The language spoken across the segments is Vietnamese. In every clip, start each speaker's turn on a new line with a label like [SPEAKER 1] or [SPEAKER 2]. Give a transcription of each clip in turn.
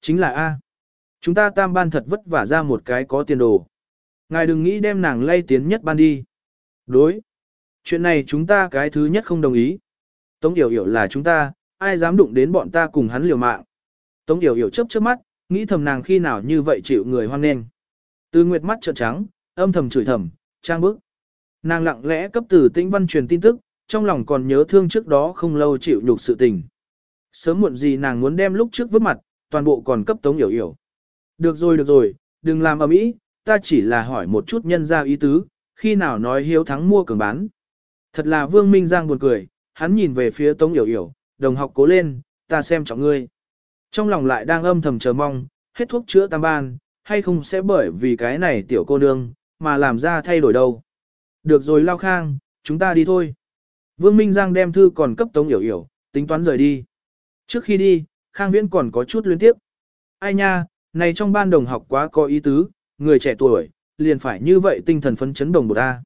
[SPEAKER 1] Chính là A. Chúng ta tam ban thật vất vả ra một cái có tiền đồ. Ngài đừng nghĩ đem nàng lay tiến nhất ban đi. Đối. Chuyện này chúng ta cái thứ nhất không đồng ý. Tống Yểu Yểu là chúng ta, ai dám đụng đến bọn ta cùng hắn liều mạng. Tống Yểu Yểu chớp chớp mắt, nghĩ thầm nàng khi nào như vậy chịu người hoan nghênh. Từ nguyệt mắt trợn trắng, âm thầm chửi thầm, trang bức. Nàng lặng lẽ cấp từ tĩnh văn truyền tin tức, trong lòng còn nhớ thương trước đó không lâu chịu nhục sự tình. Sớm muộn gì nàng muốn đem lúc trước vứt mặt, toàn bộ còn cấp tống hiểu hiểu Được rồi được rồi, đừng làm ầm ĩ, ta chỉ là hỏi một chút nhân ra ý tứ, khi nào nói hiếu thắng mua cường bán. Thật là Vương Minh Giang buồn cười, hắn nhìn về phía Tống Yểu Yểu, đồng học cố lên, ta xem trọng ngươi. Trong lòng lại đang âm thầm chờ mong, hết thuốc chữa tam ban, hay không sẽ bởi vì cái này tiểu cô nương, mà làm ra thay đổi đâu. Được rồi Lao Khang, chúng ta đi thôi. Vương Minh Giang đem thư còn cấp Tống Yểu Yểu, tính toán rời đi. Trước khi đi, Khang Viễn còn có chút luyến tiếp. Ai nha, này trong ban đồng học quá có ý tứ, người trẻ tuổi, liền phải như vậy tinh thần phấn chấn đồng một ta.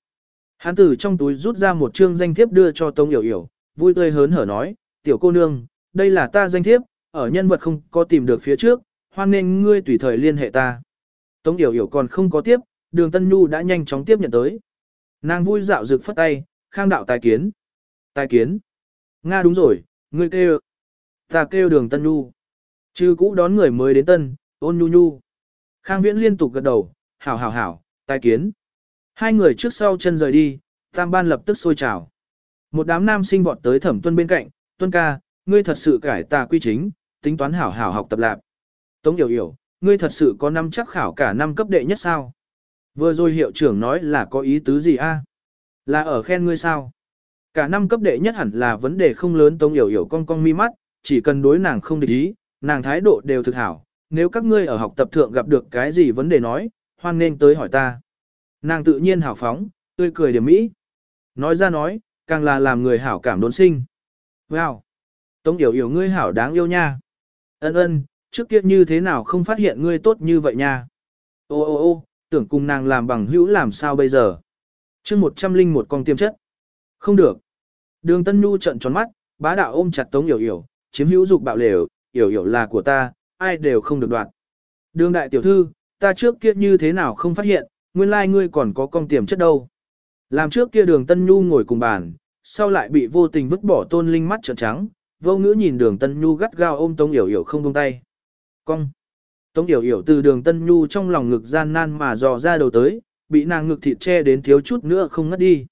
[SPEAKER 1] Hán tử trong túi rút ra một chương danh thiếp đưa cho Tống Yểu Yểu, vui tươi hớn hở nói, tiểu cô nương, đây là ta danh thiếp, ở nhân vật không có tìm được phía trước, hoan nên ngươi tùy thời liên hệ ta. Tống Yểu Yểu còn không có tiếp, đường Tân Nhu đã nhanh chóng tiếp nhận tới. Nàng vui dạo rực phất tay, khang đạo tài kiến. Tài kiến. Nga đúng rồi, ngươi kêu. Ta kêu đường Tân Nhu. Chứ cũ đón người mới đến tân, ôn nhu nhu. Khang Viễn liên tục gật đầu, hảo hảo hảo, tài kiến. Hai người trước sau chân rời đi, tam ban lập tức sôi trào. Một đám nam sinh vọt tới thẩm tuân bên cạnh, tuân ca, ngươi thật sự cải tà quy chính, tính toán hảo hảo học tập lạc. Tống hiểu hiểu, ngươi thật sự có năm chắc khảo cả năm cấp đệ nhất sao? Vừa rồi hiệu trưởng nói là có ý tứ gì a? Là ở khen ngươi sao? Cả năm cấp đệ nhất hẳn là vấn đề không lớn Tống hiểu hiểu cong cong mi mắt, chỉ cần đối nàng không địch ý, nàng thái độ đều thực hảo. Nếu các ngươi ở học tập thượng gặp được cái gì vấn đề nói, hoan nên tới hỏi ta. Nàng tự nhiên hảo phóng, tươi cười điểm mỹ. Nói ra nói, càng là làm người hảo cảm đốn sinh. Wow! Tống Yểu Yểu ngươi hảo đáng yêu nha. Ân ân, trước kia như thế nào không phát hiện ngươi tốt như vậy nha. Ô ô ô, tưởng cùng nàng làm bằng hữu làm sao bây giờ. chương một trăm linh một con tiêm chất. Không được. Đường Tân Nhu trận tròn mắt, bá đạo ôm chặt Tống Yểu Yểu, chiếm hữu dục bạo lều, Yểu Yểu là của ta, ai đều không được đoạt. Đường đại tiểu thư, ta trước kia như thế nào không phát hiện, nguyên lai ngươi còn có con tiềm chất đâu. Làm trước kia đường Tân Nhu ngồi cùng bàn, sau lại bị vô tình vứt bỏ tôn linh mắt trợn trắng, vô ngữ nhìn đường Tân Nhu gắt gao ôm Tống Yểu Yểu không buông tay. Cong. Tống Yểu Yểu từ đường Tân Nhu trong lòng ngực gian nan mà dò ra đầu tới, bị nàng ngực thịt che đến thiếu chút nữa không ngất đi.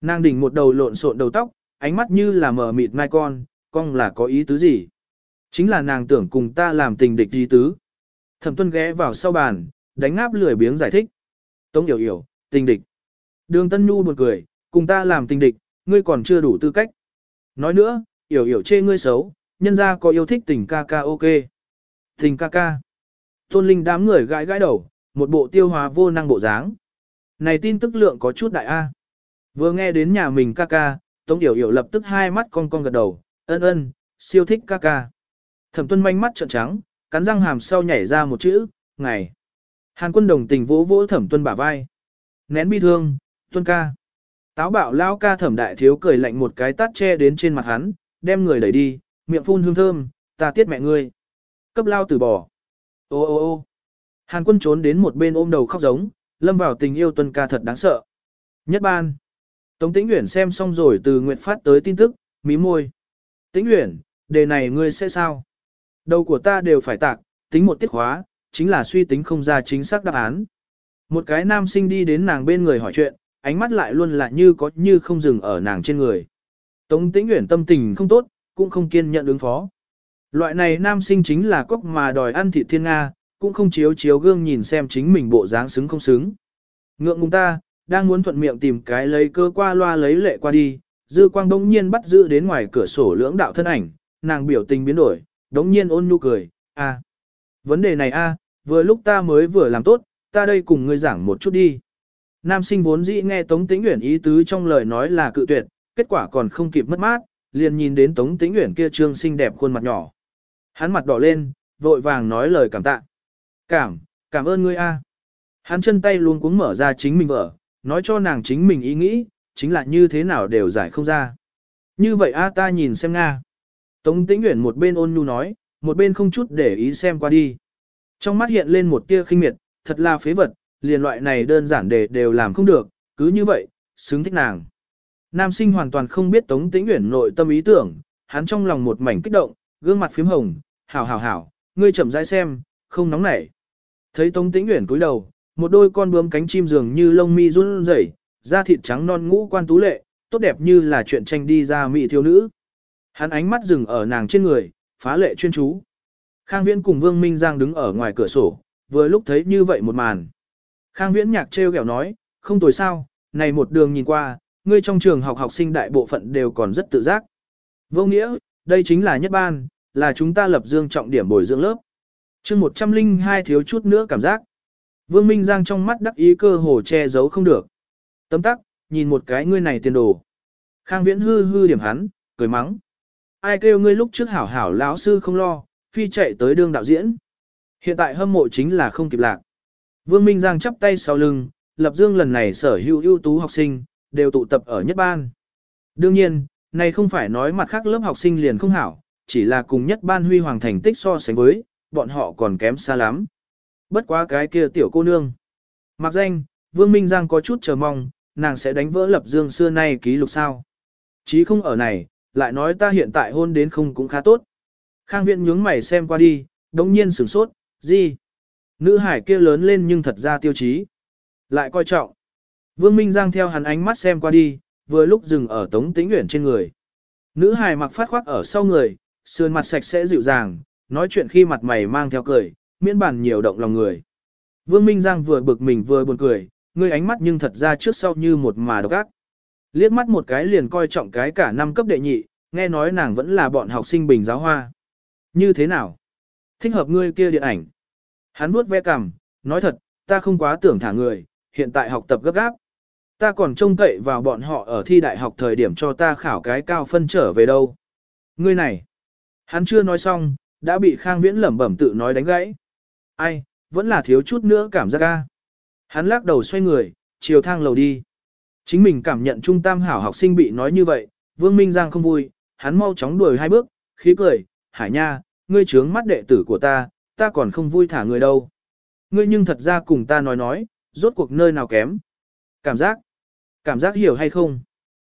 [SPEAKER 1] Nàng đỉnh một đầu lộn xộn đầu tóc, ánh mắt như là mở mịt mai con, con là có ý tứ gì? Chính là nàng tưởng cùng ta làm tình địch ý tứ. Thẩm tuân ghé vào sau bàn, đánh ngáp lười biếng giải thích. Tống hiểu hiểu, tình địch. Đường Tân Nhu buồn cười, cùng ta làm tình địch, ngươi còn chưa đủ tư cách. Nói nữa, hiểu hiểu chê ngươi xấu, nhân ra có yêu thích tình ca ca ok. Tình ca ca. Tôn Linh đám người gãi gãi đầu, một bộ tiêu hóa vô năng bộ dáng. Này tin tức lượng có chút đại A. Vừa nghe đến nhà mình ca ca, Tống Yểu Yểu lập tức hai mắt con con gật đầu, ân ân, siêu thích ca ca. Thẩm tuân manh mắt trợn trắng, cắn răng hàm sau nhảy ra một chữ, ngày. Hàn quân đồng tình vỗ vỗ thẩm tuân bả vai. Nén bi thương, tuân ca. Táo bạo lao ca thẩm đại thiếu cười lạnh một cái tát che đến trên mặt hắn, đem người đẩy đi, miệng phun hương thơm, ta tiết mẹ ngươi. Cấp lao từ bỏ. Ô ô ô Hàn quân trốn đến một bên ôm đầu khóc giống, lâm vào tình yêu tuân ca thật đáng sợ. Nhất ban. Tống tĩnh Uyển xem xong rồi từ Nguyệt phát tới tin tức, mí môi. Tĩnh Uyển, đề này ngươi sẽ sao? Đầu của ta đều phải tạc, tính một tiết khóa, chính là suy tính không ra chính xác đáp án. Một cái nam sinh đi đến nàng bên người hỏi chuyện, ánh mắt lại luôn là như có như không dừng ở nàng trên người. Tống tĩnh Uyển tâm tình không tốt, cũng không kiên nhận ứng phó. Loại này nam sinh chính là cốc mà đòi ăn thịt thiên Nga, cũng không chiếu chiếu gương nhìn xem chính mình bộ dáng xứng không xứng. Ngượng ngùng ta, đang muốn thuận miệng tìm cái lấy cơ qua loa lấy lệ qua đi, dư quang đông nhiên bắt giữ đến ngoài cửa sổ lưỡng đạo thân ảnh, nàng biểu tình biến đổi, đống nhiên ôn nhu cười, a, vấn đề này a, vừa lúc ta mới vừa làm tốt, ta đây cùng ngươi giảng một chút đi. Nam sinh vốn dĩ nghe Tống Tĩnh Uyển ý tứ trong lời nói là cự tuyệt, kết quả còn không kịp mất mát, liền nhìn đến Tống Tĩnh Uyển kia trương xinh đẹp khuôn mặt nhỏ. Hắn mặt đỏ lên, vội vàng nói lời cảm tạ. Cảm, cảm ơn ngươi a. Hắn chân tay luôn cuống mở ra chính mình vợ, nói cho nàng chính mình ý nghĩ, chính là như thế nào đều giải không ra. Như vậy a ta nhìn xem Nga. Tống Tĩnh Uyển một bên ôn nhu nói, một bên không chút để ý xem qua đi. Trong mắt hiện lên một tia khinh miệt, thật là phế vật, liền loại này đơn giản để đều làm không được, cứ như vậy, xứng thích nàng. Nam sinh hoàn toàn không biết Tống Tĩnh Uyển nội tâm ý tưởng, hắn trong lòng một mảnh kích động, gương mặt phím hồng, hảo hảo hảo, ngươi chậm rãi xem, không nóng nảy. Thấy Tống Tĩnh Uyển cúi đầu, một đôi con bướm cánh chim dường như lông mi run rẩy, da thịt trắng non ngũ quan tú lệ, tốt đẹp như là chuyện tranh đi ra mỹ thiếu nữ. Hắn ánh mắt dừng ở nàng trên người, phá lệ chuyên chú. Khang Viễn cùng Vương Minh Giang đứng ở ngoài cửa sổ, vừa lúc thấy như vậy một màn. Khang Viễn nhạc trêu ghẹo nói, không tồi sao, này một đường nhìn qua, ngươi trong trường học học sinh đại bộ phận đều còn rất tự giác. Vô nghĩa, đây chính là nhất ban, là chúng ta lập dương trọng điểm bồi dưỡng lớp. chương 102 thiếu chút nữa cảm giác. Vương Minh Giang trong mắt đắc ý cơ hồ che giấu không được. Tấm tắc, nhìn một cái ngươi này tiền đồ. Khang Viễn hư hư điểm hắn, cười mắng. Ai kêu ngươi lúc trước hảo hảo lão sư không lo, phi chạy tới đương đạo diễn. Hiện tại hâm mộ chính là không kịp lạc. Vương Minh Giang chắp tay sau lưng, lập dương lần này sở hữu ưu tú học sinh, đều tụ tập ở nhất ban. Đương nhiên, này không phải nói mặt khác lớp học sinh liền không hảo, chỉ là cùng nhất ban huy hoàng thành tích so sánh với, bọn họ còn kém xa lắm. Bất quá cái kia tiểu cô nương. Mặc danh, Vương Minh Giang có chút chờ mong, nàng sẽ đánh vỡ lập dương xưa nay ký lục sao. Chí không ở này, lại nói ta hiện tại hôn đến không cũng khá tốt. Khang viện nhướng mày xem qua đi, đống nhiên sửng sốt, gì? Nữ hải kia lớn lên nhưng thật ra tiêu chí. Lại coi trọng. Vương Minh Giang theo hắn ánh mắt xem qua đi, vừa lúc dừng ở Tống Tĩnh Uyển trên người. Nữ hài mặc phát khoác ở sau người, sườn mặt sạch sẽ dịu dàng, nói chuyện khi mặt mày mang theo cười, miễn bản nhiều động lòng người. Vương Minh Giang vừa bực mình vừa buồn cười, Ngươi ánh mắt nhưng thật ra trước sau như một mà độc ác. Liếc mắt một cái liền coi trọng cái cả năm cấp đệ nhị, nghe nói nàng vẫn là bọn học sinh bình giáo hoa. Như thế nào? Thích hợp ngươi kia điện ảnh. Hắn vuốt ve cằm, nói thật, ta không quá tưởng thả người, hiện tại học tập gấp gáp. Ta còn trông cậy vào bọn họ ở thi đại học thời điểm cho ta khảo cái cao phân trở về đâu. Ngươi này, hắn chưa nói xong, đã bị Khang Viễn lẩm bẩm tự nói đánh gãy. Ai, vẫn là thiếu chút nữa cảm giác ca. Hắn lắc đầu xoay người, chiều thang lầu đi. Chính mình cảm nhận trung tam hảo học sinh bị nói như vậy, Vương Minh Giang không vui, hắn mau chóng đuổi hai bước, khí cười, hải nha, ngươi trướng mắt đệ tử của ta, ta còn không vui thả người đâu. Ngươi nhưng thật ra cùng ta nói nói, rốt cuộc nơi nào kém. Cảm giác, cảm giác hiểu hay không?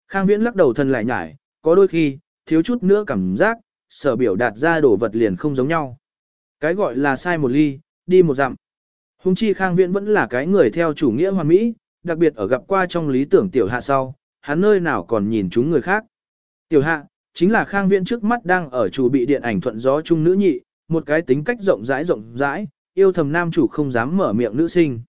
[SPEAKER 1] Khang Viễn lắc đầu thân lại nhải, có đôi khi, thiếu chút nữa cảm giác, sở biểu đạt ra đổ vật liền không giống nhau. Cái gọi là sai một ly, đi một dặm. Hùng chi Khang Viễn vẫn là cái người theo chủ nghĩa hoàn mỹ, đặc biệt ở gặp qua trong lý tưởng tiểu hạ sau, hắn nơi nào còn nhìn chúng người khác. Tiểu hạ, chính là Khang Viễn trước mắt đang ở chủ bị điện ảnh thuận gió chung nữ nhị, một cái tính cách rộng rãi rộng rãi, yêu thầm nam chủ không dám mở miệng nữ sinh.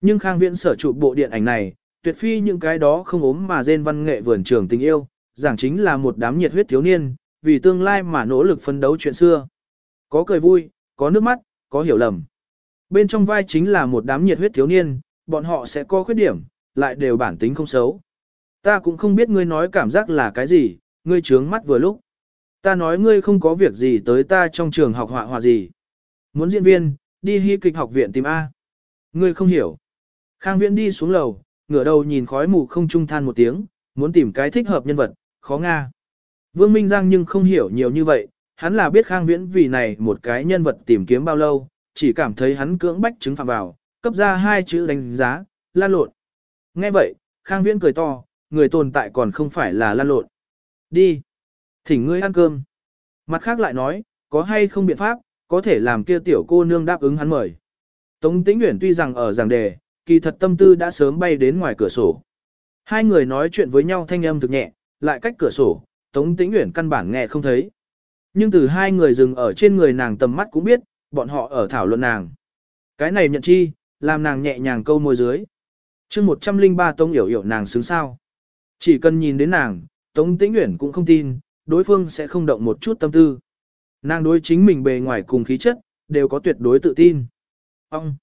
[SPEAKER 1] Nhưng Khang Viễn sở trụ bộ điện ảnh này, tuyệt phi những cái đó không ốm mà rên văn nghệ vườn trường tình yêu, giảng chính là một đám nhiệt huyết thiếu niên, vì tương lai mà nỗ lực phấn đấu chuyện xưa. Có cười vui, có nước mắt, có hiểu lầm. Bên trong vai chính là một đám nhiệt huyết thiếu niên, bọn họ sẽ có khuyết điểm, lại đều bản tính không xấu. Ta cũng không biết ngươi nói cảm giác là cái gì, ngươi trướng mắt vừa lúc. Ta nói ngươi không có việc gì tới ta trong trường học họa họa gì. Muốn diễn viên, đi hy kịch học viện tìm A. Ngươi không hiểu. Khang Viễn đi xuống lầu, ngửa đầu nhìn khói mù không trung than một tiếng, muốn tìm cái thích hợp nhân vật, khó nga. Vương Minh Giang nhưng không hiểu nhiều như vậy, hắn là biết Khang Viễn vì này một cái nhân vật tìm kiếm bao lâu, chỉ cảm thấy hắn cưỡng bách chứng phạm vào, cấp ra hai chữ đánh giá, lan lộn. Nghe vậy, Khang Viễn cười to, người tồn tại còn không phải là lan lộn. Đi. Thỉnh ngươi ăn cơm. Mặt khác lại nói, có hay không biện pháp, có thể làm kia tiểu cô nương đáp ứng hắn mời. Tống Tĩnh Uyển tuy rằng ở giảng đề, kỳ thật tâm tư đã sớm bay đến ngoài cửa sổ. Hai người nói chuyện với nhau thanh âm thực nhẹ, lại cách cửa sổ, Tống Tĩnh Uyển căn bản nghe không thấy. Nhưng từ hai người dừng ở trên người nàng tầm mắt cũng biết, bọn họ ở thảo luận nàng. Cái này nhận chi, làm nàng nhẹ nhàng câu môi dưới. chương 103 Tống Yểu Yểu nàng xứng sao. Chỉ cần nhìn đến nàng, Tống Tĩnh Uyển cũng không tin, đối phương sẽ không động một chút tâm tư. Nàng đối chính mình bề ngoài cùng khí chất, đều có tuyệt đối tự tin. Ông!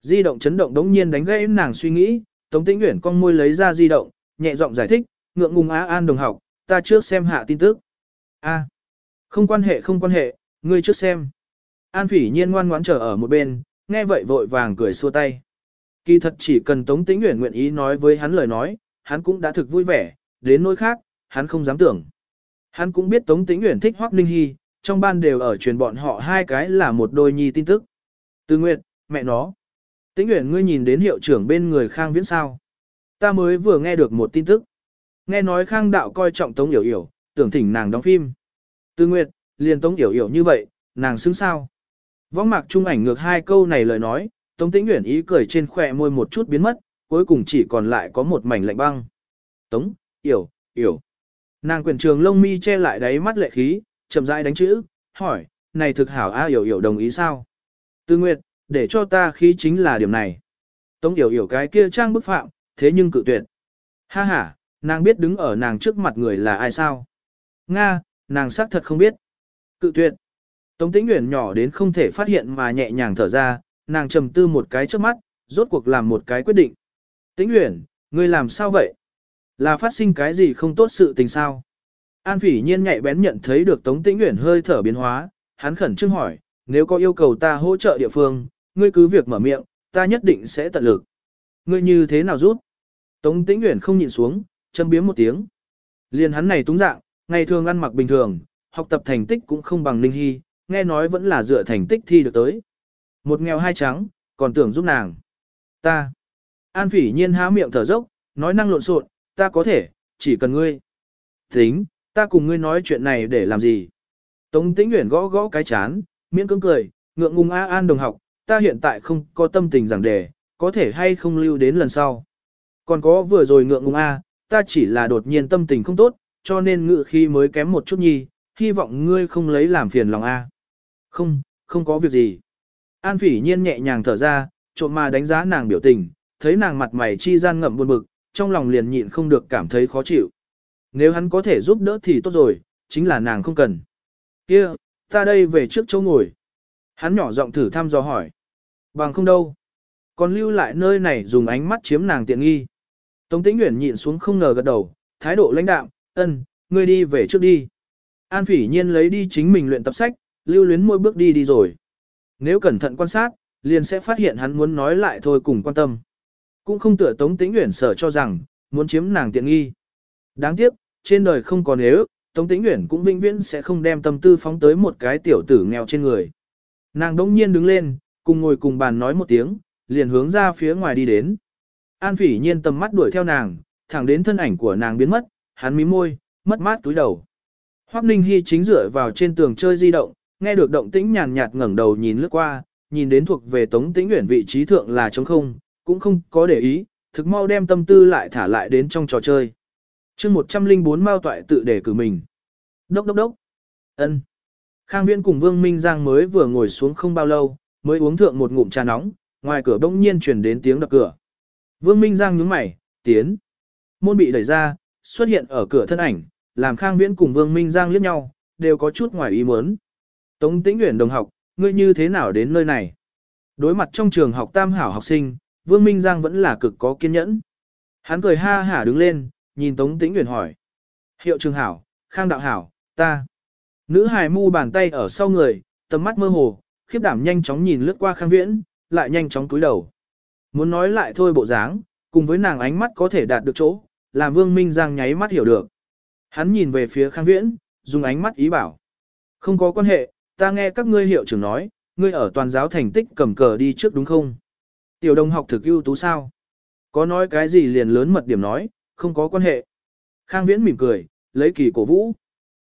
[SPEAKER 1] Di động chấn động đống nhiên đánh gãy nàng suy nghĩ, Tống Tĩnh Uyển con môi lấy ra di động, nhẹ giọng giải thích, ngượng ngùng á an đồng học, ta trước xem hạ tin tức. A, không quan hệ không quan hệ, ngươi trước xem. An phỉ nhiên ngoan ngoãn chờ ở một bên, nghe vậy vội vàng cười xua tay. Kỳ thật chỉ cần Tống Tĩnh Uyển nguyện ý nói với hắn lời nói, hắn cũng đã thực vui vẻ, đến nỗi khác, hắn không dám tưởng. Hắn cũng biết Tống Tĩnh Uyển thích Hoắc Ninh Hi, trong ban đều ở truyền bọn họ hai cái là một đôi nhi tin tức. Từ Nguyệt, mẹ nó. Tĩnh Uyển ngươi nhìn đến hiệu trưởng bên người Khang Viễn sao? Ta mới vừa nghe được một tin tức. Nghe nói Khang đạo coi trọng Tống Yểu Yểu, tưởng thỉnh nàng đóng phim. Từ Nguyệt, liền Tống Yểu Yểu như vậy, nàng xứng sao? Võng mạc trung ảnh ngược hai câu này lời nói, Tống Tĩnh Uyển ý cười trên khỏe môi một chút biến mất, cuối cùng chỉ còn lại có một mảnh lạnh băng. Tống, Yểu, Yểu. Nàng quyền trường lông mi che lại đáy mắt lệ khí, chậm rãi đánh chữ, hỏi, này thực hảo A Yểu Yểu đồng ý sao? tư Nguyệt, để cho ta khí chính là điểm này. Tống Yểu Yểu cái kia trang bức phạm, thế nhưng cự tuyệt. Ha ha, nàng biết đứng ở nàng trước mặt người là ai sao? Nga, nàng xác thật không biết. Cự tuyệt. Tống Tĩnh Uyển nhỏ đến không thể phát hiện mà nhẹ nhàng thở ra, nàng trầm tư một cái trước mắt, rốt cuộc làm một cái quyết định. Tĩnh Uyển, ngươi làm sao vậy? Là phát sinh cái gì không tốt sự tình sao? An Phỉ Nhiên nhạy bén nhận thấy được Tống Tĩnh Uyển hơi thở biến hóa, hắn khẩn trương hỏi, nếu có yêu cầu ta hỗ trợ địa phương, ngươi cứ việc mở miệng, ta nhất định sẽ tận lực. Ngươi như thế nào rút? Tống Tĩnh Uyển không nhìn xuống, châm biếm một tiếng. Liên hắn này túng dạng, ngày thường ăn mặc bình thường, học tập thành tích cũng không bằng Ninh Hi nghe nói vẫn là dựa thành tích thi được tới. Một nghèo hai trắng, còn tưởng giúp nàng. Ta. An phỉ nhiên há miệng thở dốc, nói năng lộn xộn, ta có thể, chỉ cần ngươi. Tính, ta cùng ngươi nói chuyện này để làm gì? Tống tĩnh nguyện gõ gõ cái chán, miễn cưỡng cười, ngượng ngùng a an đồng học, ta hiện tại không có tâm tình giảng đề, có thể hay không lưu đến lần sau. Còn có vừa rồi ngượng ngùng a, ta chỉ là đột nhiên tâm tình không tốt, cho nên ngự khi mới kém một chút nhi, hy vọng ngươi không lấy làm phiền lòng a. Không, không có việc gì. An phỉ nhiên nhẹ nhàng thở ra, trộm mà đánh giá nàng biểu tình, thấy nàng mặt mày chi gian ngậm buồn bực, trong lòng liền nhịn không được cảm thấy khó chịu. Nếu hắn có thể giúp đỡ thì tốt rồi, chính là nàng không cần. Kia, ta đây về trước chỗ ngồi. Hắn nhỏ giọng thử thăm dò hỏi. Bằng không đâu. Còn lưu lại nơi này dùng ánh mắt chiếm nàng tiện nghi. Tống tĩnh nguyện nhịn xuống không ngờ gật đầu, thái độ lãnh đạm, ân, ngươi đi về trước đi. An phỉ nhiên lấy đi chính mình luyện tập sách, lưu luyến môi bước đi đi rồi. Nếu cẩn thận quan sát, liền sẽ phát hiện hắn muốn nói lại thôi cùng quan tâm. Cũng không tựa Tống Tĩnh Uyển sở cho rằng, muốn chiếm nàng tiện nghi. Đáng tiếc, trên đời không còn nếu, Tống Tĩnh Uyển cũng vĩnh viễn sẽ không đem tâm tư phóng tới một cái tiểu tử nghèo trên người. Nàng đống nhiên đứng lên, cùng ngồi cùng bàn nói một tiếng, liền hướng ra phía ngoài đi đến. An phỉ nhiên tầm mắt đuổi theo nàng, thẳng đến thân ảnh của nàng biến mất, hắn mím môi, mất mát túi đầu. Hoắc Ninh Hy chính dựa vào trên tường chơi di động, nghe được động tĩnh nhàn nhạt ngẩng đầu nhìn lướt qua, nhìn đến thuộc về Tống Tĩnh Uyển vị trí thượng là trống không, cũng không có để ý, thực mau đem tâm tư lại thả lại đến trong trò chơi. Chương 104 Mao toại tự để cử mình. Đốc đốc đốc. Ân. Khang Viễn cùng Vương Minh Giang mới vừa ngồi xuống không bao lâu, mới uống thượng một ngụm trà nóng, ngoài cửa bỗng nhiên truyền đến tiếng đập cửa. Vương Minh Giang nhướng mày, tiến. Môn bị đẩy ra, xuất hiện ở cửa thân ảnh, làm Khang Viễn cùng Vương Minh Giang liếc nhau, đều có chút ngoài ý muốn. Tống Tĩnh Uyển đồng học, ngươi như thế nào đến nơi này? Đối mặt trong trường học tam hảo học sinh, Vương Minh Giang vẫn là cực có kiên nhẫn. Hắn cười ha hả đứng lên, nhìn Tống Tĩnh Uyển hỏi. Hiệu trường hảo, Khang đạo hảo, ta. Nữ hài mu bàn tay ở sau người, tầm mắt mơ hồ, khiếp đảm nhanh chóng nhìn lướt qua Khang Viễn, lại nhanh chóng cúi đầu. Muốn nói lại thôi bộ dáng, cùng với nàng ánh mắt có thể đạt được chỗ, làm Vương Minh Giang nháy mắt hiểu được. Hắn nhìn về phía Khang Viễn, dùng ánh mắt ý bảo. Không có quan hệ, ta nghe các ngươi hiệu trưởng nói, ngươi ở toàn giáo thành tích cầm cờ đi trước đúng không? Tiểu đồng học thực ưu tú sao? Có nói cái gì liền lớn mật điểm nói, không có quan hệ. Khang Viễn mỉm cười, lấy kỳ cổ vũ.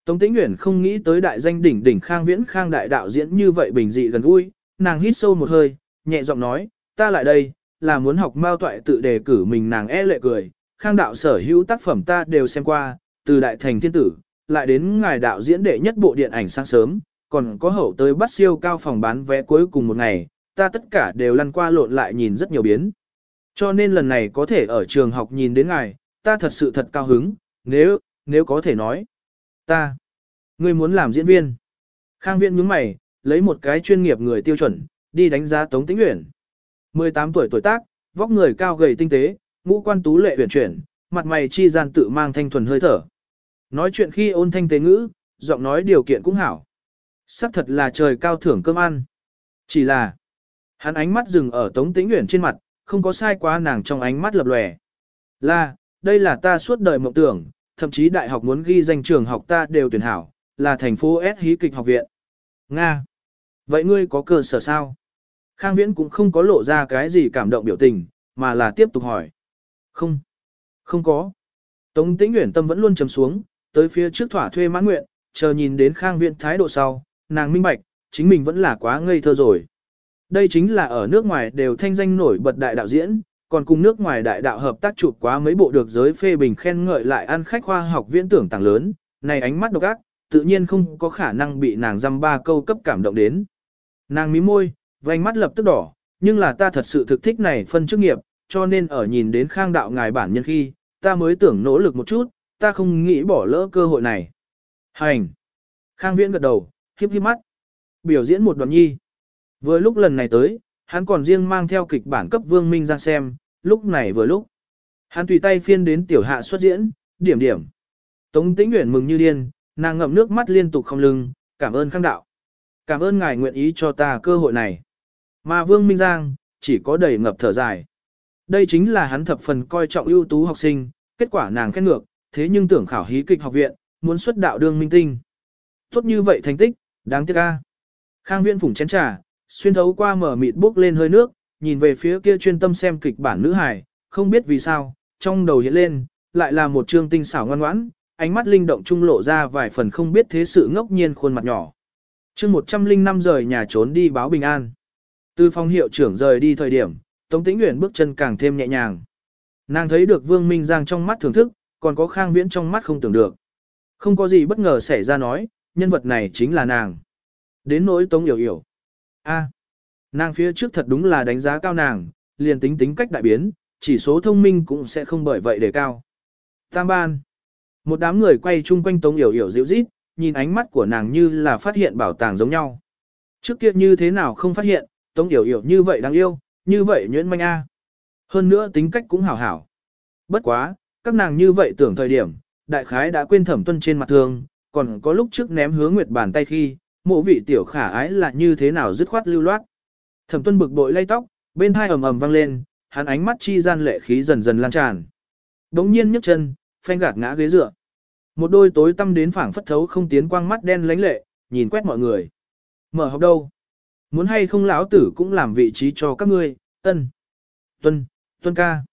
[SPEAKER 1] Tống Tĩnh Uyển không nghĩ tới đại danh đỉnh đỉnh Khang Viễn Khang đại đạo diễn như vậy bình dị gần gũi, nàng hít sâu một hơi, nhẹ giọng nói, ta lại đây, là muốn học mao toại tự đề cử mình nàng e lệ cười, Khang đạo sở hữu tác phẩm ta đều xem qua, từ đại thành thiên tử, lại đến ngài đạo diễn đệ nhất bộ điện ảnh sáng sớm, còn có hậu tới bắt siêu cao phòng bán vé cuối cùng một ngày, ta tất cả đều lăn qua lộn lại nhìn rất nhiều biến. Cho nên lần này có thể ở trường học nhìn đến ngài, ta thật sự thật cao hứng, nếu, nếu có thể nói. Ta, ngươi muốn làm diễn viên. Khang viện nhướng mày, lấy một cái chuyên nghiệp người tiêu chuẩn, đi đánh giá Tống Tĩnh Uyển. 18 tuổi tuổi tác, vóc người cao gầy tinh tế, ngũ quan tú lệ uyển chuyển, mặt mày chi gian tự mang thanh thuần hơi thở. Nói chuyện khi ôn thanh tế ngữ, giọng nói điều kiện cũng hảo. Sắc thật là trời cao thưởng cơm ăn. Chỉ là, hắn ánh mắt dừng ở Tống Tĩnh Uyển trên mặt, không có sai quá nàng trong ánh mắt lập lòe. Là, đây là ta suốt đời mộng tưởng, thậm chí đại học muốn ghi danh trường học ta đều tuyển hảo, là thành phố S hí kịch học viện. Nga. Vậy ngươi có cơ sở sao? Khang Viễn cũng không có lộ ra cái gì cảm động biểu tình, mà là tiếp tục hỏi. Không. Không có. Tống tĩnh nguyện tâm vẫn luôn trầm xuống, tới phía trước thỏa thuê mãn nguyện, chờ nhìn đến Khang Viễn thái độ sau, nàng minh bạch, chính mình vẫn là quá ngây thơ rồi. Đây chính là ở nước ngoài đều thanh danh nổi bật đại đạo diễn, còn cùng nước ngoài đại đạo hợp tác chụp quá mấy bộ được giới phê bình khen ngợi lại ăn khách khoa học viễn tưởng tàng lớn, này ánh mắt độc ác, tự nhiên không có khả năng bị nàng dăm ba câu cấp cảm động đến. Nàng mí môi, vành mắt lập tức đỏ, nhưng là ta thật sự thực thích này phân chức nghiệp, cho nên ở nhìn đến khang đạo ngài bản nhân khi, ta mới tưởng nỗ lực một chút, ta không nghĩ bỏ lỡ cơ hội này. Hành! Khang viễn gật đầu, khiếp khiếp mắt. Biểu diễn một đoạn nhi. Vừa lúc lần này tới, hắn còn riêng mang theo kịch bản cấp Vương Minh ra xem, lúc này vừa lúc. Hắn tùy tay phiên đến tiểu hạ xuất diễn, điểm điểm. Tống Tĩnh Uyển mừng như điên, nàng ngậm nước mắt liên tục không lưng, cảm ơn khang đạo. Cảm ơn ngài nguyện ý cho ta cơ hội này. Mà Vương Minh Giang, chỉ có đầy ngập thở dài. Đây chính là hắn thập phần coi trọng ưu tú học sinh, kết quả nàng khen ngược, thế nhưng tưởng khảo hí kịch học viện, muốn xuất đạo đương minh tinh. Tốt như vậy thành tích, đáng tiếc ca. Khang Viễn phủng chén trà, xuyên thấu qua mở mịt bốc lên hơi nước, nhìn về phía kia chuyên tâm xem kịch bản nữ hài, không biết vì sao, trong đầu hiện lên, lại là một trương tinh xảo ngoan ngoãn, ánh mắt linh động trung lộ ra vài phần không biết thế sự ngốc nhiên khuôn mặt nhỏ. chương 105 rời nhà trốn đi báo bình an. Từ phòng hiệu trưởng rời đi thời điểm, Tống Tĩnh Uyển bước chân càng thêm nhẹ nhàng. Nàng thấy được Vương Minh Giang trong mắt thưởng thức, còn có Khang Viễn trong mắt không tưởng được. Không có gì bất ngờ xảy ra nói, nhân vật này chính là nàng. Đến nỗi Tống hiểu hiểu. A, nàng phía trước thật đúng là đánh giá cao nàng, liền tính tính cách đại biến, chỉ số thông minh cũng sẽ không bởi vậy để cao. Tam ban. Một đám người quay chung quanh Tống hiểu hiểu dịu rít, nhìn ánh mắt của nàng như là phát hiện bảo tàng giống nhau. Trước kia như thế nào không phát hiện, Tống hiểu hiểu như vậy đáng yêu, như vậy nhuyễn manh a. Hơn nữa tính cách cũng hảo hảo. Bất quá, các nàng như vậy tưởng thời điểm, đại khái đã quên thẩm tuân trên mặt thương còn có lúc trước ném hướng nguyệt bàn tay khi, mộ vị tiểu khả ái là như thế nào dứt khoát lưu loát. Thẩm tuân bực bội lay tóc, bên hai ầm ầm vang lên, hắn ánh mắt chi gian lệ khí dần dần lan tràn. Đống nhiên nhấc chân, phanh gạt ngã ghế dựa. Một đôi tối tâm đến phảng phất thấu không tiến quang mắt đen lánh lệ, nhìn quét mọi người. Mở học đâu? Muốn hay không lão tử cũng làm vị trí cho các ngươi, ân. Tuân, tuân ca.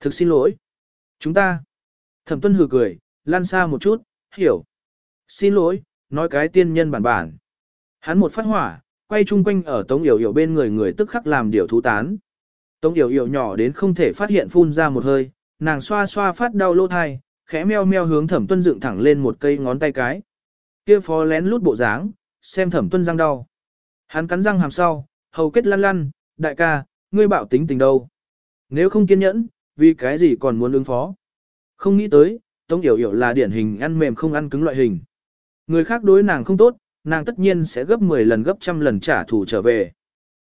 [SPEAKER 1] Thực xin lỗi. Chúng ta. Thẩm tuân hừ cười, lan xa một chút, hiểu. Xin lỗi, nói cái tiên nhân bản bản. Hắn một phát hỏa, quay chung quanh ở Tống Yểu Yểu bên người người tức khắc làm điều thú tán. Tống Yểu Yểu nhỏ đến không thể phát hiện phun ra một hơi, nàng xoa xoa phát đau lỗ thai, khẽ meo meo hướng thẩm tuân dựng thẳng lên một cây ngón tay cái. Kia phó lén lút bộ dáng, xem thẩm tuân răng đau. Hắn cắn răng hàm sau, hầu kết lăn lăn, đại ca, ngươi bảo tính tình đâu. Nếu không kiên nhẫn, vì cái gì còn muốn ứng phó. Không nghĩ tới, Tống Yểu Yểu là điển hình ăn mềm không ăn cứng loại hình. Người khác đối nàng không tốt, nàng tất nhiên sẽ gấp 10 lần gấp trăm lần trả thù trở về.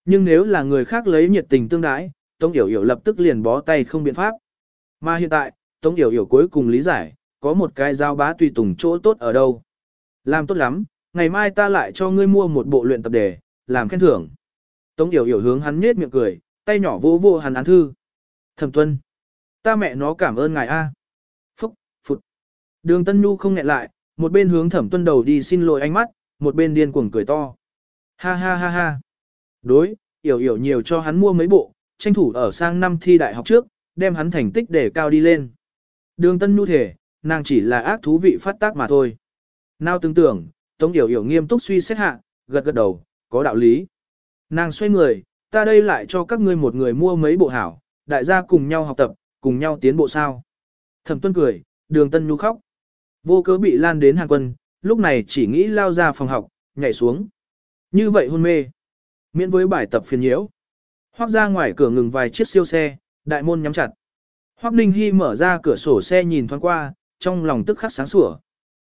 [SPEAKER 1] Nhưng nếu là người khác lấy nhiệt tình tương đãi, Tống Yểu Yểu lập tức liền bó tay không biện pháp. Mà hiện tại, Tống Yểu Yểu cuối cùng lý giải, có một cái giao bá tùy tùng chỗ tốt ở đâu. Làm tốt lắm, ngày mai ta lại cho ngươi mua một bộ luyện tập đề, làm khen thưởng. Tống Yểu Yểu hướng hắn nhếch miệng cười, tay nhỏ vô vô hắn án thư. Thẩm Tuân, ta mẹ nó cảm ơn ngài a. Phúc, phụt. Đường Tân Nhu không nghẹn lại, một bên hướng Thẩm Tuân đầu đi xin lỗi ánh mắt, một bên điên cuồng cười to. Ha ha ha ha. Đối, Yểu Yểu nhiều cho hắn mua mấy bộ, tranh thủ ở sang năm thi đại học trước, đem hắn thành tích để cao đi lên. Đường Tân Nhu thể, nàng chỉ là ác thú vị phát tác mà thôi. Nào tưởng tưởng, Tống Yểu Yểu nghiêm túc suy xét hạ, gật gật đầu, có đạo lý. Nàng xoay người, ta đây lại cho các ngươi một người mua mấy bộ hảo, đại gia cùng nhau học tập, cùng nhau tiến bộ sao. Thẩm tuân cười, đường tân nhu khóc. Vô cớ bị lan đến hàng quân, lúc này chỉ nghĩ lao ra phòng học, nhảy xuống. Như vậy hôn mê. Miễn với bài tập phiền nhiễu. Hoác ra ngoài cửa ngừng vài chiếc siêu xe, đại môn nhắm chặt. Hoác Ninh Hy mở ra cửa sổ xe nhìn thoáng qua, trong lòng tức khắc sáng sủa.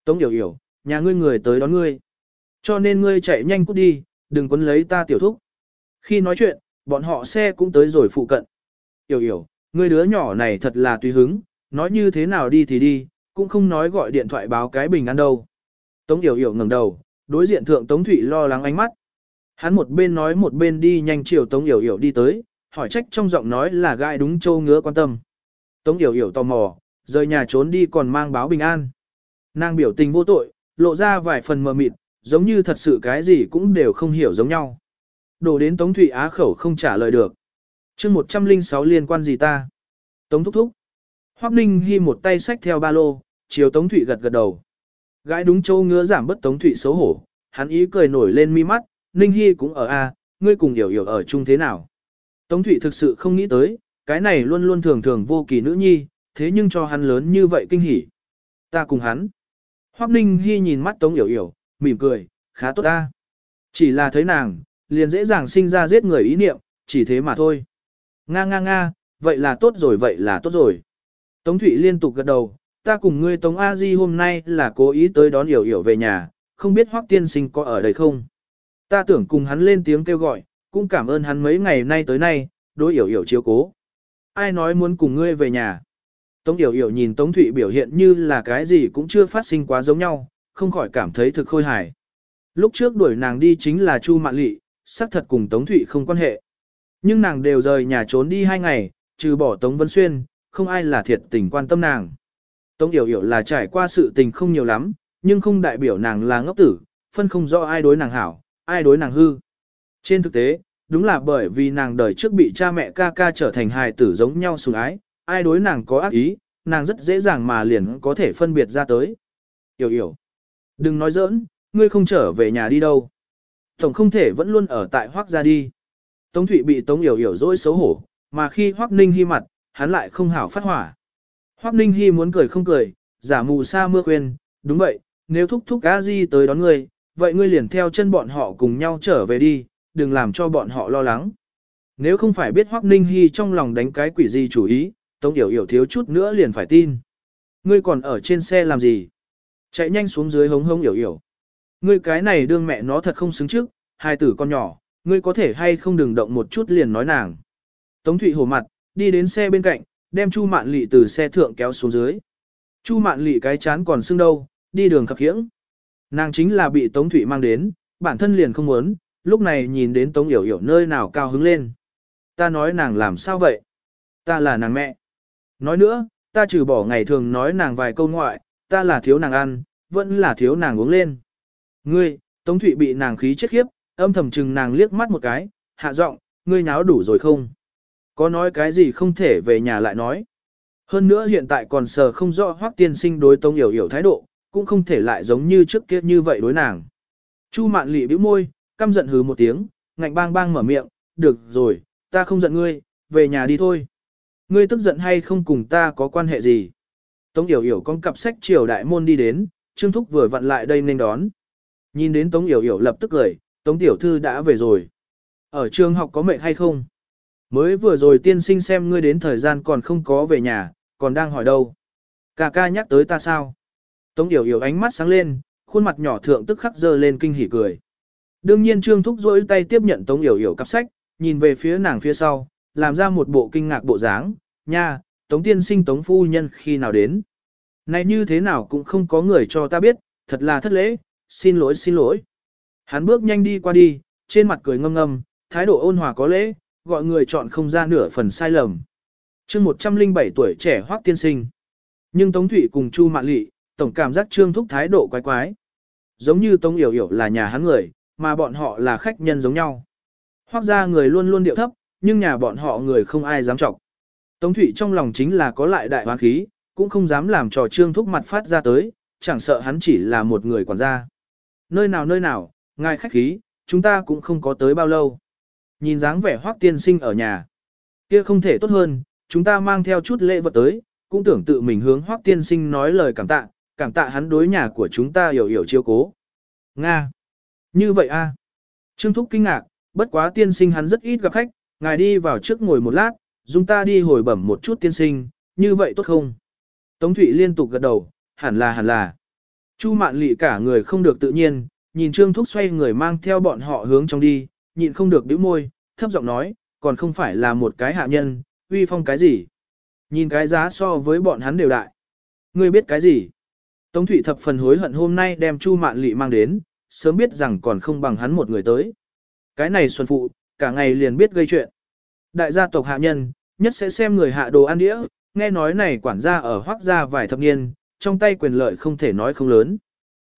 [SPEAKER 1] Tống Yểu Yểu, nhà ngươi người tới đón ngươi. Cho nên ngươi chạy nhanh cút đi, đừng quấn lấy ta tiểu thúc. Khi nói chuyện, bọn họ xe cũng tới rồi phụ cận. Yểu yểu, ngươi đứa nhỏ này thật là tùy hứng, nói như thế nào đi thì đi, cũng không nói gọi điện thoại báo cái bình ăn đâu. Tống yểu yểu ngẩng đầu, đối diện thượng Tống Thụy lo lắng ánh mắt. Hắn một bên nói một bên đi nhanh chiều Tống yểu yểu đi tới, hỏi trách trong giọng nói là gai đúng châu ngứa quan tâm. Tống yểu yểu tò mò, rời nhà trốn đi còn mang báo bình an. Nàng biểu tình vô tội, lộ ra vài phần mờ mịt, giống như thật sự cái gì cũng đều không hiểu giống nhau. Đổ đến Tống Thụy Á khẩu không trả lời được chương 106 liên quan gì ta? Tống Thúc Thúc. Hoắc Ninh Hi một tay xách theo ba lô, chiều Tống Thụy gật gật đầu. Gái đúng châu ngứa giảm bất Tống Thụy xấu hổ, hắn ý cười nổi lên mi mắt, Ninh Hi cũng ở a, ngươi cùng hiểu hiểu ở chung thế nào? Tống Thụy thực sự không nghĩ tới, cái này luôn luôn thường thường vô kỳ nữ nhi, thế nhưng cho hắn lớn như vậy kinh hỉ. Ta cùng hắn. Hoắc Ninh Hi nhìn mắt Tống Hiểu Hiểu, mỉm cười, khá tốt ta. Chỉ là thấy nàng, liền dễ dàng sinh ra giết người ý niệm, chỉ thế mà thôi. Nga nga nga, vậy là tốt rồi vậy là tốt rồi. Tống Thụy liên tục gật đầu, ta cùng ngươi Tống A Di hôm nay là cố ý tới đón Yểu Yểu về nhà, không biết Hoắc tiên sinh có ở đây không. Ta tưởng cùng hắn lên tiếng kêu gọi, cũng cảm ơn hắn mấy ngày nay tới nay, đối Yểu Yểu chiếu cố. Ai nói muốn cùng ngươi về nhà? Tống Yểu Yểu nhìn Tống Thụy biểu hiện như là cái gì cũng chưa phát sinh quá giống nhau, không khỏi cảm thấy thực khôi hài. Lúc trước đuổi nàng đi chính là Chu Mạn Lị, xác thật cùng Tống Thụy không quan hệ. Nhưng nàng đều rời nhà trốn đi hai ngày, trừ bỏ Tống Vân Xuyên, không ai là thiệt tình quan tâm nàng. Tống Yểu Yểu là trải qua sự tình không nhiều lắm, nhưng không đại biểu nàng là ngốc tử, phân không rõ ai đối nàng hảo, ai đối nàng hư. Trên thực tế, đúng là bởi vì nàng đời trước bị cha mẹ ca ca trở thành hài tử giống nhau sủng ái, ai đối nàng có ác ý, nàng rất dễ dàng mà liền có thể phân biệt ra tới. Yểu Yểu, đừng nói giỡn, ngươi không trở về nhà đi đâu. Tổng không thể vẫn luôn ở tại Hoác ra đi. Tống Thụy bị Tống Yểu Yểu dỗi xấu hổ, mà khi Hoác Ninh Hy mặt, hắn lại không hảo phát hỏa. Hoác Ninh Hy muốn cười không cười, giả mù sa mưa khuyên, đúng vậy, nếu thúc thúc a di tới đón ngươi, vậy ngươi liền theo chân bọn họ cùng nhau trở về đi, đừng làm cho bọn họ lo lắng. Nếu không phải biết Hoác Ninh Hy trong lòng đánh cái quỷ gì chủ ý, Tống Yểu Yểu thiếu chút nữa liền phải tin. Ngươi còn ở trên xe làm gì? Chạy nhanh xuống dưới hống hống Yểu Yểu. Ngươi cái này đương mẹ nó thật không xứng trước, hai tử con nhỏ, ngươi có thể hay không đừng động một chút liền nói nàng. Tống Thụy hổ mặt, đi đến xe bên cạnh, đem Chu Mạn Lị từ xe thượng kéo xuống dưới. Chu Mạn Lị cái chán còn sưng đâu, đi đường khập khiễng. Nàng chính là bị Tống Thụy mang đến, bản thân liền không muốn, lúc này nhìn đến Tống Yểu Yểu nơi nào cao hứng lên. Ta nói nàng làm sao vậy? Ta là nàng mẹ. Nói nữa, ta trừ bỏ ngày thường nói nàng vài câu ngoại, ta là thiếu nàng ăn, vẫn là thiếu nàng uống lên. Ngươi, Tống Thụy bị nàng khí chết khiếp, âm thầm chừng nàng liếc mắt một cái, hạ giọng, ngươi nháo đủ rồi không? Có nói cái gì không thể về nhà lại nói. Hơn nữa hiện tại còn sờ không rõ hoác tiên sinh đối Tống hiểu hiểu thái độ, cũng không thể lại giống như trước kia như vậy đối nàng. Chu mạn lị bĩu môi, căm giận hứ một tiếng, ngạnh bang bang mở miệng, được rồi, ta không giận ngươi, về nhà đi thôi. Ngươi tức giận hay không cùng ta có quan hệ gì? Tống Yểu Yểu con cặp sách triều đại môn đi đến, Trương Thúc vừa vặn lại đây nên đón. Nhìn đến Tống Yểu Yểu lập tức cười, Tống Tiểu Thư đã về rồi. Ở trường học có mệt hay không? Mới vừa rồi tiên sinh xem ngươi đến thời gian còn không có về nhà, còn đang hỏi đâu. Cà ca nhắc tới ta sao? Tống Yểu Yểu ánh mắt sáng lên, khuôn mặt nhỏ thượng tức khắc dơ lên kinh hỉ cười. Đương nhiên Trương Thúc rỗi tay tiếp nhận Tống Yểu Yểu cặp sách, nhìn về phía nàng phía sau, làm ra một bộ kinh ngạc bộ dáng, nha, Tống tiên sinh Tống phu nhân khi nào đến. Này như thế nào cũng không có người cho ta biết, thật là thất lễ, xin lỗi xin lỗi. Hắn bước nhanh đi qua đi, trên mặt cười ngâm ngâm, thái độ ôn hòa có lễ, gọi người chọn không ra nửa phần sai lầm. chương 107 tuổi trẻ hoác tiên sinh. Nhưng Tống Thụy cùng Chu Mạn Lị, tổng cảm giác trương thúc thái độ quái quái. Giống như Tống Yểu Yểu là nhà hắn người, mà bọn họ là khách nhân giống nhau. Hoác ra người luôn luôn điệu thấp, nhưng nhà bọn họ người không ai dám chọc Tống Thụy trong lòng chính là có lại đại hoán khí, cũng không dám làm trò trương thúc mặt phát ra tới, chẳng sợ hắn chỉ là một người quản gia. Nơi nào nơi nào, ngài khách khí, chúng ta cũng không có tới bao lâu. Nhìn dáng vẻ hoác tiên sinh ở nhà. Kia không thể tốt hơn, chúng ta mang theo chút lễ vật tới, cũng tưởng tự mình hướng hoác tiên sinh nói lời cảm tạ, cảm tạ hắn đối nhà của chúng ta hiểu hiểu chiêu cố. Nga. Như vậy a Trương Thúc kinh ngạc, bất quá tiên sinh hắn rất ít gặp khách, ngài đi vào trước ngồi một lát, chúng ta đi hồi bẩm một chút tiên sinh, như vậy tốt không? Tống Thụy liên tục gật đầu, hẳn là hẳn là. Chu mạn lị cả người không được tự nhiên, nhìn Trương Thúc xoay người mang theo bọn họ hướng trong đi, nhịn không được bĩu môi, thấp giọng nói, còn không phải là một cái hạ nhân, uy phong cái gì. Nhìn cái giá so với bọn hắn đều đại. Ngươi biết cái gì? Tống Thụy thập phần hối hận hôm nay đem Chu Mạn Lệ mang đến, sớm biết rằng còn không bằng hắn một người tới. Cái này xuân phụ, cả ngày liền biết gây chuyện. Đại gia tộc hạ nhân, nhất sẽ xem người hạ đồ ăn đĩa, nghe nói này quản gia ở hoác gia vài thập niên, trong tay quyền lợi không thể nói không lớn.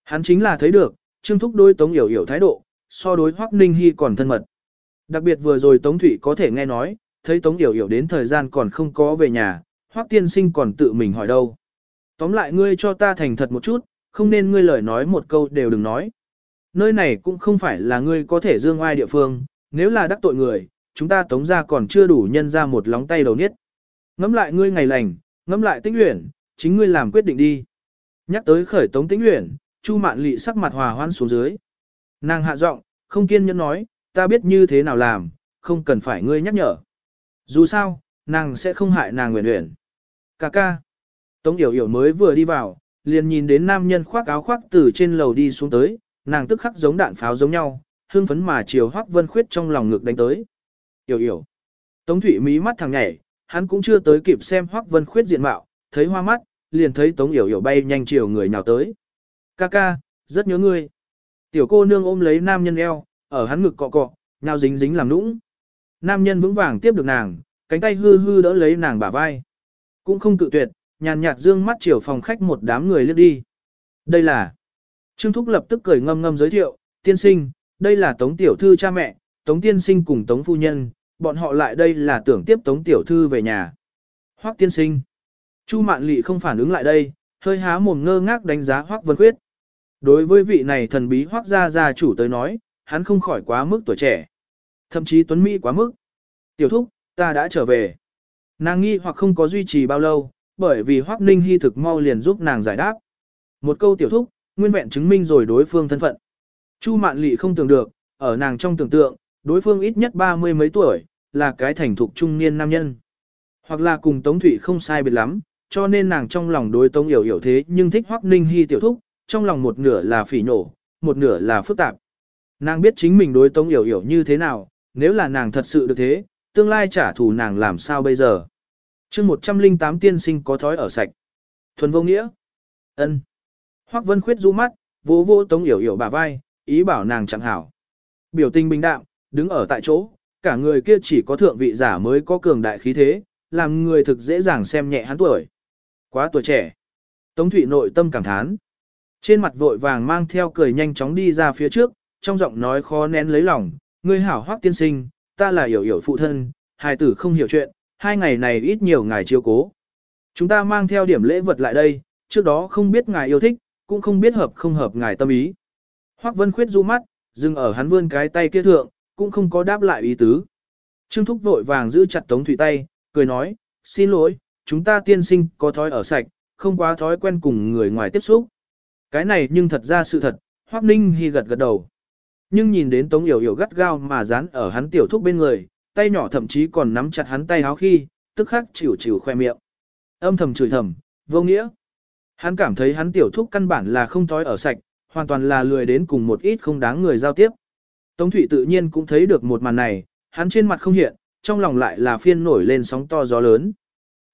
[SPEAKER 1] Hắn chính là thấy được, Trương Thúc đối Tống Yểu Yểu thái độ, so đối Hoắc Ninh Hy còn thân mật. Đặc biệt vừa rồi Tống Thụy có thể nghe nói, thấy Tống Yểu Yểu đến thời gian còn không có về nhà, Hoắc Tiên Sinh còn tự mình hỏi đâu. Tóm lại ngươi cho ta thành thật một chút, không nên ngươi lời nói một câu đều đừng nói. Nơi này cũng không phải là ngươi có thể dương ai địa phương, nếu là đắc tội người, chúng ta tống ra còn chưa đủ nhân ra một lóng tay đầu niết. Ngắm lại ngươi ngày lành, ngắm lại tĩnh luyện, chính ngươi làm quyết định đi. Nhắc tới khởi tống tĩnh luyện, Chu Mạn Lệ sắc mặt hòa hoan xuống dưới. Nàng hạ giọng, không kiên nhẫn nói, ta biết như thế nào làm, không cần phải ngươi nhắc nhở. Dù sao, nàng sẽ không hại nàng nguyện nguyện. Cà ca. Tống Yểu Yểu mới vừa đi vào, liền nhìn đến nam nhân khoác áo khoác từ trên lầu đi xuống tới, nàng tức khắc giống đạn pháo giống nhau, hương phấn mà chiều Hoắc Vân Khuyết trong lòng ngực đánh tới. Yểu Yểu. Tống Thụy mí mắt thằng nhảy, hắn cũng chưa tới kịp xem Hoắc Vân Khuyết diện mạo, thấy hoa mắt, liền thấy Tống Yểu Yểu bay nhanh chiều người nhào tới. Ca ca, rất nhớ ngươi. Tiểu cô nương ôm lấy nam nhân eo, ở hắn ngực cọ cọ, nhào dính dính làm nũng. Nam nhân vững vàng tiếp được nàng, cánh tay hư hư đỡ lấy nàng bả vai. Cũng không cự tuyệt, nhàn nhạt dương mắt chiều phòng khách một đám người lướt đi. Đây là... Trương Thúc lập tức cười ngâm ngâm giới thiệu, tiên sinh, đây là Tống Tiểu Thư cha mẹ, Tống Tiên Sinh cùng Tống Phu Nhân, bọn họ lại đây là tưởng tiếp Tống Tiểu Thư về nhà. Hoác Tiên Sinh. Chu Mạn Lị không phản ứng lại đây, hơi há mồm ngơ ngác đánh giá Hoác Vân Khuyết. Đối với vị này thần bí Hoác gia gia chủ tới nói, hắn không khỏi quá mức tuổi trẻ. Thậm chí tuấn Mỹ quá mức. Tiểu Thúc, ta đã trở về. Nàng nghi hoặc không có duy trì bao lâu, bởi vì Hoác Ninh Hy thực mau liền giúp nàng giải đáp. Một câu tiểu thúc, nguyên vẹn chứng minh rồi đối phương thân phận. Chu Mạn Lị không tưởng được, ở nàng trong tưởng tượng, đối phương ít nhất ba mươi mấy tuổi, là cái thành thục trung niên nam nhân. Hoặc là cùng Tống Thụy không sai biệt lắm, cho nên nàng trong lòng đối Tống Yểu Yểu thế nhưng thích Hoắc Ninh Hi tiểu thúc, trong lòng một nửa là phỉ nổ, một nửa là phức tạp. Nàng biết chính mình đối Tống Yểu Yểu như thế nào, nếu là nàng thật sự được thế, tương lai trả thù nàng làm sao bây giờ. chương 108 tiên sinh có thói ở sạch. Thuần vô nghĩa. ân Hoác Vân Khuyết du mắt, vỗ vỗ Tống Yểu Yểu bả vai, ý bảo nàng chẳng hảo. Biểu tình bình đạm, đứng ở tại chỗ, cả người kia chỉ có thượng vị giả mới có cường đại khí thế, làm người thực dễ dàng xem nhẹ hắn tuổi. Quá tuổi trẻ. Tống Thụy nội tâm cảm thán. Trên mặt vội vàng mang theo cười nhanh chóng đi ra phía trước, trong giọng nói khó nén lấy lòng, ngươi hảo hoắc tiên sinh, ta là hiểu hiểu phụ thân, hài tử không hiểu chuyện, hai ngày này ít nhiều ngài chiếu cố. Chúng ta mang theo điểm lễ vật lại đây, trước đó không biết ngài yêu thích, cũng không biết hợp không hợp ngài tâm ý. Hoắc Vân Khuyết du mắt, dừng ở hắn vươn cái tay kia thượng, cũng không có đáp lại ý tứ. Trương Thúc vội vàng giữ chặt Tống Thủy tay, cười nói, xin lỗi, chúng ta tiên sinh có thói ở sạch, không quá thói quen cùng người ngoài tiếp xúc. Cái này nhưng thật ra sự thật, Hoắc Ninh Hi gật gật đầu. Nhưng nhìn đến Tống Yểu Yểu gắt gao mà dán ở hắn tiểu thúc bên người, tay nhỏ thậm chí còn nắm chặt hắn tay áo khi, tức khắc chịu chịu khoe miệng. Âm thầm chửi thầm, vô nghĩa. Hắn cảm thấy hắn tiểu thúc căn bản là không thói ở sạch, hoàn toàn là lười đến cùng một ít không đáng người giao tiếp. Tống Thụy tự nhiên cũng thấy được một màn này, hắn trên mặt không hiện, trong lòng lại là phiên nổi lên sóng to gió lớn.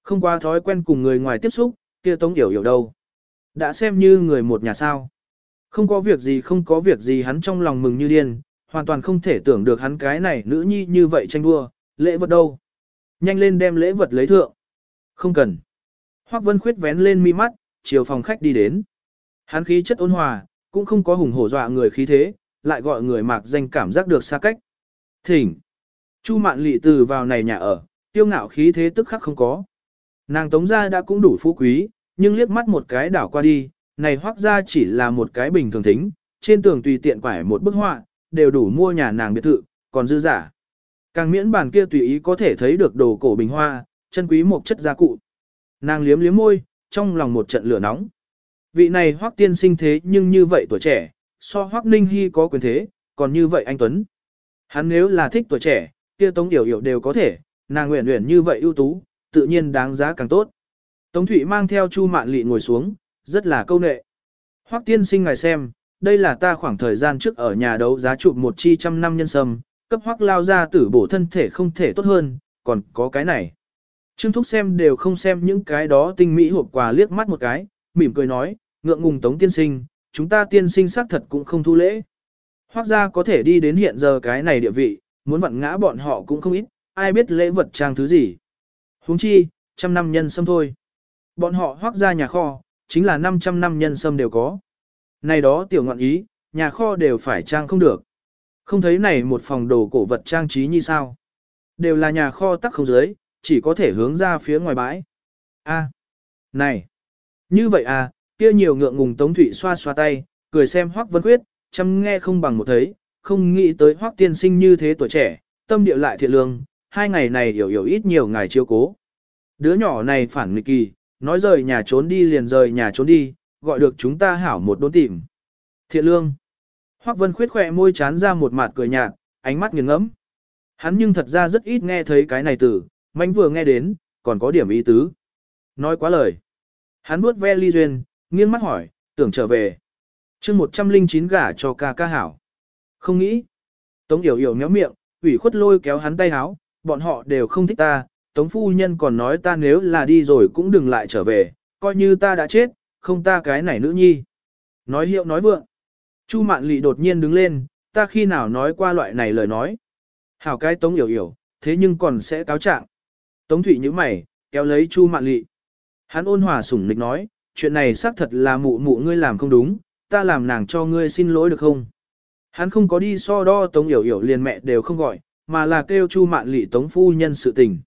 [SPEAKER 1] Không qua thói quen cùng người ngoài tiếp xúc, kia Tống Yểu Yểu đâu. Đã xem như người một nhà sao. Không có việc gì không có việc gì hắn trong lòng mừng như điên, hoàn toàn không thể tưởng được hắn cái này nữ nhi như vậy tranh đua, lễ vật đâu. Nhanh lên đem lễ vật lấy thượng. Không cần. Hoác Vân Khuyết vén lên mi mắt, chiều phòng khách đi đến. Hắn khí chất ôn hòa, cũng không có hùng hổ dọa người khí thế, lại gọi người mạc danh cảm giác được xa cách. Thỉnh. Chu mạn lị từ vào này nhà ở, tiêu ngạo khí thế tức khắc không có. Nàng tống gia đã cũng đủ phú quý, nhưng liếc mắt một cái đảo qua đi, này hoác ra chỉ là một cái bình thường thính, trên tường tùy tiện quải một bức họa, đều đủ mua nhà nàng biệt thự, còn dư giả. Càng miễn bàn kia tùy ý có thể thấy được đồ cổ bình hoa, chân quý một chất gia cụ. Nàng liếm liếm môi, trong lòng một trận lửa nóng. Vị này hoác tiên sinh thế nhưng như vậy tuổi trẻ, so hoác ninh hy có quyền thế, còn như vậy anh Tuấn. Hắn nếu là thích tuổi trẻ, kia tống yểu hiểu đều có thể, nàng nguyện nguyện như vậy ưu tú, tự nhiên đáng giá càng tốt. Tống Thụy mang theo Chu Mạn Lị ngồi xuống, rất là câu nệ. Hoắc tiên sinh ngài xem, đây là ta khoảng thời gian trước ở nhà đấu giá chụp một chi trăm năm nhân sâm, cấp Hoắc lao ra tử bổ thân thể không thể tốt hơn, còn có cái này. Trương Thúc xem đều không xem những cái đó tinh mỹ hộp quà liếc mắt một cái, mỉm cười nói, ngượng ngùng Tống tiên sinh, chúng ta tiên sinh xác thật cũng không thu lễ. Hoắc gia có thể đi đến hiện giờ cái này địa vị, muốn vặn ngã bọn họ cũng không ít, ai biết lễ vật trang thứ gì. Huống chi, trăm năm nhân sâm thôi. Bọn họ hoác ra nhà kho, chính là 500 năm nhân sâm đều có. Này đó tiểu ngọn ý, nhà kho đều phải trang không được. Không thấy này một phòng đồ cổ vật trang trí như sao. Đều là nhà kho tắc không dưới, chỉ có thể hướng ra phía ngoài bãi. A, này, như vậy à, kia nhiều ngượng ngùng Tống Thụy xoa xoa tay, cười xem Hoắc Vân Quyết, chăm nghe không bằng một thấy, không nghĩ tới Hoắc tiên sinh như thế tuổi trẻ, tâm địa lại thiện lương, hai ngày này hiểu hiểu ít nhiều ngài chiêu cố. Đứa nhỏ này phản nghịch kỳ, nói rời nhà trốn đi liền rời nhà trốn đi, gọi được chúng ta hảo một đốn tìm. Thiện lương. Hoắc Vân Khuyết khỏe môi chán ra một mặt cười nhạt, ánh mắt nghiền ngẫm. Hắn nhưng thật ra rất ít nghe thấy cái này từ, mạnh vừa nghe đến, còn có điểm ý tứ. Nói quá lời. Hắn vuốt ve ly duyên, nghiêng mắt hỏi, tưởng trở về. chương 109 gả cho ca ca hảo. Không nghĩ. Tống yểu yểu méo miệng, ủy khuất lôi kéo hắn tay háo, bọn họ đều không thích ta. Tống phu nhân còn nói ta nếu là đi rồi cũng đừng lại trở về, coi như ta đã chết, không ta cái này nữ nhi. Nói hiệu nói vượng. Chu mạn lị đột nhiên đứng lên, ta khi nào nói qua loại này lời nói. Hảo cái tống hiểu hiểu, thế nhưng còn sẽ cáo trạng. Tống thủy như mày, kéo lấy chu mạn lị. Hắn ôn hòa sủng nịch nói, chuyện này xác thật là mụ mụ ngươi làm không đúng, ta làm nàng cho ngươi xin lỗi được không? Hắn không có đi so đo Tống hiểu hiểu liền mẹ đều không gọi, mà là kêu Chu Mạn Lị Tống phu nhân sự tình.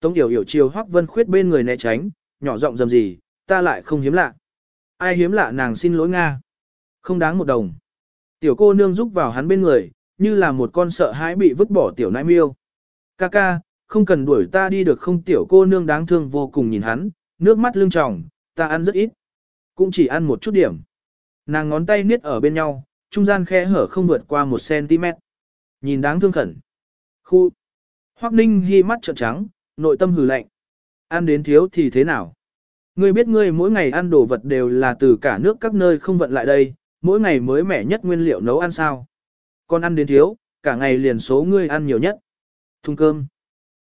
[SPEAKER 1] Tống Điều Yểu chiều Hoắc Vân Khuyết bên người né tránh, nhỏ giọng dầm gì, ta lại không hiếm lạ. Ai hiếm lạ nàng xin lỗi Nga. Không đáng một đồng. Tiểu cô nương giúp vào hắn bên người, như là một con sợ hãi bị vứt bỏ tiểu nãi miêu. Ca ca, không cần đuổi ta đi được không tiểu cô nương đáng thương vô cùng nhìn hắn, nước mắt lưng tròng, ta ăn rất ít. Cũng chỉ ăn một chút điểm. Nàng ngón tay niết ở bên nhau, trung gian khe hở không vượt qua một cm. Nhìn đáng thương khẩn. Khu. Hoắc Ninh hi mắt trợn trắng, nội tâm hừ lạnh. Ăn đến thiếu thì thế nào? Ngươi biết ngươi mỗi ngày ăn đồ vật đều là từ cả nước các nơi không vận lại đây, mỗi ngày mới mẻ nhất nguyên liệu nấu ăn sao? Còn ăn đến thiếu, cả ngày liền số ngươi ăn nhiều nhất. Thùng cơm.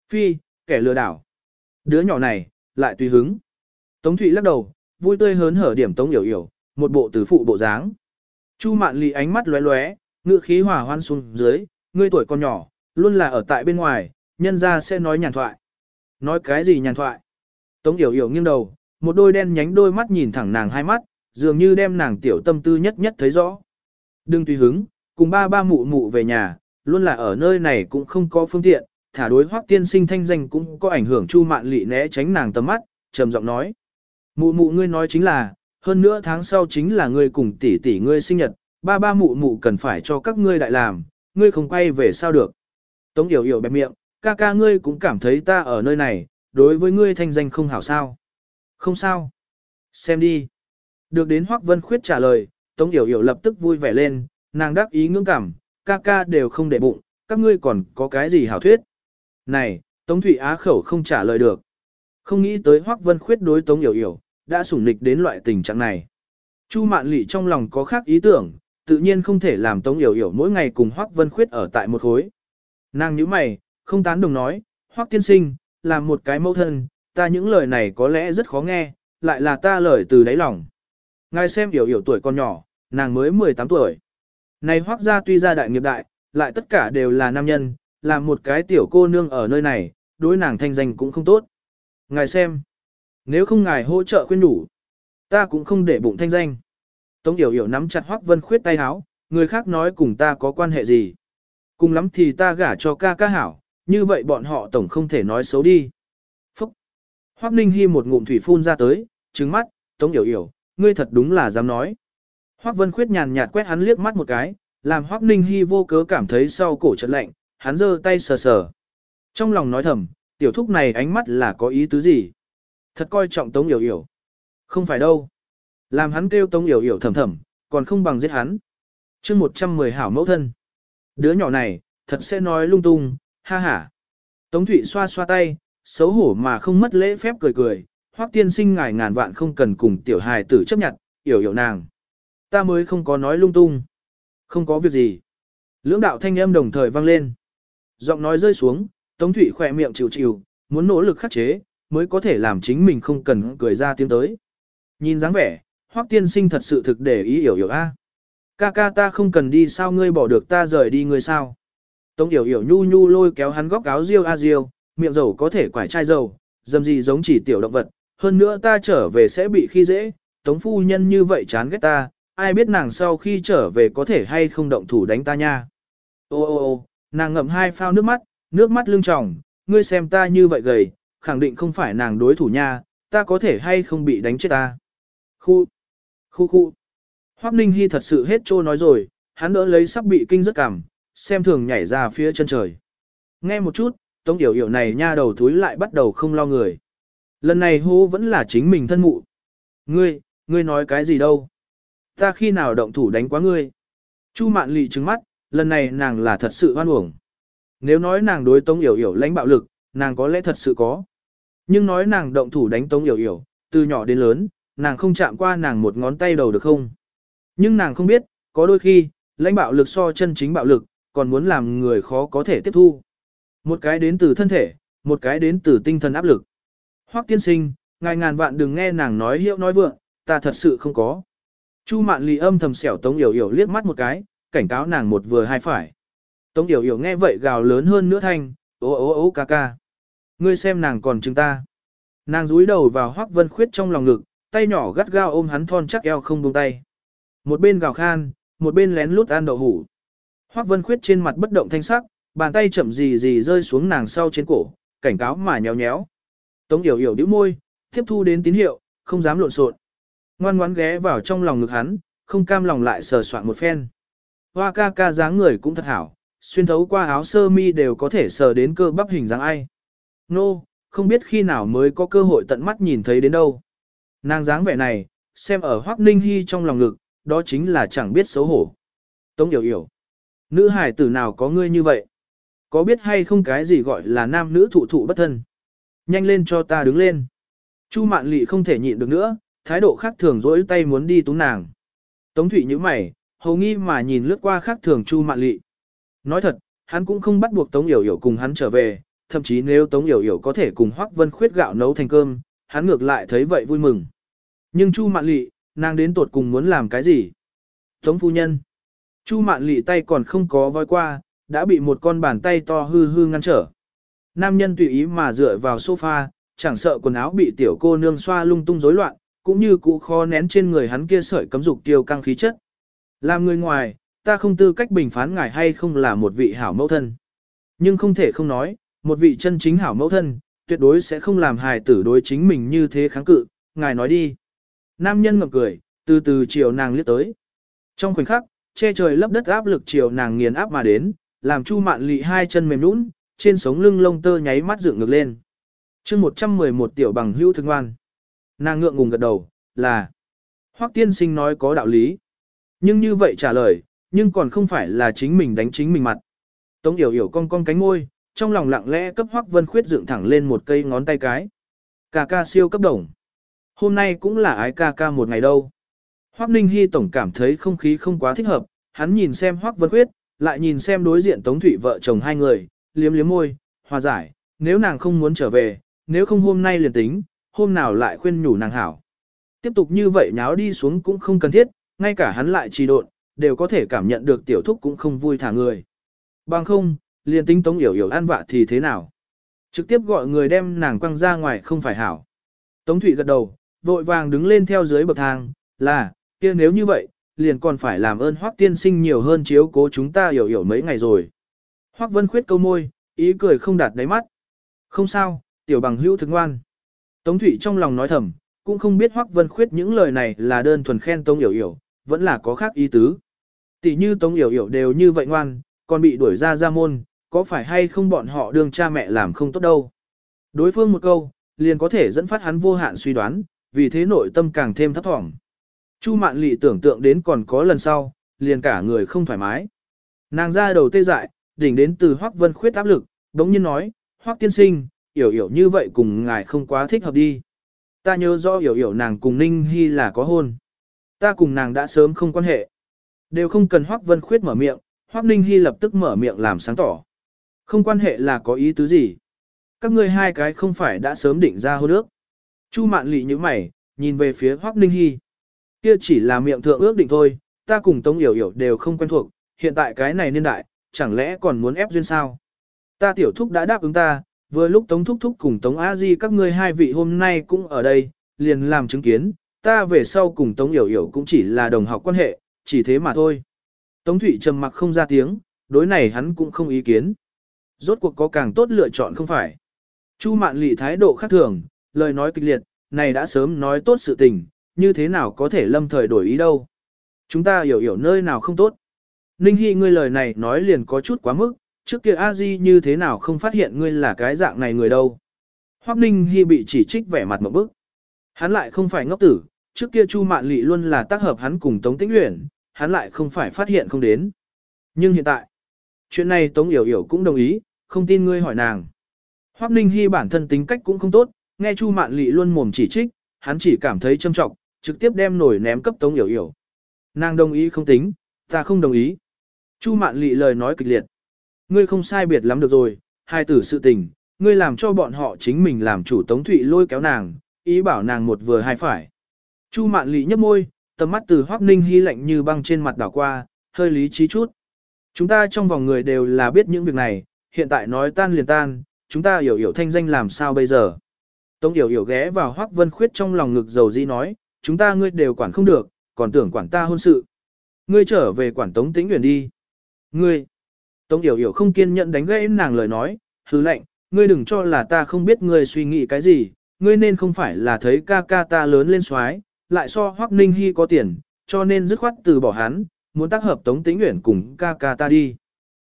[SPEAKER 1] Phi, kẻ lừa đảo. Đứa nhỏ này, lại tùy hứng. Tống Thụy lắc đầu, vui tươi hớn hở điểm Tống Yểu Yểu, một bộ tử phụ bộ dáng. Chu Mạn Ly ánh mắt lóe lóe, ngựa khí hòa hoan xuống dưới, ngươi tuổi còn nhỏ, luôn là ở tại bên ngoài, nhân ra sẽ nói nhàn thoại. Nói cái gì nhàn thoại? Tống Yểu Yểu nghiêng đầu, một đôi đen nhánh đôi mắt nhìn thẳng nàng hai mắt, dường như đem nàng tiểu tâm tư nhất nhất thấy rõ. Đừng tùy hứng, cùng ba ba mụ mụ về nhà, luôn là ở nơi này cũng không có phương tiện, thả đối hoác tiên sinh thanh danh cũng có ảnh hưởng chu mạn lị né tránh nàng tầm mắt, trầm giọng nói. Mụ mụ ngươi nói chính là, hơn nữa tháng sau chính là ngươi cùng tỷ tỷ ngươi sinh nhật, ba ba mụ mụ cần phải cho các ngươi đại làm, ngươi không quay về sao được. Tống yểu yểu bẹp miệng, ca ca ngươi cũng cảm thấy ta ở nơi này, đối với ngươi thanh danh không hảo sao. Không sao. Xem đi. Được đến Hoắc Vân Khuyết trả lời, Tống Yểu Yểu lập tức vui vẻ lên, nàng đáp ý ngưỡng cảm, ca ca đều không để bụng, các ngươi còn có cái gì hảo thuyết. Này, Tống Thụy Á khẩu không trả lời được. Không nghĩ tới Hoắc Vân Khuyết đối Tống Yểu Yểu, đã sủng nịch đến loại tình trạng này. Chu Mạn Lị trong lòng có khác ý tưởng, tự nhiên không thể làm Tống Yểu Yểu mỗi ngày cùng Hoắc Vân Khuyết ở tại một khối. Nàng nhíu mày, không tán đồng nói, Hoắc tiên sinh, làm một cái mẫu thân, ta những lời này có lẽ rất khó nghe, lại là ta lời từ đáy lòng. Ngài xem hiểu hiểu tuổi còn nhỏ, nàng mới 18 tuổi. Này Hoắc gia tuy gia đại nghiệp đại, lại tất cả đều là nam nhân, làm một cái tiểu cô nương ở nơi này, đối nàng thanh danh cũng không tốt. Ngài xem, nếu không ngài hỗ trợ khuyên đủ, ta cũng không để bụng thanh danh. Tống Yểu Yểu nắm chặt Hoắc Vân Khuyết tay háo, người khác nói cùng ta có quan hệ gì. Cùng lắm thì ta gả cho ca ca hảo, như vậy bọn họ tổng không thể nói xấu đi. Phúc! Hoắc Ninh Hi một ngụm thủy phun ra tới, trừng mắt, Tống Yểu Yểu, ngươi thật đúng là dám nói. Hoắc Vân Khuyết nhàn nhạt quét hắn liếc mắt một cái, làm Hoắc Ninh Hi vô cớ cảm thấy sau cổ chợt lạnh, hắn giơ tay sờ sờ. Trong lòng nói thầm, tiểu thúc này ánh mắt là có ý tứ gì? Thật coi trọng Tống Yểu Yểu. Không phải đâu. Làm hắn kêu Tống Yểu Yểu thầm thầm, còn không bằng giết hắn. chương 110 hảo mẫu thân. Đứa nhỏ này, thật sẽ nói lung tung, ha ha. Tống Thụy xoa xoa tay, xấu hổ mà không mất lễ phép cười cười. Hoắc tiên sinh ngài ngàn vạn không cần cùng tiểu hài tử chấp nhận, hiểu hiểu nàng. Ta mới không có nói lung tung. Không có việc gì. Lưỡng đạo thanh âm đồng thời vang lên. Giọng nói rơi xuống, Tống Thụy khỏe miệng chịu chịu, muốn nỗ lực khắc chế, mới có thể làm chính mình không cần cười ra tiếng tới. Nhìn dáng vẻ, Hoắc tiên sinh thật sự thực để ý hiểu hiểu a. Ca ca ta không cần đi sao ngươi bỏ được ta rời đi ngươi sao? Tống Yểu Yểu nhu nhu lôi kéo hắn góc áo riêu a riêu, miệng dầu có thể quải chai dầu, dầm gì giống chỉ tiểu động vật, hơn nữa ta trở về sẽ bị khi dễ, tống phu nhân như vậy chán ghét ta, ai biết nàng sau khi trở về có thể hay không động thủ đánh ta nha. Ô ô ô, nàng ngậm hai phao nước mắt, nước mắt lưng tròng, ngươi xem ta như vậy gầy, khẳng định không phải nàng đối thủ nha, ta có thể hay không bị đánh chết ta. Khu, khu khu. Hoắc Ninh Hy thật sự hết trô nói rồi, hắn đỡ lấy sắp bị kinh rất cảm, xem thường nhảy ra phía chân trời. Nghe một chút, Tống Yểu Yểu này nha đầu thúi lại bắt đầu không lo người. Lần này hô vẫn là chính mình thân mụ. Ngươi, ngươi nói cái gì đâu? Ta khi nào động thủ đánh quá ngươi? Chu mạn lị trừng mắt, lần này nàng là thật sự hoan uổng. Nếu nói nàng đối Tống Yểu Yểu lãnh bạo lực, nàng có lẽ thật sự có. Nhưng nói nàng động thủ đánh Tống Yểu Yểu, từ nhỏ đến lớn, nàng không chạm qua nàng một ngón tay đầu được không? Nhưng nàng không biết, có đôi khi, lãnh bạo lực so chân chính bạo lực, còn muốn làm người khó có thể tiếp thu. Một cái đến từ thân thể, một cái đến từ tinh thần áp lực. Hoắc tiên sinh, ngài ngàn vạn đừng nghe nàng nói hiệu nói vượng, ta thật sự không có. Chu mạn lì âm thầm xẻo Tống Yểu Yểu liếc mắt một cái, cảnh cáo nàng một vừa hai phải. Tống Yểu Yểu nghe vậy gào lớn hơn nữa thanh, ố ố ố ca ca. Ngươi xem nàng còn chứng ta. Nàng rúi đầu vào Hoắc Vân Khuyết trong lòng ngực, tay nhỏ gắt gao ôm hắn thon chắc eo không buông tay. Một bên gào khan, một bên lén lút ăn đậu hủ. Hoắc Vân Khuyết trên mặt bất động thanh sắc, bàn tay chậm gì gì rơi xuống nàng sau trên cổ, cảnh cáo mà nhéo nhéo. Tống Yểu Yểu nhíu môi, tiếp thu đến tín hiệu, không dám lộn xộn. Ngoan ngoãn ghé vào trong lòng ngực hắn, không cam lòng lại sờ soạn một phen. Hoa ca ca dáng người cũng thật hảo, xuyên thấu qua áo sơ mi đều có thể sờ đến cơ bắp hình dáng ai. Nô, no, không biết khi nào mới có cơ hội tận mắt nhìn thấy đến đâu. Nàng dáng vẻ này, xem ở Hoắc Ninh Hy trong lòng ngực, đó chính là chẳng biết xấu hổ. Tống Yểu Yểu. Nữ hải tử nào có ngươi như vậy? Có biết hay không cái gì gọi là nam nữ thụ thụ bất thân? Nhanh lên cho ta đứng lên. Chu mạn lị không thể nhịn được nữa, thái độ khác thường dỗi tay muốn đi tú nàng. Tống Thụy như mày, hầu nghi mà nhìn lướt qua khác thường Chu mạn lị. Nói thật, hắn cũng không bắt buộc Tống Yểu Yểu cùng hắn trở về, thậm chí nếu Tống Yểu Yểu có thể cùng Hoắc Vân Khuyết gạo nấu thành cơm, hắn ngược lại thấy vậy vui mừng. Nhưng Chu Mạn Lị, nàng đến tột cùng muốn làm cái gì? Tống phu nhân. Chu Mạn Lị tay còn không có voi qua, đã bị một con bàn tay to hư hư ngăn trở. Nam nhân tùy ý mà dựa vào sofa, chẳng sợ quần áo bị tiểu cô nương xoa lung tung rối loạn, cũng như cũ khó nén trên người hắn kia sợi cấm dục tiêu căng khí chất. Làm người ngoài, ta không tư cách bình phán ngài hay không là một vị hảo mẫu thân. Nhưng không thể không nói, một vị chân chính hảo mẫu thân, tuyệt đối sẽ không làm hài tử đối chính mình như thế kháng cự, ngài nói đi. Nam nhân ngậm cười, từ từ chiều nàng liếc tới. Trong khoảnh khắc, che trời lấp đất áp lực chiều nàng nghiền áp mà đến, làm Chu Mạn Lị hai chân mềm nhũn, trên sống lưng lông tơ nháy mắt dựng ngược lên. Chương 111 tiểu bằng hữu thương ngoan. Nàng ngượng ngùng gật đầu, là Hoắc tiên sinh nói có đạo lý. Nhưng như vậy trả lời, nhưng còn không phải là chính mình đánh chính mình mặt. Tống Yểu Yểu cong cong cánh môi, trong lòng lặng lẽ cấp Hoắc Vân Khuyết dựng thẳng lên một cây ngón tay cái. Cà ca siêu cấp đồng. Hôm nay cũng là ái ca ca một ngày đâu. Hoắc Ninh Hy tổng cảm thấy không khí không quá thích hợp, hắn nhìn xem Hoắc Vân Khuyết, lại nhìn xem đối diện Tống Thụy vợ chồng hai người, liếm liếm môi, hòa giải, nếu nàng không muốn trở về, nếu không hôm nay liền tính, hôm nào lại khuyên nhủ nàng hảo. Tiếp tục như vậy nháo đi xuống cũng không cần thiết, ngay cả hắn lại trì độn, đều có thể cảm nhận được tiểu thúc cũng không vui thả người. Bằng không, liền tính Tống Yểu Yểu an vạ thì thế nào? Trực tiếp gọi người đem nàng quăng ra ngoài không phải hảo. Tống Thụy gật đầu, vội vàng đứng lên theo dưới bậc thang, là, kia nếu như vậy, liền còn phải làm ơn Hoắc tiên sinh nhiều hơn chiếu cố chúng ta hiểu hiểu mấy ngày rồi. Hoắc Vân khuyết câu môi, ý cười không đạt đáy mắt. Không sao, tiểu bằng hữu thức ngoan. Tống Thụy trong lòng nói thầm, cũng không biết Hoắc Vân khuyết những lời này là đơn thuần khen Tống hiểu hiểu, vẫn là có khác ý tứ. Tỷ như Tống hiểu hiểu đều như vậy ngoan, còn bị đuổi ra ra môn, có phải hay không bọn họ đương cha mẹ làm không tốt đâu. Đối phương một câu, liền có thể dẫn phát hắn vô hạn suy đoán, vì thế nội tâm càng thêm thấp thỏm. Chu mạn lị tưởng tượng đến còn có lần sau, liền cả người không thoải mái. Nàng ra đầu tê dại, đỉnh đến từ Hoắc Vân Khuyết áp lực, đống nhiên nói, Hoắc tiên sinh, hiểu hiểu như vậy cùng ngài không quá thích hợp đi. Ta nhớ rõ hiểu hiểu nàng cùng Ninh Hy là có hôn. Ta cùng nàng đã sớm không quan hệ. Đều không cần Hoắc Vân Khuyết mở miệng, Hoắc Ninh Hy lập tức mở miệng làm sáng tỏ. Không quan hệ là có ý tứ gì. Các ngươi hai cái không phải đã sớm định ra hôn ước. Chu mạn lị như mày, nhìn về phía Hoắc Ninh Hy. Kia chỉ là miệng thượng ước định thôi, ta cùng Tống Yểu Yểu đều không quen thuộc, hiện tại cái này niên đại, chẳng lẽ còn muốn ép duyên sao? Ta tiểu thúc đã đáp ứng ta, vừa lúc Tống thúc thúc cùng Tống A Di các ngươi hai vị hôm nay cũng ở đây, liền làm chứng kiến, ta về sau cùng Tống Yểu Yểu cũng chỉ là đồng học quan hệ, chỉ thế mà thôi. Tống Thụy trầm mặc không ra tiếng, đối này hắn cũng không ý kiến. Rốt cuộc có càng tốt lựa chọn không phải. Chu Mạn Lị thái độ khác thường, lời nói kịch liệt, này đã sớm nói tốt sự tình, như thế nào có thể lâm thời đổi ý đâu. Chúng ta hiểu hiểu nơi nào không tốt. Ninh Hy ngươi lời này nói liền có chút quá mức, trước kia a di như thế nào không phát hiện ngươi là cái dạng này người đâu. Hoắc Ninh Hy bị chỉ trích vẻ mặt một bức. Hắn lại không phải ngốc tử, trước kia Chu Mạn Lị luôn là tác hợp hắn cùng Tống Tĩnh Uyển, hắn lại không phải phát hiện không đến. Nhưng hiện tại, chuyện này Tống Yểu Yểu cũng đồng ý, không tin ngươi hỏi nàng. Hoắc Ninh Hy bản thân tính cách cũng không tốt, nghe Chu Mạn Lị luôn mồm chỉ trích, hắn chỉ cảm thấy châm trọng, trực tiếp đem nổi ném cấp Tống Yểu Yểu. Nàng đồng ý không tính, ta không đồng ý. Chu Mạn Lị lời nói kịch liệt. Ngươi không sai biệt lắm được rồi, hai tử sự tình, ngươi làm cho bọn họ chính mình làm chủ Tống Thụy lôi kéo nàng, ý bảo nàng một vừa hai phải. Chu Mạn Lị nhấp môi, tầm mắt từ Hoắc Ninh Hy lạnh như băng trên mặt đảo qua, hơi lý trí chút. Chúng ta trong vòng người đều là biết những việc này, hiện tại nói tan liền tan, chúng ta hiểu hiểu thanh danh làm sao bây giờ. Tống hiểu hiểu ghé vào Hoắc Vân Khuyết trong lòng ngực dầu di nói, chúng ta ngươi đều quản không được, còn tưởng quản ta hôn sự. Ngươi trở về quản Tống Tĩnh Uyển đi. Ngươi. Tống hiểu hiểu không kiên nhẫn đánh gãy nàng lời nói, hứ lệnh, ngươi đừng cho là ta không biết ngươi suy nghĩ cái gì, ngươi nên không phải là thấy ca ca ta lớn lên xoái, lại so Hoắc Ninh hi có tiền, cho nên dứt khoát từ bỏ hắn, muốn tác hợp Tống Tĩnh Uyển cùng ca ca ta đi.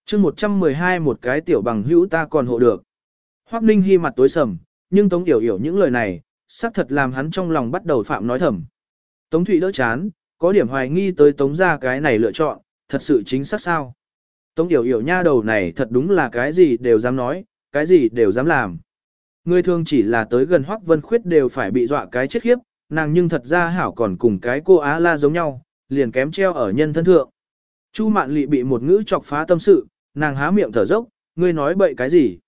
[SPEAKER 1] chương 112 một cái tiểu bằng hữu ta còn hộ được. Hoắc Ninh hi mặt tối sầm, nhưng Tống Yểu Yểu những lời này, xác thật làm hắn trong lòng bắt đầu phạm nói thầm. Tống Thụy đỡ chán, có điểm hoài nghi tới Tống ra cái này lựa chọn, thật sự chính xác sao. Tống Yểu Yểu nha đầu này thật đúng là cái gì đều dám nói, cái gì đều dám làm. Người thường chỉ là tới gần Hoắc Vân Khuyết đều phải bị dọa cái chết khiếp, nàng nhưng thật ra hảo còn cùng cái cô Á La giống nhau, liền kém treo ở nhân thân thượng. Chu Mạn Lị bị một ngữ chọc phá tâm sự, nàng há miệng thở dốc, ngươi nói bậy cái gì?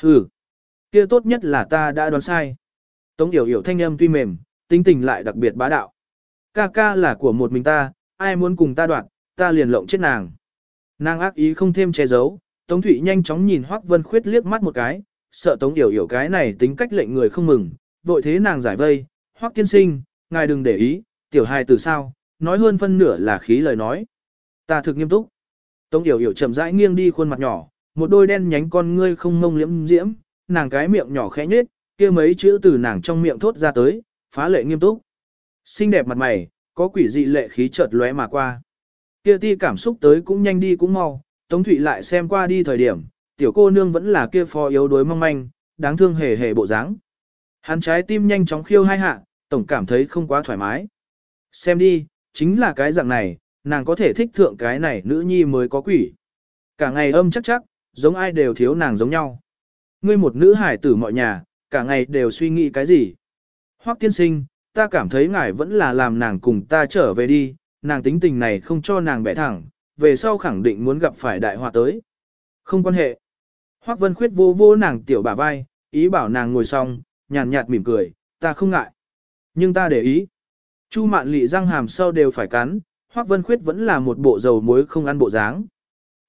[SPEAKER 1] Hừ, kia tốt nhất là ta đã đoán sai. Tống Yểu Yểu thanh âm tuy mềm, tinh tình lại đặc biệt bá đạo. Ca ca là của một mình ta, ai muốn cùng ta đoạt, ta liền lộng chết nàng. Nàng ác ý không thêm che giấu, Tống Thụy nhanh chóng nhìn Hoắc Vân Khuyết liếc mắt một cái, sợ Tống Yểu Yểu cái này tính cách lệnh người không mừng, vội thế nàng giải vây, Hoắc tiên sinh, ngài đừng để ý, tiểu hài từ sao, nói hơn phân nửa là khí lời nói. Ta thực nghiêm túc. Tống Yểu Yểu chậm rãi nghiêng đi khuôn mặt nhỏ, một đôi đen nhánh con ngươi không ngông liễm diễm, nàng cái miệng nhỏ khẽ nhếch, kia mấy chữ từ nàng trong miệng thốt ra tới, phá lệ nghiêm túc. Xinh đẹp mặt mày, có quỷ dị lệ khí chợt lóe mà qua. Kia ti cảm xúc tới cũng nhanh đi cũng mau, Tống Thụy lại xem qua đi thời điểm, tiểu cô nương vẫn là kia phò yếu đuối mong manh, đáng thương hề hề bộ dáng. Hắn trái tim nhanh chóng khiêu hai hạ, tổng cảm thấy không quá thoải mái. Xem đi, chính là cái dạng này, nàng có thể thích thượng cái này nữ nhi mới có quỷ. Cả ngày âm chắc chắc, giống ai đều thiếu nàng giống nhau. Ngươi một nữ hải tử mọi nhà, cả ngày đều suy nghĩ cái gì. Hoắc tiên sinh, ta cảm thấy ngài vẫn là làm nàng cùng ta trở về đi, nàng tính tình này không cho nàng bẻ thẳng, về sau khẳng định muốn gặp phải đại họa tới. Không quan hệ. Hoắc Vân Khuyết vô vô nàng tiểu bà vai, ý bảo nàng ngồi xong, nhàn nhạt mỉm cười, ta không ngại. Nhưng ta để ý. Chu mạn lị răng hàm sau đều phải cắn, Hoắc Vân Khuyết vẫn là một bộ dầu muối không ăn bộ dáng.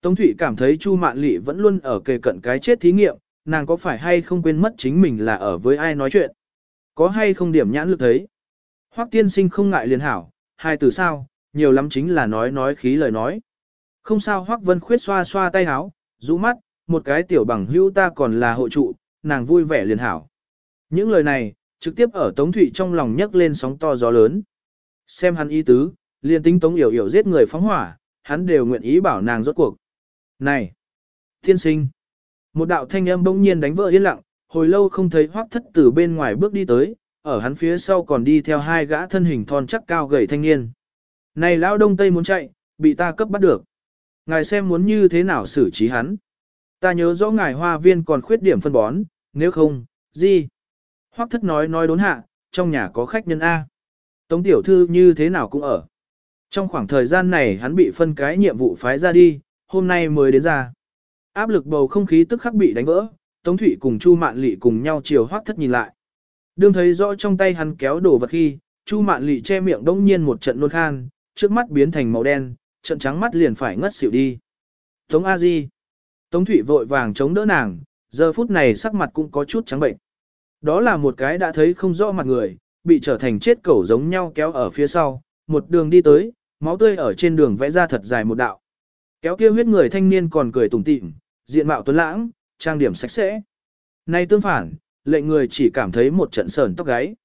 [SPEAKER 1] Tống Thụy cảm thấy Chu mạn Lệ vẫn luôn ở kề cận cái chết thí nghiệm, nàng có phải hay không quên mất chính mình là ở với ai nói chuyện. Có hay không điểm nhãn lực thấy. Hoắc tiên sinh không ngại liền hảo, hai từ sao, nhiều lắm chính là nói nói khí lời nói. Không sao Hoắc Vân Khuyết xoa xoa tay áo, rũ mắt, một cái tiểu bằng hữu ta còn là hộ trụ, nàng vui vẻ liền hảo. Những lời này, trực tiếp ở Tống Thụy trong lòng nhấc lên sóng to gió lớn. Xem hắn ý tứ, liền tính Tống Yểu Yểu giết người phóng hỏa, hắn đều nguyện ý bảo nàng rốt cuộc. Này! Thiên sinh! Một đạo thanh âm bỗng nhiên đánh vỡ yên lặng, hồi lâu không thấy hoác thất từ bên ngoài bước đi tới, ở hắn phía sau còn đi theo hai gã thân hình thon chắc cao gầy thanh niên. Này lão đông tây muốn chạy, bị ta cấp bắt được. Ngài xem muốn như thế nào xử trí hắn. Ta nhớ rõ ngài hoa viên còn khuyết điểm phân bón, nếu không, gì? Hoắc thất nói nói đốn hạ, trong nhà có khách nhân A. Tống tiểu thư như thế nào cũng ở. Trong khoảng thời gian này hắn bị phân cái nhiệm vụ phái ra đi, hôm nay mới đến ra. Áp lực bầu không khí tức khắc bị đánh vỡ, Tống Thụy cùng Chu Mạn Lệ cùng nhau chiều Hoắc thất nhìn lại. Đương thấy rõ trong tay hắn kéo đồ vật khi, Chu Mạn Lệ che miệng đông nhiên một trận nôn khan, trước mắt biến thành màu đen, trận trắng mắt liền phải ngất xỉu đi. Tống A Di. Tống Thụy vội vàng chống đỡ nàng, giờ phút này sắc mặt cũng có chút trắng bệnh. Đó là một cái đã thấy không rõ mặt người, bị trở thành chết cẩu giống nhau kéo ở phía sau, một đường đi tới, máu tươi ở trên đường vẽ ra thật dài một đạo. Kéo kia huyết người thanh niên còn cười tủm tỉm, diện mạo tuấn lãng, trang điểm sạch sẽ. Nay tương phản, lệnh người chỉ cảm thấy một trận sờn tóc gáy.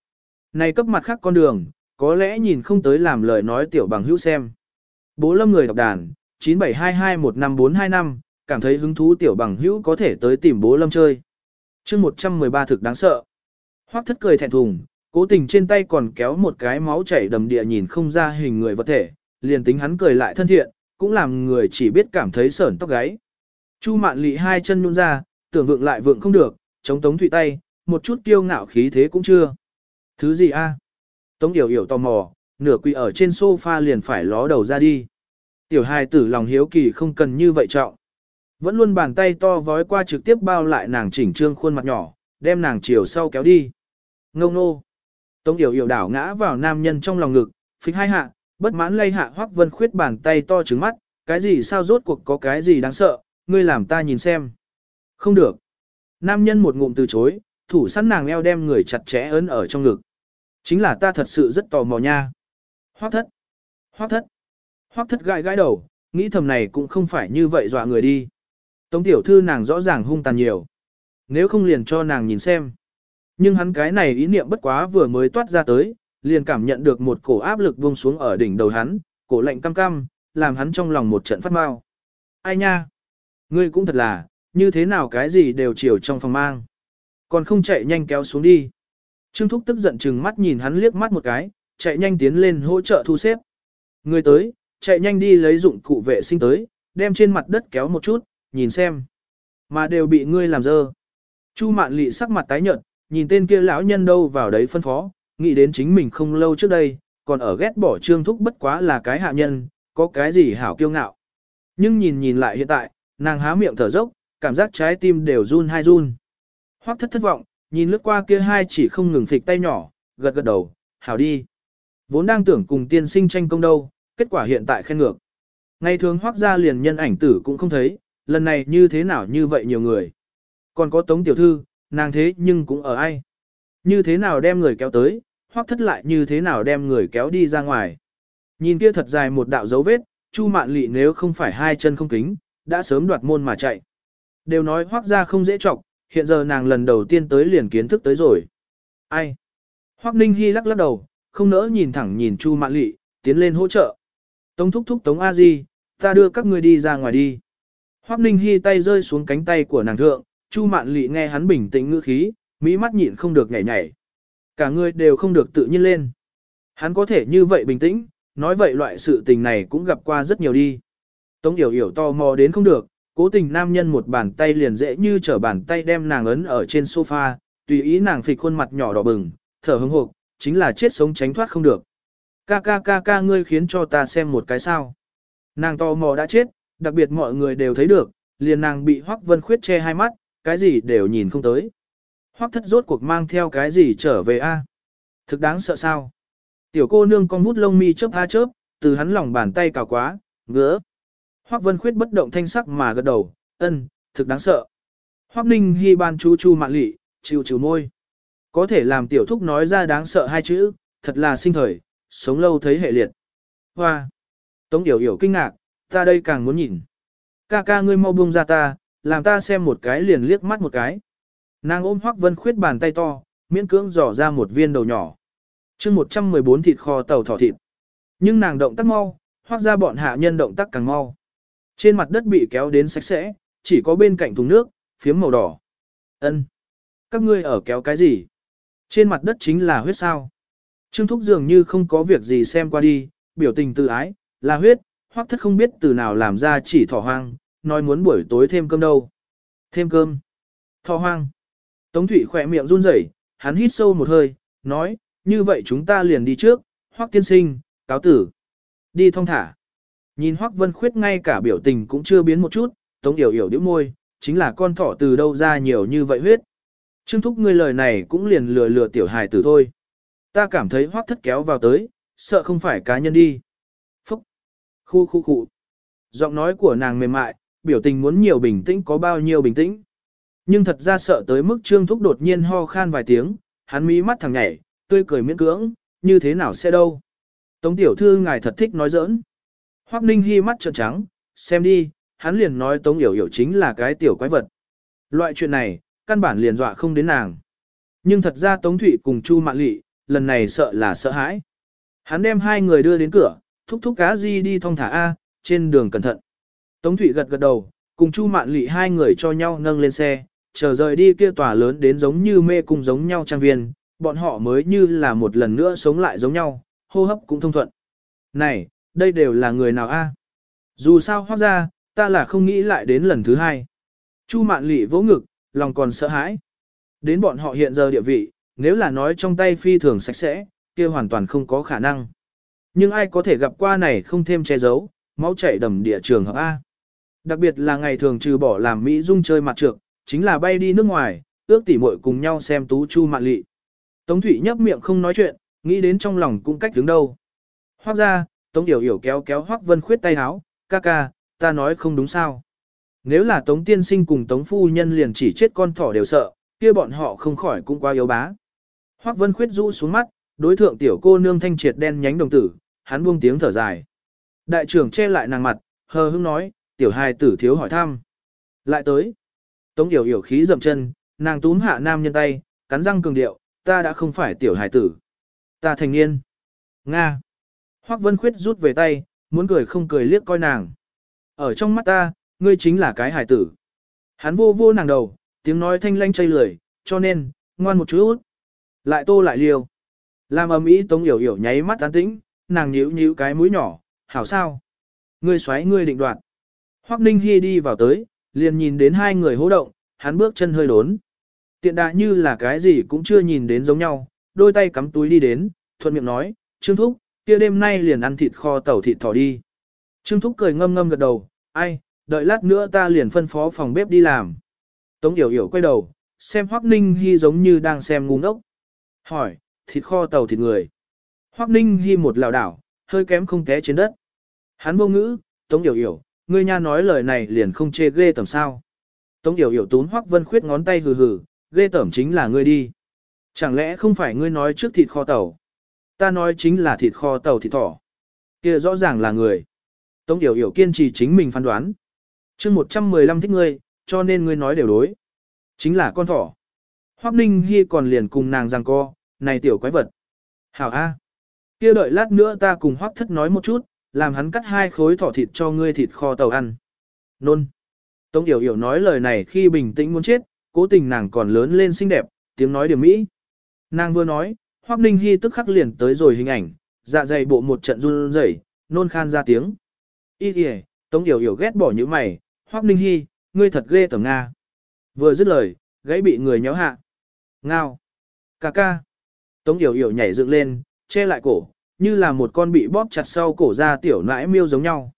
[SPEAKER 1] nay cấp mặt khác con đường, có lẽ nhìn không tới làm lời nói tiểu bằng hữu xem. Bố lâm người đọc đàn, 97221545, cảm thấy hứng thú tiểu bằng hữu có thể tới tìm bố lâm chơi. chương 113 thực đáng sợ. Hoác thất cười thẹn thùng, cố tình trên tay còn kéo một cái máu chảy đầm địa nhìn không ra hình người vật thể, liền tính hắn cười lại thân thiện, cũng làm người chỉ biết cảm thấy sởn tóc gáy. Chu mạn lị hai chân nhún ra, tưởng vượng lại vượng không được, chống tống thụy tay, một chút kiêu ngạo khí thế cũng chưa. Thứ gì a? Tống yểu yểu tò mò, nửa quỳ ở trên sofa liền phải ló đầu ra đi. Tiểu hài tử lòng hiếu kỳ không cần như vậy trọng. Vẫn luôn bàn tay to vói qua trực tiếp bao lại nàng chỉnh trương khuôn mặt nhỏ, đem nàng chiều sau kéo đi. Ngâu nô. Tống yểu yểu đảo ngã vào nam nhân trong lòng ngực, phịch hai hạ, bất mãn lây hạ hoắc vân khuyết bàn tay to trứng mắt, cái gì sao rốt cuộc có cái gì đáng sợ, ngươi làm ta nhìn xem. Không được. Nam nhân một ngụm từ chối, thủ sẵn nàng eo đem người chặt chẽ ấn ở trong ngực. Chính là ta thật sự rất tò mò nha. Hoắc thất. Hoắc thất. Hoắc thất gãi gãi đầu, nghĩ thầm này cũng không phải như vậy dọa người đi. Tống tiểu thư nàng rõ ràng hung tàn nhiều. Nếu không liền cho nàng nhìn xem. Nhưng hắn cái này ý niệm bất quá vừa mới toát ra tới, liền cảm nhận được một cổ áp lực buông xuống ở đỉnh đầu hắn, cổ lạnh cam cam, làm hắn trong lòng một trận phát mau. Ai nha? Ngươi cũng thật là, như thế nào cái gì đều chiều trong phòng mang. Còn không chạy nhanh kéo xuống đi. Trương Thúc tức giận chừng mắt nhìn hắn liếc mắt một cái, chạy nhanh tiến lên hỗ trợ thu xếp. Người tới, chạy nhanh đi lấy dụng cụ vệ sinh tới, đem trên mặt đất kéo một chút, nhìn xem. Mà đều bị ngươi làm dơ. Chu mạn lị sắc mặt tái nhợt, nhìn tên kia lão nhân đâu vào đấy phân phó, nghĩ đến chính mình không lâu trước đây, còn ở ghét bỏ trương thúc bất quá là cái hạ nhân, có cái gì hảo kiêu ngạo. Nhưng nhìn nhìn lại hiện tại, nàng há miệng thở dốc, cảm giác trái tim đều run hai run. Hoắc thất thất vọng, nhìn lướt qua kia hai chỉ không ngừng phịch tay nhỏ, gật gật đầu, hảo đi. Vốn đang tưởng cùng tiên sinh tranh công đâu, kết quả hiện tại khen ngược. Ngày thường hoác ra liền nhân ảnh tử cũng không thấy, lần này như thế nào như vậy nhiều người. Còn có tống tiểu thư, nàng thế nhưng cũng ở ai. Như thế nào đem người kéo tới, hoác thất lại như thế nào đem người kéo đi ra ngoài. Nhìn kia thật dài một đạo dấu vết, Chu Mạn Lị nếu không phải hai chân không kính, đã sớm đoạt môn mà chạy. Đều nói hoác ra không dễ trọng, hiện giờ nàng lần đầu tiên tới liền kiến thức tới rồi. Ai? Hoác Ninh Hy lắc lắc đầu, không nỡ nhìn thẳng nhìn Chu Mạn Lị, tiến lên hỗ trợ. Tống thúc thúc Tống A Di, ta đưa các ngươi đi ra ngoài đi. Hoác Ninh Hy tay rơi xuống cánh tay của nàng thượng, Chu Mạn Lị nghe hắn bình tĩnh ngữ khí, mỹ mắt nhịn không được nhảy nhảy. Cả người đều không được tự nhiên lên. Hắn có thể như vậy bình tĩnh, nói vậy loại sự tình này cũng gặp qua rất nhiều đi. Tống Yểu Yểu to mò đến không được, cố tình nam nhân một bàn tay liền dễ như trở bàn tay đem nàng ấn ở trên sofa, tùy ý nàng phịch khuôn mặt nhỏ đỏ bừng, thở hững hộp, chính là chết sống tránh thoát không được. Ca ca ca ca ngươi khiến cho ta xem một cái sao. Nàng to mò đã chết, đặc biệt mọi người đều thấy được, liền nàng bị Hoắc Vân Khuyết che hai mắt, cái gì đều nhìn không tới. Hoắc thất rốt cuộc mang theo cái gì trở về a? Thực đáng sợ sao? Tiểu cô nương con mút lông mi chớp a chớp, từ hắn lòng bàn tay cào quá, ngứa. Hoắc Vân Khuyết bất động thanh sắc mà gật đầu, ân, thực đáng sợ. Hoắc Ninh Hi ban chú chu mạn lị, chịu chịu môi. Có thể làm tiểu thúc nói ra đáng sợ hai chữ, thật là sinh thời, sống lâu thấy hệ liệt. Hoa! Tống Yểu Yểu kinh ngạc, ta đây càng muốn nhìn. Ca ca ngươi mau buông ra ta, làm ta xem một cái liền liếc mắt một cái. Nàng ôm Hoắc Vân Khuyết bàn tay to, miễn cưỡng dò ra một viên đầu nhỏ. chương 114 thịt kho tàu thỏ thịt. Nhưng nàng động tác mau, Hoắc ra bọn hạ nhân động tác càng mau. Trên mặt đất bị kéo đến sạch sẽ, chỉ có bên cạnh thùng nước, phiếm màu đỏ. Ân, Các ngươi ở kéo cái gì? Trên mặt đất chính là huyết sao. Trương Thúc dường như không có việc gì xem qua đi, biểu tình tự ái, là huyết, hoặc thất không biết từ nào làm ra chỉ thỏ hoang, nói muốn buổi tối thêm cơm đâu. Thêm cơm. Thỏ hoang. Tống Thụy khỏe miệng run rẩy, hắn hít sâu một hơi, nói, như vậy chúng ta liền đi trước, hoắc tiên sinh, cáo tử. Đi thong thả. Nhìn hoắc vân khuyết ngay cả biểu tình cũng chưa biến một chút, tống yểu yểu điếu môi, chính là con thỏ từ đâu ra nhiều như vậy huyết. Trương thúc ngươi lời này cũng liền lừa lừa tiểu hài tử thôi. Ta cảm thấy hoắc thất kéo vào tới, sợ không phải cá nhân đi. Phúc! Khu khu khu! Giọng nói của nàng mềm mại, biểu tình muốn nhiều bình tĩnh có bao nhiêu bình tĩnh. Nhưng thật ra sợ tới mức trương thúc đột nhiên ho khan vài tiếng, hắn mí mắt thằng nhảy, tươi cười miễn cưỡng, như thế nào sẽ đâu. Tống tiểu thư ngài thật thích nói giỡn. Hoắc Ninh Hi mắt trợn trắng, xem đi, hắn liền nói Tống Yểu Yểu chính là cái tiểu quái vật. Loại chuyện này, căn bản liền dọa không đến nàng. Nhưng thật ra Tống Thụy cùng Chu Mạn Lị, lần này sợ là sợ hãi. Hắn đem hai người đưa đến cửa, thúc thúc cá di đi thong thả A, trên đường cẩn thận. Tống Thụy gật gật đầu, cùng Chu Mạn Lị hai người cho nhau nâng lên xe, chờ rời đi kia tòa lớn đến giống như mê cung giống nhau trang viên, bọn họ mới như là một lần nữa sống lại giống nhau, hô hấp cũng thông thuận. Này, đây đều là người nào a? Dù sao hóa ra, ta là không nghĩ lại đến lần thứ hai. Chu Mạn Lị vỗ ngực, lòng còn sợ hãi. Đến bọn họ hiện giờ địa vị, nếu là nói trong tay phi thường sạch sẽ, kia hoàn toàn không có khả năng. Nhưng ai có thể gặp qua này không thêm che giấu, máu chảy đầm địa trường hợp A. Đặc biệt là ngày thường trừ bỏ làm Mỹ Dung chơi mặt trược, chính là bay đi nước ngoài, ước tỉ muội cùng nhau xem tú chu mạn lị. Tống Thủy nhấp miệng không nói chuyện, nghĩ đến trong lòng cũng cách đứng đâu. hóa ra, Tống Yểu Yểu kéo kéo Hoác Vân khuyết tay háo, ca ca, ta nói không đúng sao. Nếu là Tống Tiên Sinh cùng Tống Phu Nhân liền chỉ chết con thỏ đều sợ, kia bọn họ không khỏi cũng quá yếu bá. Hoác Vân khuyết rũ xuống mắt, đối thượng tiểu cô nương thanh triệt đen nhánh đồng tử, hắn buông tiếng thở dài. Đại trưởng che lại nàng mặt, hờ hững nói, tiểu hài tử thiếu hỏi thăm. Lại tới. Tống yểu yểu khí dậm chân, nàng túm hạ nam nhân tay, cắn răng cường điệu, ta đã không phải tiểu hài tử. Ta thành niên. Nga. Hoắc Vân Khuyết rút về tay, muốn cười không cười liếc coi nàng. Ở trong mắt ta, ngươi chính là cái hài tử. Hắn vô vô nàng đầu, tiếng nói thanh lanh chây lười, cho nên, ngoan một chút. Lại tô lại liều. Làm ầm ĩ Tống Yểu Yểu nháy mắt tán tĩnh, nàng nhíu nhíu cái mũi nhỏ, hảo sao? Ngươi xoáy ngươi định đoạt. Hoắc Ninh Hi đi vào tới, liền nhìn đến hai người hô động, hắn bước chân hơi đốn. Tiện đà như là cái gì cũng chưa nhìn đến giống nhau, đôi tay cắm túi đi đến, thuận miệng nói, Trương Thúc, kia đêm nay liền ăn thịt kho tàu thịt thỏ đi. Trương Thúc cười ngâm ngâm gật đầu, ai, đợi lát nữa ta liền phân phó phòng bếp đi làm. Tống Yểu Yểu quay đầu, xem Hoắc Ninh Hi giống như đang xem ngu ngốc. Hỏi, thịt kho tàu thịt người. Hoắc Ninh Hi một lảo đảo, hơi kém không té trên đất. Hắn vô ngữ, Tống Yểu Yểu, ngươi nha nói lời này liền không chê ghê tầm sao. Tống Yểu Yểu túm Hoắc Vân Khuyết ngón tay hừ hừ, ghê tẩm chính là ngươi đi. Chẳng lẽ không phải ngươi nói trước thịt kho tàu? Ta nói chính là thịt kho tàu thịt thỏ. kia rõ ràng là người. Tống Yểu Yểu kiên trì chính mình phán đoán. chương 115 thích ngươi, cho nên ngươi nói đều đối. Chính là con thỏ. Hoắc Ninh Hi còn liền cùng nàng rằng co, này tiểu quái vật. Hảo A. kia đợi lát nữa ta cùng Hoắc thất nói một chút, làm hắn cắt hai khối thỏ thịt cho ngươi thịt kho tàu ăn. Nôn. Tống Yểu Yểu nói lời này khi bình tĩnh muốn chết, cố tình nàng còn lớn lên xinh đẹp, tiếng nói điểm mỹ. Nàng vừa nói, Hoắc Ninh Hi tức khắc liền tới rồi hình ảnh, dạ dày bộ một trận run rẩy, nôn khan ra tiếng. Y kìa, Tống Yểu Yểu ghét bỏ như mày, Hoắc Ninh Hi, ngươi thật ghê tởm Nga. Vừa dứt lời, gãy bị người nhéo hạ. Ngao. Cà ca. Tống Yểu Yểu nhảy dựng lên, che lại cổ, như là một con bị bóp chặt sau cổ ra tiểu nãi miêu giống nhau.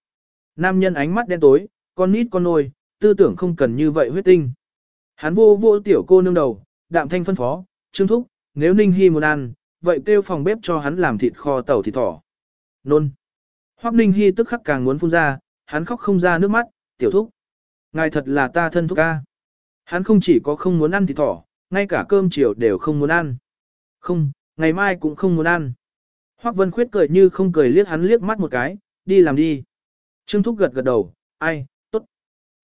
[SPEAKER 1] Nam nhân ánh mắt đen tối, con nít con nôi, tư tưởng không cần như vậy huyết tinh. Hắn vô vô tiểu cô nương đầu, đạm thanh phân phó, trương thúc, nếu Ninh Hy muốn ăn, vậy kêu phòng bếp cho hắn làm thịt kho tàu thịt thỏ. Nôn. Hoắc Ninh Hy tức khắc càng muốn phun ra, hắn khóc không ra nước mắt, tiểu thúc. Ngài thật là ta thân thúc ca. Hắn không chỉ có không muốn ăn thịt thỏ, ngay cả cơm chiều đều không muốn ăn. Không, ngày mai cũng không muốn ăn. Hoắc Vân Khuyết cười như không cười liếc hắn liếc mắt một cái, đi làm đi. Trương Thúc gật gật đầu, ai, tốt.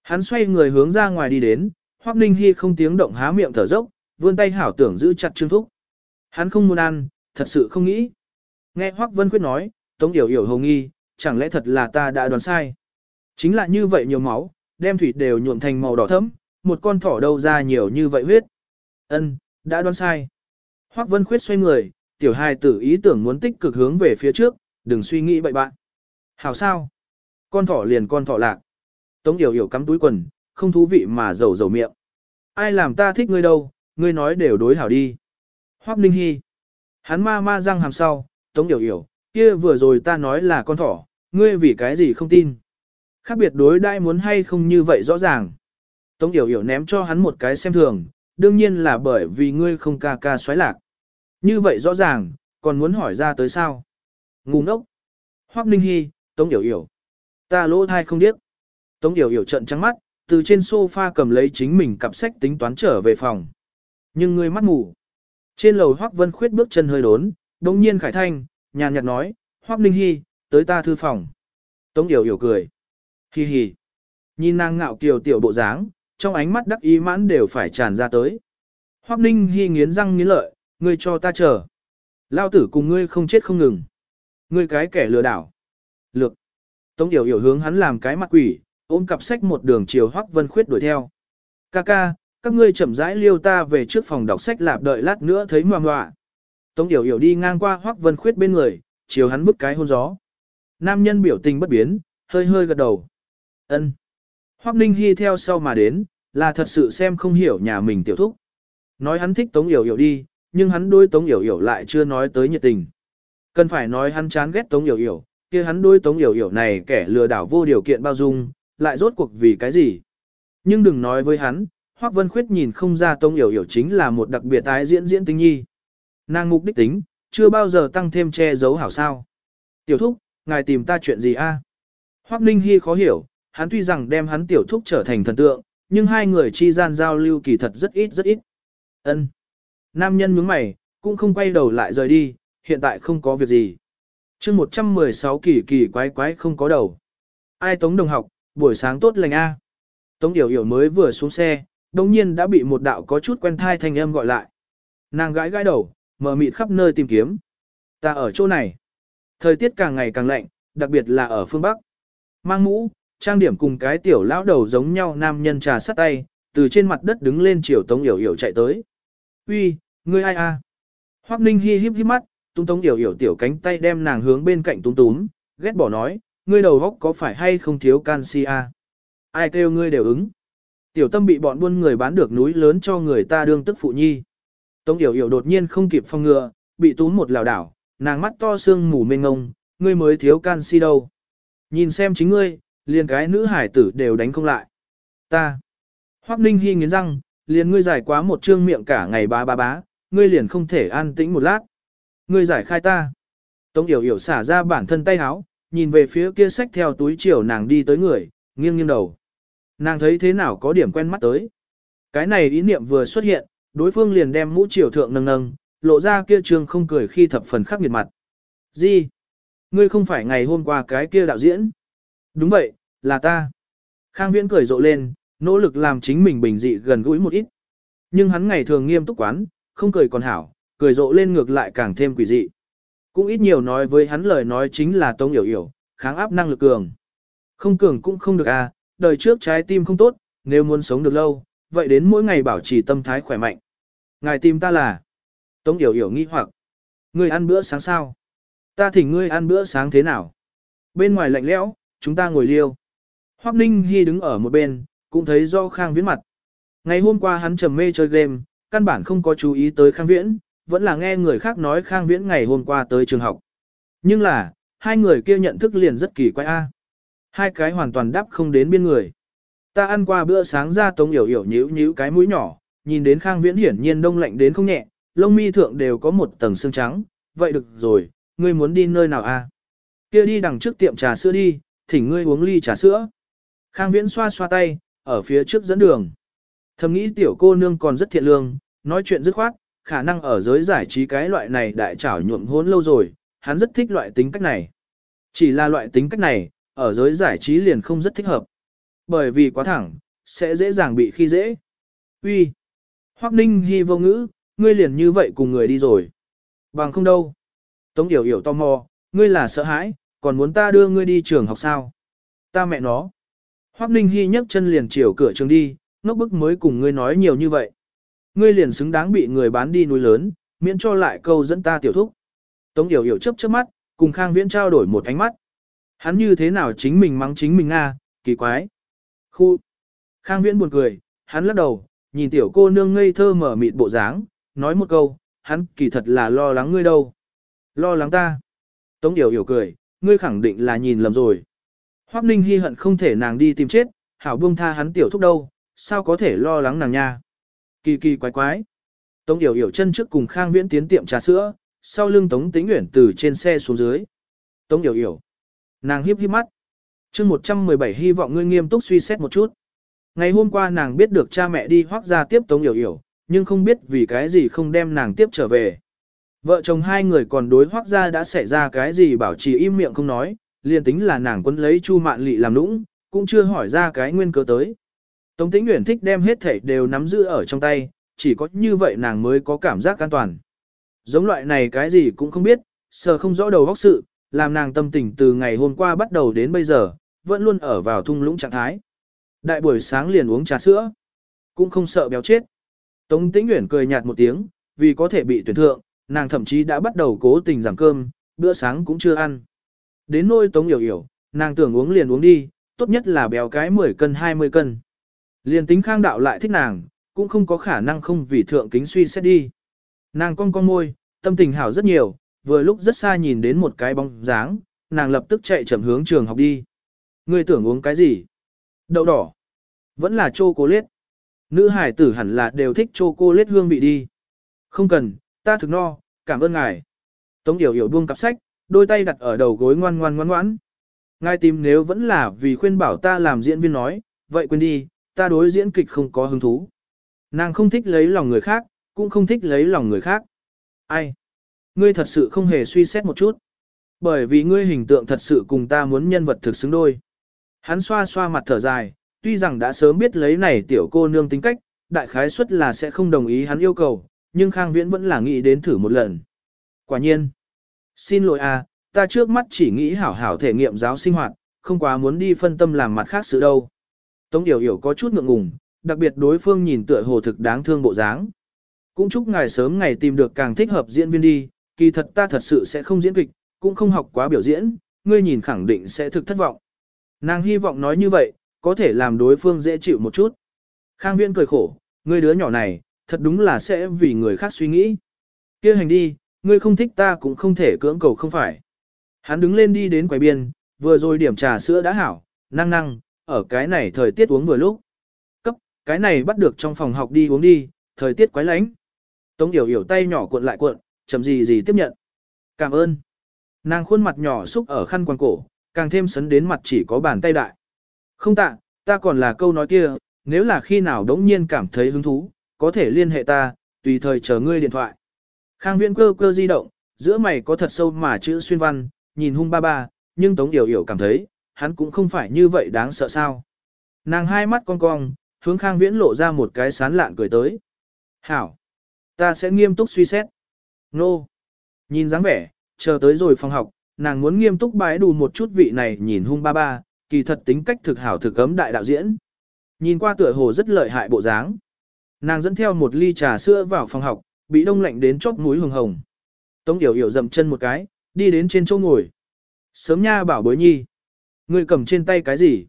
[SPEAKER 1] Hắn xoay người hướng ra ngoài đi đến, Hoắc Ninh Hi không tiếng động há miệng thở dốc, vươn tay hảo tưởng giữ chặt Trương Thúc. Hắn không muốn ăn, thật sự không nghĩ. Nghe Hoắc Vân Khuyết nói, Tống Yểu Yểu hồng nghi, chẳng lẽ thật là ta đã đoán sai. Chính là như vậy nhiều máu, đem thủy đều nhuộm thành màu đỏ thẫm, một con thỏ đâu ra nhiều như vậy huyết. Ân, đã đoán sai. Hoắc Vân Khuyết xoay người, tiểu hài tử ý tưởng muốn tích cực hướng về phía trước, đừng suy nghĩ bậy bạn. Hảo sao? Con thỏ liền con thỏ lạc. Tống Yểu Yểu cắm túi quần, không thú vị mà dầu dầu miệng. Ai làm ta thích ngươi đâu, ngươi nói đều đối hảo đi. Hoắc Ninh Hi. Hắn ma ma răng hàm sau, Tống Yểu Yểu, kia vừa rồi ta nói là con thỏ, ngươi vì cái gì không tin. Khác biệt đối đãi muốn hay không như vậy rõ ràng. Tống Yểu Yểu ném cho hắn một cái xem thường, đương nhiên là bởi vì ngươi không ca ca xoáy lạc. Như vậy rõ ràng, còn muốn hỏi ra tới sao? Ngu ngốc. Hoắc Ninh Hi, Tống Yểu Yểu. Ta lỗ thai không điếc. Tống Yểu Yểu trợn trắng mắt, từ trên sofa cầm lấy chính mình cặp sách tính toán trở về phòng. Nhưng ngươi mắt mù. Trên lầu Hoắc Vân Khuyết bước chân hơi đốn, đồng nhiên khải thanh, nhàn nhạt nói, Hoắc Ninh Hi, tới ta thư phòng. Tống Yểu Yểu cười. Hi hi. Nhìn nàng ngạo kiều tiểu bộ dáng, trong ánh mắt đắc ý mãn đều phải tràn ra tới. Hoắc Ninh Hi nghiến răng nghiến lợi, ngươi cho ta chờ. Lao tử cùng ngươi không chết không ngừng. Ngươi cái kẻ lừa đảo. Lược. Tống Yểu Yểu hướng hắn làm cái mặt quỷ, ôm cặp sách một đường chiều Hoắc Vân Khuyết đuổi theo. Ca ca, các ngươi chậm rãi liêu ta về trước phòng đọc sách lạp đợi lát nữa thấy ngoà ngoạ. Tống Yểu Yểu đi ngang qua Hoắc Vân Khuyết bên người, chiều hắn bức cái hôn gió. Nam nhân biểu tình bất biến, hơi hơi gật đầu. Ân. Hoắc Ninh Hi theo sau mà đến, là thật sự xem không hiểu nhà mình tiểu thúc. Nói hắn thích Tống Yểu Yểu đi, nhưng hắn đôi Tống Yểu Yểu lại chưa nói tới nhiệt tình. Cần phải nói hắn chán ghét Tống Yểu Yểu, kia hắn đôi Tống Yểu Yểu này kẻ lừa đảo vô điều kiện bao dung, lại rốt cuộc vì cái gì. Nhưng đừng nói với hắn, Hoắc Vân Khuyết nhìn không ra Tống Yểu Yểu chính là một đặc biệt tái diễn diễn tính nhi. Nàng mục đích tính, chưa bao giờ tăng thêm che giấu hảo sao. Tiểu thúc, ngài tìm ta chuyện gì a? Hoắc Ninh Hi khó hiểu, hắn tuy rằng đem hắn tiểu thúc trở thành thần tượng, nhưng hai người chi gian giao lưu kỳ thật rất ít rất ít. Ân. Nam nhân nhướng mày, cũng không quay đầu lại rời đi, hiện tại không có việc gì. chương 116 kỳ kỳ quái quái không có đầu. Ai Tống đồng học, buổi sáng tốt lành A. Tống Yểu Yểu mới vừa xuống xe, đồng nhiên đã bị một đạo có chút quen thai thanh âm gọi lại. Nàng gãi gãi đầu, mở mịt khắp nơi tìm kiếm. Ta ở chỗ này. Thời tiết càng ngày càng lạnh, đặc biệt là ở phương Bắc. Mang mũ, trang điểm cùng cái tiểu lão đầu giống nhau nam nhân trà sắt tay, từ trên mặt đất đứng lên chiều Tống Yểu Yểu chạy tới. Uy, ngươi ai a? Hoắc Ninh hi híp híp mắt, tung Tống Yểu Yểu tiểu cánh tay đem nàng hướng bên cạnh túm túm, ghét bỏ nói, ngươi đầu góc có phải hay không thiếu canxi a? Ai kêu ngươi đều ứng. Tiểu tâm bị bọn buôn người bán được núi lớn cho người ta đương tức phụ nhi. Tống Yểu Yểu đột nhiên không kịp phong ngừa, bị túm một lảo đảo, nàng mắt to sương mù mênh ngông, ngươi mới thiếu canxi đâu. Nhìn xem chính ngươi, liền cái nữ hải tử đều đánh không lại. Ta. Hoắc Ninh Hi nghiến răng, liền ngươi giải quá một trương miệng cả ngày ba ba bá, ngươi liền không thể an tĩnh một lát. Ngươi giải khai ta. Tống Yểu Yểu xả ra bản thân tay háo, nhìn về phía kia sách theo túi chiều nàng đi tới người, nghiêng nghiêng đầu. Nàng thấy thế nào có điểm quen mắt tới. Cái này ý niệm vừa xuất hiện, đối phương liền đem mũ triều thượng nâng nâng, lộ ra kia trương không cười khi thập phần khắc nghiệt mặt. Gì? Ngươi không phải ngày hôm qua cái kia đạo diễn? Đúng vậy, là ta. Khang Viễn cười rộ lên, nỗ lực làm chính mình bình dị gần gũi một ít. Nhưng hắn ngày thường nghiêm túc quán, không cười còn hảo, cười rộ lên ngược lại càng thêm quỷ dị. Cũng ít nhiều nói với hắn lời nói chính là tông hiểu hiểu, kháng áp năng lực cường. Không cường cũng không được à, đời trước trái tim không tốt, nếu muốn sống được lâu, vậy đến mỗi ngày bảo trì tâm thái khỏe mạnh. Ngài tìm ta là Tống Yểu Yểu nghi hoặc. Ngươi ăn bữa sáng sao? Ta thỉnh ngươi ăn bữa sáng thế nào? Bên ngoài lạnh lẽo, chúng ta ngồi liêu. Hoắc Ninh Hi đứng ở một bên, cũng thấy do Khang Viễn mặt. Ngày hôm qua hắn trầm mê chơi game, căn bản không có chú ý tới Khang Viễn, vẫn là nghe người khác nói Khang Viễn ngày hôm qua tới trường học. Nhưng là, hai người kia nhận thức liền rất kỳ quái a. Hai cái hoàn toàn đắp không đến biên người. Ta ăn qua bữa sáng ra tống yểu yểu nhíu nhíu cái mũi nhỏ, nhìn đến Khang Viễn hiển nhiên đông lạnh đến không nhẹ, lông mi thượng đều có một tầng xương trắng, vậy được rồi, ngươi muốn đi nơi nào a? Kia đi đằng trước tiệm trà sữa đi, thỉnh ngươi uống ly trà sữa. Khang Viễn xoa xoa tay, ở phía trước dẫn đường. Thầm nghĩ tiểu cô nương còn rất thiện lương, nói chuyện dứt khoát, khả năng ở giới giải trí cái loại này đại trảo nhuộm hốn lâu rồi, hắn rất thích loại tính cách này. Chỉ là loại tính cách này, ở giới giải trí liền không rất thích hợp. Bởi vì quá thẳng, sẽ dễ dàng bị khi dễ. Uy, Hoắc Ninh Hi vô ngữ, ngươi liền như vậy cùng người đi rồi. Bằng không đâu. Tống Yểu Yểu tò mò, ngươi là sợ hãi, còn muốn ta đưa ngươi đi trường học sao? Ta mẹ nó. Hoắc Ninh Hi nhấc chân liền chiều cửa trường đi, ngốc bức mới cùng ngươi nói nhiều như vậy. Ngươi liền xứng đáng bị người bán đi núi lớn, miễn cho lại câu dẫn ta tiểu thúc. Tống Yểu Yểu chớp chớp mắt, cùng Khang Viễn trao đổi một ánh mắt. Hắn như thế nào chính mình mắng chính mình à kỳ quái. Khu. Khang Viễn buồn cười, hắn lắc đầu, nhìn tiểu cô nương ngây thơ mở mịt bộ dáng, nói một câu, hắn kỳ thật là lo lắng ngươi đâu. Lo lắng ta. Tống Yểu Yểu cười, ngươi khẳng định là nhìn lầm rồi. Hoắc Ninh hy hận không thể nàng đi tìm chết, hảo buông tha hắn tiểu thúc đâu, sao có thể lo lắng nàng nha. Kỳ kỳ quái quái. Tống Yểu Yểu chân trước cùng Khang Viễn tiến tiệm trà sữa, sau lưng Tống Tĩnh Uyển từ trên xe xuống dưới. Tống Yểu Yểu. Nàng híp híp mắt. Chương 117 hy vọng ngươi nghiêm túc suy xét một chút. Ngày hôm qua nàng biết được cha mẹ đi hoác ra tiếp Tống Yểu Yểu, nhưng không biết vì cái gì không đem nàng tiếp trở về. Vợ chồng hai người còn đối hoác ra đã xảy ra cái gì bảo trì im miệng không nói, liền tính là nàng quân lấy chu mạn lị làm nũng, cũng chưa hỏi ra cái nguyên cớ tới. Tống tĩnh nguyện thích đem hết thảy đều nắm giữ ở trong tay, chỉ có như vậy nàng mới có cảm giác an toàn. Giống loại này cái gì cũng không biết, sờ không rõ đầu góc sự, làm nàng tâm tình từ ngày hôm qua bắt đầu đến bây giờ, vẫn luôn ở vào thung lũng trạng thái. Đại buổi sáng liền uống trà sữa, cũng không sợ béo chết. Tống Tĩnh Uyển cười nhạt một tiếng, vì có thể bị tuyển thượng, nàng thậm chí đã bắt đầu cố tình giảm cơm, bữa sáng cũng chưa ăn. Đến nôi Tống Yểu Yểu, nàng tưởng uống liền uống đi, tốt nhất là béo cái 10 cân 20 cân. Liền tính khang đạo lại thích nàng, cũng không có khả năng không vì thượng kính suy xét đi. Nàng cong cong môi, tâm tình hảo rất nhiều, vừa lúc rất xa nhìn đến một cái bóng dáng, nàng lập tức chạy chậm hướng trường học đi. Ngươi tưởng uống cái gì? Đậu đỏ. Vẫn là chocolate. Nữ hải tử hẳn là đều thích chocolate hương vị đi. Không cần, ta thực no, cảm ơn ngài. Tống Yểu Yểu buông cặp sách, đôi tay đặt ở đầu gối ngoan ngoan ngoan ngoãn. Ngài tìm nếu vẫn là vì khuyên bảo ta làm diễn viên nói, vậy quên đi, ta đối diễn kịch không có hứng thú. Nàng không thích lấy lòng người khác, cũng không thích lấy lòng người khác. Ai? Ngươi thật sự không hề suy xét một chút. Bởi vì ngươi hình tượng thật sự cùng ta muốn nhân vật thực xứng đôi. Hắn xoa xoa mặt thở dài, tuy rằng đã sớm biết lấy này tiểu cô nương tính cách, đại khái suất là sẽ không đồng ý hắn yêu cầu, nhưng Khang Viễn vẫn là nghĩ đến thử một lần. Quả nhiên. Xin lỗi à, ta trước mắt chỉ nghĩ hảo hảo thể nghiệm giáo sinh hoạt, không quá muốn đi phân tâm làm mặt khác sự đâu. Tống Điều Hiểu có chút ngượng ngùng, đặc biệt đối phương nhìn tựa hồ thực đáng thương bộ dáng. Cũng chúc ngài sớm ngày tìm được càng thích hợp diễn viên đi, kỳ thật ta thật sự sẽ không diễn kịch, cũng không học quá biểu diễn, ngươi nhìn khẳng định sẽ thực thất vọng. Nàng hy vọng nói như vậy, có thể làm đối phương dễ chịu một chút. Khang Viễn cười khổ, ngươi đứa nhỏ này, thật đúng là sẽ vì người khác suy nghĩ. kia hành đi, ngươi không thích ta cũng không thể cưỡng cầu không phải. Hắn đứng lên đi đến quầy biên, vừa rồi điểm trà sữa đã hảo, năng năng, ở cái này thời tiết uống vừa lúc. Cấp, cái này bắt được trong phòng học đi uống đi, thời tiết quái lánh. Tống yểu yểu tay nhỏ cuộn lại cuộn, chậm gì gì tiếp nhận. Cảm ơn. Nàng khuôn mặt nhỏ xúc ở khăn quàng cổ, càng thêm sấn đến mặt chỉ có bàn tay đại. Không tạ, ta còn là câu nói kia, nếu là khi nào đống nhiên cảm thấy hứng thú, có thể liên hệ ta, tùy thời chờ ngươi điện thoại. Khang viễn cơ cơ di động, giữa mày có thật sâu mà chữ xuyên văn, nhìn hung ba ba, nhưng Tống Yểu Yểu cảm thấy, hắn cũng không phải như vậy đáng sợ sao. Nàng hai mắt cong cong, hướng Khang Viễn lộ ra một cái sán lạn cười tới. Hảo! Ta sẽ nghiêm túc suy xét. Nô! Nhìn dáng vẻ, chờ tới rồi phòng học, nàng muốn nghiêm túc bái đủ một chút vị này nhìn hung ba ba, kỳ thật tính cách thực hảo thực cấm đại đạo diễn. Nhìn qua tựa hồ rất lợi hại bộ dáng. Nàng dẫn theo một ly trà sữa vào phòng học, bị đông lạnh đến chóp mũi hồng hồng. Tống Yểu Yểu dậm chân một cái, đi đến trên chỗ ngồi. Sớm nha bảo bối nhi. Ngươi cầm trên tay cái gì?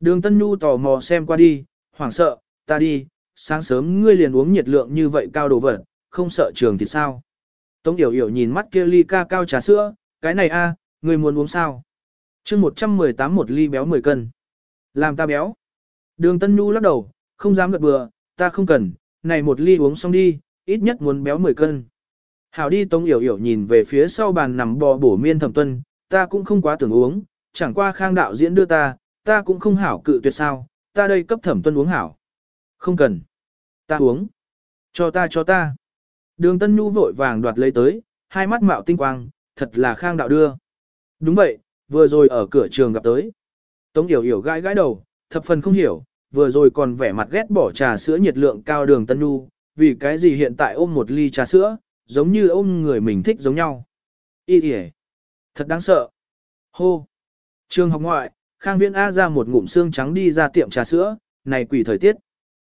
[SPEAKER 1] Đường Tân Nhu tò mò xem qua đi, hoảng sợ, ta đi, sáng sớm ngươi liền uống nhiệt lượng như vậy cao đồ vật, không sợ trường thì sao? Tống Yểu Yểu nhìn mắt kia ly ca cao trà sữa, cái này a, à, người muốn uống sao? chương 118 một ly béo 10 cân. Làm ta béo. Đường Tân Nhu lắc đầu, không dám gật bừa, ta không cần, này một ly uống xong đi, ít nhất muốn béo 10 cân. Hảo đi Tống Yểu Yểu nhìn về phía sau bàn nằm bò bổ miên thẩm tuân, ta cũng không quá tưởng uống, chẳng qua khang đạo diễn đưa ta, ta cũng không hảo cự tuyệt sao, ta đây cấp thẩm tuân uống hảo. Không cần. Ta uống. Cho ta cho ta. Đường Tân Nhu vội vàng đoạt lấy tới, hai mắt mạo tinh quang, thật là khang đạo đưa. Đúng vậy, vừa rồi ở cửa trường gặp tới. Tống Yểu Yểu gãi gãi đầu, thập phần không hiểu, vừa rồi còn vẻ mặt ghét bỏ trà sữa nhiệt lượng cao đường Tân Nhu, vì cái gì hiện tại ôm một ly trà sữa, giống như ôm người mình thích giống nhau. Ý kìa. Thật đáng sợ. Hô. Trường học ngoại, Khang Viễn A ra một ngụm xương trắng đi ra tiệm trà sữa, này quỷ thời tiết.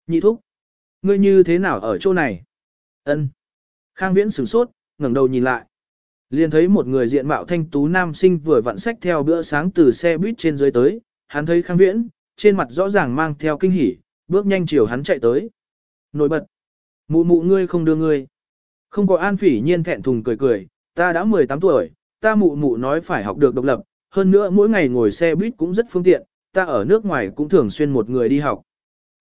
[SPEAKER 1] Nhị thúc. Ngươi như thế nào ở chỗ này? Ân. Khang Viễn sửng sốt, ngẩng đầu nhìn lại. Liền thấy một người diện mạo thanh tú nam sinh vừa vặn sách theo bữa sáng từ xe buýt trên dưới tới, hắn thấy Khang Viễn, trên mặt rõ ràng mang theo kinh hỉ, bước nhanh chiều hắn chạy tới. Nổi bật. Mụ mụ ngươi không đưa ngươi. Không có an phỉ nhiên thẹn thùng cười cười, ta đã 18 tuổi, ta mụ mụ nói phải học được độc lập, hơn nữa mỗi ngày ngồi xe buýt cũng rất phương tiện, ta ở nước ngoài cũng thường xuyên một người đi học.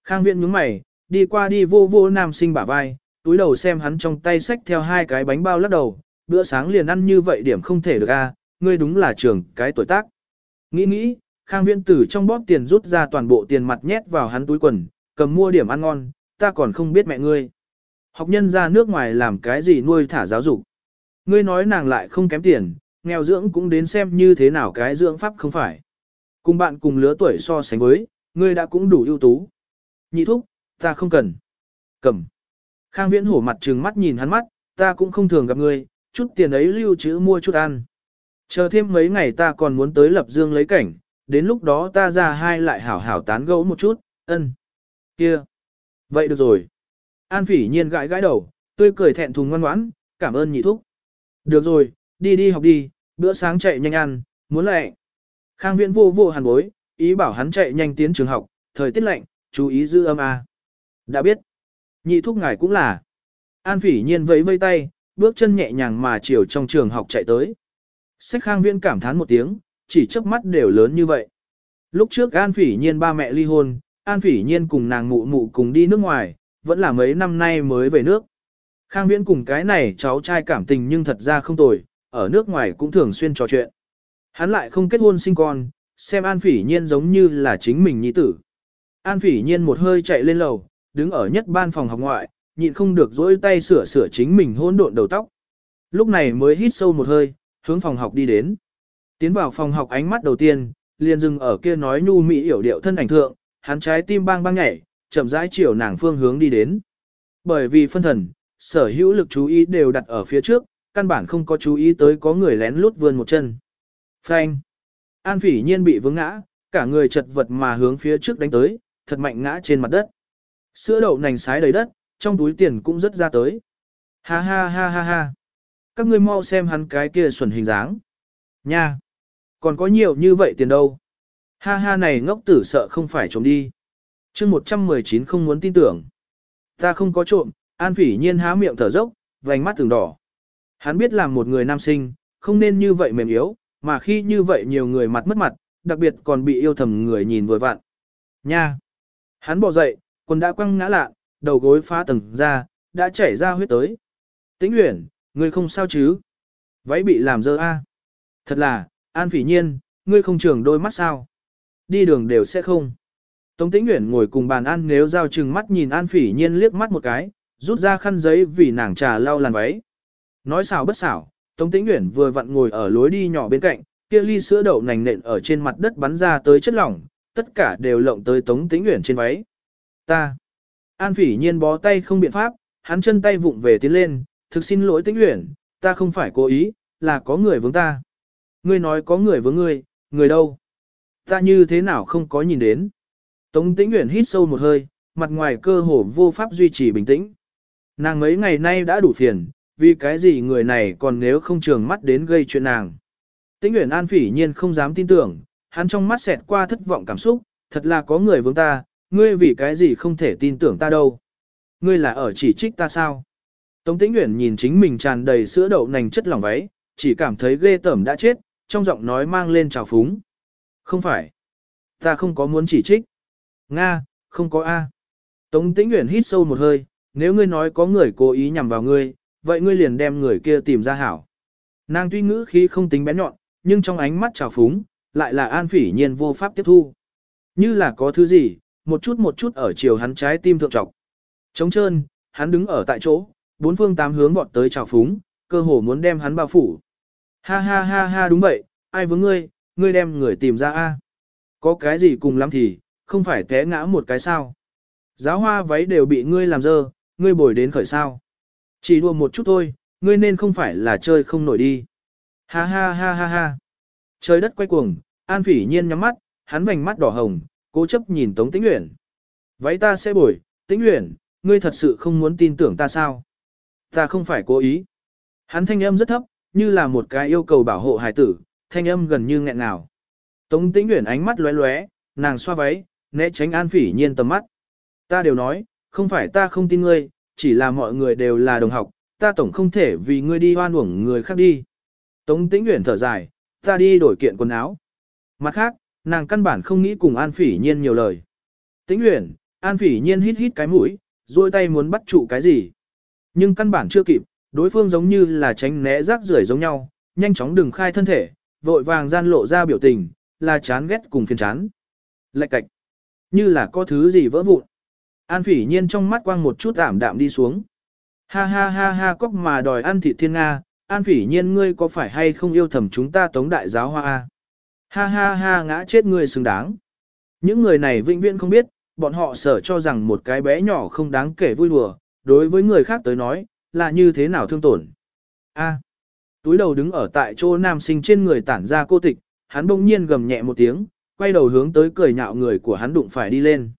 [SPEAKER 1] Khang Viễn nhướng mày, đi qua đi vô vô nam sinh bả vai, túi đầu xem hắn trong tay xách theo hai cái bánh bao lắc đầu, bữa sáng liền ăn như vậy điểm không thể được a, ngươi đúng là trưởng cái tuổi tác. Nghĩ nghĩ, Khang Viễn tử trong bóp tiền rút ra toàn bộ tiền mặt nhét vào hắn túi quần, cầm mua điểm ăn ngon, ta còn không biết mẹ ngươi. Học nhân ra nước ngoài làm cái gì nuôi thả giáo dục. Ngươi nói nàng lại không kém tiền, nghèo dưỡng cũng đến xem như thế nào cái dưỡng pháp không phải. Cùng bạn cùng lứa tuổi so sánh với, ngươi đã cũng đủ ưu tú. Nhị thúc, ta không cần. Cầm. Khang viễn hổ mặt trừng mắt nhìn hắn mắt, ta cũng không thường gặp ngươi, chút tiền ấy lưu trữ mua chút ăn. Chờ thêm mấy ngày ta còn muốn tới lập dương lấy cảnh, đến lúc đó ta ra hai lại hảo hảo tán gẫu một chút, ân. Kia. Vậy được rồi. An phỉ nhiên gãi gãi đầu, tươi cười thẹn thùng ngoan ngoãn, cảm ơn nhị thúc. Được rồi, đi đi học đi, bữa sáng chạy nhanh ăn, muốn lẹ. Khang viễn vô vô hàn bối, ý bảo hắn chạy nhanh tiến trường học, thời tiết lạnh, chú ý giữ âm A. Đã biết. Nhị thúc ngài cũng là. An phỉ nhiên vẫy vây tay, bước chân nhẹ nhàng mà chiều trong trường học chạy tới. Sách khang viễn cảm thán một tiếng, chỉ trước mắt đều lớn như vậy. Lúc trước An phỉ nhiên ba mẹ ly hôn, An phỉ nhiên cùng nàng mụ mụ cùng đi nước ngoài, vẫn là mấy năm nay mới về nước. Khang viễn cùng cái này cháu trai cảm tình nhưng thật ra không tồi, ở nước ngoài cũng thường xuyên trò chuyện. Hắn lại không kết hôn sinh con, xem An phỉ nhiên giống như là chính mình nhi tử. An phỉ nhiên một hơi chạy lên lầu, đứng ở nhất ban phòng học ngoại, nhịn không được dỗi tay sửa sửa chính mình hỗn độn đầu tóc. Lúc này mới hít sâu một hơi, hướng phòng học đi đến. Tiến vào phòng học ánh mắt đầu tiên, liền dừng ở kia nói nhu mỹ hiểu điệu thân ảnh thượng, hắn trái tim bang bang nhảy, chậm rãi chiều nàng phương hướng đi đến. Bởi vì phân thần, sở hữu lực chú ý đều đặt ở phía trước, căn bản không có chú ý tới có người lén lút vươn một chân. Phanh. An phỉ nhiên bị vướng ngã, cả người chật vật mà hướng phía trước đánh tới, thật mạnh ngã trên mặt đất. Sữa đậu nành sái đầy đất, trong túi tiền cũng rất ra tới. Ha ha ha ha ha. Các ngươi mau xem hắn cái kia xuẩn hình dáng. Nha. Còn có nhiều như vậy tiền đâu. Ha ha này ngốc tử sợ không phải trộm đi. chương 119 không muốn tin tưởng. Ta không có trộm, an phỉ nhiên há miệng thở dốc, vành mắt từng đỏ. Hắn biết làm một người nam sinh, không nên như vậy mềm yếu, mà khi như vậy nhiều người mặt mất mặt, đặc biệt còn bị yêu thầm người nhìn vừa vặn. Nha! Hắn bỏ dậy, quần đã quăng ngã lạ, đầu gối phá tầng ra, đã chảy ra huyết tới. Tĩnh Uyển, ngươi không sao chứ? Váy bị làm dơ a. Thật là, An Phỉ Nhiên, ngươi không trường đôi mắt sao? Đi đường đều sẽ không. Tống Tĩnh Uyển ngồi cùng bàn ăn nếu giao trừng mắt nhìn An Phỉ Nhiên liếc mắt một cái, rút ra khăn giấy vì nàng trà lau làn váy. Nói xảo bất xảo, Tống Tĩnh Uyển vừa vặn ngồi ở lối đi nhỏ bên cạnh, kia ly sữa đậu nành nện ở trên mặt đất bắn ra tới chất lỏng, tất cả đều lộng tới Tống Tĩnh Uyển trên váy. Ta. An Phỉ Nhiên bó tay không biện pháp, hắn chân tay vụng về tiến lên, thực xin lỗi Tĩnh Uyển, ta không phải cố ý, là có người vướng ta. Ngươi nói có người vướng ngươi, người đâu? Ta như thế nào không có nhìn đến? Tống Tĩnh Uyển hít sâu một hơi, mặt ngoài cơ hồ vô pháp duy trì bình tĩnh. Nàng mấy ngày nay đã đủ phiền, vì cái gì người này còn nếu không trường mắt đến gây chuyện nàng. Tĩnh Uyển An phỉ nhiên không dám tin tưởng, hắn trong mắt xẹt qua thất vọng cảm xúc, thật là có người vướng ta, ngươi vì cái gì không thể tin tưởng ta đâu. Ngươi là ở chỉ trích ta sao? Tống Tĩnh Uyển nhìn chính mình tràn đầy sữa đậu nành chất lỏng váy, chỉ cảm thấy ghê tởm đã chết, trong giọng nói mang lên trào phúng. Không phải. Ta không có muốn chỉ trích. Nga, không có A. Tống Tĩnh Uyển hít sâu một hơi, nếu ngươi nói có người cố ý nhằm vào ngươi, vậy ngươi liền đem người kia tìm ra hảo. Nàng tuy ngữ khí không tính bén nhọn, nhưng trong ánh mắt trào phúng, lại là an phỉ nhiên vô pháp tiếp thu. Như là có thứ gì, một chút một chút ở chiều hắn trái tim thượng trọc. Trống trơn, hắn đứng ở tại chỗ, bốn phương tám hướng vọt tới trào phúng, cơ hồ muốn đem hắn bao phủ. Ha ha ha ha đúng vậy, ai vướng ngươi, ngươi đem người tìm ra a. Có cái gì cùng lắm thì, không phải té ngã một cái sao. Giáo hoa váy đều bị ngươi làm dơ, ngươi bồi đến khởi sao. Chỉ đùa một chút thôi, ngươi nên không phải là chơi không nổi đi. Ha ha ha ha ha. Trời đất quay cuồng, An Phỉ Nhiên nhắm mắt, hắn vành mắt đỏ hồng, cố chấp nhìn Tống Tĩnh Uyển. Váy ta sẽ bồi, Tĩnh Uyển, ngươi thật sự không muốn tin tưởng ta sao? Ta không phải cố ý. Hắn thanh âm rất thấp, như là một cái yêu cầu bảo hộ hài tử, thanh âm gần như nghẹn ngào. Tống Tĩnh Uyển ánh mắt lóe lóe, nàng xoa váy, né tránh An Phỉ Nhiên tầm mắt. Ta đều nói, không phải ta không tin ngươi, chỉ là mọi người đều là đồng học, ta tổng không thể vì ngươi đi hoan uổng người khác đi. Tống Tĩnh Uyển thở dài, ta đi đổi kiện quần áo. Mặt khác, nàng căn bản không nghĩ cùng An Phỉ Nhiên nhiều lời. Tĩnh Uyển, An Phỉ Nhiên hít hít cái mũi, duỗi tay muốn bắt trụ cái gì. Nhưng căn bản chưa kịp, đối phương giống như là tránh né rác rưởi giống nhau, nhanh chóng đừng khai thân thể, vội vàng gian lộ ra biểu tình, là chán ghét cùng phiền chán. Lạch cạch, như là có thứ gì vỡ vụn. An Phỉ Nhiên trong mắt quang một chút ảm đạm đi xuống. Ha ha ha ha cóc mà đòi ăn thịt thiên Nga, an phỉ nhiên ngươi có phải hay không yêu thầm chúng ta tống đại giáo hoa a? Ha ha ha ngã chết người xứng đáng. Những người này vĩnh viễn không biết, bọn họ sở cho rằng một cái bé nhỏ không đáng kể vui đùa, đối với người khác tới nói, là như thế nào thương tổn. A. túi đầu đứng ở tại chỗ nam sinh trên người tản ra cô tịch, hắn bỗng nhiên gầm nhẹ một tiếng, quay đầu hướng tới cười nhạo người của hắn đụng phải đi lên.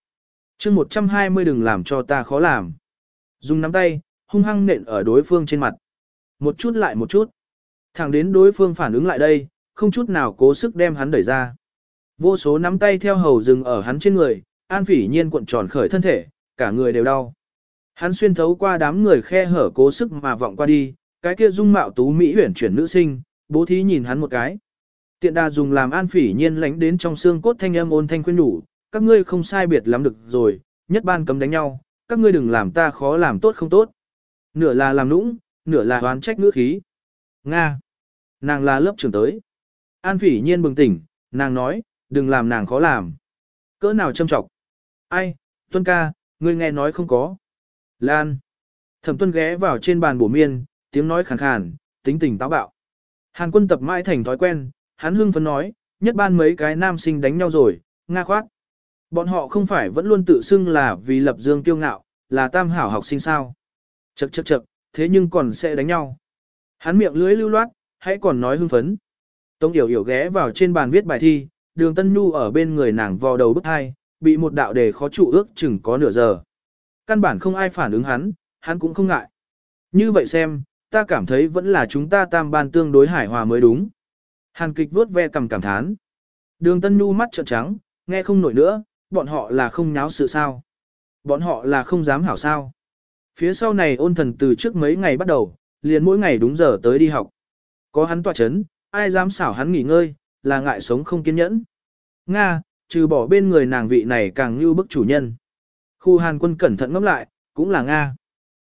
[SPEAKER 1] chương 120 đừng làm cho ta khó làm. Dùng nắm tay, hung hăng nện ở đối phương trên mặt. Một chút lại một chút. Thẳng đến đối phương phản ứng lại đây, không chút nào cố sức đem hắn đẩy ra. Vô số nắm tay theo hầu dừng ở hắn trên người, an phỉ nhiên cuộn tròn khởi thân thể, cả người đều đau. Hắn xuyên thấu qua đám người khe hở cố sức mà vọng qua đi, cái kia dung mạo tú mỹ huyền chuyển nữ sinh, bố thí nhìn hắn một cái. Tiện đà dùng làm an phỉ nhiên lánh đến trong xương cốt thanh âm ôn thanh khuyên đủ, các ngươi không sai biệt lắm được rồi, nhất ban cấm đánh nhau, các ngươi đừng làm ta khó làm tốt không tốt. Nửa là làm nũng, nửa là oán trách ngữ khí. Nga. Nàng là lớp trưởng tới. An phỉ nhiên bừng tỉnh, nàng nói, đừng làm nàng khó làm. Cỡ nào châm trọng. Ai, Tuân ca, ngươi nghe nói không có. Lan. Thẩm Tuân ghé vào trên bàn bổ miên, tiếng nói khàn khàn, tính tình táo bạo. Hàn quân tập mãi thành thói quen, hắn hưng phấn nói, nhất ban mấy cái nam sinh đánh nhau rồi, nga khoát. Bọn họ không phải vẫn luôn tự xưng là vì lập dương kiêu ngạo, là tam hảo học sinh sao. Chậc chậc chậc, thế nhưng còn sẽ đánh nhau. Hắn miệng lưỡi lưu loát, hãy còn nói hưng phấn. Tống Yểu Yểu ghé vào trên bàn viết bài thi, đường Tân Nhu ở bên người nàng vò đầu bức hai, bị một đạo đề khó trụ ước chừng có nửa giờ. Căn bản không ai phản ứng hắn, hắn cũng không ngại. Như vậy xem, ta cảm thấy vẫn là chúng ta tam ban tương đối hài hòa mới đúng. Hàn kịch vuốt ve cầm cảm thán. Đường Tân Nhu mắt trợn trắng, nghe không nổi nữa, bọn họ là không nháo sự sao. Bọn họ là không dám hảo sao. Phía sau này ôn thần từ trước mấy ngày bắt đầu, liền mỗi ngày đúng giờ tới đi học. Có hắn tỏa chấn, ai dám xảo hắn nghỉ ngơi, là ngại sống không kiên nhẫn. Nga, trừ bỏ bên người nàng vị này càng như bức chủ nhân. Khu hàn quân cẩn thận ngẫm lại, cũng là Nga.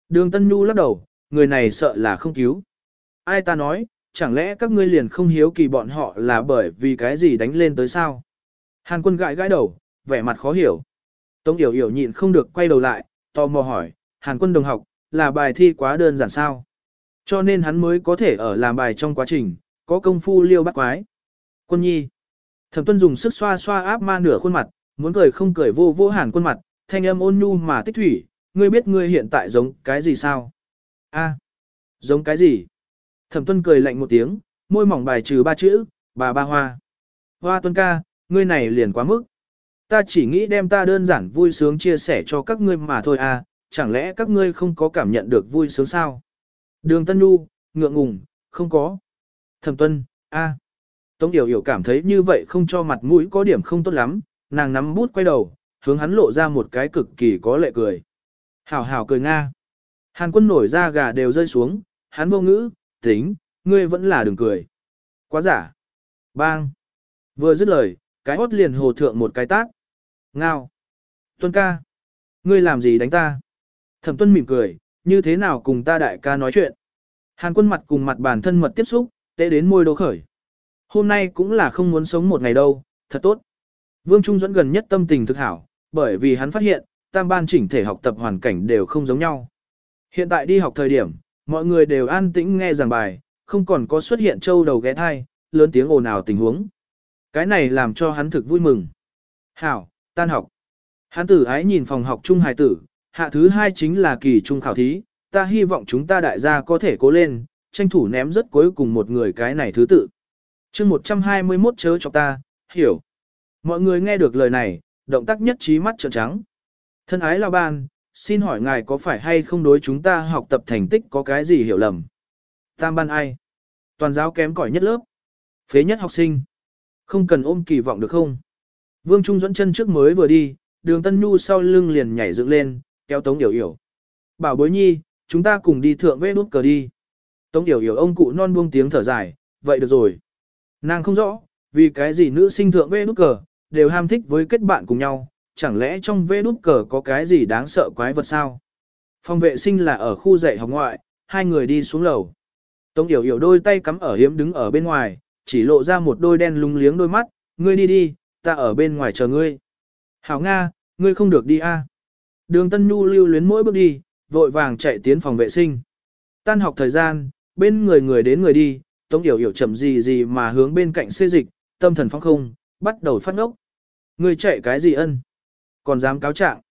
[SPEAKER 1] Đường Tân Nhu lắc đầu, người này sợ là không cứu. Ai ta nói, chẳng lẽ các ngươi liền không hiếu kỳ bọn họ là bởi vì cái gì đánh lên tới sao? Hàn quân gãi gãi đầu, vẻ mặt khó hiểu. Tống Yểu Yểu nhịn không được quay đầu lại, tò mò hỏi, Hàn quân đồng học, là bài thi quá đơn giản sao? Cho nên hắn mới có thể ở làm bài trong quá trình, có công phu liêu bắt quái. Quân nhi. Thẩm tuân dùng sức xoa xoa áp ma nửa khuôn mặt, muốn cười không cười vô vô hàn khuôn mặt, thanh âm ôn nhu mà tích thủy, ngươi biết ngươi hiện tại giống cái gì sao? A, giống cái gì? Thẩm tuân cười lạnh một tiếng, môi mỏng bài trừ ba chữ, bà ba hoa. Hoa tuân ca, ngươi này liền quá mức. Ta chỉ nghĩ đem ta đơn giản vui sướng chia sẻ cho các ngươi mà thôi à, chẳng lẽ các ngươi không có cảm nhận được vui sướng sao? Đường Tân Nhu, ngượng ngùng, không có. Thẩm tuân, a. Tống Yểu Yểu cảm thấy như vậy không cho mặt mũi có điểm không tốt lắm, nàng nắm bút quay đầu, hướng hắn lộ ra một cái cực kỳ có lệ cười. Hảo hảo cười Nga. Hàn quân nổi ra gà đều rơi xuống, hắn vô ngữ, tính, ngươi vẫn là đừng cười. Quá giả. Bang. Vừa dứt lời, cái hốt liền hồ thượng một cái tát. Ngao. Tuân ca. Ngươi làm gì đánh ta? Thẩm tuân mỉm cười, như thế nào cùng ta đại ca nói chuyện. Hàn quân mặt cùng mặt bản thân mật tiếp xúc, tệ đến môi đô khởi. Hôm nay cũng là không muốn sống một ngày đâu, thật tốt. Vương Trung dẫn gần nhất tâm tình thực hảo, bởi vì hắn phát hiện, tam ban chỉnh thể học tập hoàn cảnh đều không giống nhau. Hiện tại đi học thời điểm, mọi người đều an tĩnh nghe giảng bài, không còn có xuất hiện trâu đầu ghé thai, lớn tiếng ồn ào tình huống. Cái này làm cho hắn thực vui mừng. Hảo, tan học. Hắn tử ái nhìn phòng học trung hài tử, hạ thứ hai chính là kỳ trung khảo thí, ta hy vọng chúng ta đại gia có thể cố lên, tranh thủ ném rất cuối cùng một người cái này thứ tự. chương 121 chớ cho ta, hiểu. Mọi người nghe được lời này, động tác nhất trí mắt trợn trắng. Thân ái là ban, xin hỏi ngài có phải hay không đối chúng ta học tập thành tích có cái gì hiểu lầm? Tam ban ai? Toàn giáo kém cỏi nhất lớp. Phế nhất học sinh. Không cần ôm kỳ vọng được không? Vương Trung dẫn chân trước mới vừa đi, đường Tân Nhu sau lưng liền nhảy dựng lên, kéo Tống Yểu Yểu. Bảo bối nhi, chúng ta cùng đi thượng vê nút cờ đi. Tống Điều Yểu ông cụ non buông tiếng thở dài, vậy được rồi. Nàng không rõ, vì cái gì nữ sinh thượng vê nút cờ, đều ham thích với kết bạn cùng nhau, chẳng lẽ trong vê nút cờ có cái gì đáng sợ quái vật sao? Phòng vệ sinh là ở khu dạy học ngoại, hai người đi xuống lầu. Tống Yểu Yểu đôi tay cắm ở hiếm đứng ở bên ngoài, chỉ lộ ra một đôi đen lung liếng đôi mắt, ngươi đi đi, ta ở bên ngoài chờ ngươi. Hảo Nga, ngươi không được đi a. Đường Tân Nhu lưu luyến mỗi bước đi, vội vàng chạy tiến phòng vệ sinh. Tan học thời gian, bên người người đến người đi, Tống Yểu Yểu chậm gì gì mà hướng bên cạnh xê dịch, tâm thần phong không, bắt đầu phát ngốc. Ngươi chạy cái gì ân? Còn dám cáo trạng?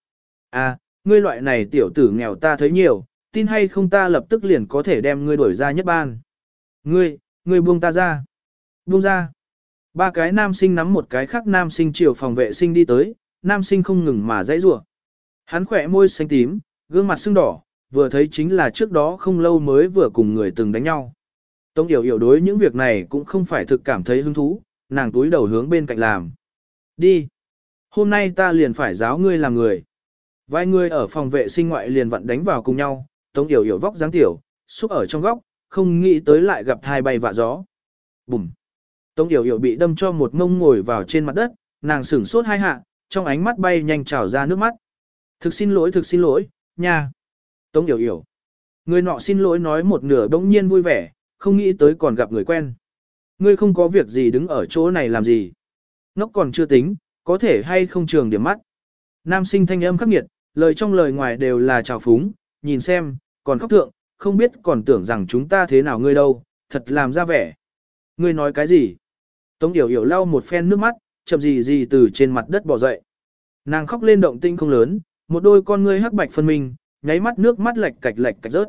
[SPEAKER 1] À, ngươi loại này tiểu tử nghèo ta thấy nhiều, tin hay không ta lập tức liền có thể đem ngươi đuổi ra nhất ban. Ngươi, ngươi buông ta ra. Buông ra. Ba cái nam sinh nắm một cái khác nam sinh chiều phòng vệ sinh đi tới, nam sinh không ngừng mà dãy rủa. Hắn khỏe môi xanh tím, gương mặt sưng đỏ, vừa thấy chính là trước đó không lâu mới vừa cùng người từng đánh nhau. Tống Yểu Yểu đối những việc này cũng không phải thực cảm thấy hứng thú, nàng túi đầu hướng bên cạnh làm. Đi. Hôm nay ta liền phải giáo ngươi làm người. Vài người ở phòng vệ sinh ngoại liền vặn đánh vào cùng nhau, Tống Yểu Yểu vóc dáng tiểu, xúc ở trong góc, không nghĩ tới lại gặp thai bay vạ gió. Bùm. Tống Yểu Yểu bị đâm cho một mông ngồi vào trên mặt đất, nàng sửng sốt hai hạ, trong ánh mắt bay nhanh trào ra nước mắt. Thực xin lỗi, thực xin lỗi, nha. Tống Yểu Yểu. Người nọ xin lỗi nói một nửa bỗng nhiên vui vẻ, không nghĩ tới còn gặp người quen. Ngươi không có việc gì đứng ở chỗ này làm gì. Ngốc còn chưa tính, có thể hay không trường điểm mắt. Nam sinh thanh âm khắc nghiệt, lời trong lời ngoài đều là trào phúng, nhìn xem, còn khóc thượng, không biết còn tưởng rằng chúng ta thế nào ngươi đâu, thật làm ra vẻ. Ngươi nói cái gì? Tống Yểu Yểu lau một phen nước mắt, chậm gì gì từ trên mặt đất bỏ dậy. Nàng khóc lên động tinh không lớn, một đôi con ngươi hắc bạch phân minh, nháy mắt nước mắt lệch cạch lệch cạch rớt.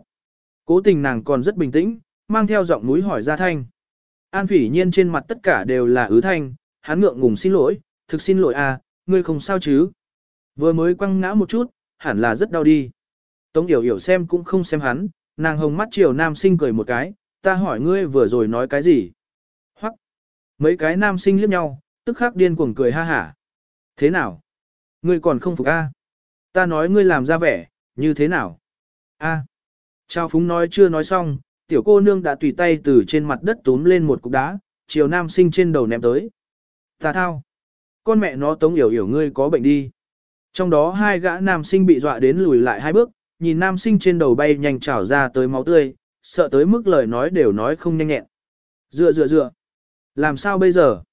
[SPEAKER 1] Cố tình nàng còn rất bình tĩnh, mang theo giọng núi hỏi ra thanh. An phỉ nhiên trên mặt tất cả đều là ứ thanh, hắn ngượng ngùng xin lỗi, thực xin lỗi à, ngươi không sao chứ. Vừa mới quăng ngã một chút, hẳn là rất đau đi. Tống Yểu Yểu xem cũng không xem hắn, nàng hồng mắt chiều nam sinh cười một cái, ta hỏi ngươi vừa rồi nói cái gì. Hoặc, mấy cái nam sinh liếc nhau, tức khắc điên cuồng cười ha hả. Thế nào? Ngươi còn không phục a? À? Ta nói ngươi làm ra vẻ, như thế nào? A. À. Trao Phúng nói chưa nói xong, tiểu cô nương đã tùy tay từ trên mặt đất túm lên một cục đá, chiều nam sinh trên đầu ném tới. Ta thao. Con mẹ nó tống yểu yểu ngươi có bệnh đi. Trong đó hai gã nam sinh bị dọa đến lùi lại hai bước, nhìn nam sinh trên đầu bay nhanh trào ra tới máu tươi, sợ tới mức lời nói đều nói không nhanh nhẹn. Dựa dựa dựa. Làm sao bây giờ?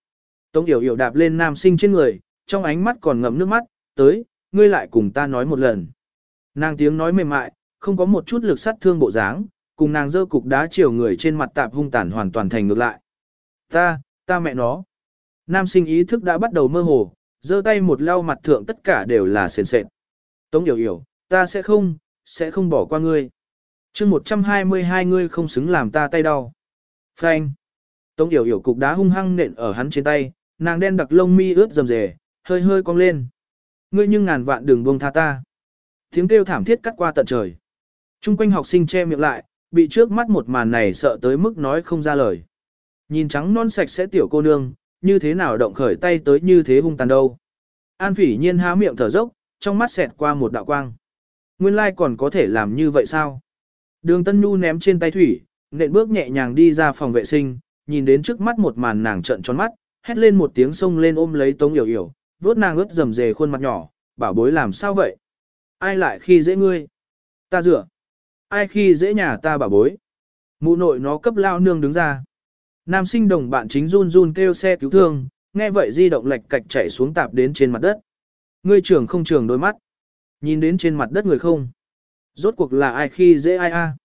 [SPEAKER 1] Tống yểu yểu đạp lên nam sinh trên người, trong ánh mắt còn ngậm nước mắt, tới, ngươi lại cùng ta nói một lần. Nàng tiếng nói mềm mại, không có một chút lực sát thương bộ dáng, cùng nàng dơ cục đá chiều người trên mặt tạp hung tàn hoàn toàn thành ngược lại. Ta, ta mẹ nó. Nam sinh ý thức đã bắt đầu mơ hồ, giơ tay một lau mặt thượng tất cả đều là sền sệt. Tống hiểu hiểu, ta sẽ không, sẽ không bỏ qua ngươi. chương 122 ngươi không xứng làm ta tay đau. Frank. Tống hiểu hiểu cục đá hung hăng nện ở hắn trên tay, nàng đen đặc lông mi ướt rầm rề, hơi hơi cong lên. Ngươi nhưng ngàn vạn đường buông tha ta. Tiếng kêu thảm thiết cắt qua tận trời. Trung quanh học sinh che miệng lại, bị trước mắt một màn này sợ tới mức nói không ra lời. Nhìn trắng non sạch sẽ tiểu cô nương, như thế nào động khởi tay tới như thế hung tàn đâu. An phỉ nhiên há miệng thở dốc, trong mắt xẹt qua một đạo quang. Nguyên lai còn có thể làm như vậy sao? Đường Tân Nhu ném trên tay thủy, nện bước nhẹ nhàng đi ra phòng vệ sinh, nhìn đến trước mắt một màn nàng trợn tròn mắt, hét lên một tiếng xông lên ôm lấy Tống Yểu Yểu, vuốt nàng ướt rầm rề khuôn mặt nhỏ, bảo bối làm sao vậy? Ai lại khi dễ ngươi? Ta dựa. Ai khi dễ nhà ta bà bối? Mụ nội nó cấp lao nương đứng ra. Nam sinh đồng bạn chính run run kêu xe cứu thương, nghe vậy di động lệch cạch chạy xuống tạp đến trên mặt đất. Ngươi trưởng không trường đôi mắt. Nhìn đến trên mặt đất người không. Rốt cuộc là ai khi dễ ai a?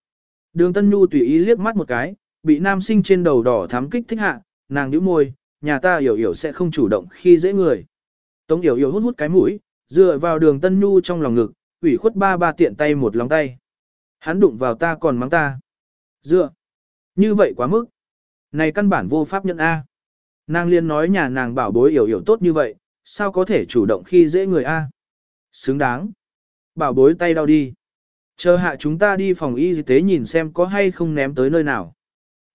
[SPEAKER 1] Đường Tân Nhu tùy ý liếc mắt một cái, bị nam sinh trên đầu đỏ thắm kích thích hạ, nàng nhíu môi, nhà ta hiểu hiểu sẽ không chủ động khi dễ người. Tống hiểu hiểu hút hút cái mũi, dựa vào đường Tân Nhu trong lòng ngực, ủy khuất ba ba tiện tay một lòng tay. Hắn đụng vào ta còn mắng ta. Dựa. Như vậy quá mức. Này căn bản vô pháp nhận A. Nàng liên nói nhà nàng bảo bối hiểu hiểu tốt như vậy, sao có thể chủ động khi dễ người A. Xứng đáng. Bảo bối tay đau đi. Chờ hạ chúng ta đi phòng y tế nhìn xem có hay không ném tới nơi nào.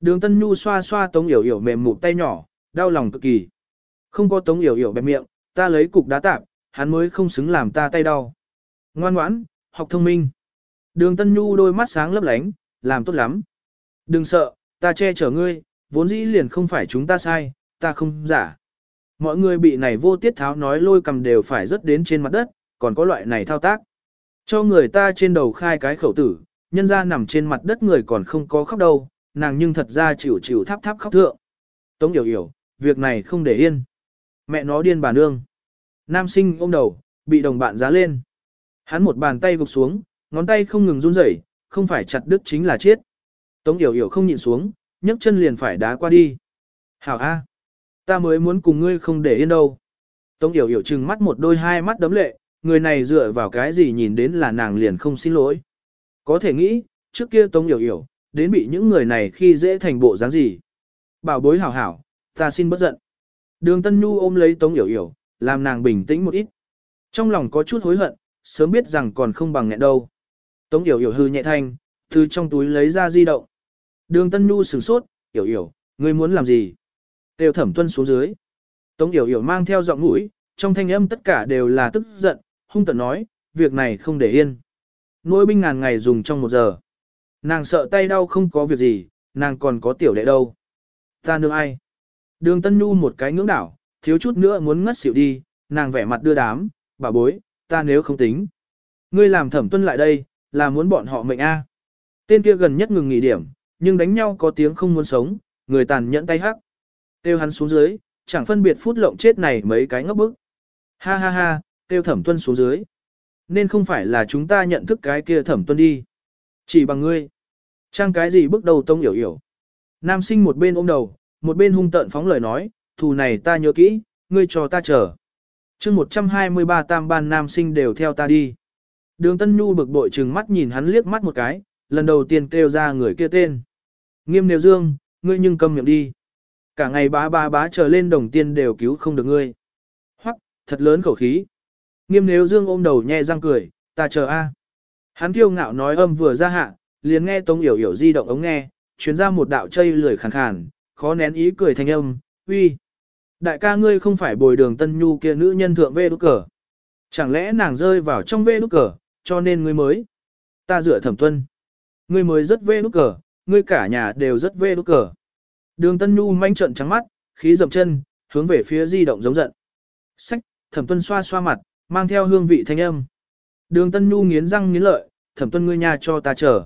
[SPEAKER 1] Đường Tân Nhu xoa xoa Tống Yểu Yểu mềm mụn tay nhỏ, đau lòng cực kỳ. Không có Tống Yểu Yểu bẹp miệng, ta lấy cục đá tạp, hắn mới không xứng làm ta tay đau. Ngoan ngoãn, học thông minh. Đường Tân Nhu đôi mắt sáng lấp lánh, làm tốt lắm. Đừng sợ, ta che chở ngươi, vốn dĩ liền không phải chúng ta sai, ta không giả. Mọi người bị này vô tiết tháo nói lôi cầm đều phải rớt đến trên mặt đất, còn có loại này thao tác. Cho người ta trên đầu khai cái khẩu tử, nhân ra nằm trên mặt đất người còn không có khóc đâu, nàng nhưng thật ra chịu chịu tháp tháp khóc thượng. Tống hiểu hiểu, việc này không để yên. Mẹ nó điên bà nương. Nam sinh ôm đầu, bị đồng bạn giá lên. Hắn một bàn tay gục xuống, Ngón tay không ngừng run rẩy, không phải chặt đứt chính là chết. Tống Yểu Yểu không nhịn xuống, nhấc chân liền phải đá qua đi. Hảo A. Ta mới muốn cùng ngươi không để yên đâu. Tống Yểu Yểu trừng mắt một đôi hai mắt đấm lệ, người này dựa vào cái gì nhìn đến là nàng liền không xin lỗi. Có thể nghĩ, trước kia Tống Yểu Yểu, đến bị những người này khi dễ thành bộ dáng gì. Bảo bối hảo hảo, ta xin bất giận. Đường Tân Nhu ôm lấy Tống Yểu Yểu, làm nàng bình tĩnh một ít. Trong lòng có chút hối hận, sớm biết rằng còn không bằng nghẹn đâu. Tống Yểu Yểu hư nhẹ thanh, từ trong túi lấy ra di động. Đường Tân Nhu sửng sốt, Yểu Yểu, ngươi muốn làm gì? Tiêu thẩm tuân xuống dưới. Tống Yểu Yểu mang theo giọng mũi, trong thanh âm tất cả đều là tức giận, hung tận nói, việc này không để yên. Nuôi binh ngàn ngày dùng trong một giờ. Nàng sợ tay đau không có việc gì, nàng còn có tiểu đệ đâu. Ta nương ai? Đường Tân Nhu một cái ngưỡng đảo, thiếu chút nữa muốn ngất xỉu đi, nàng vẻ mặt đưa đám, bà bối, ta nếu không tính. Ngươi làm thẩm tuân lại đây, là muốn bọn họ mệnh A. Tên kia gần nhất ngừng nghỉ điểm, nhưng đánh nhau có tiếng không muốn sống, người tàn nhẫn tay hắc. Tiêu hắn xuống dưới, chẳng phân biệt phút lộng chết này mấy cái ngốc bức. Ha ha ha, tiêu thẩm tuân xuống dưới. Nên không phải là chúng ta nhận thức cái kia thẩm tuân đi. Chỉ bằng ngươi. Trang cái gì bước đầu tông hiểu hiểu. Nam sinh một bên ôm đầu, một bên hung tợn phóng lời nói, thù này ta nhớ kỹ, ngươi cho ta chờ chương 123 tam ban nam sinh đều theo ta đi. Đường Tân Nhu bực bội trừng mắt nhìn hắn liếc mắt một cái, lần đầu tiên kêu ra người kia tên. Nghiêm Nếu Dương, ngươi nhưng câm miệng đi. Cả ngày bá bá bá trở lên đồng tiên đều cứu không được ngươi. Hoắc, thật lớn khẩu khí. Nghiêm Nếu Dương ôm đầu nhẹ răng cười, ta chờ a. Hắn kiêu ngạo nói âm vừa ra hạ, liền nghe Tống Yểu Yểu di động ống nghe, truyền ra một đạo chây lười khàn khàn, khó nén ý cười thanh âm, uy. Đại ca ngươi không phải bồi đường tân nhu kia nữ nhân thượng vê đút cờ. Chẳng lẽ nàng rơi vào trong vê đút cờ, cho nên ngươi mới. Ta dựa thẩm tuân. Ngươi mới rất vê đút cờ, ngươi cả nhà đều rất vê đút cờ. Đường tân nhu manh trận trắng mắt, khí dậm chân, hướng về phía di động giống giận. Sách, thẩm tuân xoa xoa mặt, mang theo hương vị thanh âm. Đường tân nhu nghiến răng nghiến lợi, thẩm tuân ngươi nhà cho ta chờ.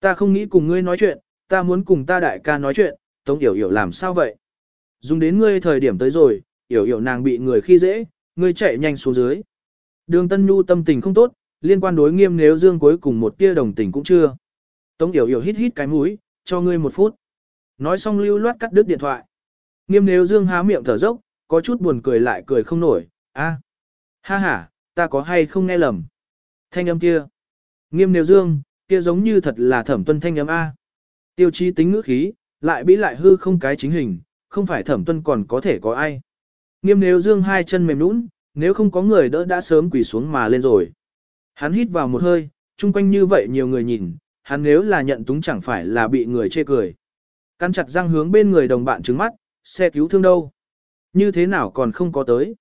[SPEAKER 1] Ta không nghĩ cùng ngươi nói chuyện, ta muốn cùng ta đại ca nói chuyện, Tống Yểu Yểu làm sao vậy? Dùng đến ngươi thời điểm tới rồi, hiểu hiểu nàng bị người khi dễ, ngươi chạy nhanh xuống dưới. Đường Tân Nhu tâm tình không tốt, liên quan đối nghiêm nếu dương cuối cùng một tia đồng tình cũng chưa. Tống hiểu hiểu hít hít cái mũi, cho ngươi một phút. Nói xong lưu loát cắt đứt điện thoại. Nghiêm nếu dương há miệng thở dốc, có chút buồn cười lại cười không nổi, a, ha ha, ta có hay không nghe lầm. Thanh âm kia. Nghiêm nếu dương, kia giống như thật là thẩm tuân thanh âm A. Tiêu chí tính ngữ khí, lại bị lại hư không cái chính hình, không phải thẩm tuân còn có thể có ai. Nghiêm nếu dương hai chân mềm nũng, nếu không có người đỡ đã sớm quỳ xuống mà lên rồi. Hắn hít vào một hơi, chung quanh như vậy nhiều người nhìn, hắn nếu là nhận túng chẳng phải là bị người chê cười. Căn chặt răng hướng bên người đồng bạn trứng mắt, xe cứu thương đâu. Như thế nào còn không có tới.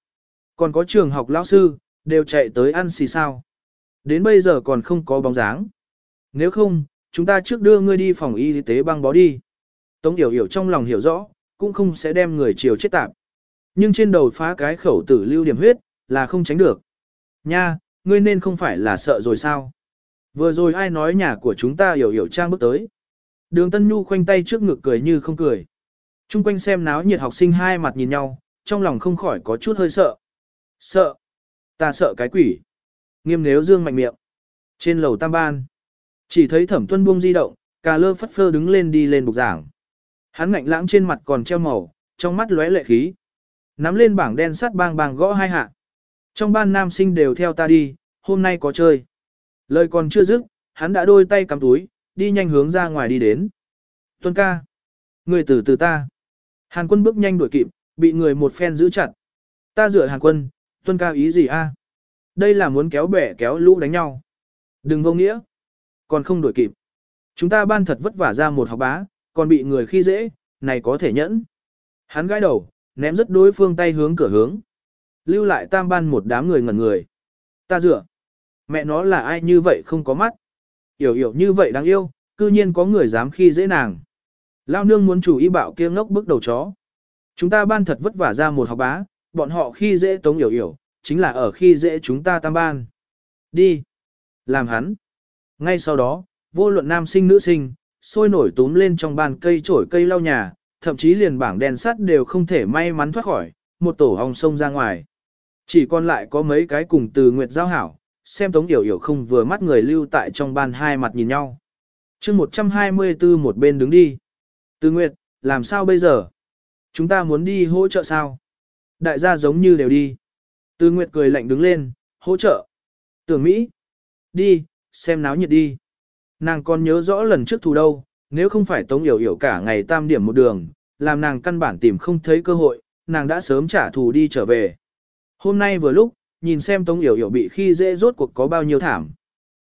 [SPEAKER 1] Còn có trường học lão sư, đều chạy tới ăn xì sao. Đến bây giờ còn không có bóng dáng. Nếu không, chúng ta trước đưa ngươi đi phòng y tế băng bó đi. Tống Yểu Yểu trong lòng hiểu rõ, cũng không sẽ đem người chiều chết tạp. Nhưng trên đầu phá cái khẩu tử lưu điểm huyết, là không tránh được. Nha, ngươi nên không phải là sợ rồi sao? Vừa rồi ai nói nhà của chúng ta hiểu hiểu trang bước tới. Đường Tân Nhu khoanh tay trước ngực cười như không cười. Trung quanh xem náo nhiệt học sinh hai mặt nhìn nhau, trong lòng không khỏi có chút hơi sợ. Sợ? Ta sợ cái quỷ. Nghiêm nếu dương mạnh miệng. Trên lầu tam ban. Chỉ thấy thẩm tuân buông di động, cà lơ phất phơ đứng lên đi lên bục giảng. Hắn ngạnh lãng trên mặt còn treo màu, trong mắt lóe lệ khí. Nắm lên bảng đen sắt bang bang gõ hai hạ. Trong ban nam sinh đều theo ta đi, hôm nay có chơi. Lời còn chưa dứt, hắn đã đôi tay cầm túi, đi nhanh hướng ra ngoài đi đến. Tuân ca. Người từ từ ta. Hàn quân bước nhanh đuổi kịp, bị người một phen giữ chặt. Ta dựa hàn quân, tuân ca ý gì a? Đây là muốn kéo bẻ kéo lũ đánh nhau. Đừng vô nghĩa. Còn không đuổi kịp. Chúng ta ban thật vất vả ra một học bá, còn bị người khi dễ, này có thể nhẫn. Hắn gãi đầu, ném rất đối phương tay hướng cửa hướng. Lưu lại tam ban một đám người ngẩn người. Ta dựa. Mẹ nó là ai như vậy không có mắt. Yểu yểu như vậy đáng yêu, cư nhiên có người dám khi dễ nàng. Lao nương muốn chủ y bảo kia ngốc bước đầu chó. Chúng ta ban thật vất vả ra một học bá, bọn họ khi dễ tống yểu yểu, chính là ở khi dễ chúng ta tam ban. Đi. Làm hắn. Ngay sau đó, vô luận nam sinh nữ sinh, sôi nổi túm lên trong bàn cây trổi cây lau nhà, thậm chí liền bảng đèn sắt đều không thể may mắn thoát khỏi, một tổ hồng sông ra ngoài. Chỉ còn lại có mấy cái cùng từ Nguyệt Giao hảo, xem Tống Yểu Yểu không vừa mắt người lưu tại trong ban hai mặt nhìn nhau. chương 124 một bên đứng đi. Từ Nguyệt, làm sao bây giờ? Chúng ta muốn đi hỗ trợ sao? Đại gia giống như đều đi. Từ Nguyệt cười lạnh đứng lên, hỗ trợ. Tưởng Mỹ. Đi, xem náo nhiệt đi. Nàng còn nhớ rõ lần trước thù đâu, nếu không phải Tống Yểu Yểu cả ngày tam điểm một đường, làm nàng căn bản tìm không thấy cơ hội, nàng đã sớm trả thù đi trở về. Hôm nay vừa lúc, nhìn xem Tống Yểu Yểu bị khi dễ rốt cuộc có bao nhiêu thảm.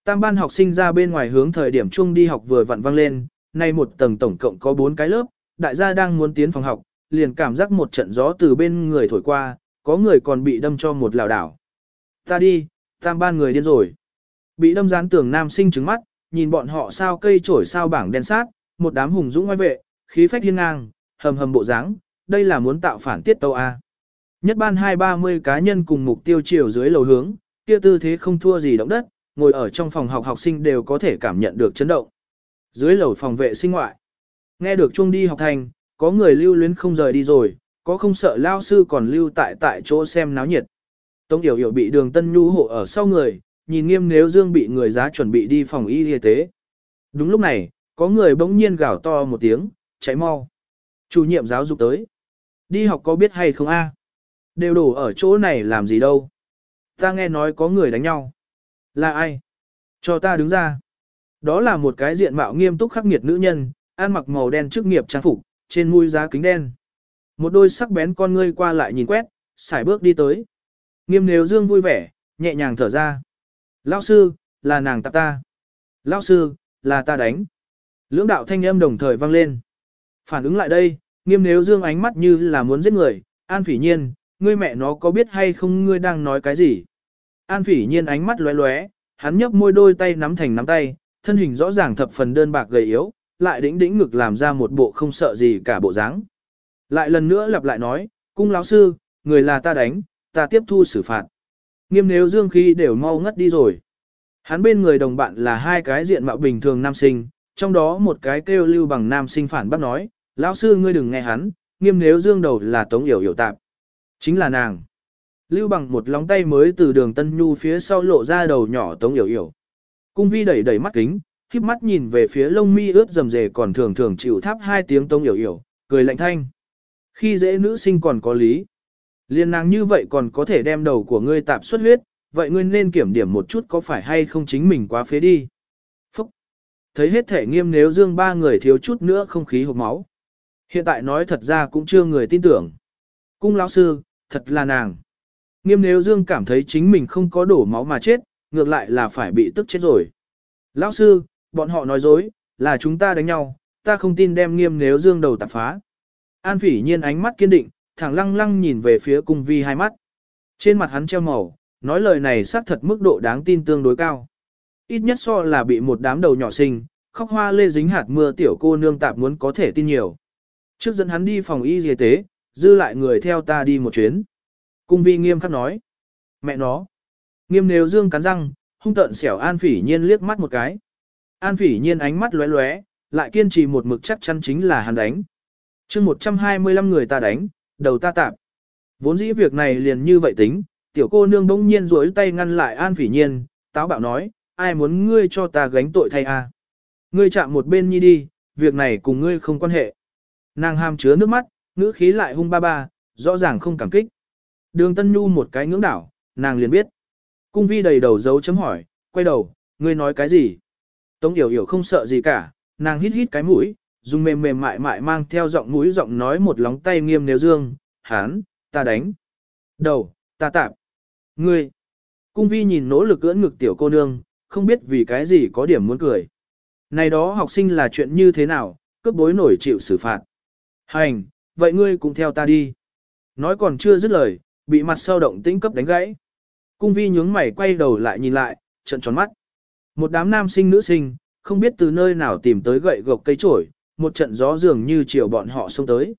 [SPEAKER 1] Tam ban học sinh ra bên ngoài hướng thời điểm chung đi học vừa vặn vang lên, nay một tầng tổng cộng có 4 cái lớp, đại gia đang muốn tiến phòng học, liền cảm giác một trận gió từ bên người thổi qua, có người còn bị đâm cho một lào đảo. Ta đi, tam ban người điên rồi. Bị đâm dán tường nam sinh trứng mắt, nhìn bọn họ sao cây trổi sao bảng đen sát, một đám hùng dũng ngoài vệ, khí phách hiên ngang, hầm hầm bộ dáng, đây là muốn tạo phản tiết tâu A. Nhất ban hai ba mươi cá nhân cùng mục tiêu chiều dưới lầu hướng, kia tư thế không thua gì động đất, ngồi ở trong phòng học học sinh đều có thể cảm nhận được chấn động. Dưới lầu phòng vệ sinh ngoại, nghe được chuông đi học thành, có người lưu luyến không rời đi rồi, có không sợ lao sư còn lưu tại tại chỗ xem náo nhiệt. Tống Yểu Yểu bị đường Tân Nhu hộ ở sau người, nhìn nghiêm nếu Dương bị người giá chuẩn bị đi phòng y y tế. Đúng lúc này, có người bỗng nhiên gào to một tiếng, chạy mau. Chủ nhiệm giáo dục tới. Đi học có biết hay không a? Đều đổ ở chỗ này làm gì đâu. Ta nghe nói có người đánh nhau. Là ai? Cho ta đứng ra. Đó là một cái diện mạo nghiêm túc khắc nghiệt nữ nhân, ăn mặc màu đen chức nghiệp trang phục, trên mũi giá kính đen. Một đôi sắc bén con ngươi qua lại nhìn quét, xài bước đi tới. Nghiêm nếu dương vui vẻ, nhẹ nhàng thở ra. Lão sư, là nàng tạp ta. Lão sư, là ta đánh. Lưỡng đạo thanh âm đồng thời vang lên. Phản ứng lại đây, nghiêm nếu dương ánh mắt như là muốn giết người, an phỉ nhiên, ngươi mẹ nó có biết hay không ngươi đang nói cái gì? An phỉ nhiên ánh mắt lóe lóe, hắn nhấp môi đôi tay nắm thành nắm tay, thân hình rõ ràng thập phần đơn bạc gầy yếu, lại đĩnh đĩnh ngực làm ra một bộ không sợ gì cả bộ dáng. Lại lần nữa lặp lại nói, cung lão sư, người là ta đánh, ta tiếp thu xử phạt. Nghiêm nếu dương khí đều mau ngất đi rồi. Hắn bên người đồng bạn là hai cái diện mạo bình thường nam sinh, trong đó một cái kêu lưu bằng nam sinh phản bác nói, lão sư ngươi đừng nghe hắn, nghiêm nếu dương đầu là tống yểu yểu tạp. Chính là nàng. Lưu bằng một lóng tay mới từ đường Tân Nhu phía sau lộ ra đầu nhỏ tống yểu yểu. Cung vi đẩy đẩy mắt kính, khiếp mắt nhìn về phía lông mi ướt rầm rề còn thường thường chịu tháp hai tiếng tống yểu yểu, cười lạnh thanh. Khi dễ nữ sinh còn có lý. Liên nàng như vậy còn có thể đem đầu của ngươi tạp xuất huyết, vậy ngươi nên kiểm điểm một chút có phải hay không chính mình quá phế đi. Phúc! Thấy hết thể nghiêm nếu dương ba người thiếu chút nữa không khí hộp máu. Hiện tại nói thật ra cũng chưa người tin tưởng. Cung lão sư, thật là nàng. Nghiêm nếu dương cảm thấy chính mình không có đổ máu mà chết, ngược lại là phải bị tức chết rồi. Lão sư, bọn họ nói dối, là chúng ta đánh nhau, ta không tin đem nghiêm nếu dương đầu tạp phá. An phỉ nhiên ánh mắt kiên định, thẳng lăng lăng nhìn về phía cung vi hai mắt. Trên mặt hắn treo màu, nói lời này xác thật mức độ đáng tin tương đối cao. Ít nhất so là bị một đám đầu nhỏ sinh, khóc hoa lê dính hạt mưa tiểu cô nương tạp muốn có thể tin nhiều. Trước dẫn hắn đi phòng y y tế, dư lại người theo ta đi một chuyến. Cung vi nghiêm khắc nói. Mẹ nó. Nghiêm nếu dương cắn răng, hung tợn xẻo an phỉ nhiên liếc mắt một cái. An phỉ nhiên ánh mắt lóe lóe, lại kiên trì một mực chắc chắn chính là hắn đánh. chương 125 người ta đánh, đầu ta tạp. Vốn dĩ việc này liền như vậy tính, tiểu cô nương bỗng nhiên rối tay ngăn lại An Phỉ Nhiên, táo bạo nói, ai muốn ngươi cho ta gánh tội thay a? Ngươi chạm một bên nhi đi, việc này cùng ngươi không quan hệ. Nàng ham chứa nước mắt, ngữ khí lại hung ba ba, rõ ràng không cảm kích. Đường Tân Nhu một cái ngưỡng đảo, nàng liền biết. Cung vi đầy đầu dấu chấm hỏi, quay đầu, ngươi nói cái gì? Tống Yểu Yểu không sợ gì cả, nàng hít hít cái mũi, dùng mềm mềm mại mại mang theo giọng mũi giọng nói một lóng tay nghiêm nếu dương, hán, ta đánh. Đầu, ta tạp. Ngươi. Cung vi nhìn nỗ lực ưỡn ngực tiểu cô nương, không biết vì cái gì có điểm muốn cười. Này đó học sinh là chuyện như thế nào, cướp bối nổi chịu xử phạt. Hành, vậy ngươi cũng theo ta đi. Nói còn chưa dứt lời, bị mặt sau động tĩnh cấp đánh gãy. Cung vi nhướng mày quay đầu lại nhìn lại, trận tròn mắt. Một đám nam sinh nữ sinh, không biết từ nơi nào tìm tới gậy gộc cây trổi, một trận gió dường như chiều bọn họ xông tới.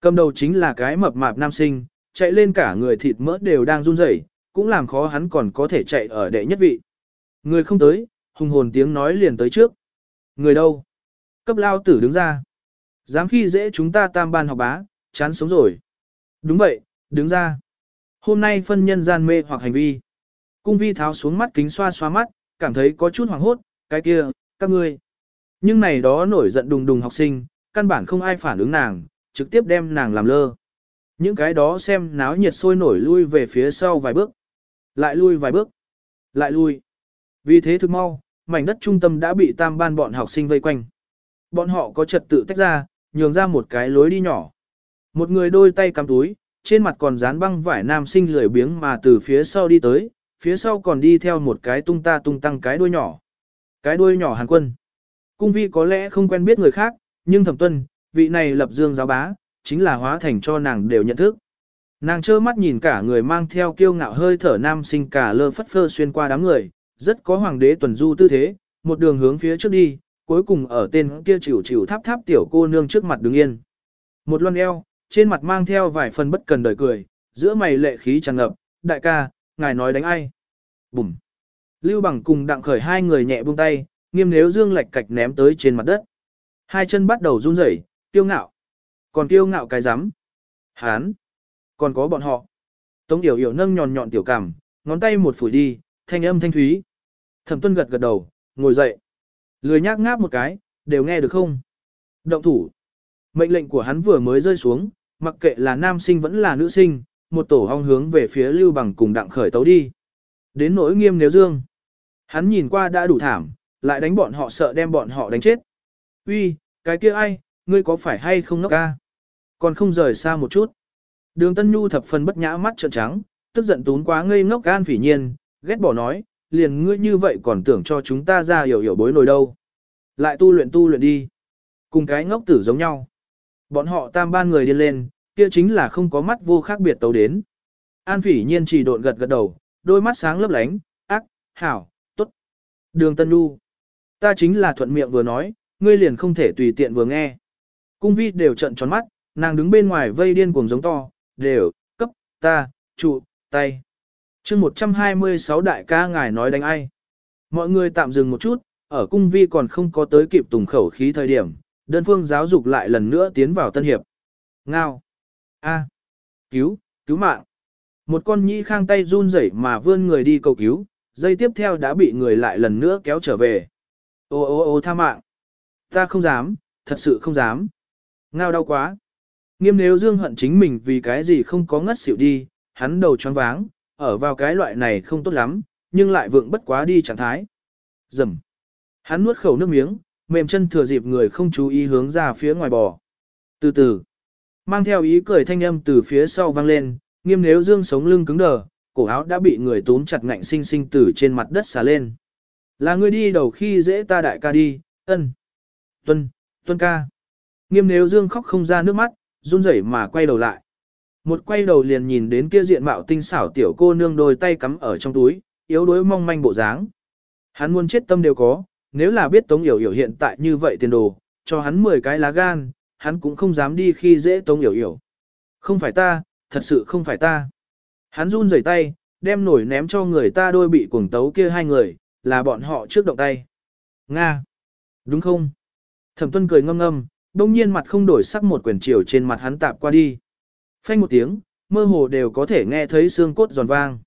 [SPEAKER 1] Cầm đầu chính là cái mập mạp nam sinh, chạy lên cả người thịt mỡ đều đang run rẩy, cũng làm khó hắn còn có thể chạy ở đệ nhất vị. Người không tới, hùng hồn tiếng nói liền tới trước. Người đâu? Cấp lao tử đứng ra. Dám khi dễ chúng ta tam ban học bá, chán sống rồi. Đúng vậy, đứng ra. Hôm nay phân nhân gian mê hoặc hành vi. Cung vi tháo xuống mắt kính xoa xoa mắt, cảm thấy có chút hoảng hốt, cái kia, các ngươi. Nhưng này đó nổi giận đùng đùng học sinh, căn bản không ai phản ứng nàng, trực tiếp đem nàng làm lơ. Những cái đó xem náo nhiệt sôi nổi lui về phía sau vài bước. Lại lui vài bước. Lại lui. Vì thế thực mau, mảnh đất trung tâm đã bị tam ban bọn học sinh vây quanh. Bọn họ có trật tự tách ra, nhường ra một cái lối đi nhỏ. Một người đôi tay cầm túi, trên mặt còn dán băng vải nam sinh lười biếng mà từ phía sau đi tới, phía sau còn đi theo một cái tung ta tung tăng cái đuôi nhỏ. Cái đuôi nhỏ hàn quân. Cung vi có lẽ không quen biết người khác, nhưng thẩm tuân, vị này lập dương giáo bá, chính là hóa thành cho nàng đều nhận thức. Nàng trơ mắt nhìn cả người mang theo kiêu ngạo hơi thở nam sinh cả lơ phất phơ xuyên qua đám người, rất có hoàng đế tuần du tư thế, một đường hướng phía trước đi, cuối cùng ở tên kia chịu chịu tháp tháp tiểu cô nương trước mặt đứng yên. Một loan eo, trên mặt mang theo vài phần bất cần đời cười, giữa mày lệ khí tràn ngập, đại ca, ngài nói đánh ai? Bùm! Lưu bằng cùng đặng khởi hai người nhẹ buông tay, nghiêm nếu dương lệch cạch ném tới trên mặt đất. Hai chân bắt đầu run rẩy, tiêu ngạo. Còn tiêu ngạo cái rắm Hán! Còn có bọn họ. Tống Yểu Yểu nâng nhọn nhọn tiểu cảm, ngón tay một phủi đi, thanh âm thanh thúy. Thẩm Tuân gật gật đầu, ngồi dậy. Lười nhác ngáp một cái, đều nghe được không? Động thủ. Mệnh lệnh của hắn vừa mới rơi xuống, mặc kệ là nam sinh vẫn là nữ sinh, một tổ hong hướng về phía Lưu Bằng cùng đặng khởi tấu đi. Đến nỗi nghiêm nếu dương. Hắn nhìn qua đã đủ thảm, lại đánh bọn họ sợ đem bọn họ đánh chết. Uy, cái kia ai, ngươi có phải hay không ngốc ca? Còn không rời xa một chút. Đường Tân Nhu thập phần bất nhã mắt trợn trắng, tức giận tún quá ngây ngốc gan phỉ nhiên, ghét bỏ nói, liền ngươi như vậy còn tưởng cho chúng ta ra hiểu hiểu bối nổi đâu. Lại tu luyện tu luyện đi. Cùng cái ngốc tử giống nhau. Bọn họ tam ban người điên lên, kia chính là không có mắt vô khác biệt tấu đến. An phỉ nhiên chỉ độn gật gật đầu, đôi mắt sáng lấp lánh, ác, hảo, tốt. Đường Tân Nhu. Ta chính là thuận miệng vừa nói, ngươi liền không thể tùy tiện vừa nghe. Cung vi đều trận tròn mắt, nàng đứng bên ngoài vây điên cuồng giống to, đều, cấp, ta, trụ, tay. chương 126 đại ca ngài nói đánh ai. Mọi người tạm dừng một chút, ở cung vi còn không có tới kịp tùng khẩu khí thời điểm, đơn phương giáo dục lại lần nữa tiến vào tân hiệp. Ngao. A. Cứu, cứu mạng. Một con nhĩ khang tay run rẩy mà vươn người đi cầu cứu, dây tiếp theo đã bị người lại lần nữa kéo trở về. Ô ô ô tha mạng. Ta không dám, thật sự không dám. Ngao đau quá. Nghiêm nếu dương hận chính mình vì cái gì không có ngất xỉu đi, hắn đầu choáng váng, ở vào cái loại này không tốt lắm, nhưng lại vượng bất quá đi trạng thái. Dầm. Hắn nuốt khẩu nước miếng, mềm chân thừa dịp người không chú ý hướng ra phía ngoài bò. Từ từ, mang theo ý cười thanh âm từ phía sau vang lên, nghiêm nếu dương sống lưng cứng đờ, cổ áo đã bị người túm chặt ngạnh sinh sinh từ trên mặt đất xả lên. Là người đi đầu khi dễ ta đại ca đi, ân. Tuân, tuân ca. Nghiêm nếu dương khóc không ra nước mắt, run rẩy mà quay đầu lại. Một quay đầu liền nhìn đến kia diện mạo tinh xảo tiểu cô nương đôi tay cắm ở trong túi, yếu đuối mong manh bộ dáng. Hắn muốn chết tâm đều có, nếu là biết Tống Yểu Yểu hiện tại như vậy tiền đồ, cho hắn 10 cái lá gan, hắn cũng không dám đi khi dễ Tống Yểu Yểu. Không phải ta, thật sự không phải ta. Hắn run rẩy tay, đem nổi ném cho người ta đôi bị cuồng tấu kia hai người, là bọn họ trước động tay. Nga! Đúng không? Thẩm tuân cười ngâm ngâm, đông nhiên mặt không đổi sắc một quyển chiều trên mặt hắn tạp qua đi. Phanh một tiếng, mơ hồ đều có thể nghe thấy xương cốt giòn vang.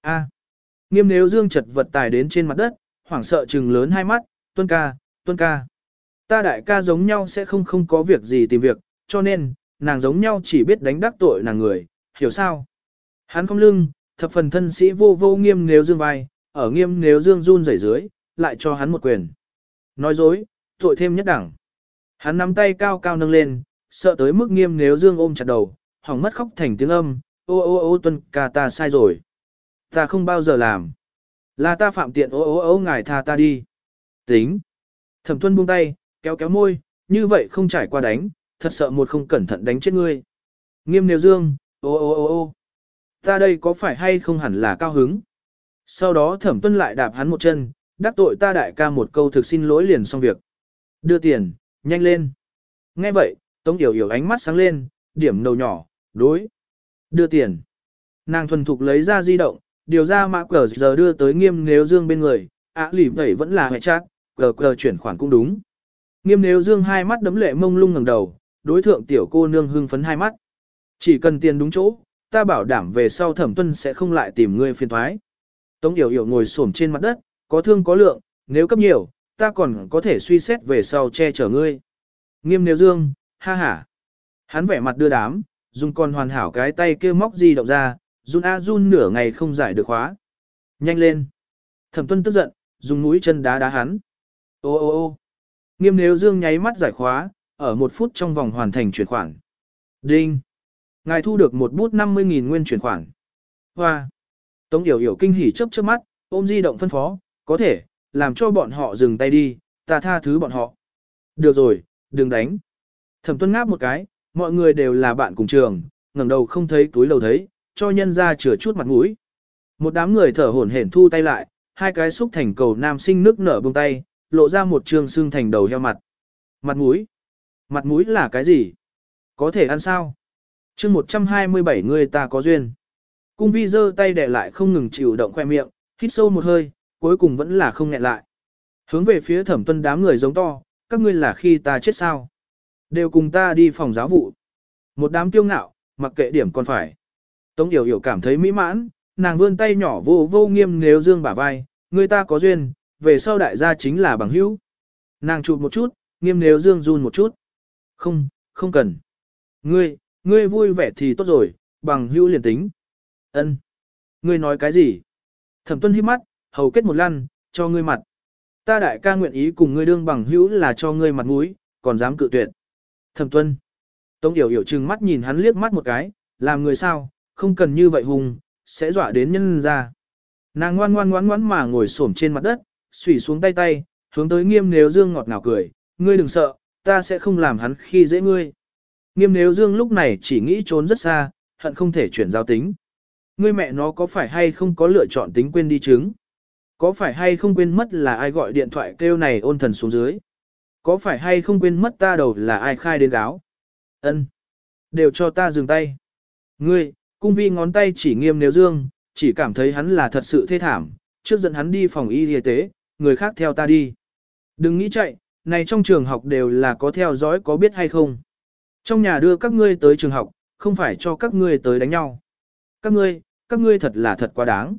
[SPEAKER 1] A. Nghiêm nếu dương chật vật tài đến trên mặt đất, hoảng sợ trừng lớn hai mắt, tuân ca, tuân ca. Ta đại ca giống nhau sẽ không không có việc gì tìm việc, cho nên, nàng giống nhau chỉ biết đánh đắc tội nàng người, hiểu sao? Hắn không lưng, thập phần thân sĩ vô vô nghiêm nếu dương vai, ở nghiêm nếu dương run rẩy dưới, lại cho hắn một quyền. Nói dối, tội thêm nhất đẳng. Hắn nắm tay cao cao nâng lên, sợ tới mức nghiêm nếu dương ôm chặt đầu, hỏng mất khóc thành tiếng âm, ô ô ô tuân ca ta sai rồi. Ta không bao giờ làm. Là ta phạm tiện ô ô ô ngài tha ta đi. Tính. Thẩm tuân buông tay, kéo kéo môi, như vậy không trải qua đánh, thật sợ một không cẩn thận đánh chết ngươi. Nghiêm nếu dương, ô ô ô ô. Ta đây có phải hay không hẳn là cao hứng. Sau đó thẩm tuân lại đạp hắn một chân, đắc tội ta đại ca một câu thực xin lỗi liền xong việc. Đưa tiền, nhanh lên. Nghe vậy, Tống Yểu Yểu ánh mắt sáng lên, điểm đầu nhỏ, đối. Đưa tiền. Nàng thuần thục lấy ra di động, điều ra mã cờ giờ đưa tới nghiêm nếu dương bên người, ạ lỉ vậy vẫn là hệ chát, cờ cờ chuyển khoản cũng đúng. Nghiêm nếu dương hai mắt đấm lệ mông lung ngẩng đầu, đối thượng tiểu cô nương hưng phấn hai mắt. Chỉ cần tiền đúng chỗ, ta bảo đảm về sau thẩm tuân sẽ không lại tìm ngươi phiền thoái. Tống Yểu Yểu ngồi xổm trên mặt đất, có thương có lượng, nếu cấp nhiều, ta còn có thể suy xét về sau che chở ngươi. Nghiêm nếu dương, ha ha. Hắn vẻ mặt đưa đám, dùng con hoàn hảo cái tay kia móc gì động ra, run a run nửa ngày không giải được khóa. Nhanh lên. Thẩm tuân tức giận, dùng mũi chân đá đá hắn. Ô ô ô nghiêm nếu dương nháy mắt giải khóa, ở một phút trong vòng hoàn thành chuyển khoản. Đinh. Ngài thu được một bút 50.000 nguyên chuyển khoản. Hoa. Tống Yểu Yểu kinh hỉ chớp chớp mắt, ôm di động phân phó, có thể, làm cho bọn họ dừng tay đi, ta tha thứ bọn họ. Được rồi, đừng đánh. Thẩm tuân ngáp một cái, mọi người đều là bạn cùng trường, ngẩng đầu không thấy túi lầu thấy, cho nhân ra chừa chút mặt mũi. Một đám người thở hổn hển thu tay lại, hai cái xúc thành cầu nam sinh nước nở buông tay, lộ ra một trường xương thành đầu heo mặt. Mặt mũi? Mặt mũi là cái gì? Có thể ăn sao? chương 127 người ta có duyên. Cung vi giơ tay để lại không ngừng chịu động khoe miệng, hít sâu một hơi, cuối cùng vẫn là không nghẹn lại. Hướng về phía thẩm tuân đám người giống to, các ngươi là khi ta chết sao? Đều cùng ta đi phòng giáo vụ. Một đám kiêu ngạo, mặc kệ điểm còn phải. Tống Yểu Yểu cảm thấy mỹ mãn, nàng vươn tay nhỏ vô vô nghiêm nếu dương bả vai, người ta có duyên, về sau đại gia chính là bằng hữu. Nàng chụp một chút, nghiêm nếu dương run một chút. Không, không cần. Ngươi, ngươi vui vẻ thì tốt rồi, bằng hữu liền tính. Ân. Ngươi nói cái gì? Thẩm tuân hít mắt, hầu kết một lăn, cho ngươi mặt. Ta đại ca nguyện ý cùng ngươi đương bằng hữu là cho ngươi mặt mũi, còn dám cự tuyệt. Thẩm tuân. Tống yểu yểu trừng mắt nhìn hắn liếc mắt một cái, làm người sao, không cần như vậy hùng, sẽ dọa đến nhân ra. Nàng ngoan ngoan ngoan ngoan mà ngồi xổm trên mặt đất, xủy xuống tay tay, hướng tới nghiêm nếu dương ngọt ngào cười, ngươi đừng sợ, ta sẽ không làm hắn khi dễ ngươi. Nghiêm nếu dương lúc này chỉ nghĩ trốn rất xa, hận không thể chuyển giao tính. Ngươi mẹ nó có phải hay không có lựa chọn tính quên đi chứng? Có phải hay không quên mất là ai gọi điện thoại kêu này ôn thần xuống dưới? Có phải hay không quên mất ta đầu là ai khai đến gáo? Ân, Đều cho ta dừng tay. Ngươi, cung vi ngón tay chỉ nghiêm nếu dương, chỉ cảm thấy hắn là thật sự thê thảm, trước dẫn hắn đi phòng y y tế, người khác theo ta đi. Đừng nghĩ chạy, này trong trường học đều là có theo dõi có biết hay không. Trong nhà đưa các ngươi tới trường học, không phải cho các ngươi tới đánh nhau. Các ngươi, các ngươi thật là thật quá đáng.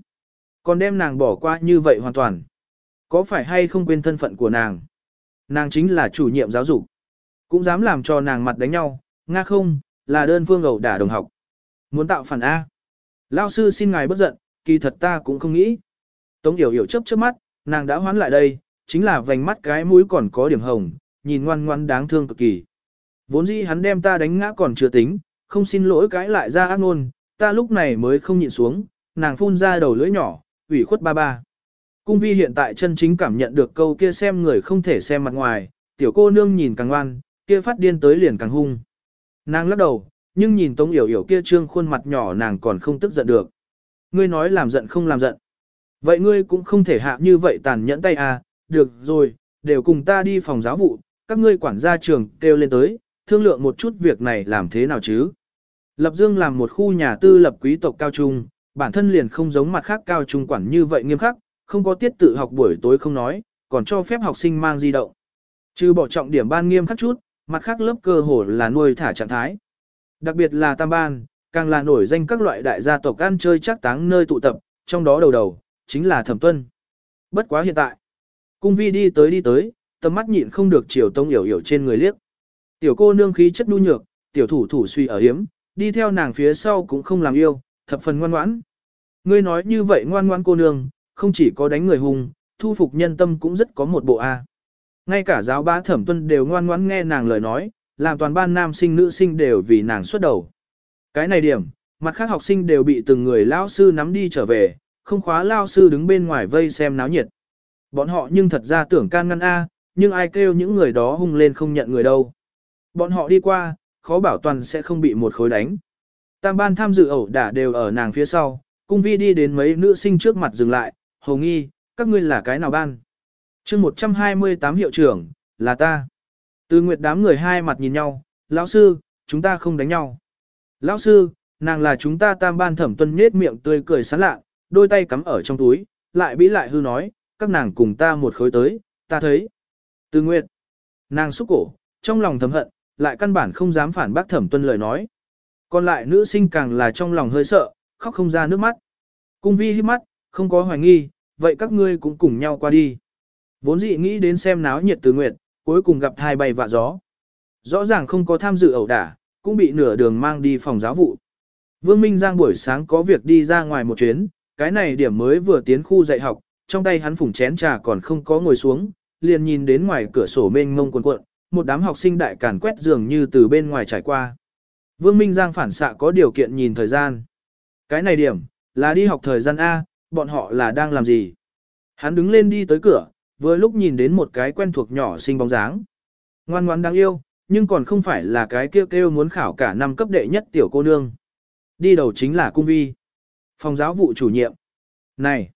[SPEAKER 1] Còn đem nàng bỏ qua như vậy hoàn toàn. Có phải hay không quên thân phận của nàng? Nàng chính là chủ nhiệm giáo dục. Cũng dám làm cho nàng mặt đánh nhau, nga không, là đơn phương ẩu đả đồng học. Muốn tạo phản A. Lao sư xin ngài bất giận, kỳ thật ta cũng không nghĩ. Tống Yểu Yểu chớp chớp mắt, nàng đã hoán lại đây, chính là vành mắt cái mũi còn có điểm hồng, nhìn ngoan ngoan đáng thương cực kỳ. Vốn dĩ hắn đem ta đánh ngã còn chưa tính, không xin lỗi cái lại ra ác ngôn, ta lúc này mới không nhịn xuống, nàng phun ra đầu lưỡi nhỏ, ủy khuất ba ba. Cung vi hiện tại chân chính cảm nhận được câu kia xem người không thể xem mặt ngoài, tiểu cô nương nhìn càng ngoan, kia phát điên tới liền càng hung. Nàng lắc đầu, nhưng nhìn Tống Yểu Yểu kia trương khuôn mặt nhỏ nàng còn không tức giận được. Ngươi nói làm giận không làm giận. Vậy ngươi cũng không thể hạ như vậy tàn nhẫn tay à, được rồi, đều cùng ta đi phòng giáo vụ, các ngươi quản gia trường kêu lên tới, thương lượng một chút việc này làm thế nào chứ. Lập Dương làm một khu nhà tư lập quý tộc cao trung, bản thân liền không giống mặt khác cao trung quản như vậy nghiêm khắc, không có tiết tự học buổi tối không nói, còn cho phép học sinh mang di động. Trừ bỏ trọng điểm ban nghiêm khắc chút, mặt khác lớp cơ hồ là nuôi thả trạng thái. Đặc biệt là tam ban, càng là nổi danh các loại đại gia tộc ăn chơi chắc táng nơi tụ tập, trong đó đầu đầu, chính là thẩm tuân. Bất quá hiện tại, cung vi đi tới đi tới, tầm mắt nhịn không được chiều tông hiểu hiểu trên người liếc. Tiểu cô nương khí chất nhu nhược, tiểu thủ thủ suy ở hiếm, đi theo nàng phía sau cũng không làm yêu, thập phần ngoan ngoãn. Ngươi nói như vậy ngoan ngoan cô nương, không chỉ có đánh người hùng, thu phục nhân tâm cũng rất có một bộ A. Ngay cả giáo bá thẩm tuân đều ngoan ngoãn nghe nàng lời nói, làm toàn ban nam sinh nữ sinh đều vì nàng xuất đầu. Cái này điểm, mặt khác học sinh đều bị từng người lao sư nắm đi trở về, không khóa lao sư đứng bên ngoài vây xem náo nhiệt. Bọn họ nhưng thật ra tưởng can ngăn A, nhưng ai kêu những người đó hung lên không nhận người đâu. Bọn họ đi qua, khó bảo toàn sẽ không bị một khối đánh. Tam ban tham dự ẩu đả đều ở nàng phía sau, cung vi đi đến mấy nữ sinh trước mặt dừng lại, hồ nghi, các ngươi là cái nào ban? chương 128 hiệu trưởng, là ta. Từ nguyệt đám người hai mặt nhìn nhau, lão sư, chúng ta không đánh nhau. Lão sư, nàng là chúng ta tam ban thẩm tuân nết miệng tươi cười sán lạ, đôi tay cắm ở trong túi, lại bĩ lại hư nói, các nàng cùng ta một khối tới, ta thấy. Từ nguyệt, nàng xúc cổ, trong lòng thầm hận, lại căn bản không dám phản bác thẩm tuân lời nói. Còn lại nữ sinh càng là trong lòng hơi sợ, khóc không ra nước mắt. Cung vi hít mắt, không có hoài nghi, vậy các ngươi cũng cùng nhau qua đi. Vốn dị nghĩ đến xem náo nhiệt từ nguyệt, cuối cùng gặp thai bay vạ gió. Rõ ràng không có tham dự ẩu đả, cũng bị nửa đường mang đi phòng giáo vụ. Vương Minh Giang buổi sáng có việc đi ra ngoài một chuyến, cái này điểm mới vừa tiến khu dạy học, trong tay hắn phủng chén trà còn không có ngồi xuống, liền nhìn đến ngoài cửa sổ mênh mông cuộn cuộn, một đám học sinh đại càn quét dường như từ bên ngoài trải qua. Vương Minh Giang phản xạ có điều kiện nhìn thời gian. Cái này điểm, là đi học thời gian A, bọn họ là đang làm gì? Hắn đứng lên đi tới cửa, vừa lúc nhìn đến một cái quen thuộc nhỏ xinh bóng dáng. Ngoan ngoãn đáng yêu, nhưng còn không phải là cái kêu kêu muốn khảo cả năm cấp đệ nhất tiểu cô nương. Đi đầu chính là cung vi. Phòng giáo vụ chủ nhiệm. Này!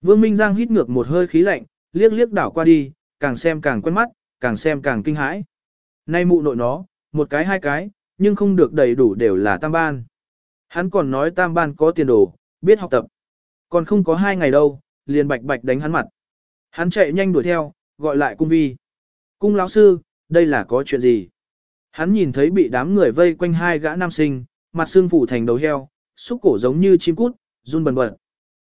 [SPEAKER 1] Vương Minh Giang hít ngược một hơi khí lạnh, liếc liếc đảo qua đi, càng xem càng quen mắt, càng xem càng kinh hãi. Nay mụ nội nó, một cái hai cái, nhưng không được đầy đủ đều là tam ban. Hắn còn nói tam ban có tiền đồ, biết học tập. Còn không có hai ngày đâu, liền bạch bạch đánh hắn mặt. Hắn chạy nhanh đuổi theo, gọi lại cung vi. Cung lão sư, đây là có chuyện gì? Hắn nhìn thấy bị đám người vây quanh hai gã nam sinh, mặt xương phủ thành đầu heo, xúc cổ giống như chim cút, run bần bật.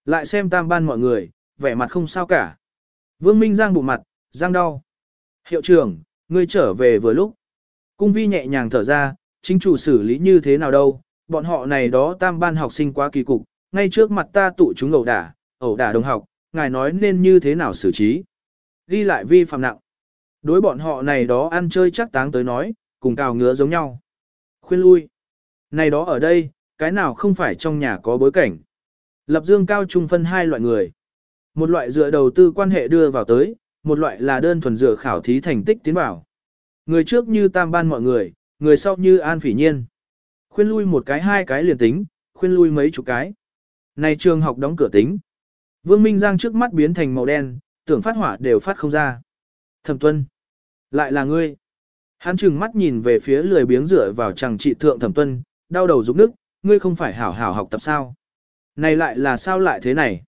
[SPEAKER 1] Lại xem tam ban mọi người, vẻ mặt không sao cả. Vương Minh giang bụng mặt, giang đau. Hiệu trưởng, ngươi trở về vừa lúc. Cung vi nhẹ nhàng thở ra, chính chủ xử lý như thế nào đâu, bọn họ này đó tam ban học sinh quá kỳ cục, ngay trước mặt ta tụ chúng ẩu đả, ẩu đả đồng học, ngài nói nên như thế nào xử trí. Ghi lại vi phạm nặng. Đối bọn họ này đó ăn chơi chắc táng tới nói, cùng cào ngứa giống nhau. Khuyên lui. Này đó ở đây, cái nào không phải trong nhà có bối cảnh. Lập dương cao trung phân hai loại người. Một loại dựa đầu tư quan hệ đưa vào tới, một loại là đơn thuần dựa khảo thí thành tích tiến bảo Người trước như tam ban mọi người, người sau như an phỉ nhiên. Khuyên lui một cái hai cái liền tính, khuyên lui mấy chục cái. Này trường học đóng cửa tính. Vương Minh Giang trước mắt biến thành màu đen, tưởng phát hỏa đều phát không ra. Thẩm tuân. Lại là ngươi. Hắn trừng mắt nhìn về phía lười biếng rửa vào chàng trị thượng thẩm tuân, đau đầu rụng nước, ngươi không phải hảo hảo học tập sao. Này lại là sao lại thế này?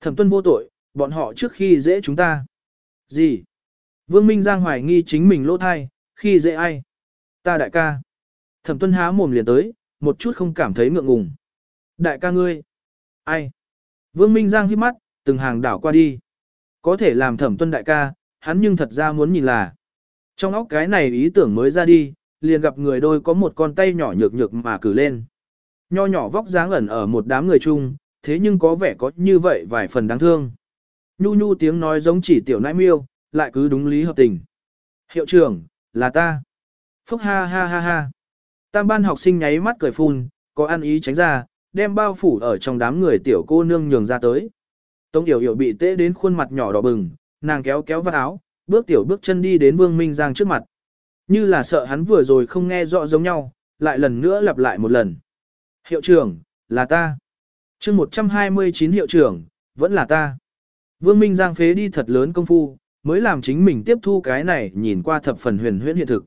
[SPEAKER 1] Thẩm tuân vô tội, bọn họ trước khi dễ chúng ta. Gì? Vương Minh Giang hoài nghi chính mình lỗ thai, khi dễ ai? Ta đại ca. Thẩm tuân há mồm liền tới, một chút không cảm thấy ngượng ngùng. Đại ca ngươi. Ai? Vương Minh Giang hít mắt, từng hàng đảo qua đi. Có thể làm thẩm tuân đại ca, hắn nhưng thật ra muốn nhìn là. Trong óc cái này ý tưởng mới ra đi, liền gặp người đôi có một con tay nhỏ nhược nhược mà cử lên. Nho nhỏ vóc dáng ẩn ở một đám người chung, thế nhưng có vẻ có như vậy vài phần đáng thương. Nhu nhu tiếng nói giống chỉ tiểu nãi miêu, lại cứ đúng lý hợp tình. Hiệu trưởng, là ta. Phúc ha ha ha ha. Tam ban học sinh nháy mắt cười phun, có ăn ý tránh ra, đem bao phủ ở trong đám người tiểu cô nương nhường ra tới. Tống Yểu Yểu bị tê đến khuôn mặt nhỏ đỏ bừng, nàng kéo kéo vạt áo, bước tiểu bước chân đi đến Vương Minh Giang trước mặt. Như là sợ hắn vừa rồi không nghe rõ giống nhau, lại lần nữa lặp lại một lần. Hiệu trưởng, là ta. chương 129 hiệu trưởng, vẫn là ta. Vương Minh Giang phế đi thật lớn công phu, mới làm chính mình tiếp thu cái này nhìn qua thập phần huyền huyễn hiện thực.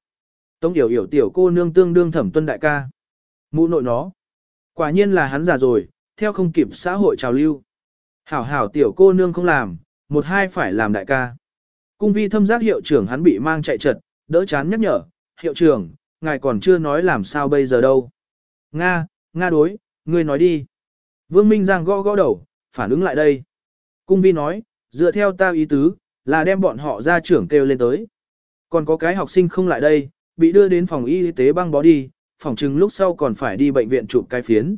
[SPEAKER 1] Tống Yểu Yểu tiểu cô nương tương đương thẩm tuân đại ca. Mụ nội nó. Quả nhiên là hắn già rồi, theo không kịp xã hội trào lưu. Hảo hảo tiểu cô nương không làm, một hai phải làm đại ca. Cung vi thâm giác hiệu trưởng hắn bị mang chạy trật, đỡ chán nhắc nhở, hiệu trưởng, ngài còn chưa nói làm sao bây giờ đâu. Nga, Nga đối, ngươi nói đi. Vương Minh Giang gõ gõ đầu, phản ứng lại đây. Cung vi nói, dựa theo ta ý tứ, là đem bọn họ ra trưởng kêu lên tới. Còn có cái học sinh không lại đây, bị đưa đến phòng y tế băng bó đi, phòng chừng lúc sau còn phải đi bệnh viện chụp cái phiến.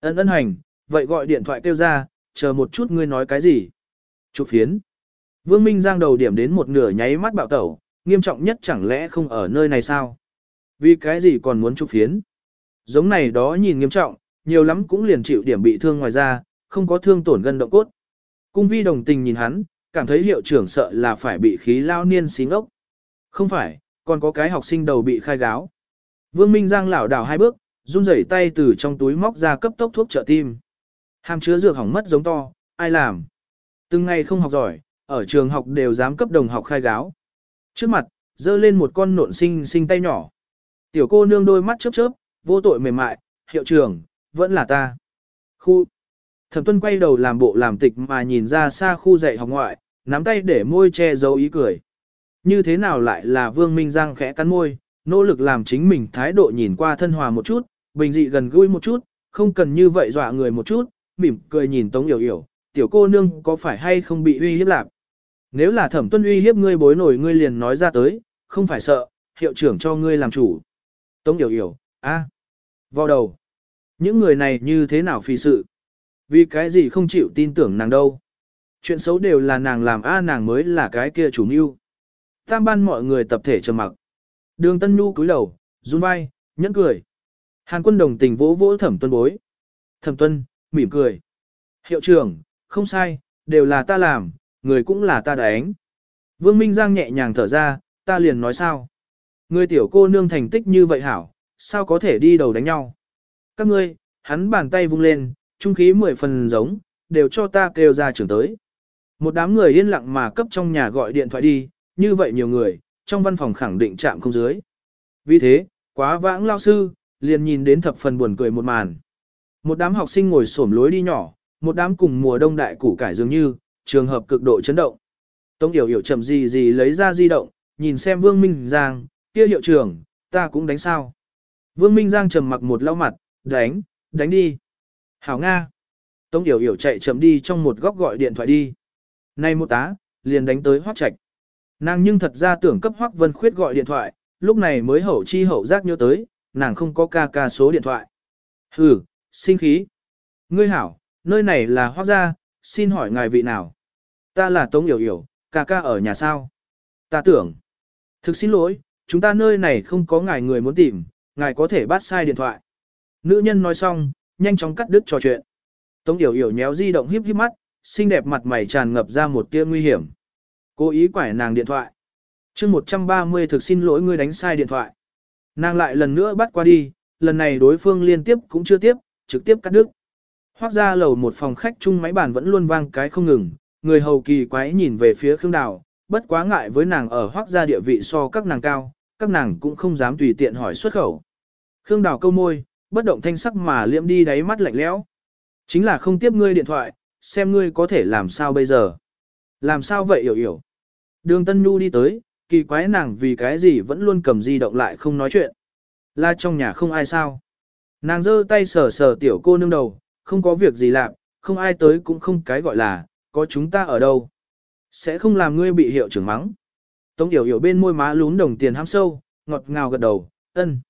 [SPEAKER 1] Ân ân hành, vậy gọi điện thoại kêu ra, chờ một chút ngươi nói cái gì. Chụp phiến. Vương Minh Giang đầu điểm đến một nửa nháy mắt bạo tẩu, nghiêm trọng nhất chẳng lẽ không ở nơi này sao? Vì cái gì còn muốn chụp phiến? Giống này đó nhìn nghiêm trọng, nhiều lắm cũng liền chịu điểm bị thương ngoài ra, không có thương tổn gân động cốt. Cung vi đồng tình nhìn hắn, cảm thấy hiệu trưởng sợ là phải bị khí lao niên xí ngốc. Không phải, còn có cái học sinh đầu bị khai gáo. Vương Minh Giang lảo đảo hai bước, run rẩy tay từ trong túi móc ra cấp tốc thuốc trợ tim. Hàm chứa dược hỏng mất giống to, ai làm? Từng ngày không học giỏi, ở trường học đều dám cấp đồng học khai gáo. Trước mặt, dơ lên một con nộn sinh sinh tay nhỏ. Tiểu cô nương đôi mắt chớp chớp, vô tội mềm mại, hiệu trưởng, vẫn là ta. Khu. Thẩm tuân quay đầu làm bộ làm tịch mà nhìn ra xa khu dạy học ngoại, nắm tay để môi che giấu ý cười. Như thế nào lại là Vương Minh Giang khẽ cắn môi, nỗ lực làm chính mình thái độ nhìn qua thân hòa một chút, bình dị gần gũi một chút, không cần như vậy dọa người một chút, mỉm cười nhìn Tống Yểu Yểu, tiểu cô nương có phải hay không bị uy hiếp lạc? Nếu là thẩm tuân uy hiếp ngươi bối nổi ngươi liền nói ra tới, không phải sợ, hiệu trưởng cho ngươi làm chủ. Tống Yểu Yểu, a, vào đầu. Những người này như thế nào phi sự? Vì cái gì không chịu tin tưởng nàng đâu? Chuyện xấu đều là nàng làm a nàng mới là cái kia chủ mưu. Tam ban mọi người tập thể trầm mặc. Đường Tân Nhu cúi đầu, run vai, nhẫn cười. Hàn quân đồng tình vỗ vỗ thẩm tuân bối. Thẩm tuân, mỉm cười. Hiệu trưởng, không sai, đều là ta làm, người cũng là ta đánh. Vương Minh Giang nhẹ nhàng thở ra, ta liền nói sao. Người tiểu cô nương thành tích như vậy hảo, sao có thể đi đầu đánh nhau. Các ngươi, hắn bàn tay vung lên, trung khí mười phần giống, đều cho ta kêu ra trưởng tới. Một đám người yên lặng mà cấp trong nhà gọi điện thoại đi, như vậy nhiều người, trong văn phòng khẳng định chạm không dưới. Vì thế, quá vãng lao sư, liền nhìn đến thập phần buồn cười một màn. Một đám học sinh ngồi xổm lối đi nhỏ, một đám cùng mùa đông đại củ cải dường như, trường hợp cực độ chấn động. Tống Yểu Yểu chậm gì gì lấy ra di động, nhìn xem Vương Minh Giang, kia hiệu trưởng, ta cũng đánh sao. Vương Minh Giang trầm mặc một lau mặt, đánh, đánh đi. Hảo Nga. Tống Yểu Yểu chạy chậm đi trong một góc gọi điện thoại đi. Này một tá, liền đánh tới Hoắc Trạch. Nàng nhưng thật ra tưởng cấp Hoắc Vân Khuyết gọi điện thoại, lúc này mới hậu chi hậu giác nhớ tới, nàng không có ca ca số điện thoại. Hừ, sinh khí. Ngươi hảo, nơi này là Hoắc gia, xin hỏi ngài vị nào? Ta là Tống Yểu Yểu, ca ca ở nhà sao? Ta tưởng. Thực xin lỗi, chúng ta nơi này không có ngài người muốn tìm, ngài có thể bắt sai điện thoại. Nữ nhân nói xong, nhanh chóng cắt đứt trò chuyện. Tống Yểu Yểu nhéo di động híp híp mắt, xinh đẹp mặt mày tràn ngập ra một tia nguy hiểm. Cố ý quải nàng điện thoại. chương 130 thực xin lỗi ngươi đánh sai điện thoại. Nàng lại lần nữa bắt qua đi, lần này đối phương liên tiếp cũng chưa tiếp, trực tiếp cắt đứt. Hoác ra lầu một phòng khách chung máy bàn vẫn luôn vang cái không ngừng, người hầu kỳ quái nhìn về phía Khương Đào, bất quá ngại với nàng ở hoác gia địa vị so các nàng cao, các nàng cũng không dám tùy tiện hỏi xuất khẩu. Khương Đào câu môi, bất động thanh sắc mà liệm đi đáy mắt lạnh lẽo. Chính là không tiếp ngươi điện thoại, xem ngươi có thể làm sao bây giờ. Làm sao vậy hiểu hiểu. Đường Tân Nhu đi tới, kỳ quái nàng vì cái gì vẫn luôn cầm di động lại không nói chuyện. Là trong nhà không ai sao. Nàng giơ tay sờ sờ tiểu cô nương đầu, không có việc gì làm, không ai tới cũng không cái gọi là, có chúng ta ở đâu. Sẽ không làm ngươi bị hiệu trưởng mắng. Tống Yểu Yểu bên môi má lún đồng tiền ham sâu, ngọt ngào gật đầu, ân.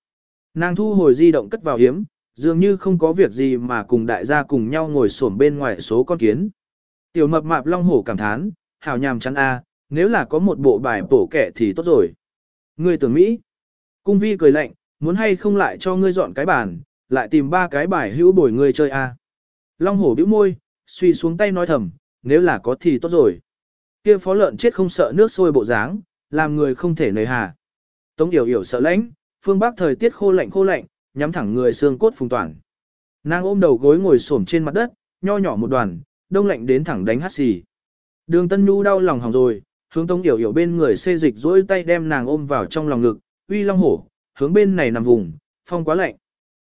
[SPEAKER 1] Nàng thu hồi di động cất vào hiếm, dường như không có việc gì mà cùng đại gia cùng nhau ngồi xổm bên ngoài số con kiến. Tiểu mập mạp long hổ cảm thán, hào nhàm chắn a, à, nếu là có một bộ bài bổ kẻ thì tốt rồi. Ngươi tưởng Mỹ. Cung vi cười lạnh, muốn hay không lại cho ngươi dọn cái bàn, lại tìm ba cái bài hữu bồi ngươi chơi a. Long hổ bĩu môi, suy xuống tay nói thầm, nếu là có thì tốt rồi. Kia phó lợn chết không sợ nước sôi bộ dáng, làm người không thể nề hà. Tống yểu yểu sợ lãnh, phương bắc thời tiết khô lạnh khô lạnh, nhắm thẳng người xương cốt phùng toàn. Nàng ôm đầu gối ngồi xổm trên mặt đất, nho nhỏ một đoàn, đông lạnh đến thẳng đánh hắt xì. Đường Tân Nhu đau lòng hỏng rồi, hướng Tống Yểu Yểu bên người xê dịch duỗi tay đem nàng ôm vào trong lòng ngực, uy long hổ, hướng bên này nằm vùng, phong quá lạnh.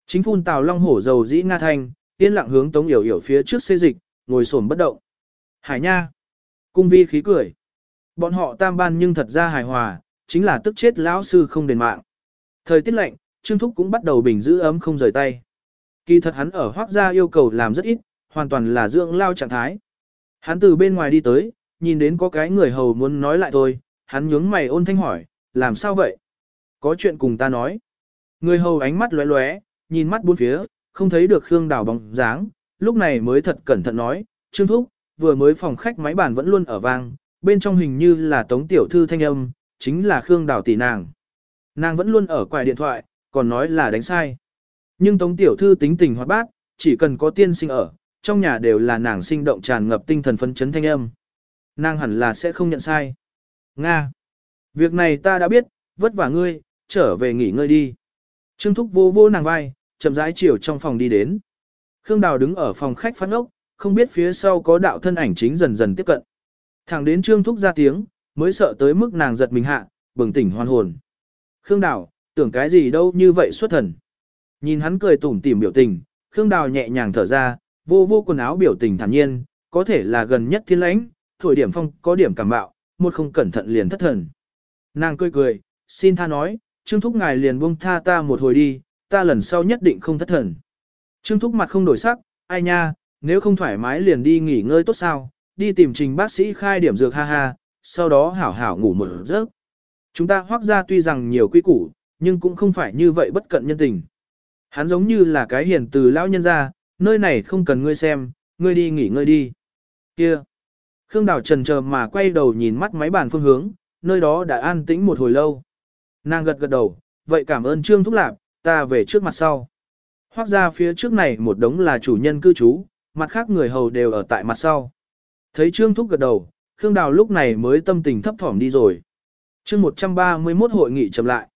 [SPEAKER 1] Chính phun tào long hổ dầu dĩ nga thanh, yên lặng hướng Tống Yểu Yểu phía trước xê dịch, ngồi xổm bất động. Hải nha. Cung vi khí cười. Bọn họ tam ban nhưng thật ra hài hòa, chính là tức chết lão sư không đền mạng. Thời tiết lạnh, Trương Thúc cũng bắt đầu bình giữ ấm không rời tay. Kỳ thật hắn ở hoác gia yêu cầu làm rất ít, hoàn toàn là dưỡng lao trạng thái. Hắn từ bên ngoài đi tới, nhìn đến có cái người hầu muốn nói lại thôi, hắn nhướng mày ôn thanh hỏi, làm sao vậy? Có chuyện cùng ta nói. Người hầu ánh mắt lóe lóe, nhìn mắt bốn phía, không thấy được Khương Đào bóng dáng, lúc này mới thật cẩn thận nói, Trương Thúc, vừa mới phòng khách máy bàn vẫn luôn ở vang, bên trong hình như là tống tiểu thư thanh âm, chính là Khương Đào tỷ nàng. Nàng vẫn luôn ở quài điện thoại, còn nói là đánh sai. Nhưng tống tiểu thư tính tình hoạt bát, chỉ cần có tiên sinh ở, trong nhà đều là nàng sinh động tràn ngập tinh thần phấn chấn thanh âm. Nàng hẳn là sẽ không nhận sai. Nga. Việc này ta đã biết, vất vả ngươi, trở về nghỉ ngơi đi. Trương Thúc vô vô nàng vai, chậm rãi chiều trong phòng đi đến. Khương Đào đứng ở phòng khách phát ốc, không biết phía sau có đạo thân ảnh chính dần dần tiếp cận. Thẳng đến Trương Thúc ra tiếng, mới sợ tới mức nàng giật mình hạ, bừng tỉnh hoàn hồn. Khương Đào, tưởng cái gì đâu như vậy xuất thần. Nhìn hắn cười tủm tỉm biểu tình, Khương Đào nhẹ nhàng thở ra, vô vô quần áo biểu tình thản nhiên, có thể là gần nhất thiên lãnh, thổi điểm phong có điểm cảm bạo, một không cẩn thận liền thất thần. Nàng cười cười, xin tha nói, Trương Thúc ngài liền buông tha ta một hồi đi, ta lần sau nhất định không thất thần. Trương Thúc mặt không đổi sắc, ai nha, nếu không thoải mái liền đi nghỉ ngơi tốt sao, đi tìm trình bác sĩ khai điểm dược ha ha, sau đó hảo hảo ngủ một giấc. Chúng ta hoác ra tuy rằng nhiều quy củ, nhưng cũng không phải như vậy bất cận nhân tình. Hắn giống như là cái hiền từ lão nhân ra, nơi này không cần ngươi xem, ngươi đi nghỉ ngơi đi. Kia! Khương Đào trần chờ mà quay đầu nhìn mắt máy bàn phương hướng, nơi đó đã an tĩnh một hồi lâu. Nàng gật gật đầu, vậy cảm ơn Trương Thúc Lạp, ta về trước mặt sau. Hoác ra phía trước này một đống là chủ nhân cư trú, mặt khác người hầu đều ở tại mặt sau. Thấy Trương Thúc gật đầu, Khương Đào lúc này mới tâm tình thấp thỏm đi rồi chương 131 hội nghị chậm lại.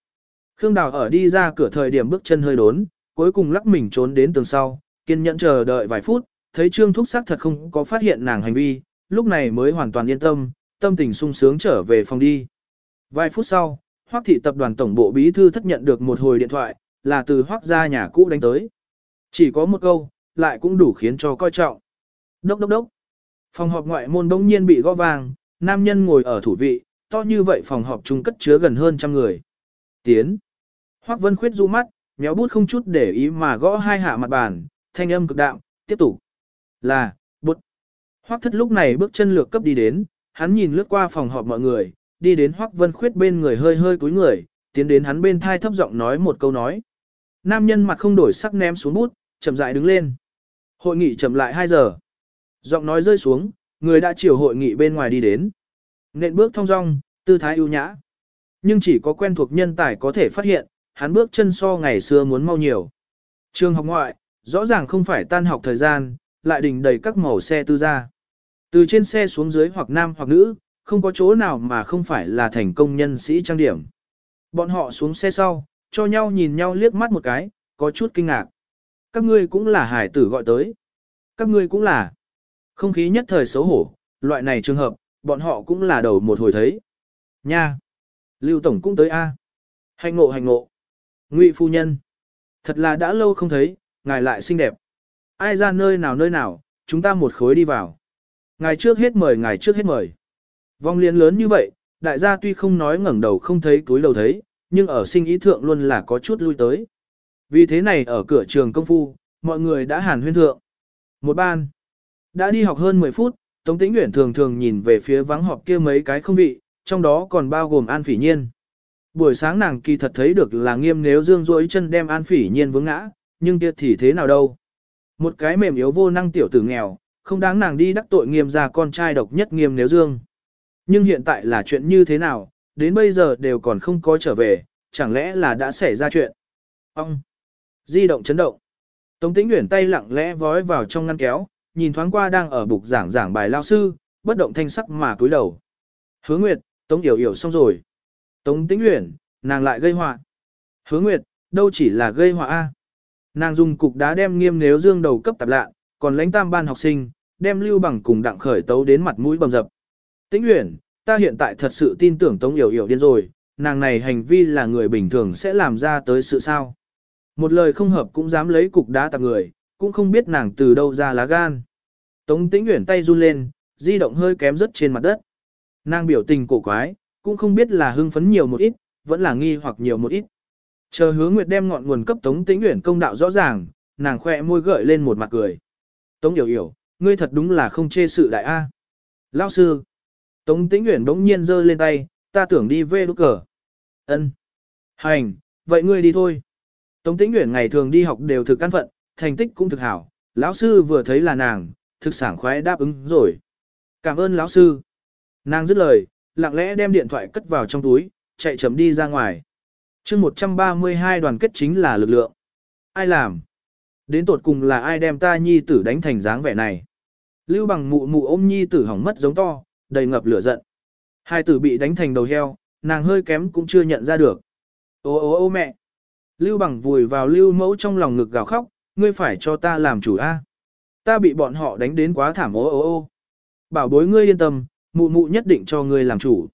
[SPEAKER 1] Khương Đào ở đi ra cửa thời điểm bước chân hơi đốn, cuối cùng lắc mình trốn đến tường sau, kiên nhẫn chờ đợi vài phút, thấy Trương Thúc sắc thật không có phát hiện nàng hành vi, lúc này mới hoàn toàn yên tâm, tâm tình sung sướng trở về phòng đi. Vài phút sau, Hoắc thị tập đoàn tổng bộ bí thư thất nhận được một hồi điện thoại, là từ Hoắc gia nhà cũ đánh tới. Chỉ có một câu, lại cũng đủ khiến cho coi trọng. Đốc đốc đốc. Phòng họp ngoại môn bỗng nhiên bị gõ vàng, nam nhân ngồi ở thủ vị, to như vậy phòng họp chung cất chứa gần hơn trăm người. Tiến. Hoắc Vân Khuyết du mắt, méo bút không chút để ý mà gõ hai hạ mặt bàn, thanh âm cực đạm, tiếp tục. Là, bút. Hoắc thất lúc này bước chân lược cấp đi đến, hắn nhìn lướt qua phòng họp mọi người, đi đến Hoắc Vân Khuyết bên người hơi hơi cúi người, tiến đến hắn bên thai thấp giọng nói một câu nói. Nam nhân mặt không đổi sắc ném xuống bút, chậm rãi đứng lên. Hội nghị chậm lại 2 giờ. Giọng nói rơi xuống, người đã chiều hội nghị bên ngoài đi đến. Nện bước thong dong, tư thái ưu nhã. Nhưng chỉ có quen thuộc nhân tài có thể phát hiện, hắn bước chân so ngày xưa muốn mau nhiều. Trường học ngoại, rõ ràng không phải tan học thời gian, lại đình đầy các màu xe tư gia. Từ trên xe xuống dưới hoặc nam hoặc nữ, không có chỗ nào mà không phải là thành công nhân sĩ trang điểm. Bọn họ xuống xe sau, cho nhau nhìn nhau liếc mắt một cái, có chút kinh ngạc. Các ngươi cũng là hải tử gọi tới. Các ngươi cũng là. Không khí nhất thời xấu hổ, loại này trường hợp, bọn họ cũng là đầu một hồi thấy. Nha! Lưu Tổng cũng tới A. Hành ngộ hành ngộ. Ngụy phu nhân. Thật là đã lâu không thấy, ngài lại xinh đẹp. Ai ra nơi nào nơi nào, chúng ta một khối đi vào. Ngài trước hết mời ngài trước hết mời. Vong liên lớn như vậy, đại gia tuy không nói ngẩng đầu không thấy túi đầu thấy, nhưng ở sinh ý thượng luôn là có chút lui tới. Vì thế này ở cửa trường công phu, mọi người đã hàn huyên thượng. Một ban. Đã đi học hơn 10 phút, Tống Tĩnh Uyển thường thường nhìn về phía vắng họp kia mấy cái không vị, trong đó còn bao gồm An Phỉ Nhiên. Buổi sáng nàng kỳ thật thấy được là nghiêm nếu dương duỗi chân đem An Phỉ Nhiên vướng ngã, nhưng kia thì thế nào đâu. Một cái mềm yếu vô năng tiểu tử nghèo, không đáng nàng đi đắc tội nghiêm ra con trai độc nhất nghiêm nếu dương. Nhưng hiện tại là chuyện như thế nào, đến bây giờ đều còn không có trở về, chẳng lẽ là đã xảy ra chuyện. Ông! Di động chấn động. Tống tĩnh nguyện tay lặng lẽ vói vào trong ngăn kéo, nhìn thoáng qua đang ở bục giảng giảng bài lao sư, bất động thanh sắc mà cúi đầu. Hứa Nguyệt, Tống Yểu Yểu xong rồi. Tống Tĩnh Uyển, nàng lại gây họa. Hứa Nguyệt, đâu chỉ là gây họa a. Nàng dùng cục đá đem nghiêm nếu dương đầu cấp tạp lạ, còn lãnh tam ban học sinh, đem lưu bằng cùng đặng khởi tấu đến mặt mũi bầm dập. Tĩnh Uyển, ta hiện tại thật sự tin tưởng Tống Yểu Yểu điên rồi, nàng này hành vi là người bình thường sẽ làm ra tới sự sao. Một lời không hợp cũng dám lấy cục đá tạp người, cũng không biết nàng từ đâu ra lá gan. Tống Tĩnh nguyện tay run lên, di động hơi kém rất trên mặt đất. Nàng biểu tình cổ quái, cũng không biết là hưng phấn nhiều một ít, vẫn là nghi hoặc nhiều một ít. Chờ hứa nguyệt đem ngọn nguồn cấp Tống Tĩnh nguyện công đạo rõ ràng, nàng khoe môi gợi lên một mặt cười. Tống hiểu hiểu ngươi thật đúng là không chê sự đại A. À. Lão sư. Tống Tĩnh nguyện bỗng nhiên giơ lên tay, ta tưởng đi về đốt cờ. Ân. Hành, vậy ngươi đi thôi. Tống Tĩnh nguyện ngày thường đi học đều thực căn phận, thành tích cũng thực hảo. Lão sư vừa thấy là nàng, thực sảng khoái đáp ứng rồi. Cảm ơn lão sư. Nàng dứt lời, lặng lẽ đem điện thoại cất vào trong túi, chạy chậm đi ra ngoài. chương 132 đoàn kết chính là lực lượng. Ai làm? Đến tột cùng là ai đem ta nhi tử đánh thành dáng vẻ này? Lưu bằng mụ mụ ôm nhi tử hỏng mất giống to, đầy ngập lửa giận. Hai tử bị đánh thành đầu heo, nàng hơi kém cũng chưa nhận ra được. Ô ô ô mẹ! Lưu bằng vùi vào lưu mẫu trong lòng ngực gào khóc, ngươi phải cho ta làm chủ a. Ta bị bọn họ đánh đến quá thảm ô ô ô. Bảo bối ngươi yên tâm, mụ mụ nhất định cho ngươi làm chủ.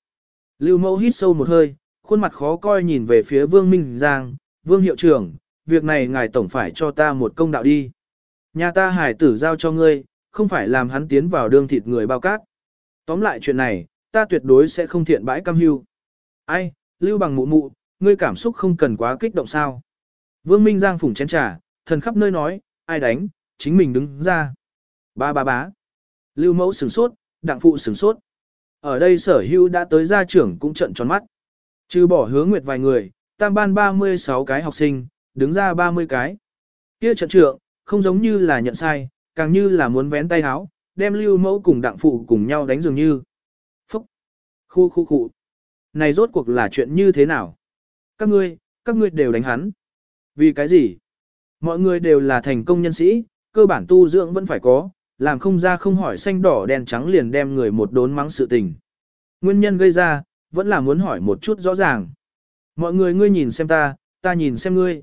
[SPEAKER 1] Lưu mẫu hít sâu một hơi, khuôn mặt khó coi nhìn về phía Vương Minh Giang, Vương hiệu trưởng, việc này ngài tổng phải cho ta một công đạo đi. Nhà ta hải tử giao cho ngươi, không phải làm hắn tiến vào đương thịt người bao cát. Tóm lại chuyện này, ta tuyệt đối sẽ không thiện bãi cam hưu. Ai, lưu bằng mụ mụ, ngươi cảm xúc không cần quá kích động sao. Vương Minh Giang phủng chén trà, thần khắp nơi nói, ai đánh, chính mình đứng ra. Ba ba bá. Lưu mẫu sửng sốt, đặng phụ sửng sốt. Ở đây sở hữu đã tới gia trưởng cũng trận tròn mắt. Trừ bỏ hướng nguyệt vài người, tam ban 36 cái học sinh, đứng ra 30 cái. Kia trận trưởng, không giống như là nhận sai, càng như là muốn vén tay háo, đem lưu mẫu cùng đặng phụ cùng nhau đánh dường như. Phúc! Khu khu khu! Này rốt cuộc là chuyện như thế nào? Các ngươi, các ngươi đều đánh hắn. Vì cái gì? Mọi người đều là thành công nhân sĩ, cơ bản tu dưỡng vẫn phải có, làm không ra không hỏi xanh đỏ đen trắng liền đem người một đốn mắng sự tình. Nguyên nhân gây ra, vẫn là muốn hỏi một chút rõ ràng. Mọi người ngươi nhìn xem ta, ta nhìn xem ngươi.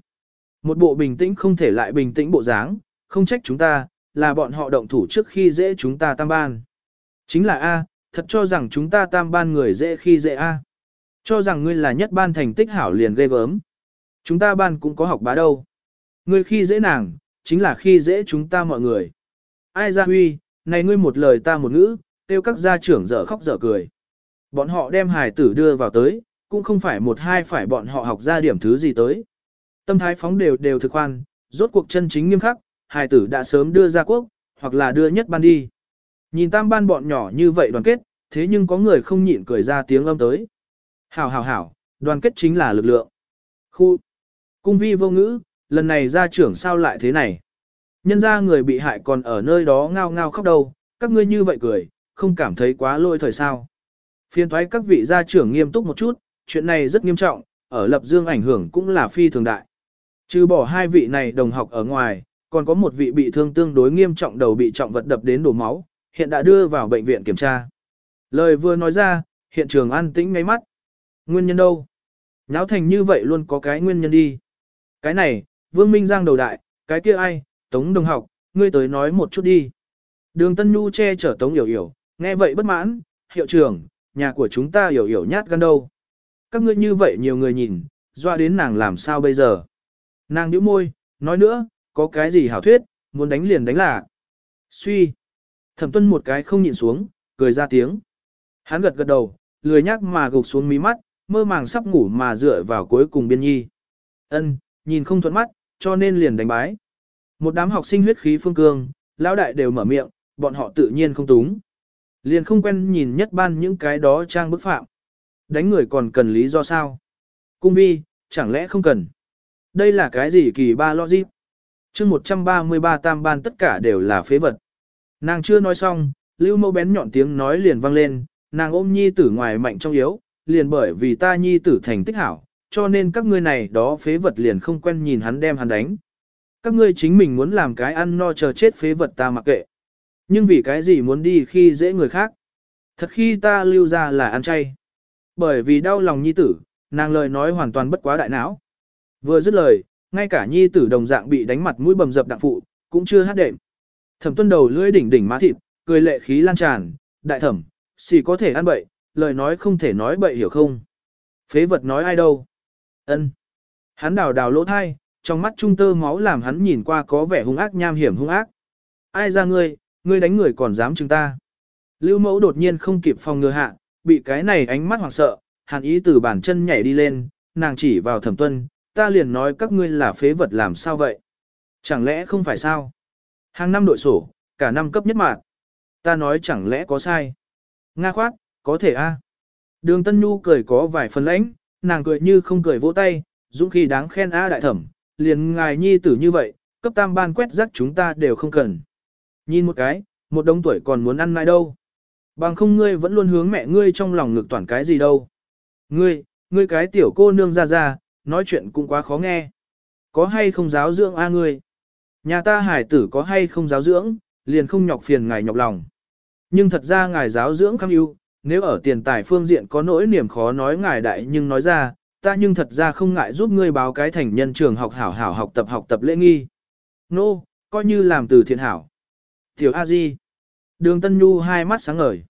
[SPEAKER 1] Một bộ bình tĩnh không thể lại bình tĩnh bộ dáng, không trách chúng ta, là bọn họ động thủ trước khi dễ chúng ta tam ban. Chính là A, thật cho rằng chúng ta tam ban người dễ khi dễ A. Cho rằng ngươi là nhất ban thành tích hảo liền ghê gớm. Chúng ta ban cũng có học bá đâu. Ngươi khi dễ nàng, chính là khi dễ chúng ta mọi người. Ai ra huy, này ngươi một lời ta một ngữ, tiêu các gia trưởng dở khóc dở cười. Bọn họ đem hài tử đưa vào tới, cũng không phải một hai phải bọn họ học ra điểm thứ gì tới. Tâm thái phóng đều đều thực khoan, rốt cuộc chân chính nghiêm khắc, hài tử đã sớm đưa ra quốc, hoặc là đưa nhất ban đi. Nhìn tam ban bọn nhỏ như vậy đoàn kết, thế nhưng có người không nhịn cười ra tiếng âm tới. Hảo hảo hảo, đoàn kết chính là lực lượng. Khu, cung vi vô ngữ, lần này ra trưởng sao lại thế này. Nhân ra người bị hại còn ở nơi đó ngao ngao khóc đâu, các ngươi như vậy cười, không cảm thấy quá lôi thời sao. Phiên thoái các vị gia trưởng nghiêm túc một chút, chuyện này rất nghiêm trọng, ở lập dương ảnh hưởng cũng là phi thường đại. Trừ bỏ hai vị này đồng học ở ngoài, còn có một vị bị thương tương đối nghiêm trọng đầu bị trọng vật đập đến đổ máu, hiện đã đưa vào bệnh viện kiểm tra. Lời vừa nói ra, hiện trường an tĩnh ngay mắt. Nguyên nhân đâu? Nháo thành như vậy luôn có cái nguyên nhân đi. Cái này, Vương Minh Giang đầu đại, cái kia ai, Tống đồng học, ngươi tới nói một chút đi. Đường Tân Nhu che chở Tống Yểu Yểu, nghe vậy bất mãn, hiệu trưởng, nhà của chúng ta Yểu Yểu nhát gan đâu. Các ngươi như vậy nhiều người nhìn, doa đến nàng làm sao bây giờ. Nàng nhíu môi, nói nữa, có cái gì hảo thuyết, muốn đánh liền đánh là. Suy. Thẩm tuân một cái không nhịn xuống, cười ra tiếng. Hắn gật gật đầu, lười nhác mà gục xuống mí mắt, mơ màng sắp ngủ mà dựa vào cuối cùng biên nhi. Ân, nhìn không thuận mắt, cho nên liền đánh bái. Một đám học sinh huyết khí phương cương, lão đại đều mở miệng, bọn họ tự nhiên không túng. Liền không quen nhìn nhất ban những cái đó trang bức phạm. Đánh người còn cần lý do sao? Cung vi, chẳng lẽ không cần? Đây là cái gì kỳ ba logic? chương 133 tam ban tất cả đều là phế vật. Nàng chưa nói xong, lưu mâu bén nhọn tiếng nói liền vang lên, nàng ôm nhi tử ngoài mạnh trong yếu, liền bởi vì ta nhi tử thành tích hảo, cho nên các ngươi này đó phế vật liền không quen nhìn hắn đem hắn đánh. Các ngươi chính mình muốn làm cái ăn no chờ chết phế vật ta mặc kệ. Nhưng vì cái gì muốn đi khi dễ người khác? Thật khi ta lưu ra là ăn chay. Bởi vì đau lòng nhi tử, nàng lời nói hoàn toàn bất quá đại não. Vừa dứt lời, ngay cả nhi tử đồng dạng bị đánh mặt mũi bầm dập đặng phụ, cũng chưa hát đệm. Thẩm tuân đầu lưỡi đỉnh đỉnh má thịt, cười lệ khí lan tràn, đại thẩm, xì có thể ăn bậy, lời nói không thể nói bậy hiểu không? Phế vật nói ai đâu? Ân. Hắn đào đào lỗ thai, trong mắt trung tơ máu làm hắn nhìn qua có vẻ hung ác nham hiểm hung ác. Ai ra ngươi, ngươi đánh người còn dám chứng ta. Lưu mẫu đột nhiên không kịp phòng ngừa hạ, bị cái này ánh mắt hoảng sợ, hàn ý từ bàn chân nhảy đi lên, nàng chỉ vào thẩm tuân, ta liền nói các ngươi là phế vật làm sao vậy? Chẳng lẽ không phải sao? Hàng năm đội sổ, cả năm cấp nhất mạng. Ta nói chẳng lẽ có sai? Nga khoát, có thể a. Đường Tân Nhu cười có vài phần lãnh, nàng cười như không cười vỗ tay, dũng khí đáng khen a đại thẩm, liền ngài nhi tử như vậy, cấp tam ban quét rác chúng ta đều không cần. Nhìn một cái, một đống tuổi còn muốn ăn mai đâu. Bằng không ngươi vẫn luôn hướng mẹ ngươi trong lòng ngực toàn cái gì đâu. Ngươi, ngươi cái tiểu cô nương ra ra, nói chuyện cũng quá khó nghe. Có hay không giáo dưỡng a ngươi? Nhà ta hải tử có hay không giáo dưỡng, liền không nhọc phiền ngài nhọc lòng. Nhưng thật ra ngài giáo dưỡng kham ưu, nếu ở tiền tài phương diện có nỗi niềm khó nói ngài đại nhưng nói ra, ta nhưng thật ra không ngại giúp ngươi báo cái thành nhân trường học hảo hảo học tập học tập lễ nghi. Nô, no, coi như làm từ thiện hảo. Tiểu A Di. Đường Tân Nhu hai mắt sáng ngời.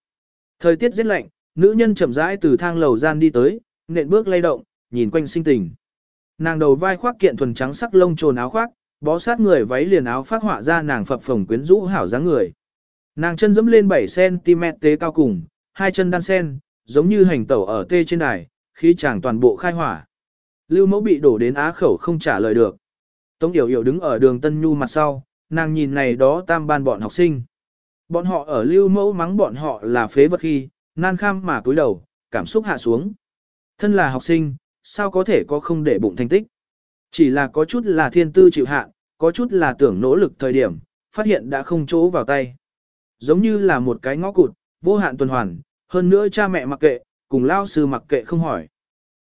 [SPEAKER 1] Thời tiết rất lạnh, nữ nhân chậm rãi từ thang lầu gian đi tới, nện bước lay động, nhìn quanh sinh tình. Nàng đầu vai khoác kiện thuần trắng sắc lông trồn áo khoác, bó sát người váy liền áo phát họa ra nàng phập phồng quyến rũ hảo dáng người. Nàng chân dẫm lên 7cm tế cao cùng, hai chân đan sen, giống như hành tẩu ở tê trên đài, khí chàng toàn bộ khai hỏa. Lưu mẫu bị đổ đến á khẩu không trả lời được. Tống Yểu Yểu đứng ở đường Tân Nhu mặt sau, nàng nhìn này đó tam ban bọn học sinh. Bọn họ ở lưu mẫu mắng bọn họ là phế vật khi, nan kham mà cúi đầu, cảm xúc hạ xuống. Thân là học sinh, sao có thể có không để bụng thành tích. Chỉ là có chút là thiên tư chịu hạ, có chút là tưởng nỗ lực thời điểm, phát hiện đã không chỗ vào tay. Giống như là một cái ngõ cụt, vô hạn tuần hoàn, hơn nữa cha mẹ mặc kệ, cùng lao sư mặc kệ không hỏi.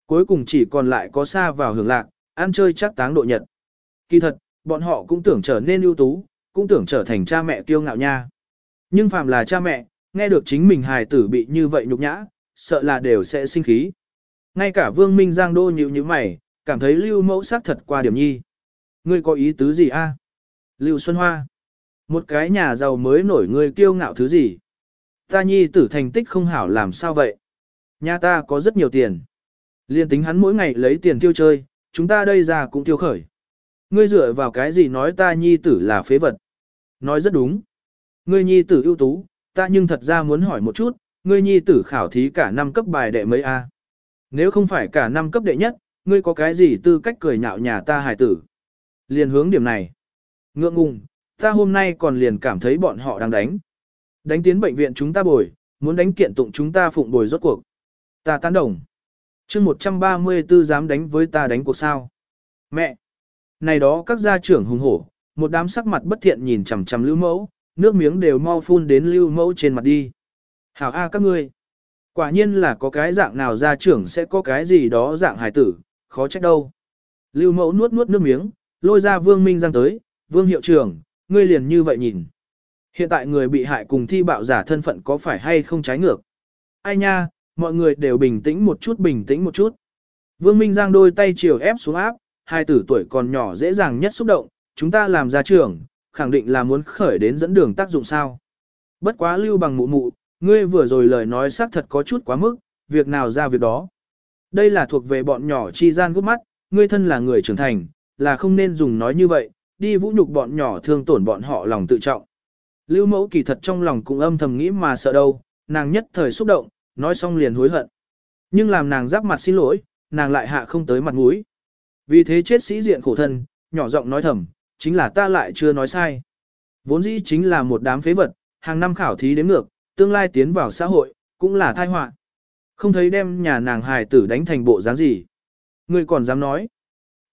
[SPEAKER 1] Cuối cùng chỉ còn lại có xa vào hưởng lạc, ăn chơi chắc táng độ nhật. Kỳ thật, bọn họ cũng tưởng trở nên ưu tú, cũng tưởng trở thành cha mẹ kiêu ngạo nha. Nhưng phàm là cha mẹ, nghe được chính mình hài tử bị như vậy nhục nhã, sợ là đều sẽ sinh khí. Ngay cả Vương Minh Giang đô nhịu như mày, cảm thấy Lưu Mẫu sắc thật qua điểm nhi. Ngươi có ý tứ gì a? Lưu Xuân Hoa. Một cái nhà giàu mới nổi ngươi kiêu ngạo thứ gì? Ta nhi tử thành tích không hảo làm sao vậy? Nhà ta có rất nhiều tiền. Liên tính hắn mỗi ngày lấy tiền tiêu chơi, chúng ta đây ra cũng tiêu khởi. Ngươi dựa vào cái gì nói ta nhi tử là phế vật? Nói rất đúng. Ngươi nhi tử ưu tú, ta nhưng thật ra muốn hỏi một chút, ngươi nhi tử khảo thí cả năm cấp bài đệ mấy A. Nếu không phải cả năm cấp đệ nhất, ngươi có cái gì tư cách cười nhạo nhà ta hài tử? Liền hướng điểm này. Ngượng ngùng, ta hôm nay còn liền cảm thấy bọn họ đang đánh. Đánh tiến bệnh viện chúng ta bồi, muốn đánh kiện tụng chúng ta phụng bồi rốt cuộc. Ta tán đồng. chương 134 dám đánh với ta đánh cuộc sao. Mẹ! Này đó các gia trưởng hùng hổ, một đám sắc mặt bất thiện nhìn chằm chằm lưu mẫu, nước miếng đều mau phun đến lưu mẫu trên mặt đi. Hảo A các ngươi! Quả nhiên là có cái dạng nào gia trưởng sẽ có cái gì đó dạng hài tử, khó trách đâu. Lưu mẫu nuốt nuốt nước miếng, lôi ra vương minh giang tới, vương hiệu trưởng, ngươi liền như vậy nhìn. Hiện tại người bị hại cùng thi bạo giả thân phận có phải hay không trái ngược? Ai nha, mọi người đều bình tĩnh một chút bình tĩnh một chút. Vương Minh Giang đôi tay chiều ép xuống áp, hai tử tuổi còn nhỏ dễ dàng nhất xúc động, chúng ta làm gia trưởng, khẳng định là muốn khởi đến dẫn đường tác dụng sao. Bất quá lưu bằng mụ mụ, ngươi vừa rồi lời nói xác thật có chút quá mức, việc nào ra việc đó. Đây là thuộc về bọn nhỏ chi gian gút mắt, ngươi thân là người trưởng thành, là không nên dùng nói như vậy, đi vũ nhục bọn nhỏ thương tổn bọn họ lòng tự trọng. Lưu mẫu kỳ thật trong lòng cũng âm thầm nghĩ mà sợ đâu, nàng nhất thời xúc động, nói xong liền hối hận. Nhưng làm nàng giáp mặt xin lỗi, nàng lại hạ không tới mặt mũi. Vì thế chết sĩ diện khổ thân, nhỏ giọng nói thầm, chính là ta lại chưa nói sai. Vốn dĩ chính là một đám phế vật, hàng năm khảo thí đến ngược, tương lai tiến vào xã hội, cũng là tai họa. Không thấy đem nhà nàng hài tử đánh thành bộ dáng gì. Ngươi còn dám nói.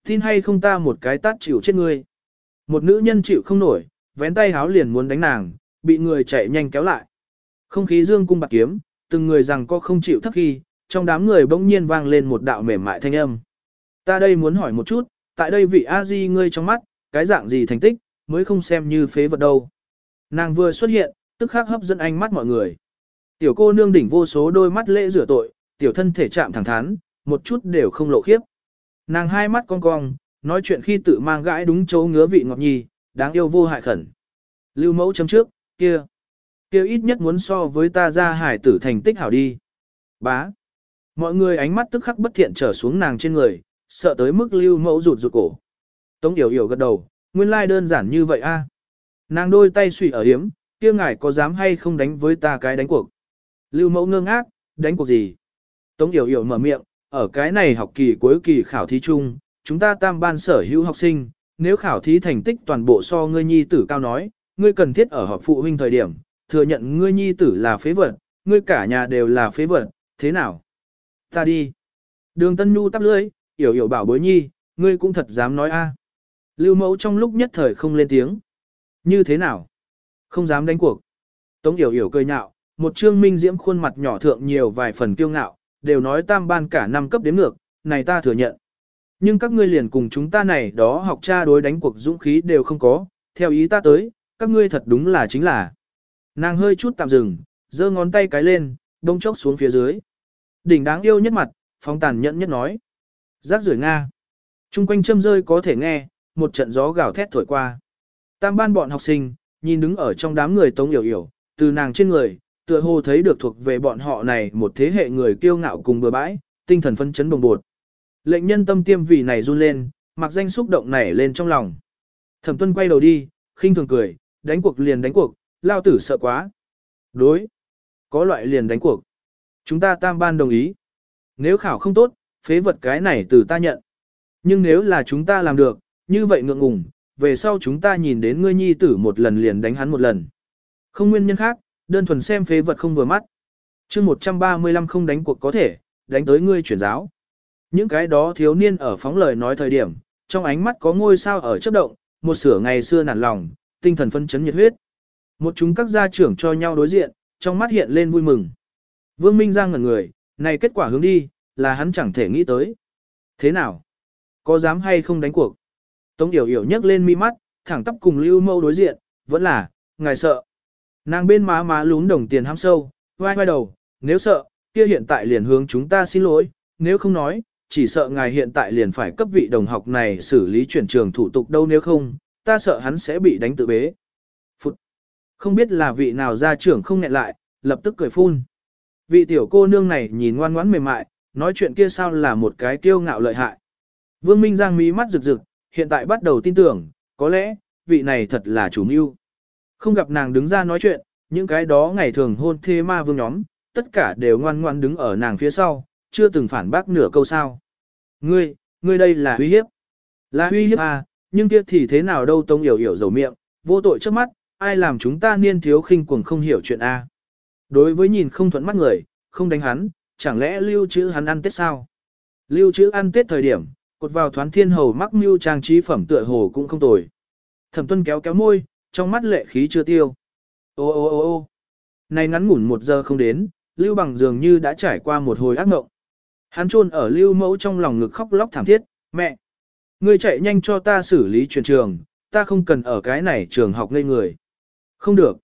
[SPEAKER 1] Tin hay không ta một cái tát chịu chết ngươi. Một nữ nhân chịu không nổi, vén tay háo liền muốn đánh nàng, bị người chạy nhanh kéo lại. Không khí dương cung bạc kiếm, từng người rằng có không chịu thấp khi, trong đám người bỗng nhiên vang lên một đạo mềm mại thanh âm. Ta đây muốn hỏi một chút, tại đây vị A-di ngươi trong mắt, cái dạng gì thành tích, mới không xem như phế vật đâu. Nàng vừa xuất hiện, tức khắc hấp dẫn ánh mắt mọi người. Tiểu cô nương đỉnh vô số đôi mắt lễ rửa tội, tiểu thân thể chạm thẳng thắn, một chút đều không lộ khiếp. Nàng hai mắt cong cong, nói chuyện khi tự mang gãi đúng chỗ ngứa vị ngọt nhì đáng yêu vô hại khẩn. Lưu mẫu chấm trước, kia, kia ít nhất muốn so với ta ra hải tử thành tích hảo đi. Bá. Mọi người ánh mắt tức khắc bất thiện trở xuống nàng trên người, sợ tới mức lưu mẫu rụt rụt cổ. Tống yểu yểu gật đầu, nguyên lai đơn giản như vậy a. À. Nàng đôi tay suy ở hiếm, kia ngài có dám hay không đánh với ta cái đánh cuộc. Lưu mẫu ngơ ngác, đánh cuộc gì? Tống yểu yểu mở miệng, ở cái này học kỳ cuối kỳ khảo thí chung, chúng ta tam ban sở hữu học sinh, nếu khảo thí thành tích toàn bộ so ngươi nhi tử cao nói, ngươi cần thiết ở họp phụ huynh thời điểm, thừa nhận ngươi nhi tử là phế vật, ngươi cả nhà đều là phế vật, thế nào? Ta đi. Đường Tân Nhu tắp lưỡi, yểu yểu bảo bối nhi, ngươi cũng thật dám nói a. Lưu mẫu trong lúc nhất thời không lên tiếng. Như thế nào? Không dám đánh cuộc. Tống yểu yểu cười nhạo, một trương minh diễm khuôn mặt nhỏ thượng nhiều vài phần kiêu ngạo, đều nói tam ban cả năm cấp đếm ngược, này ta thừa nhận. Nhưng các ngươi liền cùng chúng ta này đó học cha đối đánh cuộc dũng khí đều không có, theo ý ta tới, các ngươi thật đúng là chính là. Nàng hơi chút tạm dừng, giơ ngón tay cái lên, đông chốc xuống phía dưới. Đỉnh đáng yêu nhất mặt, phong tàn nhẫn nhất nói. Giác rưởi Nga. Trung quanh châm rơi có thể nghe, một trận gió gào thét thổi qua. Tam ban bọn học sinh, nhìn đứng ở trong đám người tống yểu yểu, từ nàng trên người, tựa hồ thấy được thuộc về bọn họ này một thế hệ người kiêu ngạo cùng bừa bãi, tinh thần phân chấn đồng bột. Lệnh nhân tâm tiêm vì này run lên, mặc danh xúc động nảy lên trong lòng. Thẩm tuân quay đầu đi, khinh thường cười, đánh cuộc liền đánh cuộc, lao tử sợ quá. Đối. Có loại liền đánh cuộc. Chúng ta tam ban đồng ý. Nếu khảo không tốt, phế vật cái này từ ta nhận. Nhưng nếu là chúng ta làm được, như vậy ngượng ngùng, về sau chúng ta nhìn đến ngươi nhi tử một lần liền đánh hắn một lần. Không nguyên nhân khác, đơn thuần xem phế vật không vừa mắt. chương 135 không đánh cuộc có thể, đánh tới ngươi chuyển giáo. Những cái đó thiếu niên ở phóng lời nói thời điểm, trong ánh mắt có ngôi sao ở chớp động, một sửa ngày xưa nản lòng, tinh thần phân chấn nhiệt huyết. Một chúng các gia trưởng cho nhau đối diện, trong mắt hiện lên vui mừng. Vương Minh Giang ngẩn người, này kết quả hướng đi, là hắn chẳng thể nghĩ tới. Thế nào? Có dám hay không đánh cuộc? Tống Yểu Yểu nhấc lên mi mắt, thẳng tắp cùng Lưu Mâu đối diện, vẫn là, ngài sợ. Nàng bên má má lún đồng tiền ham sâu, vai vai đầu, nếu sợ, kia hiện tại liền hướng chúng ta xin lỗi, nếu không nói, chỉ sợ ngài hiện tại liền phải cấp vị đồng học này xử lý chuyển trường thủ tục đâu nếu không, ta sợ hắn sẽ bị đánh tự bế. Phụt! Không biết là vị nào ra trưởng không nghẹn lại, lập tức cười phun. Vị tiểu cô nương này nhìn ngoan ngoãn mềm mại, nói chuyện kia sao là một cái kiêu ngạo lợi hại. Vương Minh Giang mí mắt rực rực, hiện tại bắt đầu tin tưởng, có lẽ, vị này thật là chủ mưu. Không gặp nàng đứng ra nói chuyện, những cái đó ngày thường hôn thê ma vương nhóm, tất cả đều ngoan ngoan đứng ở nàng phía sau, chưa từng phản bác nửa câu sao. Ngươi, ngươi đây là uy hiếp. Là uy hiếp à, nhưng kia thì thế nào đâu tông hiểu hiểu dầu miệng, vô tội trước mắt, ai làm chúng ta niên thiếu khinh cuồng không hiểu chuyện a. À. Đối với nhìn không thuận mắt người, không đánh hắn, chẳng lẽ lưu trữ hắn ăn tết sao? Lưu trữ ăn tết thời điểm, cột vào thoán thiên hầu mắc mưu trang trí phẩm tựa hồ cũng không tồi. Thẩm tuân kéo kéo môi, trong mắt lệ khí chưa tiêu. Ô ô ô ô này ngắn ngủn một giờ không đến, lưu bằng dường như đã trải qua một hồi ác mộng. Hắn chôn ở lưu mẫu trong lòng ngực khóc lóc thảm thiết, mẹ. Ngươi chạy nhanh cho ta xử lý chuyển trường, ta không cần ở cái này trường học ngây người. Không được.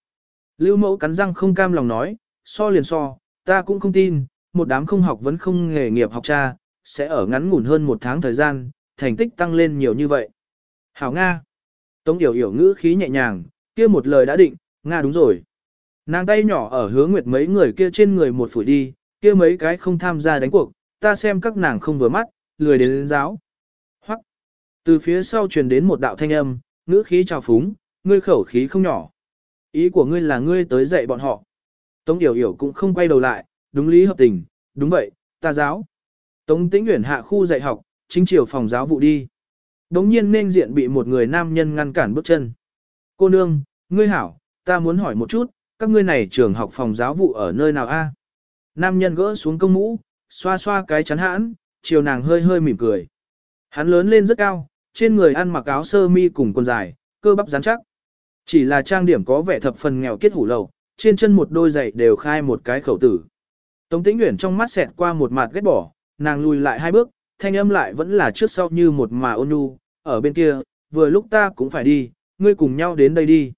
[SPEAKER 1] Lưu mẫu cắn răng không cam lòng nói, so liền so, ta cũng không tin, một đám không học vẫn không nghề nghiệp học cha, sẽ ở ngắn ngủn hơn một tháng thời gian, thành tích tăng lên nhiều như vậy. Hảo Nga. Tống Yểu Yểu ngữ khí nhẹ nhàng, kia một lời đã định, Nga đúng rồi. Nàng tay nhỏ ở hướng nguyệt mấy người kia trên người một phủi đi, kia mấy cái không tham gia đánh cuộc, ta xem các nàng không vừa mắt, lười đến lên giáo. Hoặc, từ phía sau truyền đến một đạo thanh âm, ngữ khí trào phúng, ngươi khẩu khí không nhỏ. Ý của ngươi là ngươi tới dạy bọn họ. Tống Yểu Yểu cũng không quay đầu lại, đúng lý hợp tình, đúng vậy, ta giáo. Tống Tĩnh Uyển hạ khu dạy học, chính chiều phòng giáo vụ đi. Đống nhiên nên diện bị một người nam nhân ngăn cản bước chân. Cô nương, ngươi hảo, ta muốn hỏi một chút, các ngươi này trường học phòng giáo vụ ở nơi nào a? Nam nhân gỡ xuống công mũ, xoa xoa cái chắn hãn, chiều nàng hơi hơi mỉm cười. Hắn lớn lên rất cao, trên người ăn mặc áo sơ mi cùng quần dài, cơ bắp rắn chắc. Chỉ là trang điểm có vẻ thập phần nghèo kết hủ lầu, trên chân một đôi giày đều khai một cái khẩu tử. Tống Tĩnh Uyển trong mắt xẹt qua một mặt ghét bỏ, nàng lùi lại hai bước, thanh âm lại vẫn là trước sau như một mà ôn nhu, ở bên kia, vừa lúc ta cũng phải đi, ngươi cùng nhau đến đây đi.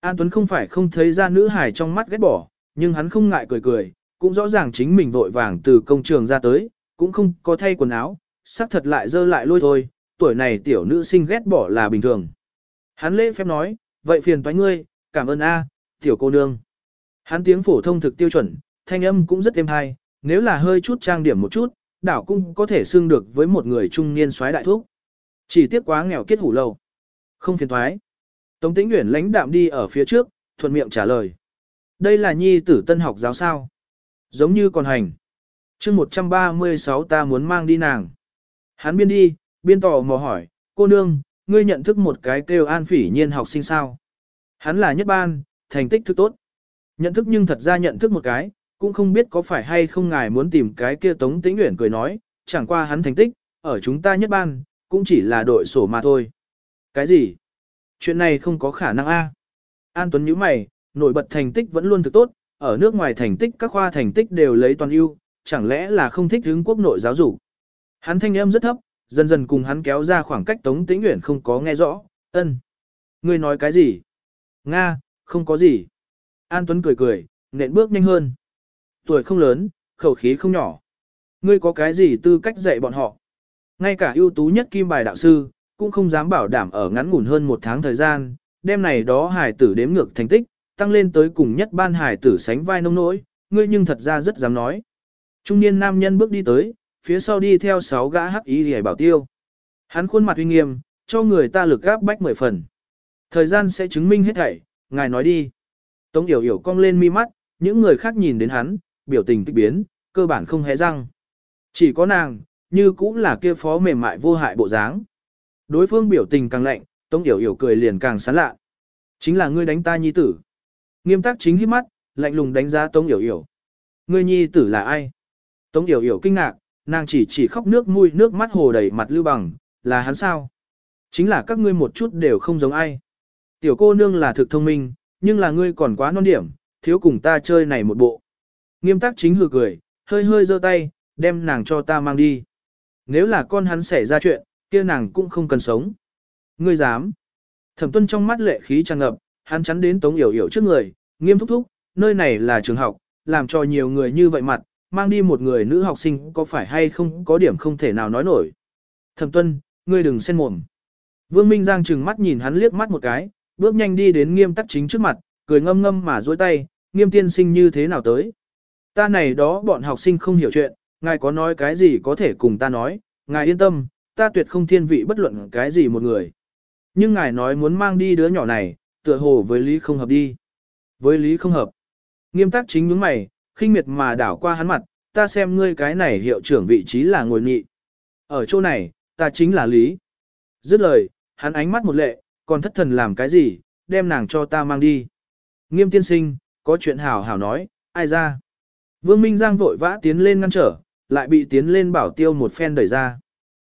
[SPEAKER 1] An Tuấn không phải không thấy ra nữ hải trong mắt ghét bỏ, nhưng hắn không ngại cười cười, cũng rõ ràng chính mình vội vàng từ công trường ra tới, cũng không có thay quần áo, sắc thật lại dơ lại lôi thôi, tuổi này tiểu nữ sinh ghét bỏ là bình thường. Hắn lễ phép nói, vậy phiền toái ngươi, cảm ơn a, tiểu cô nương. Hắn tiếng phổ thông thực tiêu chuẩn, thanh âm cũng rất êm hay, nếu là hơi chút trang điểm một chút, đảo cũng có thể xưng được với một người trung niên soái đại thúc. Chỉ tiếc quá nghèo kết hủ lâu. Không phiền toái. Tống Tĩnh Uyển lãnh đạm đi ở phía trước, thuận miệng trả lời. Đây là nhi tử tân học giáo sao? Giống như còn hành. chương 136 ta muốn mang đi nàng. Hắn biên đi, biên tò mò hỏi, cô nương, ngươi nhận thức một cái kêu an phỉ nhiên học sinh sao? Hắn là nhất ban, thành tích thức tốt. Nhận thức nhưng thật ra nhận thức một cái, cũng không biết có phải hay không ngài muốn tìm cái kia Tống Tĩnh Uyển cười nói, chẳng qua hắn thành tích, ở chúng ta nhất ban, cũng chỉ là đội sổ mà thôi. Cái gì? Chuyện này không có khả năng a. An Tuấn nhíu mày, nổi bật thành tích vẫn luôn thực tốt, ở nước ngoài thành tích các khoa thành tích đều lấy toàn ưu, chẳng lẽ là không thích hướng quốc nội giáo dục. Hắn thanh âm rất thấp, dần dần cùng hắn kéo ra khoảng cách Tống Tĩnh Uyển không có nghe rõ, ân. Ngươi nói cái gì? Nga, không có gì. An Tuấn cười cười, nện bước nhanh hơn. Tuổi không lớn, khẩu khí không nhỏ. Ngươi có cái gì tư cách dạy bọn họ? Ngay cả ưu tú nhất kim bài đạo sư, cũng không dám bảo đảm ở ngắn ngủn hơn một tháng thời gian, đêm này đó hải tử đếm ngược thành tích, tăng lên tới cùng nhất ban hải tử sánh vai nông nỗi, ngươi nhưng thật ra rất dám nói. Trung niên nam nhân bước đi tới, phía sau đi theo sáu gã hắc ý hề bảo tiêu. Hắn khuôn mặt uy nghiêm, cho người ta lực gáp bách mười phần. Thời gian sẽ chứng minh hết thảy, ngài nói đi. Tống yểu yểu cong lên mi mắt, những người khác nhìn đến hắn, biểu tình kịch biến, cơ bản không hé răng. Chỉ có nàng, như cũng là kia phó mềm mại vô hại bộ dáng. Đối phương biểu tình càng lạnh, Tống Yểu Yểu cười liền càng sán lạ. Chính là ngươi đánh ta nhi tử. Nghiêm Tác chính hít mắt, lạnh lùng đánh giá Tống Yểu Yểu. Ngươi nhi tử là ai? Tống Yểu Yểu kinh ngạc, nàng chỉ chỉ khóc nước mũi nước mắt hồ đầy mặt lưu bằng, là hắn sao? Chính là các ngươi một chút đều không giống ai. Tiểu cô nương là thực thông minh, nhưng là ngươi còn quá non điểm, thiếu cùng ta chơi này một bộ. Nghiêm Tác chính hừ cười, hơi hơi giơ tay, đem nàng cho ta mang đi. Nếu là con hắn xảy ra chuyện, kia nàng cũng không cần sống. Ngươi dám. Thẩm tuân trong mắt lệ khí tràn ngập, hắn chắn đến tống yểu yểu trước người, nghiêm thúc thúc, nơi này là trường học, làm cho nhiều người như vậy mặt, mang đi một người nữ học sinh có phải hay không có điểm không thể nào nói nổi. Thẩm tuân, ngươi đừng xen mồm. Vương Minh Giang trừng mắt nhìn hắn liếc mắt một cái, bước nhanh đi đến nghiêm tắc chính trước mặt, cười ngâm ngâm mà dối tay, nghiêm tiên sinh như thế nào tới. Ta này đó bọn học sinh không hiểu chuyện, ngài có nói cái gì có thể cùng ta nói, ngài yên tâm, ta tuyệt không thiên vị bất luận cái gì một người. Nhưng ngài nói muốn mang đi đứa nhỏ này, tựa hồ với lý không hợp đi. Với lý không hợp. Nghiêm tác chính những mày, khinh miệt mà đảo qua hắn mặt, ta xem ngươi cái này hiệu trưởng vị trí là ngồi nghị. Ở chỗ này, ta chính là lý. Dứt lời, hắn ánh mắt một lệ, còn thất thần làm cái gì, đem nàng cho ta mang đi. Nghiêm tiên sinh, có chuyện hảo hảo nói, ai ra. Vương Minh Giang vội vã tiến lên ngăn trở, lại bị tiến lên bảo tiêu một phen đẩy ra.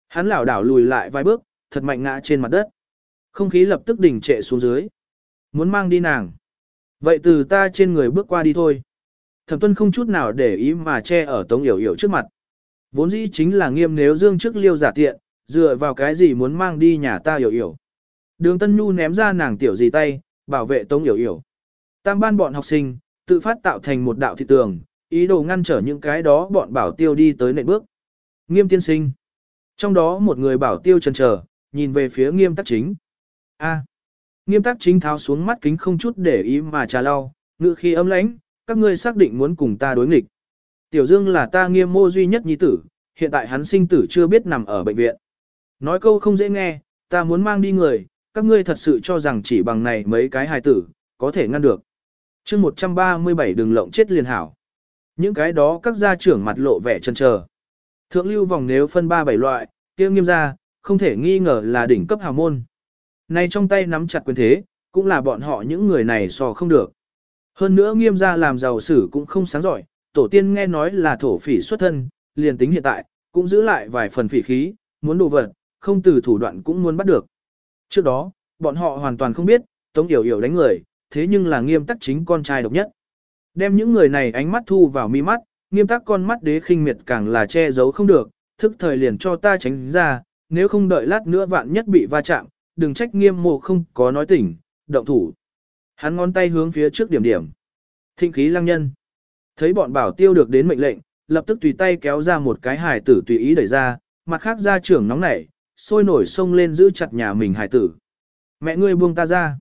[SPEAKER 1] Hắn lảo đảo lùi lại vài bước, thật mạnh ngã trên mặt đất. Không khí lập tức đỉnh trệ xuống dưới. Muốn mang đi nàng. Vậy từ ta trên người bước qua đi thôi. Thẩm tuân không chút nào để ý mà che ở tống yểu yểu trước mặt. Vốn dĩ chính là nghiêm nếu dương trước liêu giả tiện, dựa vào cái gì muốn mang đi nhà ta yểu yểu. Đường Tân Nhu ném ra nàng tiểu gì tay, bảo vệ tống yểu yểu. Tam ban bọn học sinh, tự phát tạo thành một đạo thị tường, ý đồ ngăn trở những cái đó bọn bảo tiêu đi tới nệm bước. Nghiêm tiên sinh. Trong đó một người bảo tiêu trần chờ, nhìn về phía nghiêm tắc chính. A. Nghiêm tác chính tháo xuống mắt kính không chút để ý mà trà lau, ngự khi ấm lãnh, các ngươi xác định muốn cùng ta đối nghịch. Tiểu Dương là ta nghiêm mô duy nhất nhi tử, hiện tại hắn sinh tử chưa biết nằm ở bệnh viện. Nói câu không dễ nghe, ta muốn mang đi người, các ngươi thật sự cho rằng chỉ bằng này mấy cái hài tử, có thể ngăn được. chương 137 đường lộng chết liền hảo. Những cái đó các gia trưởng mặt lộ vẻ chân chờ. Thượng lưu vòng nếu phân ba bảy loại, kia nghiêm gia không thể nghi ngờ là đỉnh cấp hào môn. Nay trong tay nắm chặt quyền thế, cũng là bọn họ những người này so không được. Hơn nữa nghiêm gia làm giàu sử cũng không sáng giỏi, tổ tiên nghe nói là thổ phỉ xuất thân, liền tính hiện tại, cũng giữ lại vài phần phỉ khí, muốn đồ vật, không từ thủ đoạn cũng muốn bắt được. Trước đó, bọn họ hoàn toàn không biết, Tống Yểu Yểu đánh người, thế nhưng là nghiêm tắc chính con trai độc nhất. Đem những người này ánh mắt thu vào mi mắt, nghiêm tắc con mắt đế khinh miệt càng là che giấu không được, thức thời liền cho ta tránh ra, nếu không đợi lát nữa vạn nhất bị va chạm, đừng trách nghiêm mộ không có nói tỉnh, động thủ. Hắn ngón tay hướng phía trước điểm điểm. Thịnh khí lăng nhân. Thấy bọn bảo tiêu được đến mệnh lệnh, lập tức tùy tay kéo ra một cái hải tử tùy ý đẩy ra, mặt khác ra trưởng nóng nảy, sôi nổi xông lên giữ chặt nhà mình hải tử. Mẹ ngươi buông ta ra.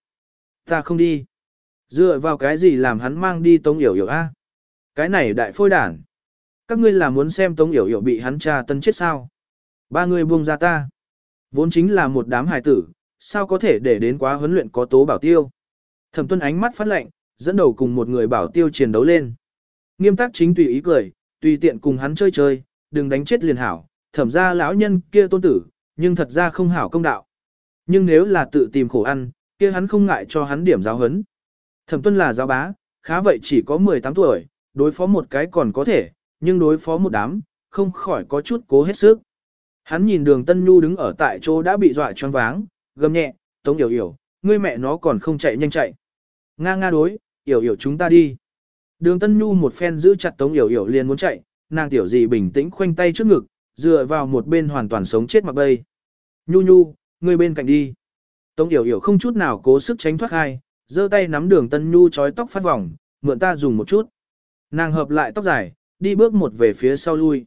[SPEAKER 1] Ta không đi. Dựa vào cái gì làm hắn mang đi Tống Yểu Yểu a? Cái này đại phôi đản. Các ngươi là muốn xem Tống Yểu Yểu bị hắn tra tân chết sao? Ba người buông ra ta. Vốn chính là một đám hải tử, sao có thể để đến quá huấn luyện có tố bảo tiêu. Thẩm tuân ánh mắt phát lệnh, dẫn đầu cùng một người bảo tiêu chiến đấu lên. Nghiêm tác chính tùy ý cười, tùy tiện cùng hắn chơi chơi, đừng đánh chết liền hảo, thẩm ra lão nhân kia tôn tử, nhưng thật ra không hảo công đạo. Nhưng nếu là tự tìm khổ ăn, kia hắn không ngại cho hắn điểm giáo hấn. Thẩm tuân là giáo bá, khá vậy chỉ có 18 tuổi, đối phó một cái còn có thể, nhưng đối phó một đám, không khỏi có chút cố hết sức. Hắn nhìn đường Tân Nhu đứng ở tại chỗ đã bị dọa choáng váng, gầm nhẹ, tống yểu yểu, ngươi mẹ nó còn không chạy nhanh chạy. Nga nga đối, yểu yểu chúng ta đi. Đường Tân Nhu một phen giữ chặt tống yểu yểu liền muốn chạy, nàng tiểu gì bình tĩnh khoanh tay trước ngực, dựa vào một bên hoàn toàn sống chết mặc bay. Nhu Nhu, ngươi bên cạnh đi. Tống yểu yểu không chút nào cố sức tránh thoát hai, giơ tay nắm đường Tân Nhu trói tóc phát vòng, mượn ta dùng một chút. Nàng hợp lại tóc dài, đi bước một về phía sau lui.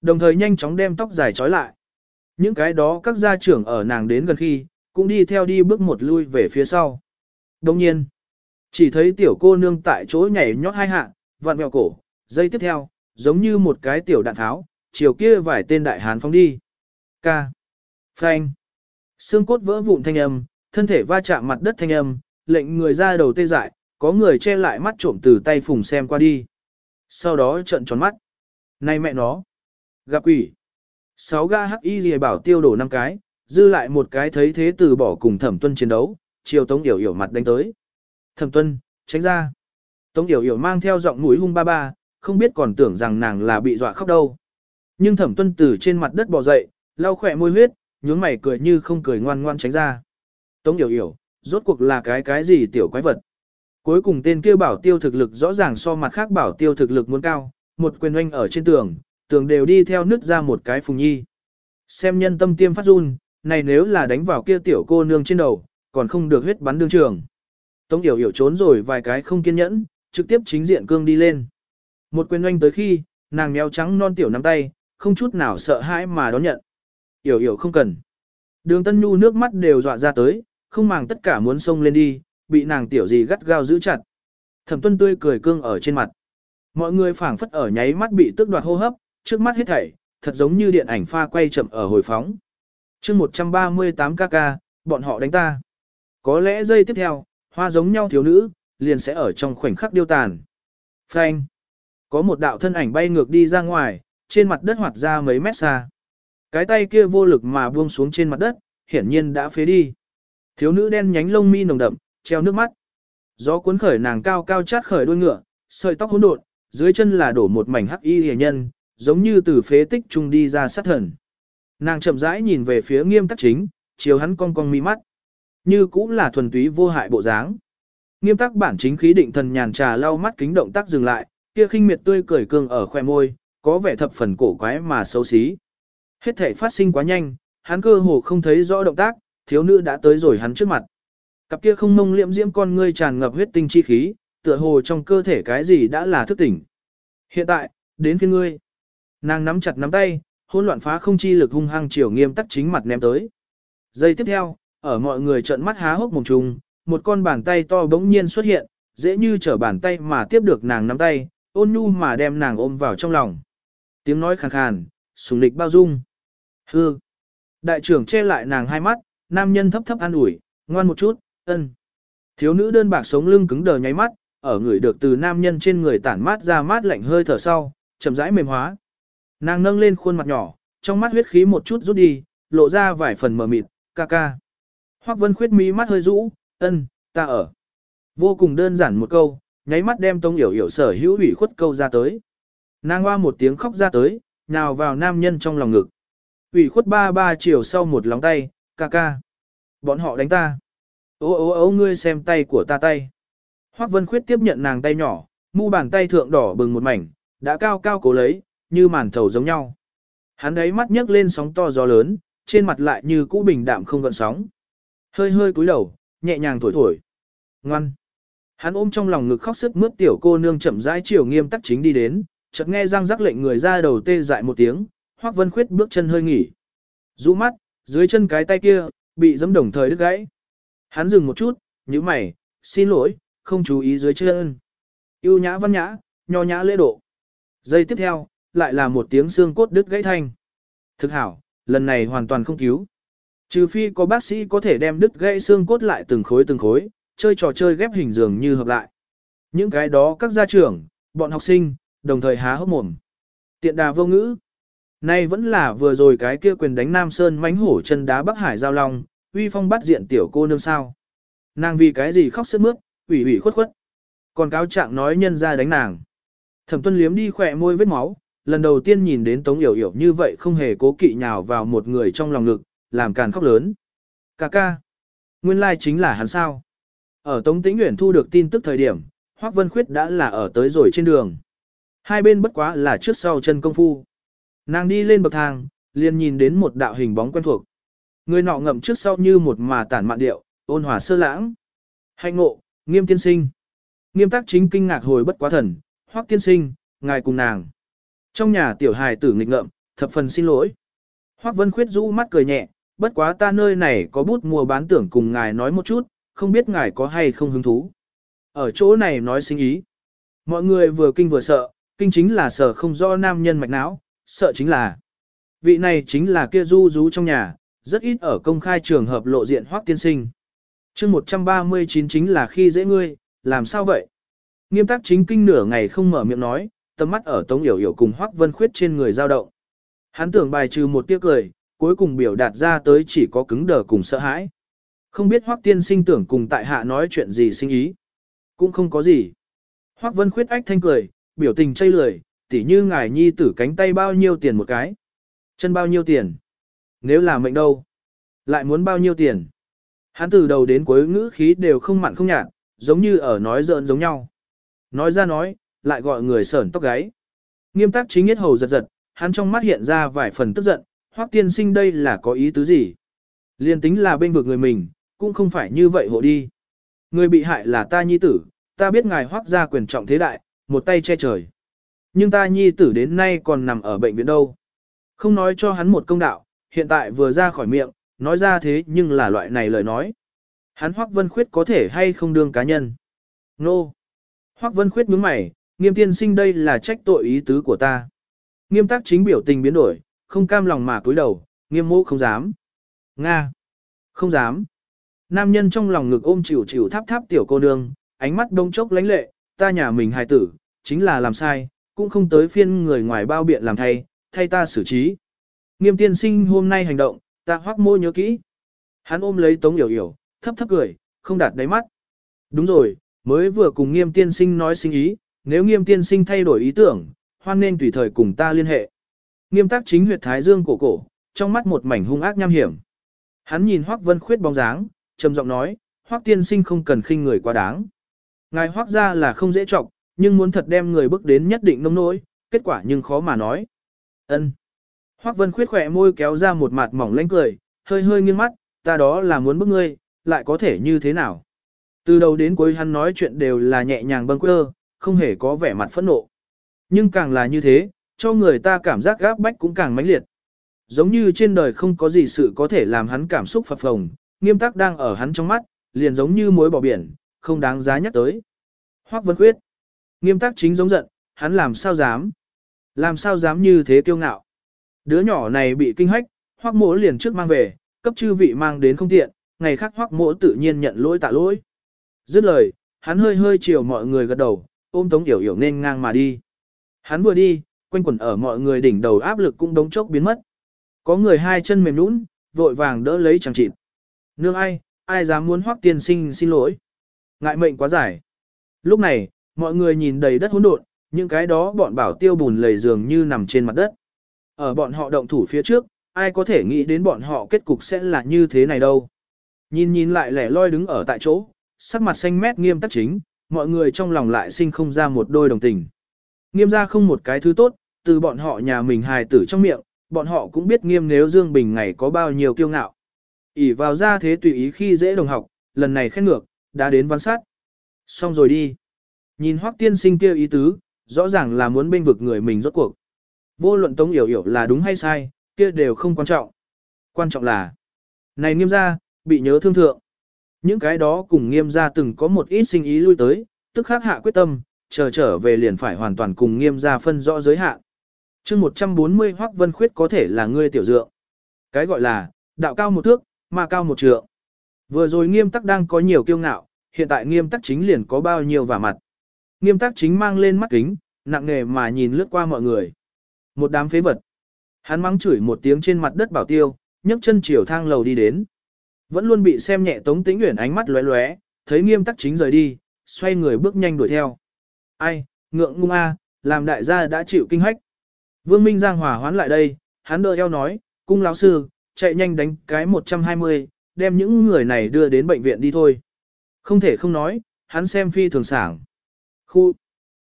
[SPEAKER 1] Đồng thời nhanh chóng đem tóc dài trói lại. Những cái đó các gia trưởng ở nàng đến gần khi, cũng đi theo đi bước một lui về phía sau. Đồng nhiên, chỉ thấy tiểu cô nương tại chỗ nhảy nhót hai hạ, vặn mèo cổ, dây tiếp theo, giống như một cái tiểu đạn tháo, chiều kia vài tên đại hán phóng đi. Ca. Phanh. Xương cốt vỡ vụn thanh âm, thân thể va chạm mặt đất thanh âm, lệnh người ra đầu tê dại, có người che lại mắt trộm từ tay phùng xem qua đi. Sau đó trợn tròn mắt. Này mẹ nó. Gặp quỷ. Sáu ga hắc y gì bảo tiêu đổ năm cái, dư lại một cái thấy thế từ bỏ cùng thẩm tuân chiến đấu, chiều tống yểu yểu mặt đánh tới. Thẩm tuân, tránh ra. Tống Yểu Yểu mang theo giọng mũi hung ba ba, không biết còn tưởng rằng nàng là bị dọa khóc đâu. Nhưng thẩm tuân từ trên mặt đất bò dậy, lau khỏe môi huyết, nhướng mày cười như không cười ngoan ngoan tránh ra. Tống Yểu Yểu, rốt cuộc là cái cái gì tiểu quái vật. Cuối cùng tên kia bảo tiêu thực lực rõ ràng so mặt khác bảo tiêu thực lực muốn cao, một quyền oanh ở trên tường, tường đều đi theo nứt ra một cái phùng nhi. Xem nhân tâm tiêm phát run, này nếu là đánh vào kia tiểu cô nương trên đầu, còn không được huyết bắn đương trường. Tống Yểu Yểu trốn rồi vài cái không kiên nhẫn, trực tiếp chính diện cương đi lên. Một quyền oanh tới khi, nàng mèo trắng non tiểu nắm tay, không chút nào sợ hãi mà đón nhận. Yểu Yểu không cần. Đường Tân Nhu nước mắt đều dọa ra tới, không màng tất cả muốn xông lên đi, bị nàng tiểu gì gắt gao giữ chặt. Thẩm Tuân tươi cười cương ở trên mặt. Mọi người phảng phất ở nháy mắt bị tước đoạt hô hấp, trước mắt hết thảy, thật giống như điện ảnh pha quay chậm ở hồi phóng chương 138 kk, bọn họ đánh ta. Có lẽ giây tiếp theo, hoa giống nhau thiếu nữ, liền sẽ ở trong khoảnh khắc điêu tàn. Phanh. Có một đạo thân ảnh bay ngược đi ra ngoài, trên mặt đất hoạt ra mấy mét xa. Cái tay kia vô lực mà buông xuống trên mặt đất, hiển nhiên đã phế đi. Thiếu nữ đen nhánh lông mi nồng đậm, treo nước mắt. Gió cuốn khởi nàng cao cao chát khởi đuôi ngựa, sợi tóc hỗn độn, dưới chân là đổ một mảnh hắc y hề nhân, giống như từ phế tích trung đi ra sát thần. Nàng chậm rãi nhìn về phía nghiêm tắc chính, chiếu hắn cong cong mi mắt. Như cũng là thuần túy vô hại bộ dáng. Nghiêm tắc bản chính khí định thần nhàn trà lau mắt kính động tác dừng lại, kia khinh miệt tươi cười cường ở khoe môi, có vẻ thập phần cổ quái mà xấu xí. Hết thể phát sinh quá nhanh, hắn cơ hồ không thấy rõ động tác, thiếu nữ đã tới rồi hắn trước mặt. Cặp kia không mông liễm diễm con ngươi tràn ngập huyết tinh chi khí, tựa hồ trong cơ thể cái gì đã là thức tỉnh. Hiện tại, đến phiên ngươi. Nàng nắm chặt nắm tay, hỗn loạn phá không chi lực hung hăng chiều nghiêm tắc chính mặt ném tới. Giây tiếp theo, ở mọi người trợn mắt há hốc mồm trùng, một con bàn tay to bỗng nhiên xuất hiện, dễ như trở bàn tay mà tiếp được nàng nắm tay, ôn nhu mà đem nàng ôm vào trong lòng. Tiếng nói khàn khàn, sùng lịch bao dung. Hư. Đại trưởng che lại nàng hai mắt, nam nhân thấp thấp an ủi, ngoan một chút, ân. Thiếu nữ đơn bạc sống lưng cứng đờ nháy mắt, ở người được từ nam nhân trên người tản mát ra mát lạnh hơi thở sau, chậm rãi mềm hóa. Nàng nâng lên khuôn mặt nhỏ, trong mắt huyết khí một chút rút đi, lộ ra vài phần mờ mịt, ca ca. Hoắc Vân Khuyết mí mắt hơi rũ, ân, ta ở. Vô cùng đơn giản một câu, nháy mắt đem Tông Yểu Yểu sở hữu ủy khuất câu ra tới. Nàng hoa một tiếng khóc ra tới, nhào vào nam nhân trong lòng ngực. ủy khuất ba ba chiều sau một lòng tay, ca ca. Bọn họ đánh ta. Ô ô ô ngươi xem tay của ta tay. Hoắc Vân Khuyết tiếp nhận nàng tay nhỏ, mu bàn tay thượng đỏ bừng một mảnh, đã cao cao cố lấy, như màn thầu giống nhau. Hắn ấy mắt nhấc lên sóng to gió lớn, trên mặt lại như cũ bình đạm không gợn sóng. Hơi hơi cúi đầu, nhẹ nhàng thổi thổi. Ngoan. Hắn ôm trong lòng ngực khóc sức mướt tiểu cô nương chậm rãi chiều nghiêm tắc chính đi đến, chợt nghe răng rắc lệnh người ra đầu tê dại một tiếng, Hoắc Vân Khuyết bước chân hơi nghỉ. Rũ mắt, dưới chân cái tay kia, bị giẫm đồng thời đứt gãy. Hắn dừng một chút, nhíu mày, xin lỗi, không chú ý dưới chân. Yêu nhã văn nhã, nho nhã lễ độ. Giây tiếp theo, lại là một tiếng xương cốt đứt gãy thanh. Thực hảo, lần này hoàn toàn không cứu. Trừ phi có bác sĩ có thể đem đứt gãy xương cốt lại từng khối từng khối, chơi trò chơi ghép hình dường như hợp lại. Những cái đó các gia trưởng, bọn học sinh, đồng thời há hốc mồm. Tiện đà vô ngữ. Nay vẫn là vừa rồi cái kia quyền đánh Nam Sơn mánh hổ chân đá Bắc Hải giao long, uy phong bắt diện tiểu cô nương sao. Nàng vì cái gì khóc sức mướt, ủy ủy khuất khuất. Còn cáo trạng nói nhân ra đánh nàng. Thẩm tuân liếm đi khỏe môi vết máu, lần đầu tiên nhìn đến Tống Yểu Yểu như vậy không hề cố kỵ nhào vào một người trong lòng ngực, làm càn khóc lớn. Cà ca. Nguyên lai chính là hắn sao. Ở Tống Tĩnh Nguyễn thu được tin tức thời điểm, Hoác Vân Khuyết đã là ở tới rồi trên đường. Hai bên bất quá là trước sau chân công phu. Nàng đi lên bậc thang, liền nhìn đến một đạo hình bóng quen thuộc. Người nọ ngậm trước sau như một mà tản mạn điệu, ôn hòa sơ lãng. Hạnh ngộ, nghiêm tiên sinh. Nghiêm tác chính kinh ngạc hồi bất quá thần, hoác tiên sinh, ngài cùng nàng. Trong nhà tiểu hài tử nghịch ngợm, thập phần xin lỗi. Hoác Vân Khuyết rũ mắt cười nhẹ, bất quá ta nơi này có bút mua bán tưởng cùng ngài nói một chút, không biết ngài có hay không hứng thú. Ở chỗ này nói sinh ý. Mọi người vừa kinh vừa sợ, kinh chính là sợ không do nam nhân mạch não, sợ chính là vị này chính là kia du rú trong nhà, rất ít ở công khai trường hợp lộ diện hoác tiên sinh. chương 139 chính là khi dễ ngươi, làm sao vậy? Nghiêm tắc chính kinh nửa ngày không mở miệng nói, tầm mắt ở Tống Yểu Yểu cùng Hoắc Vân Khuyết trên người dao động. Hắn tưởng bài trừ một tiếc cười, cuối cùng biểu đạt ra tới chỉ có cứng đờ cùng sợ hãi. Không biết Hoắc tiên sinh tưởng cùng tại hạ nói chuyện gì sinh ý. Cũng không có gì. Hoắc Vân Khuyết ách thanh cười, biểu tình chây lười, tỉ như ngài nhi tử cánh tay bao nhiêu tiền một cái. Chân bao nhiêu tiền. Nếu là mệnh đâu. Lại muốn bao nhiêu tiền. Hắn từ đầu đến cuối ngữ khí đều không mặn không nhạt, giống như ở nói giỡn giống nhau. Nói ra nói, lại gọi người sởn tóc gáy. Nghiêm tác chính nhất hầu giật giật, hắn trong mắt hiện ra vài phần tức giận, hoắc tiên sinh đây là có ý tứ gì. Liên tính là bên vực người mình, cũng không phải như vậy hộ đi. Người bị hại là ta nhi tử, ta biết ngài hoắc ra quyền trọng thế đại, một tay che trời. Nhưng ta nhi tử đến nay còn nằm ở bệnh viện đâu. Không nói cho hắn một công đạo, hiện tại vừa ra khỏi miệng, nói ra thế nhưng là loại này lời nói. Hắn hoắc vân khuyết có thể hay không đương cá nhân. Nô. No. Hoắc vân khuyết nhướng mày, nghiêm tiên sinh đây là trách tội ý tứ của ta. Nghiêm tắc chính biểu tình biến đổi, không cam lòng mà cúi đầu, nghiêm mô không dám. Nga. Không dám. Nam nhân trong lòng ngực ôm chịu chịu tháp tháp tiểu cô nương, ánh mắt đông chốc lánh lệ, ta nhà mình hài tử, chính là làm sai, cũng không tới phiên người ngoài bao biện làm thay, thay ta xử trí. Nghiêm tiên sinh hôm nay hành động, ta hoắc môi nhớ kỹ. Hắn ôm lấy tống hiểu hiểu, thấp thấp cười, không đạt đáy mắt. Đúng rồi, mới vừa cùng nghiêm tiên sinh nói sinh ý, nếu nghiêm tiên sinh thay đổi ý tưởng, hoan nên tùy thời cùng ta liên hệ. Nghiêm Tác chính huyệt thái dương cổ cổ, trong mắt một mảnh hung ác nham hiểm. Hắn nhìn Hoắc Vân Khuyết bóng dáng, trầm giọng nói, Hoắc tiên sinh không cần khinh người quá đáng. Ngài Hoắc ra là không dễ trọng, nhưng muốn thật đem người bước đến nhất định nông nỗi, kết quả nhưng khó mà nói. Ân. Hoắc Vân Khuyết khỏe môi kéo ra một mặt mỏng lanh cười, hơi hơi nghiêng mắt, ta đó là muốn bức ngươi, lại có thể như thế nào. Từ đầu đến cuối hắn nói chuyện đều là nhẹ nhàng bâng quơ, không hề có vẻ mặt phẫn nộ. Nhưng càng là như thế, cho người ta cảm giác gáp bách cũng càng mãnh liệt. Giống như trên đời không có gì sự có thể làm hắn cảm xúc phập phồng, nghiêm tắc đang ở hắn trong mắt, liền giống như mối bỏ biển, không đáng giá nhắc tới. Hoắc Vân Khuyết. Nghiêm tắc chính giống giận, hắn làm sao dám? Làm sao dám như thế kiêu ngạo? Đứa nhỏ này bị kinh hách, Hoắc Mỗ liền trước mang về, cấp chư vị mang đến không tiện, ngày khác Hoắc Mỗ tự nhiên nhận lỗi tạ lỗi. Dứt lời, hắn hơi hơi chiều mọi người gật đầu, ôm Tống Yểu Yểu nên ngang mà đi. Hắn vừa đi, quanh quẩn ở mọi người đỉnh đầu áp lực cũng đống chốc biến mất. Có người hai chân mềm nũng, vội vàng đỡ lấy chẳng chịt. Nương ai, ai dám muốn hoắc tiên sinh xin lỗi. Ngại mệnh quá dài. Lúc này, mọi người nhìn đầy đất hỗn độn, những cái đó bọn bảo tiêu bùn lầy dường như nằm trên mặt đất. Ở bọn họ động thủ phía trước, ai có thể nghĩ đến bọn họ kết cục sẽ là như thế này đâu. Nhìn nhìn lại lẻ loi đứng ở tại chỗ, sắc mặt xanh mét nghiêm tắc chính, mọi người trong lòng lại sinh không ra một đôi đồng tình. Nghiêm ra không một cái thứ tốt, từ bọn họ nhà mình hài tử trong miệng, bọn họ cũng biết nghiêm nếu Dương Bình ngày có bao nhiêu kiêu ngạo. ỉ vào ra thế tùy ý khi dễ đồng học, lần này khen ngược, đã đến văn sát. Xong rồi đi. Nhìn hoắc tiên sinh kêu ý tứ, rõ ràng là muốn bên vực người mình rốt cuộc. Vô luận tống hiểu hiểu là đúng hay sai, kia đều không quan trọng. Quan trọng là, này nghiêm ra, bị nhớ thương thượng. Những cái đó cùng nghiêm gia từng có một ít sinh ý lui tới, tức khắc hạ quyết tâm, chờ trở về liền phải hoàn toàn cùng nghiêm gia phân rõ giới hạn. chương 140 Hoắc Vân Khuyết có thể là ngươi tiểu dượng. Cái gọi là, đạo cao một thước, mà cao một trượng. Vừa rồi nghiêm tắc đang có nhiều kiêu ngạo, hiện tại nghiêm tắc chính liền có bao nhiêu vả mặt. Nghiêm tắc chính mang lên mắt kính, nặng nề mà nhìn lướt qua mọi người. Một đám phế vật. Hắn mắng chửi một tiếng trên mặt đất bảo tiêu, nhấc chân chiều thang lầu đi đến. Vẫn luôn bị xem nhẹ Tống Tĩnh Uyển ánh mắt lóe lóe, thấy nghiêm tắc chính rời đi, xoay người bước nhanh đuổi theo. Ai, ngượng ngung a, làm đại gia đã chịu kinh hách. Vương Minh Giang hòa hoán lại đây, hắn đỡ eo nói, cung lão sư, chạy nhanh đánh cái 120, đem những người này đưa đến bệnh viện đi thôi. Không thể không nói, hắn xem phi thường sảng. Khu,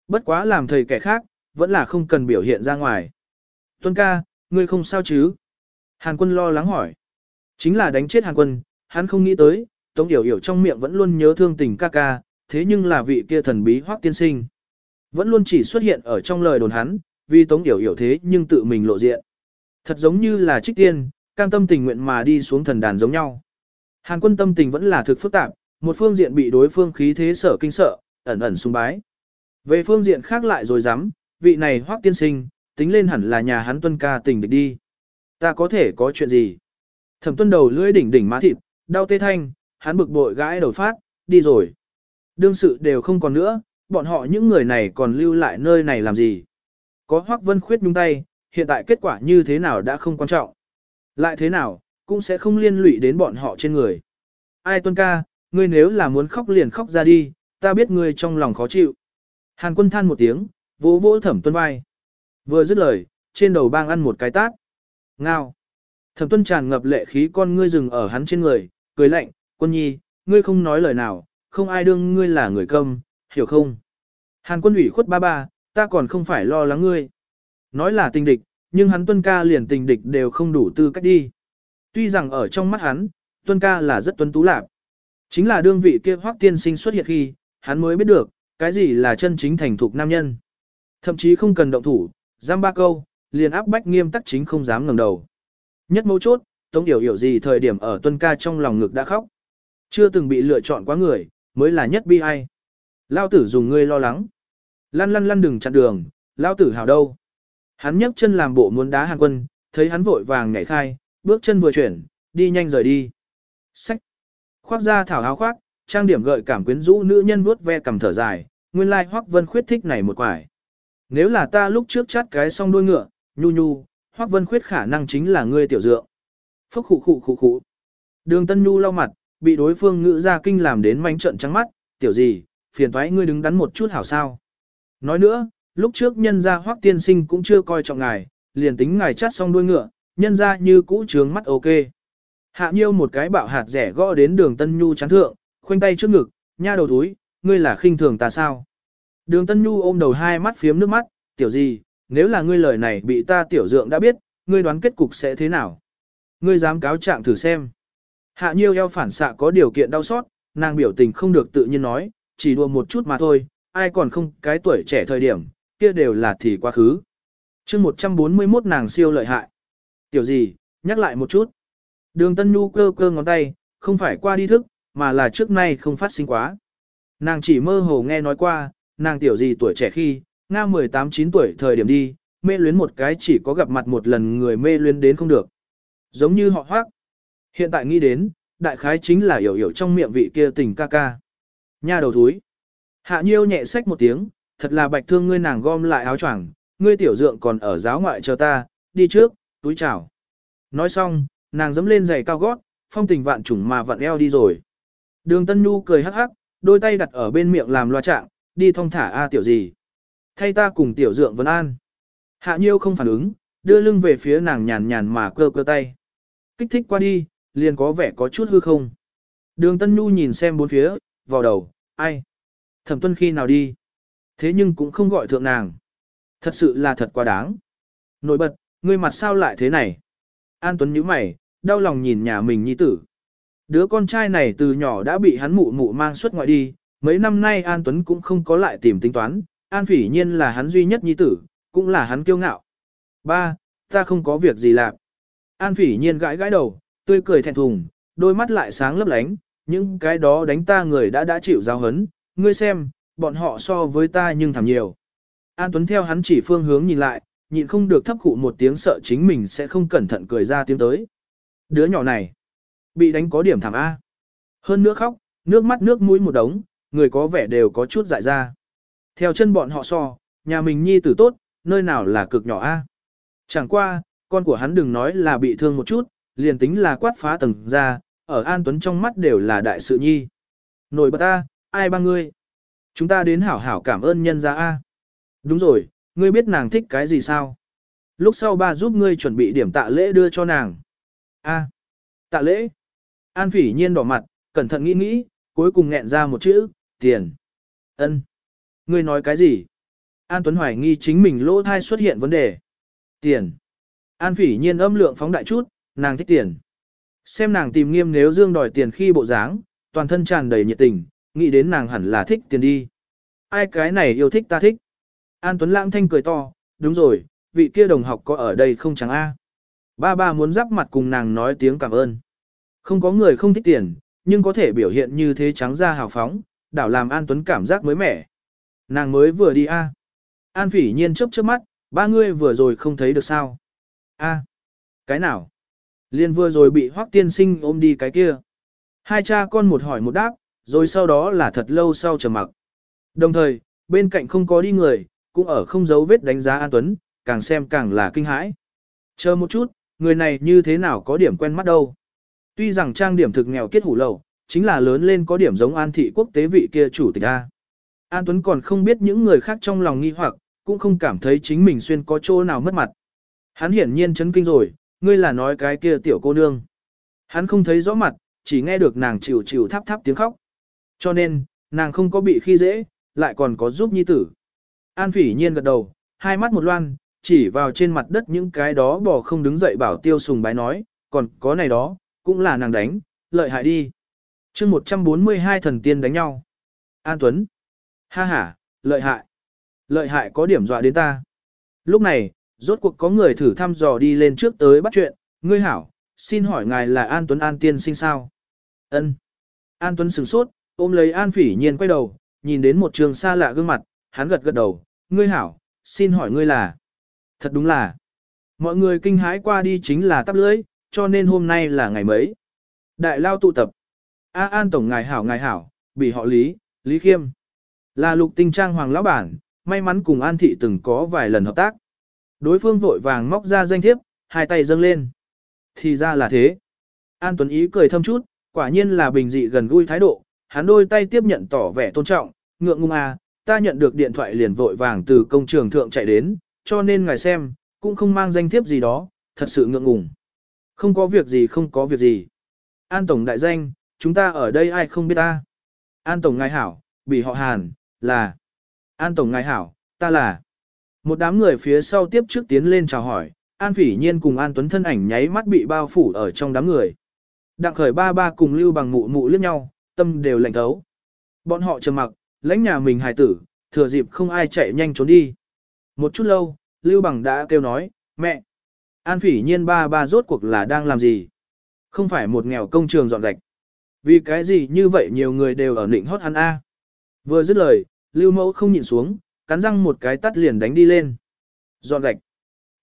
[SPEAKER 1] bất quá làm thầy kẻ khác, vẫn là không cần biểu hiện ra ngoài. Tuân ca, ngươi không sao chứ? Hàn quân lo lắng hỏi. Chính là đánh chết Hàn quân, hắn không nghĩ tới, Tống Yểu Yểu trong miệng vẫn luôn nhớ thương tình ca ca, thế nhưng là vị kia thần bí hoác tiên sinh. Vẫn luôn chỉ xuất hiện ở trong lời đồn hắn, vì Tống Yểu Yểu thế nhưng tự mình lộ diện. Thật giống như là trích tiên, cam tâm tình nguyện mà đi xuống thần đàn giống nhau. Hàn quân tâm tình vẫn là thực phức tạp, một phương diện bị đối phương khí thế sở kinh sợ, ẩn ẩn sung bái. Về phương diện khác lại rồi dám, vị này hoác tiên sinh, tính lên hẳn là nhà hắn tuân ca tình địch đi. Ta có thể có chuyện gì? Thẩm tuân đầu lưỡi đỉnh đỉnh má thịt, đau tê thanh, hắn bực bội gãi đầu phát, đi rồi. Đương sự đều không còn nữa, bọn họ những người này còn lưu lại nơi này làm gì? Có Hoắc Vân Khuyết nhung tay, hiện tại kết quả như thế nào đã không quan trọng. Lại thế nào, cũng sẽ không liên lụy đến bọn họ trên người. Ai tuân ca, ngươi nếu là muốn khóc liền khóc ra đi, ta biết ngươi trong lòng khó chịu. Hàn quân than một tiếng, vỗ vỗ thẩm tuân vai. Vừa dứt lời, trên đầu bang ăn một cái tát. Ngao. Thẩm tuân tràn ngập lệ khí con ngươi rừng ở hắn trên người, cười lạnh, quân nhi, ngươi không nói lời nào, không ai đương ngươi là người câm, hiểu không? Hàn quân ủy khuất ba ba, ta còn không phải lo lắng ngươi. Nói là tình địch, nhưng hắn tuân ca liền tình địch đều không đủ tư cách đi. Tuy rằng ở trong mắt hắn, tuân ca là rất tuấn tú lạc. Chính là đương vị kia hoác tiên sinh xuất hiện khi, hắn mới biết được, cái gì là chân chính thành thục nam nhân. Thậm chí không cần động thủ, giam ba câu, liền áp bách nghiêm tắc chính không dám ngẩng đầu. Nhất mấu chốt, Tống Điều hiểu gì thời điểm ở tuân ca trong lòng ngực đã khóc. Chưa từng bị lựa chọn quá người, mới là nhất bi ai. Lao tử dùng ngươi lo lắng. Lăn lăn lăn đừng chặn đường, lao tử hào đâu. Hắn nhấc chân làm bộ muốn đá hàng quân, thấy hắn vội vàng nhảy khai, bước chân vừa chuyển, đi nhanh rời đi. Sách. Khoác ra thảo áo khoác, trang điểm gợi cảm quyến rũ nữ nhân vuốt ve cầm thở dài, nguyên lai like Hoắc Vân khuyết thích này một quải. Nếu là ta lúc trước chát cái xong đuôi ngựa, nhu nhu, Hoắc Vân khuyết khả năng chính là ngươi tiểu dượng. Phốc khụ khụ khụ khụ. Đường Tân Nhu lau mặt, bị đối phương ngữ ra kinh làm đến manh trận trắng mắt, tiểu gì, phiền thoái ngươi đứng đắn một chút hảo sao. Nói nữa, lúc trước nhân gia Hoắc tiên sinh cũng chưa coi trọng ngài, liền tính ngài chát xong đuôi ngựa, nhân gia như cũ trướng mắt ok. Hạ nhiêu một cái bạo hạt rẻ gõ đến đường Tân Nhu chán thượng, khoanh tay trước ngực, nha đầu túi, ngươi là khinh thường ta sao? Đường Tân Nhu ôm đầu hai mắt phiếm nước mắt, tiểu gì, nếu là ngươi lời này bị ta tiểu dượng đã biết, ngươi đoán kết cục sẽ thế nào? Ngươi dám cáo trạng thử xem. Hạ nhiêu eo phản xạ có điều kiện đau xót, nàng biểu tình không được tự nhiên nói, chỉ đùa một chút mà thôi, ai còn không cái tuổi trẻ thời điểm, kia đều là thì quá khứ. chương 141 nàng siêu lợi hại. Tiểu gì, nhắc lại một chút. Đường Tân Nhu cơ cơ ngón tay, không phải qua đi thức, mà là trước nay không phát sinh quá. Nàng chỉ mơ hồ nghe nói qua, nàng tiểu gì tuổi trẻ khi, nga 18-9 tuổi thời điểm đi, mê luyến một cái chỉ có gặp mặt một lần người mê luyến đến không được. Giống như họ hoác. Hiện tại nghĩ đến, đại khái chính là hiểu hiểu trong miệng vị kia tình ca ca. Nha đầu thúi. Hạ nhiêu nhẹ sách một tiếng, thật là bạch thương ngươi nàng gom lại áo choàng, ngươi tiểu dượng còn ở giáo ngoại chờ ta, đi trước, túi chào. Nói xong, nàng dấm lên giày cao gót, phong tình vạn trùng mà vặn eo đi rồi. Đường Tân Nhu cười hắc hắc, đôi tay đặt ở bên miệng làm loa trạng, đi thong thả a à, tiểu gì. Thay ta cùng tiểu dượng vấn an. Hạ nhiêu không phản ứng, đưa lưng về phía nàng nhàn nhàn mà cơ cơ tay. Kích thích qua đi, liền có vẻ có chút hư không. Đường Tân Nhu nhìn xem bốn phía, vào đầu, ai? Thẩm tuân khi nào đi? Thế nhưng cũng không gọi thượng nàng. Thật sự là thật quá đáng. Nổi bật, ngươi mặt sao lại thế này? An Tuấn nhíu mày, đau lòng nhìn nhà mình nhi tử. Đứa con trai này từ nhỏ đã bị hắn mụ mụ mang xuất ngoại đi, mấy năm nay An Tuấn cũng không có lại tìm tính toán, An Phỉ Nhiên là hắn duy nhất nhi tử, cũng là hắn kiêu ngạo. Ba, ta không có việc gì làm. An Phỉ Nhiên gãi gãi đầu, tươi cười thẹn thùng, đôi mắt lại sáng lấp lánh, những cái đó đánh ta người đã đã chịu giáo hấn, ngươi xem, bọn họ so với ta nhưng thảm nhiều. An Tuấn theo hắn chỉ phương hướng nhìn lại, nhịn không được thấp cụ một tiếng sợ chính mình sẽ không cẩn thận cười ra tiếng tới. Đứa nhỏ này, bị đánh có điểm thảm A. Hơn nữa khóc, nước mắt nước mũi một đống, người có vẻ đều có chút dại ra. Theo chân bọn họ so, nhà mình nhi tử tốt, nơi nào là cực nhỏ A. Chẳng qua, con của hắn đừng nói là bị thương một chút, liền tính là quát phá tầng ra, ở An Tuấn trong mắt đều là đại sự nhi. Nổi bật ta, ai ba ngươi? Chúng ta đến hảo hảo cảm ơn nhân gia A. Đúng rồi, ngươi biết nàng thích cái gì sao? Lúc sau ba giúp ngươi chuẩn bị điểm tạ lễ đưa cho nàng. A. tạ lễ. An phỉ nhiên đỏ mặt, cẩn thận nghĩ nghĩ, cuối cùng nghẹn ra một chữ, tiền. Ân. Ngươi nói cái gì? An Tuấn hoài nghi chính mình lỗ thai xuất hiện vấn đề. Tiền. An phỉ nhiên âm lượng phóng đại chút, nàng thích tiền. Xem nàng tìm nghiêm nếu dương đòi tiền khi bộ dáng, toàn thân tràn đầy nhiệt tình, nghĩ đến nàng hẳn là thích tiền đi. Ai cái này yêu thích ta thích. An Tuấn Lãng thanh cười to, đúng rồi, vị kia đồng học có ở đây không chẳng a? Ba ba muốn giáp mặt cùng nàng nói tiếng cảm ơn. Không có người không thích tiền, nhưng có thể biểu hiện như thế trắng ra hào phóng, đảo làm An Tuấn cảm giác mới mẻ. Nàng mới vừa đi a. An phỉ nhiên chớp chớp mắt, ba người vừa rồi không thấy được sao. A. Cái nào? Liên vừa rồi bị hoác tiên sinh ôm đi cái kia. Hai cha con một hỏi một đáp, rồi sau đó là thật lâu sau trầm mặc. Đồng thời, bên cạnh không có đi người, cũng ở không giấu vết đánh giá An Tuấn, càng xem càng là kinh hãi. Chờ một chút, người này như thế nào có điểm quen mắt đâu. Tuy rằng trang điểm thực nghèo kết hủ lậu, chính là lớn lên có điểm giống an thị quốc tế vị kia chủ tịch A. An Tuấn còn không biết những người khác trong lòng nghi hoặc, cũng không cảm thấy chính mình xuyên có chỗ nào mất mặt. Hắn hiển nhiên chấn kinh rồi, ngươi là nói cái kia tiểu cô nương. Hắn không thấy rõ mặt, chỉ nghe được nàng chịu chịu tháp tháp tiếng khóc. Cho nên, nàng không có bị khi dễ, lại còn có giúp nhi tử. An phỉ nhiên gật đầu, hai mắt một loan, chỉ vào trên mặt đất những cái đó bỏ không đứng dậy bảo tiêu sùng bái nói, còn có này đó, cũng là nàng đánh, lợi hại đi. chương 142 thần tiên đánh nhau. An Tuấn. Ha ha, lợi hại. Lợi hại có điểm dọa đến ta. Lúc này, rốt cuộc có người thử thăm dò đi lên trước tới bắt chuyện, ngươi hảo, xin hỏi ngài là An Tuấn An tiên sinh sao? Ân. An Tuấn sửng sốt, ôm lấy An phỉ nhiên quay đầu, nhìn đến một trường xa lạ gương mặt, hắn gật gật đầu, ngươi hảo, xin hỏi ngươi là. Thật đúng là. Mọi người kinh hãi qua đi chính là tắp lưỡi, cho nên hôm nay là ngày mấy. Đại lao tụ tập. A An Tổng ngài hảo ngài hảo, bị họ Lý, Lý Khiêm. Là lục tinh trang hoàng lão bản, may mắn cùng An Thị từng có vài lần hợp tác. Đối phương vội vàng móc ra danh thiếp, hai tay dâng lên. Thì ra là thế. An Tuấn Ý cười thâm chút, quả nhiên là bình dị gần gũi thái độ, hắn đôi tay tiếp nhận tỏ vẻ tôn trọng, ngượng ngùng à, ta nhận được điện thoại liền vội vàng từ công trường thượng chạy đến, cho nên ngài xem, cũng không mang danh thiếp gì đó, thật sự ngượng ngùng. Không có việc gì không có việc gì. An Tổng đại danh, chúng ta ở đây ai không biết ta. An Tổng ngài hảo, bị họ Hàn, là. An Tổng ngài hảo, ta là. Một đám người phía sau tiếp trước tiến lên chào hỏi, An Phỉ Nhiên cùng An Tuấn thân ảnh nháy mắt bị bao phủ ở trong đám người. Đặng khởi ba ba cùng lưu bằng mụ mụ liếc nhau, tâm đều lạnh thấu. Bọn họ trầm mặc, lãnh nhà mình hài tử, thừa dịp không ai chạy nhanh trốn đi. Một chút lâu, lưu bằng đã kêu nói, mẹ. An Phỉ Nhiên ba ba rốt cuộc là đang làm gì? Không phải một nghèo công trường dọn gạch. Vì cái gì như vậy nhiều người đều ở nịnh hót ăn a. Vừa dứt lời, lưu mẫu không nhìn xuống, cắn răng một cái tắt liền đánh đi lên. Dọn gạch.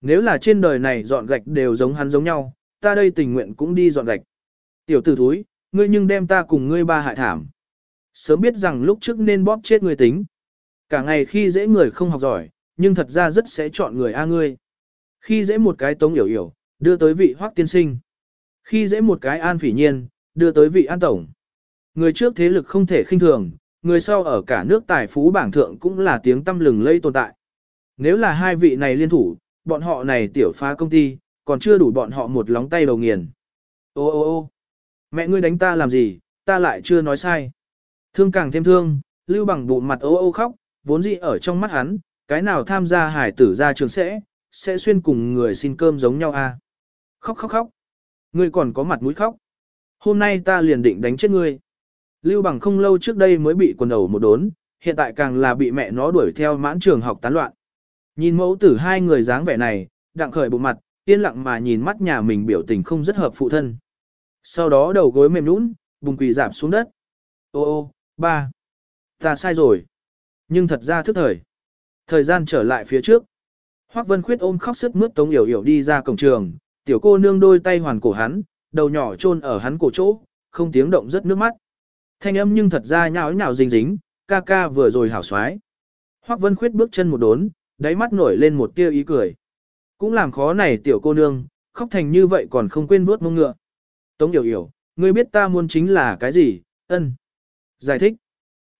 [SPEAKER 1] Nếu là trên đời này dọn gạch đều giống hắn giống nhau, ta đây tình nguyện cũng đi dọn gạch. Tiểu tử thúi, ngươi nhưng đem ta cùng ngươi ba hại thảm. Sớm biết rằng lúc trước nên bóp chết ngươi tính. Cả ngày khi dễ người không học giỏi, nhưng thật ra rất sẽ chọn người A ngươi. Khi dễ một cái tống hiểu hiểu, đưa tới vị hoác tiên sinh. Khi dễ một cái an phỉ nhiên, đưa tới vị an tổng. Người trước thế lực không thể khinh thường, người sau ở cả nước tài phú bảng thượng cũng là tiếng tâm lừng lây tồn tại. Nếu là hai vị này liên thủ, bọn họ này tiểu phá công ty, còn chưa đủ bọn họ một lóng tay đầu nghiền. Ô ô ô mẹ ngươi đánh ta làm gì, ta lại chưa nói sai. Thương càng thêm thương, lưu bằng bụng mặt ô ô khóc, vốn dĩ ở trong mắt hắn, cái nào tham gia hải tử ra trường sẽ, sẽ xuyên cùng người xin cơm giống nhau à. Khóc khóc khóc. Ngươi còn có mặt mũi khóc. Hôm nay ta liền định đánh chết ngươi. Lưu bằng không lâu trước đây mới bị quần đầu một đốn, hiện tại càng là bị mẹ nó đuổi theo mãn trường học tán loạn. Nhìn mẫu tử hai người dáng vẻ này, đặng khởi bụng mặt, yên lặng mà nhìn mắt nhà mình biểu tình không rất hợp phụ thân. Sau đó đầu gối mềm nũng, bùng quỳ giảm xuống đất. Ô ô, ba, ta sai rồi. Nhưng thật ra thức thời. Thời gian trở lại phía trước. Hoắc Vân Khuyết ôm khóc sức mướt Tống Yểu Yểu đi ra cổng trường, tiểu cô nương đôi tay hoàn cổ hắn, đầu nhỏ chôn ở hắn cổ chỗ, không tiếng động rất nước mắt. Thanh âm nhưng thật ra nháo nhào dính dính, ca ca vừa rồi hảo xoái. Hoắc Vân Khuyết bước chân một đốn, đáy mắt nổi lên một tia ý cười. Cũng làm khó này tiểu cô nương, khóc thành như vậy còn không quên vuốt mông ngựa. Tống Yểu Yểu, ngươi biết ta muốn chính là cái gì? Ân. Giải thích.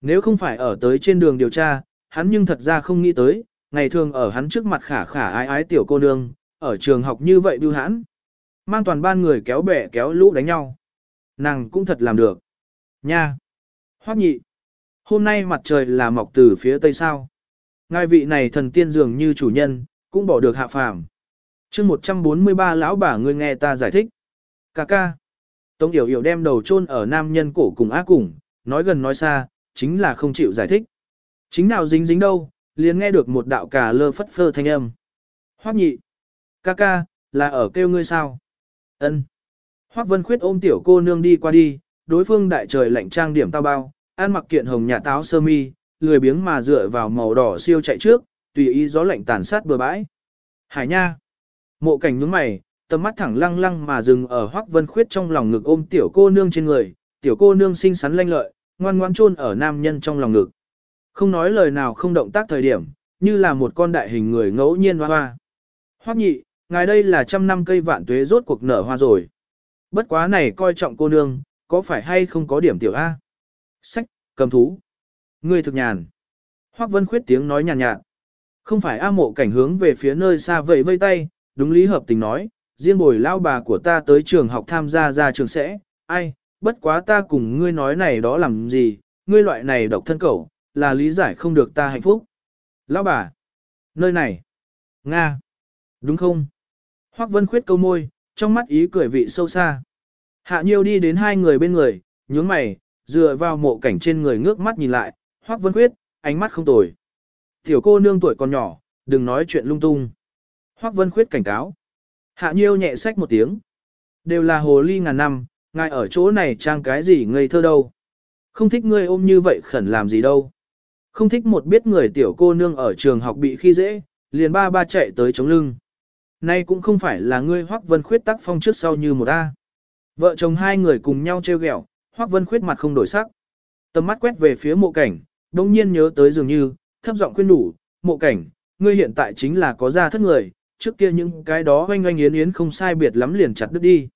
[SPEAKER 1] Nếu không phải ở tới trên đường điều tra, hắn nhưng thật ra không nghĩ tới, ngày thường ở hắn trước mặt khả khả ái ái tiểu cô nương, ở trường học như vậy bưu hãn. Mang toàn ban người kéo bẻ kéo lũ đánh nhau. Nàng cũng thật làm được. Nha! Hoắc nhị! Hôm nay mặt trời là mọc từ phía tây sao. Ngài vị này thần tiên dường như chủ nhân, cũng bỏ được hạ phàm. chương 143 lão bà ngươi nghe ta giải thích. Cà ca! Tống Yểu Yểu đem đầu chôn ở nam nhân cổ cùng ác cùng, nói gần nói xa, chính là không chịu giải thích. Chính nào dính dính đâu, liền nghe được một đạo cà lơ phất phơ thanh âm. Hoắc nhị! Ca ca, là ở kêu ngươi sao? Ân. Hoắc Vân Khuyết ôm tiểu cô nương đi qua đi, đối phương đại trời lạnh trang điểm tao bao, ăn mặc kiện hồng nhà táo sơ mi, lười biếng mà dựa vào màu đỏ siêu chạy trước, tùy ý gió lạnh tàn sát bừa bãi. Hải nha. Mộ cảnh nhướng mày, tầm mắt thẳng lăng lăng mà dừng ở Hoắc Vân Khuyết trong lòng ngực ôm tiểu cô nương trên người, tiểu cô nương xinh xắn lanh lợi, ngoan ngoãn chôn ở nam nhân trong lòng ngực. Không nói lời nào không động tác thời điểm, như là một con đại hình người ngẫu nhiên hoa hoa. Hoắc nhị, ngài đây là trăm năm cây vạn tuế rốt cuộc nở hoa rồi. Bất quá này coi trọng cô nương, có phải hay không có điểm tiểu A? Sách, cầm thú. Ngươi thực nhàn. Hoác Vân Khuyết tiếng nói nhàn nhạt, nhạt. Không phải A mộ cảnh hướng về phía nơi xa vẫy vây tay, đúng lý hợp tình nói, riêng bồi lao bà của ta tới trường học tham gia ra trường sẽ, ai, bất quá ta cùng ngươi nói này đó làm gì, ngươi loại này độc thân cẩu, là lý giải không được ta hạnh phúc. Lão bà, nơi này, Nga, đúng không? Hoác Vân Khuyết câu môi, trong mắt ý cười vị sâu xa. Hạ Nhiêu đi đến hai người bên người, nhướng mày, dựa vào mộ cảnh trên người ngước mắt nhìn lại, Hoắc Vân Khuyết, ánh mắt không tồi. Tiểu cô nương tuổi còn nhỏ, đừng nói chuyện lung tung. Hoắc Vân Khuyết cảnh cáo. Hạ Nhiêu nhẹ sách một tiếng. Đều là hồ ly ngàn năm, ngài ở chỗ này trang cái gì ngây thơ đâu. Không thích ngươi ôm như vậy khẩn làm gì đâu. Không thích một biết người tiểu cô nương ở trường học bị khi dễ, liền ba ba chạy tới chống lưng. Nay cũng không phải là ngươi Hoắc Vân Khuyết tác phong trước sau như một A. Vợ chồng hai người cùng nhau treo ghẹo, Hoắc Vân Khuyết mặt không đổi sắc. Tầm mắt quét về phía mộ cảnh, đồng nhiên nhớ tới dường như, thấp giọng khuyên đủ, mộ cảnh, ngươi hiện tại chính là có gia thất người, trước kia những cái đó oanh oanh yến yến không sai biệt lắm liền chặt đứt đi.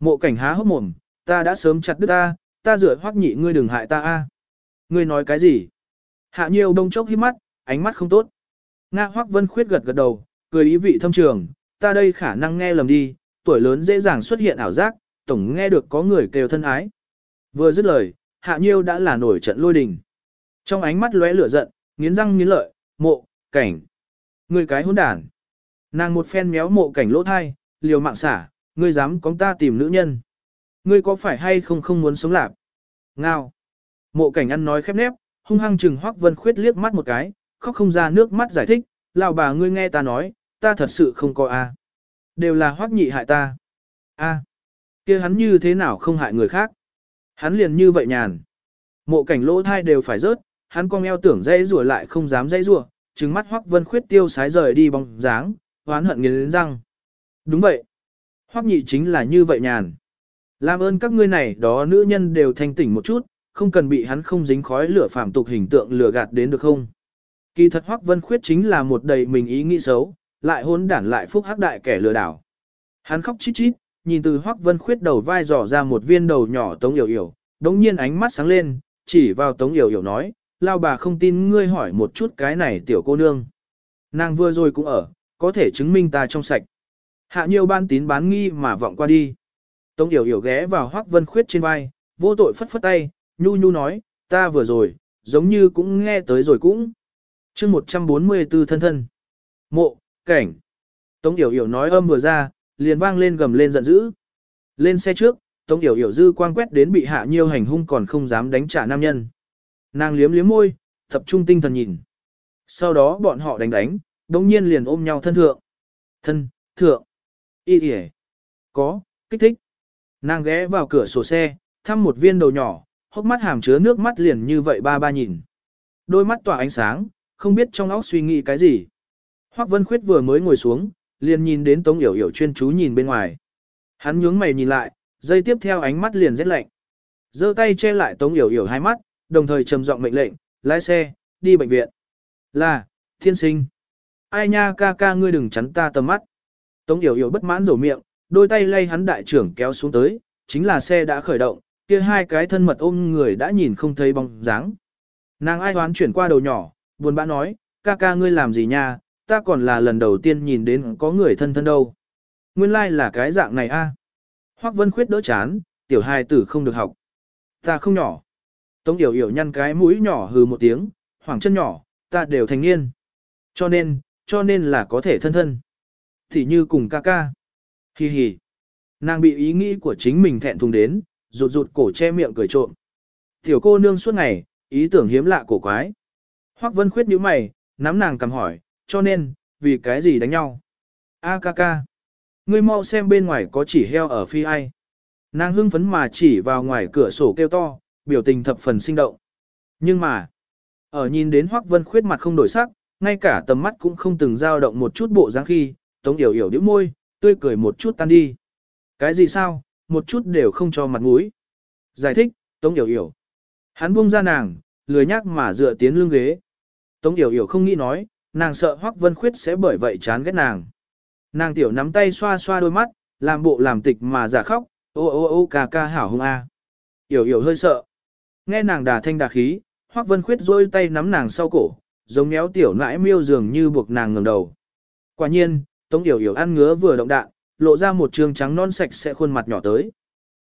[SPEAKER 1] Mộ cảnh há hốc mồm, ta đã sớm chặt đứt ta, ta rửa hoắc nhị ngươi đừng hại ta a. Ngươi nói cái gì? Hạ nhiều đông chốc hít mắt, ánh mắt không tốt. Nga hoắc vân khuyết gật gật đầu, cười ý vị thâm trường, ta đây khả năng nghe lầm đi, tuổi lớn dễ dàng xuất hiện ảo giác, tổng nghe được có người kêu thân ái. Vừa dứt lời, hạ nhiêu đã là nổi trận lôi đình. Trong ánh mắt lóe lửa giận, nghiến răng nghiến lợi, mộ, cảnh. Người cái hỗn đản. Nàng một phen méo mộ cảnh lỗ thai, liều mạng xả, ngươi dám có ta tìm nữ nhân. Ngươi có phải hay không không muốn sống lạc? Ngao. Mộ cảnh ăn nói khép nép, hung hăng chừng Hoắc Vân Khuyết liếc mắt một cái, khóc không ra nước mắt giải thích, lão bà ngươi nghe ta nói, ta thật sự không có a. Đều là Hoắc nhị hại ta. A kia hắn như thế nào không hại người khác? Hắn liền như vậy nhàn. Mộ cảnh lỗ thai đều phải rớt, hắn cong eo tưởng dây rùa lại không dám dây rùa, trừng mắt Hoắc Vân Khuyết tiêu sái rời đi bóng dáng, hoán hận nghiến răng. Đúng vậy. Hoắc nhị chính là như vậy nhàn. Làm ơn các ngươi này đó nữ nhân đều thanh tỉnh một chút, không cần bị hắn không dính khói lửa phạm tục hình tượng lừa gạt đến được không. Kỳ thật Hoắc Vân Khuyết chính là một đầy mình ý nghĩ xấu, lại hôn đản lại phúc hắc đại kẻ lừa đảo. Hắn khóc chít chít, nhìn từ Hoắc Vân Khuyết đầu vai dò ra một viên đầu nhỏ Tống Yểu Yểu, đống nhiên ánh mắt sáng lên, chỉ vào Tống Yểu Yểu nói, lao bà không tin ngươi hỏi một chút cái này tiểu cô nương. Nàng vừa rồi cũng ở, có thể chứng minh ta trong sạch. Hạ nhiều ban tín bán nghi mà vọng qua đi. Tống Yểu Yểu ghé vào Hoắc Vân Khuyết trên vai, vô tội phất phất tay, nhu nhu nói, ta vừa rồi, giống như cũng nghe tới rồi cũng. chương 144 thân thân. Mộ, cảnh. Tống Yểu Yểu nói âm vừa ra, liền vang lên gầm lên giận dữ. Lên xe trước, Tống Yểu Yểu dư quang quét đến bị hạ nhiêu hành hung còn không dám đánh trả nam nhân. Nàng liếm liếm môi, tập trung tinh thần nhìn. Sau đó bọn họ đánh đánh, đồng nhiên liền ôm nhau thân thượng. Thân, thượng. Y y Có, kích thích. Nàng ghé vào cửa sổ xe, thăm một viên đầu nhỏ, hốc mắt hàm chứa nước mắt liền như vậy ba ba nhìn. Đôi mắt tỏa ánh sáng, không biết trong óc suy nghĩ cái gì. Hoắc Vân Khuyết vừa mới ngồi xuống, liền nhìn đến Tống Yểu Yểu chuyên chú nhìn bên ngoài. Hắn nhướng mày nhìn lại, dây tiếp theo ánh mắt liền rét lạnh. giơ tay che lại Tống Yểu Yểu hai mắt, đồng thời trầm giọng mệnh lệnh, lái xe, đi bệnh viện. Là, thiên sinh. Ai nha ca ca ngươi đừng chắn ta tầm mắt. Tống Yểu Yểu bất mãn rổ miệng, đôi tay lay hắn đại trưởng kéo xuống tới, chính là xe đã khởi động, kia hai cái thân mật ôm người đã nhìn không thấy bóng dáng. Nàng ai hoán chuyển qua đầu nhỏ, buồn bã nói, ca ca ngươi làm gì nha, ta còn là lần đầu tiên nhìn đến có người thân thân đâu. Nguyên lai like là cái dạng này a. À. Hoắc Vân Khuyết đỡ chán, tiểu hài tử không được học. Ta không nhỏ. Tống Yểu Yểu nhăn cái mũi nhỏ hừ một tiếng, hoảng chân nhỏ, ta đều thành niên. Cho nên, cho nên là có thể thân thân. Thì như cùng ca ca. Hi hi. Nàng bị ý nghĩ của chính mình thẹn thùng đến, rụt rụt cổ che miệng cười trộm. Tiểu cô nương suốt ngày, ý tưởng hiếm lạ cổ quái. Hoắc Vân Khuyết nhíu mày, nắm nàng cầm hỏi, cho nên, vì cái gì đánh nhau? A ca ca. Ngươi mau xem bên ngoài có chỉ heo ở phi ai. Nàng hưng phấn mà chỉ vào ngoài cửa sổ kêu to, biểu tình thập phần sinh động. Nhưng mà, ở nhìn đến Hoắc Vân Khuyết mặt không đổi sắc, ngay cả tầm mắt cũng không từng dao động một chút bộ dáng khi, Tống Yểu Yểu nhếch môi, tươi cười một chút tan đi. Cái gì sao, một chút đều không cho mặt mũi. Giải thích, Tống Yểu Yểu. Hắn buông ra nàng, lười nhác mà dựa tiến lưng ghế. Tống Yểu Yểu không nghĩ nói, nàng sợ Hoắc Vân Khuyết sẽ bởi vậy chán ghét nàng. Nàng tiểu nắm tay xoa xoa đôi mắt, làm bộ làm tịch mà giả khóc, ô ô ô ca ca hảo hung a. Yểu Yểu hơi sợ. Nghe nàng đà thanh đà khí, Hoắc Vân Khuyết rôi tay nắm nàng sau cổ, giống méo tiểu nãi miêu dường như buộc nàng ngẩng đầu. Quả nhiên, Tống Yểu Yểu ăn ngứa vừa động đạn, lộ ra một trường trắng non sạch sẽ khuôn mặt nhỏ tới.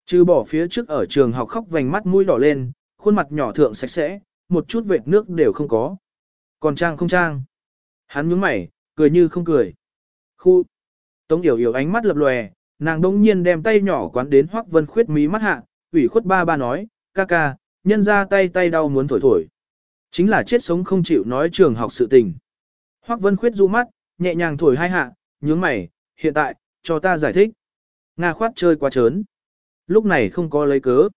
[SPEAKER 1] Trừ bỏ phía trước ở trường học khóc vành mắt mũi đỏ lên, khuôn mặt nhỏ thượng sạch sẽ, một chút vệt nước đều không có. Còn trang không trang. Hắn nhướng mày, cười như không cười. Khu. Tống Yểu Yểu ánh mắt lập lòe, nàng đông nhiên đem tay nhỏ quán đến Hoắc Vân Khuyết mí mắt hạ, ủy khuất ba ba nói, ca ca, nhân ra tay tay đau muốn thổi thổi. Chính là chết sống không chịu nói trường học sự tình. Hoắc Vân Khuyết du mắt, nhẹ nhàng thổi hai hạ, nhướng mày, hiện tại, cho ta giải thích. Nga khoát chơi quá trớn. Lúc này không có lấy cớ.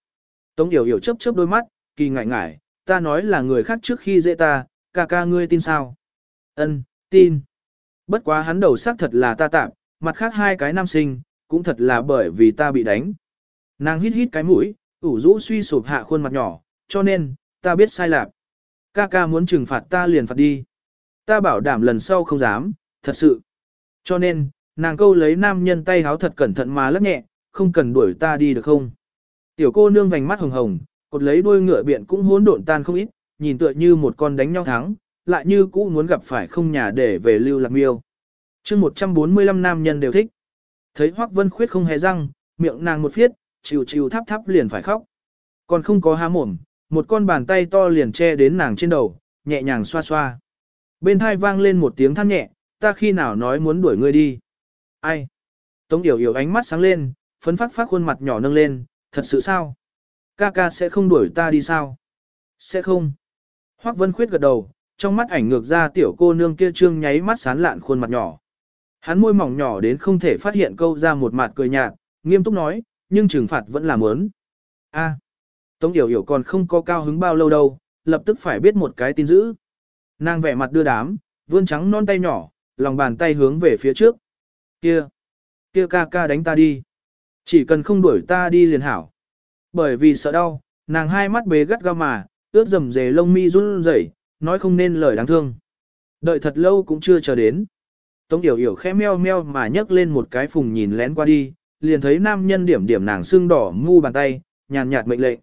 [SPEAKER 1] Tống Yểu Yểu chớp chớp đôi mắt, kỳ ngại ngại, ta nói là người khác trước khi dễ ta, ca ca ngươi tin sao? Ân, tin. Bất quá hắn đầu xác thật là ta tạm, mặt khác hai cái nam sinh, cũng thật là bởi vì ta bị đánh. Nàng hít hít cái mũi, ủ rũ suy sụp hạ khuôn mặt nhỏ, cho nên, ta biết sai lạc. Ca ca muốn trừng phạt ta liền phạt đi. Ta bảo đảm lần sau không dám, thật sự. Cho nên, nàng câu lấy nam nhân tay háo thật cẩn thận mà lắc nhẹ, không cần đuổi ta đi được không. Tiểu cô nương vành mắt hồng hồng, cột lấy đuôi ngựa biện cũng hỗn độn tan không ít, nhìn tựa như một con đánh nhau thắng, lại như cũ muốn gặp phải không nhà để về lưu lạc miêu. chương 145 nam nhân đều thích. Thấy Hoắc Vân Khuyết không hề răng, miệng nàng một phiết, chịu chịu thắp thắp liền phải khóc. Còn không có há mồm, một con bàn tay to liền che đến nàng trên đầu, nhẹ nhàng xoa xoa. Bên thai vang lên một tiếng than nhẹ, ta khi nào nói muốn đuổi ngươi đi. Ai? Tống Yểu Yểu ánh mắt sáng lên, phấn phát phát khuôn mặt nhỏ nâng lên, thật sự sao? Ca ca sẽ không đuổi ta đi sao? Sẽ không. Hoắc Vân Khuyết gật đầu, trong mắt ảnh ngược ra tiểu cô nương kia trương nháy mắt sán lạn khuôn mặt nhỏ. Hắn môi mỏng nhỏ đến không thể phát hiện câu ra một mặt cười nhạt, nghiêm túc nói, nhưng trừng phạt vẫn là muốn. A. Tống Yểu Yểu còn không có cao hứng bao lâu đâu, lập tức phải biết một cái tin dữ. Nàng vẻ mặt đưa đám, vươn trắng non tay nhỏ, lòng bàn tay hướng về phía trước. Kia, kia ca ca đánh ta đi. Chỉ cần không đuổi ta đi liền hảo. Bởi vì sợ đau, nàng hai mắt bế gắt gao mà, ướt rầm rề lông mi run rẩy, nói không nên lời đáng thương. Đợi thật lâu cũng chưa chờ đến. Tống Yểu Yểu khẽ meo meo mà nhấc lên một cái phùng nhìn lén qua đi, liền thấy nam nhân điểm điểm nàng xương đỏ ngu bàn tay, nhàn nhạt mệnh lệnh.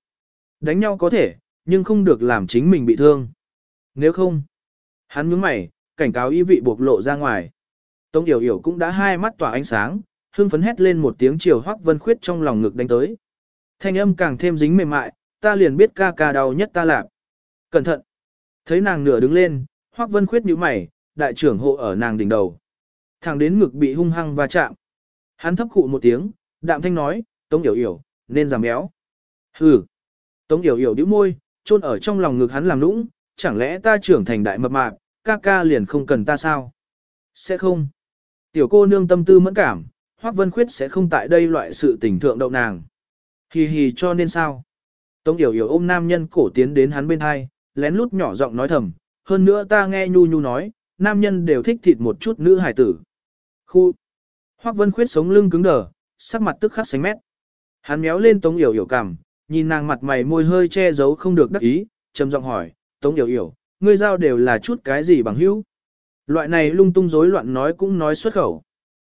[SPEAKER 1] Đánh nhau có thể, nhưng không được làm chính mình bị thương. Nếu không, hắn nhướng mày, cảnh cáo ý vị buộc lộ ra ngoài. Tống Yểu Yểu cũng đã hai mắt tỏa ánh sáng, hưng phấn hét lên một tiếng chiều Hoắc Vân Khuyết trong lòng ngực đánh tới. Thanh âm càng thêm dính mềm mại, ta liền biết ca ca đau nhất ta làm. Cẩn thận. Thấy nàng nửa đứng lên, Hoắc Vân Khuyết nhíu mày, đại trưởng hộ ở nàng đỉnh đầu. Thẳng đến ngực bị hung hăng va chạm. Hắn thấp khụ một tiếng, đạm thanh nói, Tống Yểu Yểu, nên giảm béo. Hừ. Tống Yểu Yểu đĩu môi, chôn ở trong lòng ngực hắn làm lũng, chẳng lẽ ta trưởng thành đại mập mạp, ca ca liền không cần ta sao? Sẽ không. Tiểu cô nương tâm tư mẫn cảm, Hoắc Vân Khuyết sẽ không tại đây loại sự tình thượng đậu nàng. Hì hì cho nên sao? Tống Yểu Yểu ôm nam nhân cổ tiến đến hắn bên hai, lén lút nhỏ giọng nói thầm, hơn nữa ta nghe nhu nhu nói, nam nhân đều thích thịt một chút nữ hài tử. Khu. Hoắc Vân Khuyết sống lưng cứng đờ, sắc mặt tức khắc xanh mét. Hắn méo lên Tống Yểu Yểu cằm, nhìn nàng mặt mày môi hơi che giấu không được đắc ý, trầm giọng hỏi, Tống Yểu Yểu, ngươi giao đều là chút cái gì bằng hữu? Loại này lung tung rối loạn nói cũng nói xuất khẩu.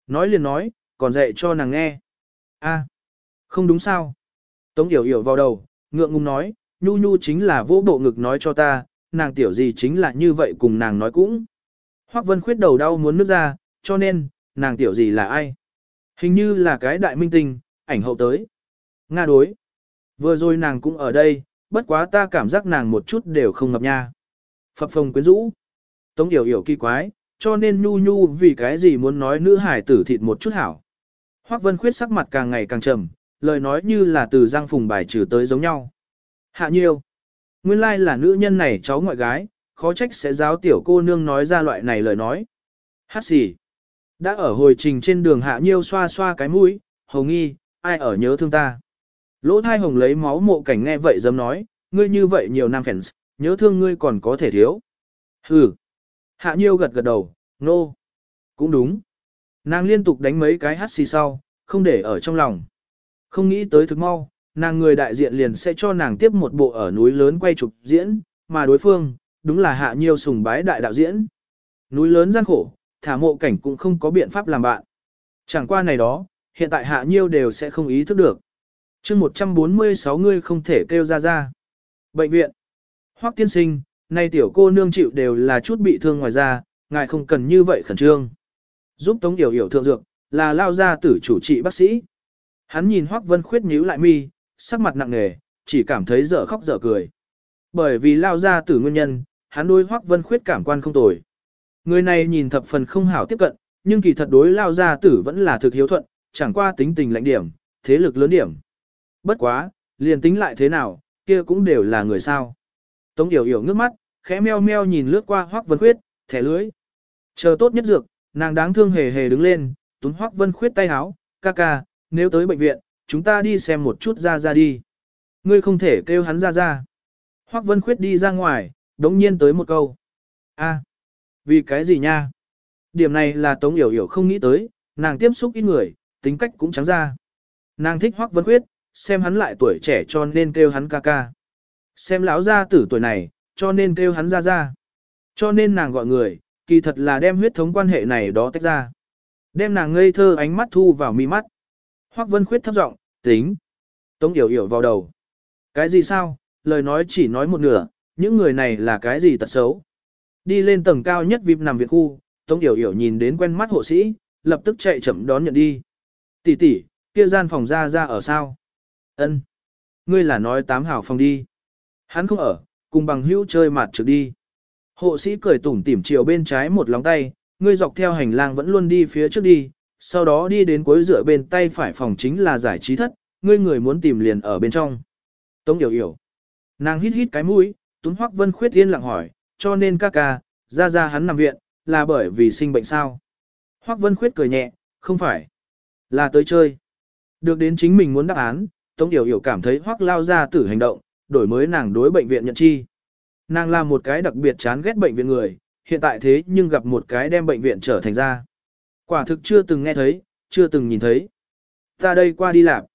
[SPEAKER 1] Nói liền nói, còn dạy cho nàng nghe. A, không đúng sao? Tống Yểu Yểu vào đầu, ngượng ngùng nói, Nhu Nhu chính là vỗ bộ ngực nói cho ta, nàng tiểu gì chính là như vậy cùng nàng nói cũng. Hoắc Vân khuyết đầu đau muốn nước ra, cho nên, nàng tiểu gì là ai? Hình như là cái đại minh tinh, ảnh hậu tới. Nga đối. Vừa rồi nàng cũng ở đây, bất quá ta cảm giác nàng một chút đều không ngập nha. Phập phồng quyến rũ. Tống yểu yểu kỳ quái, cho nên nhu nhu vì cái gì muốn nói nữ hải tử thịt một chút hảo. Hoắc Vân Khuyết sắc mặt càng ngày càng trầm, lời nói như là từ giang phùng bài trừ tới giống nhau. Hạ nhiêu. Nguyên lai là nữ nhân này cháu ngoại gái, khó trách sẽ giáo tiểu cô nương nói ra loại này lời nói. Hát gì? Đã ở hồi trình trên đường hạ nhiêu xoa xoa cái mũi, Hồng nghi, ai ở nhớ thương ta. Lỗ thai hồng lấy máu mộ cảnh nghe vậy dám nói, ngươi như vậy nhiều nam fans, nhớ thương ngươi còn có thể thiếu. Hừ. Hạ nhiêu gật gật đầu, nô. No. Cũng đúng. Nàng liên tục đánh mấy cái hát xì sau, không để ở trong lòng. Không nghĩ tới thực mau, nàng người đại diện liền sẽ cho nàng tiếp một bộ ở núi lớn quay chụp diễn, mà đối phương, đúng là hạ nhiều sùng bái đại đạo diễn. Núi lớn gian khổ, thả mộ cảnh cũng không có biện pháp làm bạn. Chẳng qua này đó, hiện tại hạ nhiêu đều sẽ không ý thức được. chương 146 người không thể kêu ra ra. Bệnh viện. Hoắc tiên sinh, nay tiểu cô nương chịu đều là chút bị thương ngoài ra, ngài không cần như vậy khẩn trương. Giúp Tống Yểu Yểu thượng dược, là lao ra tử chủ trị bác sĩ. Hắn nhìn Hoắc Vân Khuyết nhíu lại mi, sắc mặt nặng nề, chỉ cảm thấy dở khóc dở cười. Bởi vì lao ra tử nguyên nhân, hắn đối Hoắc Vân Khuyết cảm quan không tồi. Người này nhìn thập phần không hảo tiếp cận, nhưng kỳ thật đối lao ra tử vẫn là thực hiếu thuận, chẳng qua tính tình lãnh điểm, thế lực lớn điểm. Bất quá, liền tính lại thế nào, kia cũng đều là người sao. Tống Yểu Yểu ngước mắt, khẽ meo meo nhìn lướt qua Hoắc Vân Khuyết, thẻ lưới. Chờ tốt nhất dược, nàng đáng thương hề hề đứng lên, túm Hoắc Vân Khuyết tay háo, ca ca, nếu tới bệnh viện, chúng ta đi xem một chút ra ra đi. Ngươi không thể kêu hắn ra ra. Hoác Vân Khuyết đi ra ngoài, đống nhiên tới một câu. a vì cái gì nha? Điểm này là Tống Yểu Yểu không nghĩ tới, nàng tiếp xúc ít người, tính cách cũng trắng ra. Nàng thích Hoắc Vân Khuyết, xem hắn lại tuổi trẻ cho nên kêu hắn ca ca. Xem lão gia tử tuổi này, cho nên kêu hắn ra ra. Cho nên nàng gọi người, kỳ thật là đem huyết thống quan hệ này đó tách ra. Đem nàng ngây thơ ánh mắt thu vào mi mắt. Hoắc Vân Khuyết thấp giọng, tính. Tống Yểu Yểu vào đầu. Cái gì sao, lời nói chỉ nói một nửa, những người này là cái gì tật xấu. Đi lên tầng cao nhất VIP nằm viện khu, Tống Yểu Yểu nhìn đến quen mắt hộ sĩ, lập tức chạy chậm đón nhận đi. Tỷ tỷ, kia gian phòng ra ra ở sao? Ân, Ngươi là nói tám hảo phòng đi. Hắn không ở, cùng bằng hữu chơi mặt trực đi. Hộ sĩ cười tủm tỉm chiều bên trái một lóng tay, ngươi dọc theo hành lang vẫn luôn đi phía trước đi, sau đó đi đến cuối dựa bên tay phải phòng chính là giải trí thất, ngươi người muốn tìm liền ở bên trong. Tống Yểu Yểu. Nàng hít hít cái mũi, Tuấn Hoắc Vân khuyết yên lặng hỏi, cho nên ca ca, ra ra hắn nằm viện, là bởi vì sinh bệnh sao? Hoắc Vân khuyết cười nhẹ, không phải, là tới chơi. Được đến chính mình muốn đáp án, Tống Yểu Yểu cảm thấy Hoắc lao ra tử hành động, đổi mới nàng đối bệnh viện nhận chi. Nàng là một cái đặc biệt chán ghét bệnh viện người, hiện tại thế nhưng gặp một cái đem bệnh viện trở thành ra. Quả thực chưa từng nghe thấy, chưa từng nhìn thấy. Ta đây qua đi làm.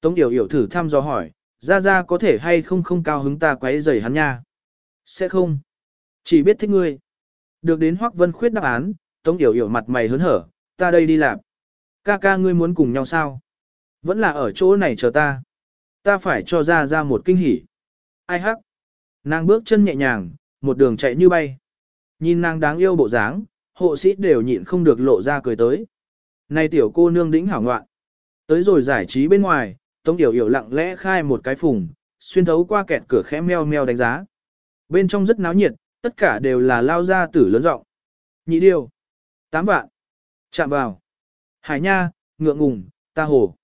[SPEAKER 1] Tống Yểu Yểu thử thăm dò hỏi, ra ra có thể hay không không cao hứng ta quấy rầy hắn nha. Sẽ không. Chỉ biết thích ngươi. Được đến Hoắc Vân Khuyết đáp án, Tống Yểu Yểu mặt mày hớn hở, ta đây đi làm. Ca ca ngươi muốn cùng nhau sao? Vẫn là ở chỗ này chờ ta. Ta phải cho ra ra một kinh hỉ. Ai hắc? Nàng bước chân nhẹ nhàng, một đường chạy như bay. Nhìn nàng đáng yêu bộ dáng, hộ sĩ đều nhịn không được lộ ra cười tới. Này tiểu cô nương đĩnh hảo ngoạn. Tới rồi giải trí bên ngoài, Tống Yểu Yểu lặng lẽ khai một cái phùng, xuyên thấu qua kẹt cửa khẽ meo meo đánh giá. Bên trong rất náo nhiệt, tất cả đều là lao ra tử lớn rộng. Nhị điều. Tám vạn. Chạm vào. Hải nha, ngượng ngùng, ta hồ.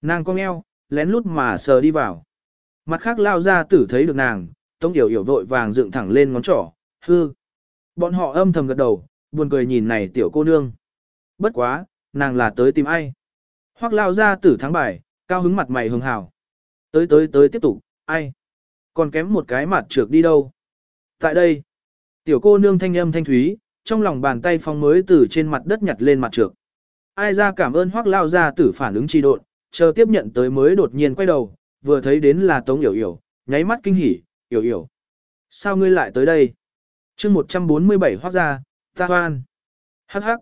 [SPEAKER 1] Nàng cong eo, lén lút mà sờ đi vào. Mặt khác lao ra tử thấy được nàng, Tống Yểu Yểu vội vàng dựng thẳng lên ngón trỏ, hư. Bọn họ âm thầm gật đầu, buồn cười nhìn này tiểu cô nương. Bất quá, nàng là tới tìm ai. Hoác lao ra tử tháng bài, cao hứng mặt mày hưng hào. Tới tới tới tiếp tục, ai? Còn kém một cái mặt trược đi đâu? Tại đây, tiểu cô nương thanh âm thanh thúy, trong lòng bàn tay phong mới từ trên mặt đất nhặt lên mặt trược. Ai ra cảm ơn hoác lao ra tử phản ứng trì độn, chờ tiếp nhận tới mới đột nhiên quay đầu, vừa thấy đến là Tống Yểu Yểu, nháy mắt kinh hỉ, Yểu Yểu. Sao ngươi lại tới đây? chương 147 hoác ra, ta hoan. Hắc hắc.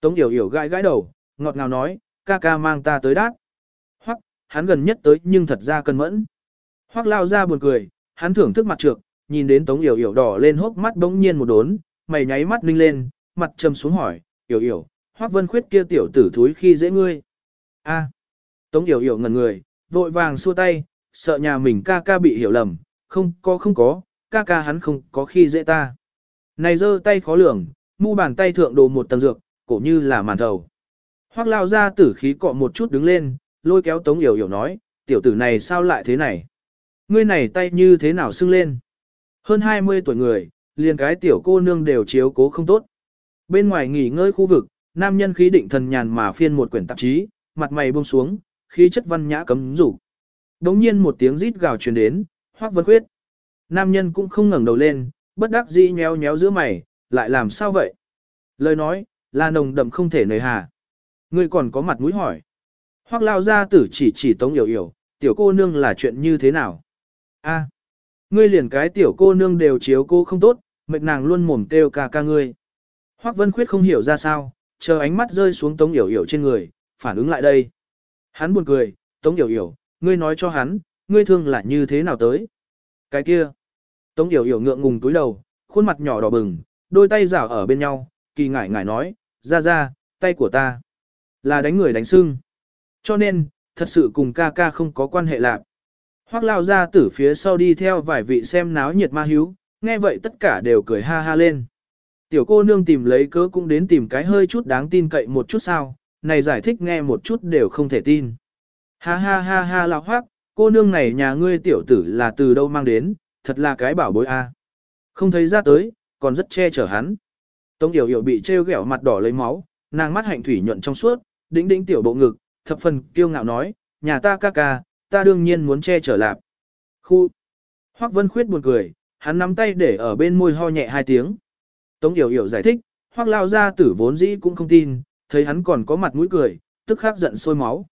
[SPEAKER 1] Tống Yểu Yểu gãi gãi đầu, ngọt ngào nói, ca ca mang ta tới đát. Hoắc, hắn gần nhất tới nhưng thật ra cân mẫn. Hoắc lao ra buồn cười, hắn thưởng thức mặt trược, nhìn đến Tống Yểu Yểu đỏ lên hốc mắt bỗng nhiên một đốn, mày nháy mắt ninh lên, mặt trầm xuống hỏi, Yểu Yểu, Hoắc Vân Khuyết kia tiểu tử thúi khi dễ ngươi. A. Tống Yểu Yểu ngẩn người, vội vàng xua tay, sợ nhà mình ca ca bị hiểu lầm, không có không có, ca ca hắn không có khi dễ ta. Này giơ tay khó lường, mu bàn tay thượng đồ một tầng dược, cổ như là màn thầu. Hoác lao ra tử khí cọ một chút đứng lên, lôi kéo Tống Yểu Yểu nói, tiểu tử này sao lại thế này? Ngươi này tay như thế nào sưng lên? Hơn 20 tuổi người, liền cái tiểu cô nương đều chiếu cố không tốt. Bên ngoài nghỉ ngơi khu vực, nam nhân khí định thần nhàn mà phiên một quyển tạp chí, mặt mày buông xuống, khí chất văn nhã cấm rủ. Đống nhiên một tiếng rít gào truyền đến, hoác vân khuyết. Nam nhân cũng không ngẩng đầu lên, bất đắc dĩ nhéo nhéo giữa mày, lại làm sao vậy? Lời nói, là nồng đậm không thể nời hà. Ngươi còn có mặt mũi hỏi. Hoác lao ra tử chỉ chỉ tống yểu yểu, tiểu cô nương là chuyện như thế nào? a ngươi liền cái tiểu cô nương đều chiếu cô không tốt, mệt nàng luôn mồm kêu ca ca ngươi. Hoác vân khuyết không hiểu ra sao, chờ ánh mắt rơi xuống tống yểu yểu trên người, phản ứng lại đây. Hắn buồn cười, tống yểu yểu, ngươi nói cho hắn, ngươi thương là như thế nào tới? Cái kia, Tống Yểu Yểu ngượng ngùng túi đầu, khuôn mặt nhỏ đỏ bừng, đôi tay rảo ở bên nhau, kỳ ngải ngải nói, ra ra, tay của ta, là đánh người đánh sưng. Cho nên, thật sự cùng ca ca không có quan hệ lạc. Hoác lao ra tử phía sau đi theo vài vị xem náo nhiệt ma hiếu, nghe vậy tất cả đều cười ha ha lên. Tiểu cô nương tìm lấy cớ cũng đến tìm cái hơi chút đáng tin cậy một chút sao, này giải thích nghe một chút đều không thể tin. Ha ha ha ha lão hoác, cô nương này nhà ngươi tiểu tử là từ đâu mang đến, thật là cái bảo bối a. Không thấy ra tới, còn rất che chở hắn. Tống Yểu Yểu bị trêu ghẹo mặt đỏ lấy máu, nàng mắt hạnh thủy nhuận trong suốt, đĩnh đĩnh tiểu bộ ngực, thập phần kiêu ngạo nói, nhà ta ca ca, ta đương nhiên muốn che chở lạp. Khu. Hoắc Vân Khuyết buồn cười, hắn nắm tay để ở bên môi ho nhẹ hai tiếng. Tống Yểu Yểu giải thích, Hoắc lao gia tử vốn dĩ cũng không tin, thấy hắn còn có mặt mũi cười, tức khắc giận sôi máu.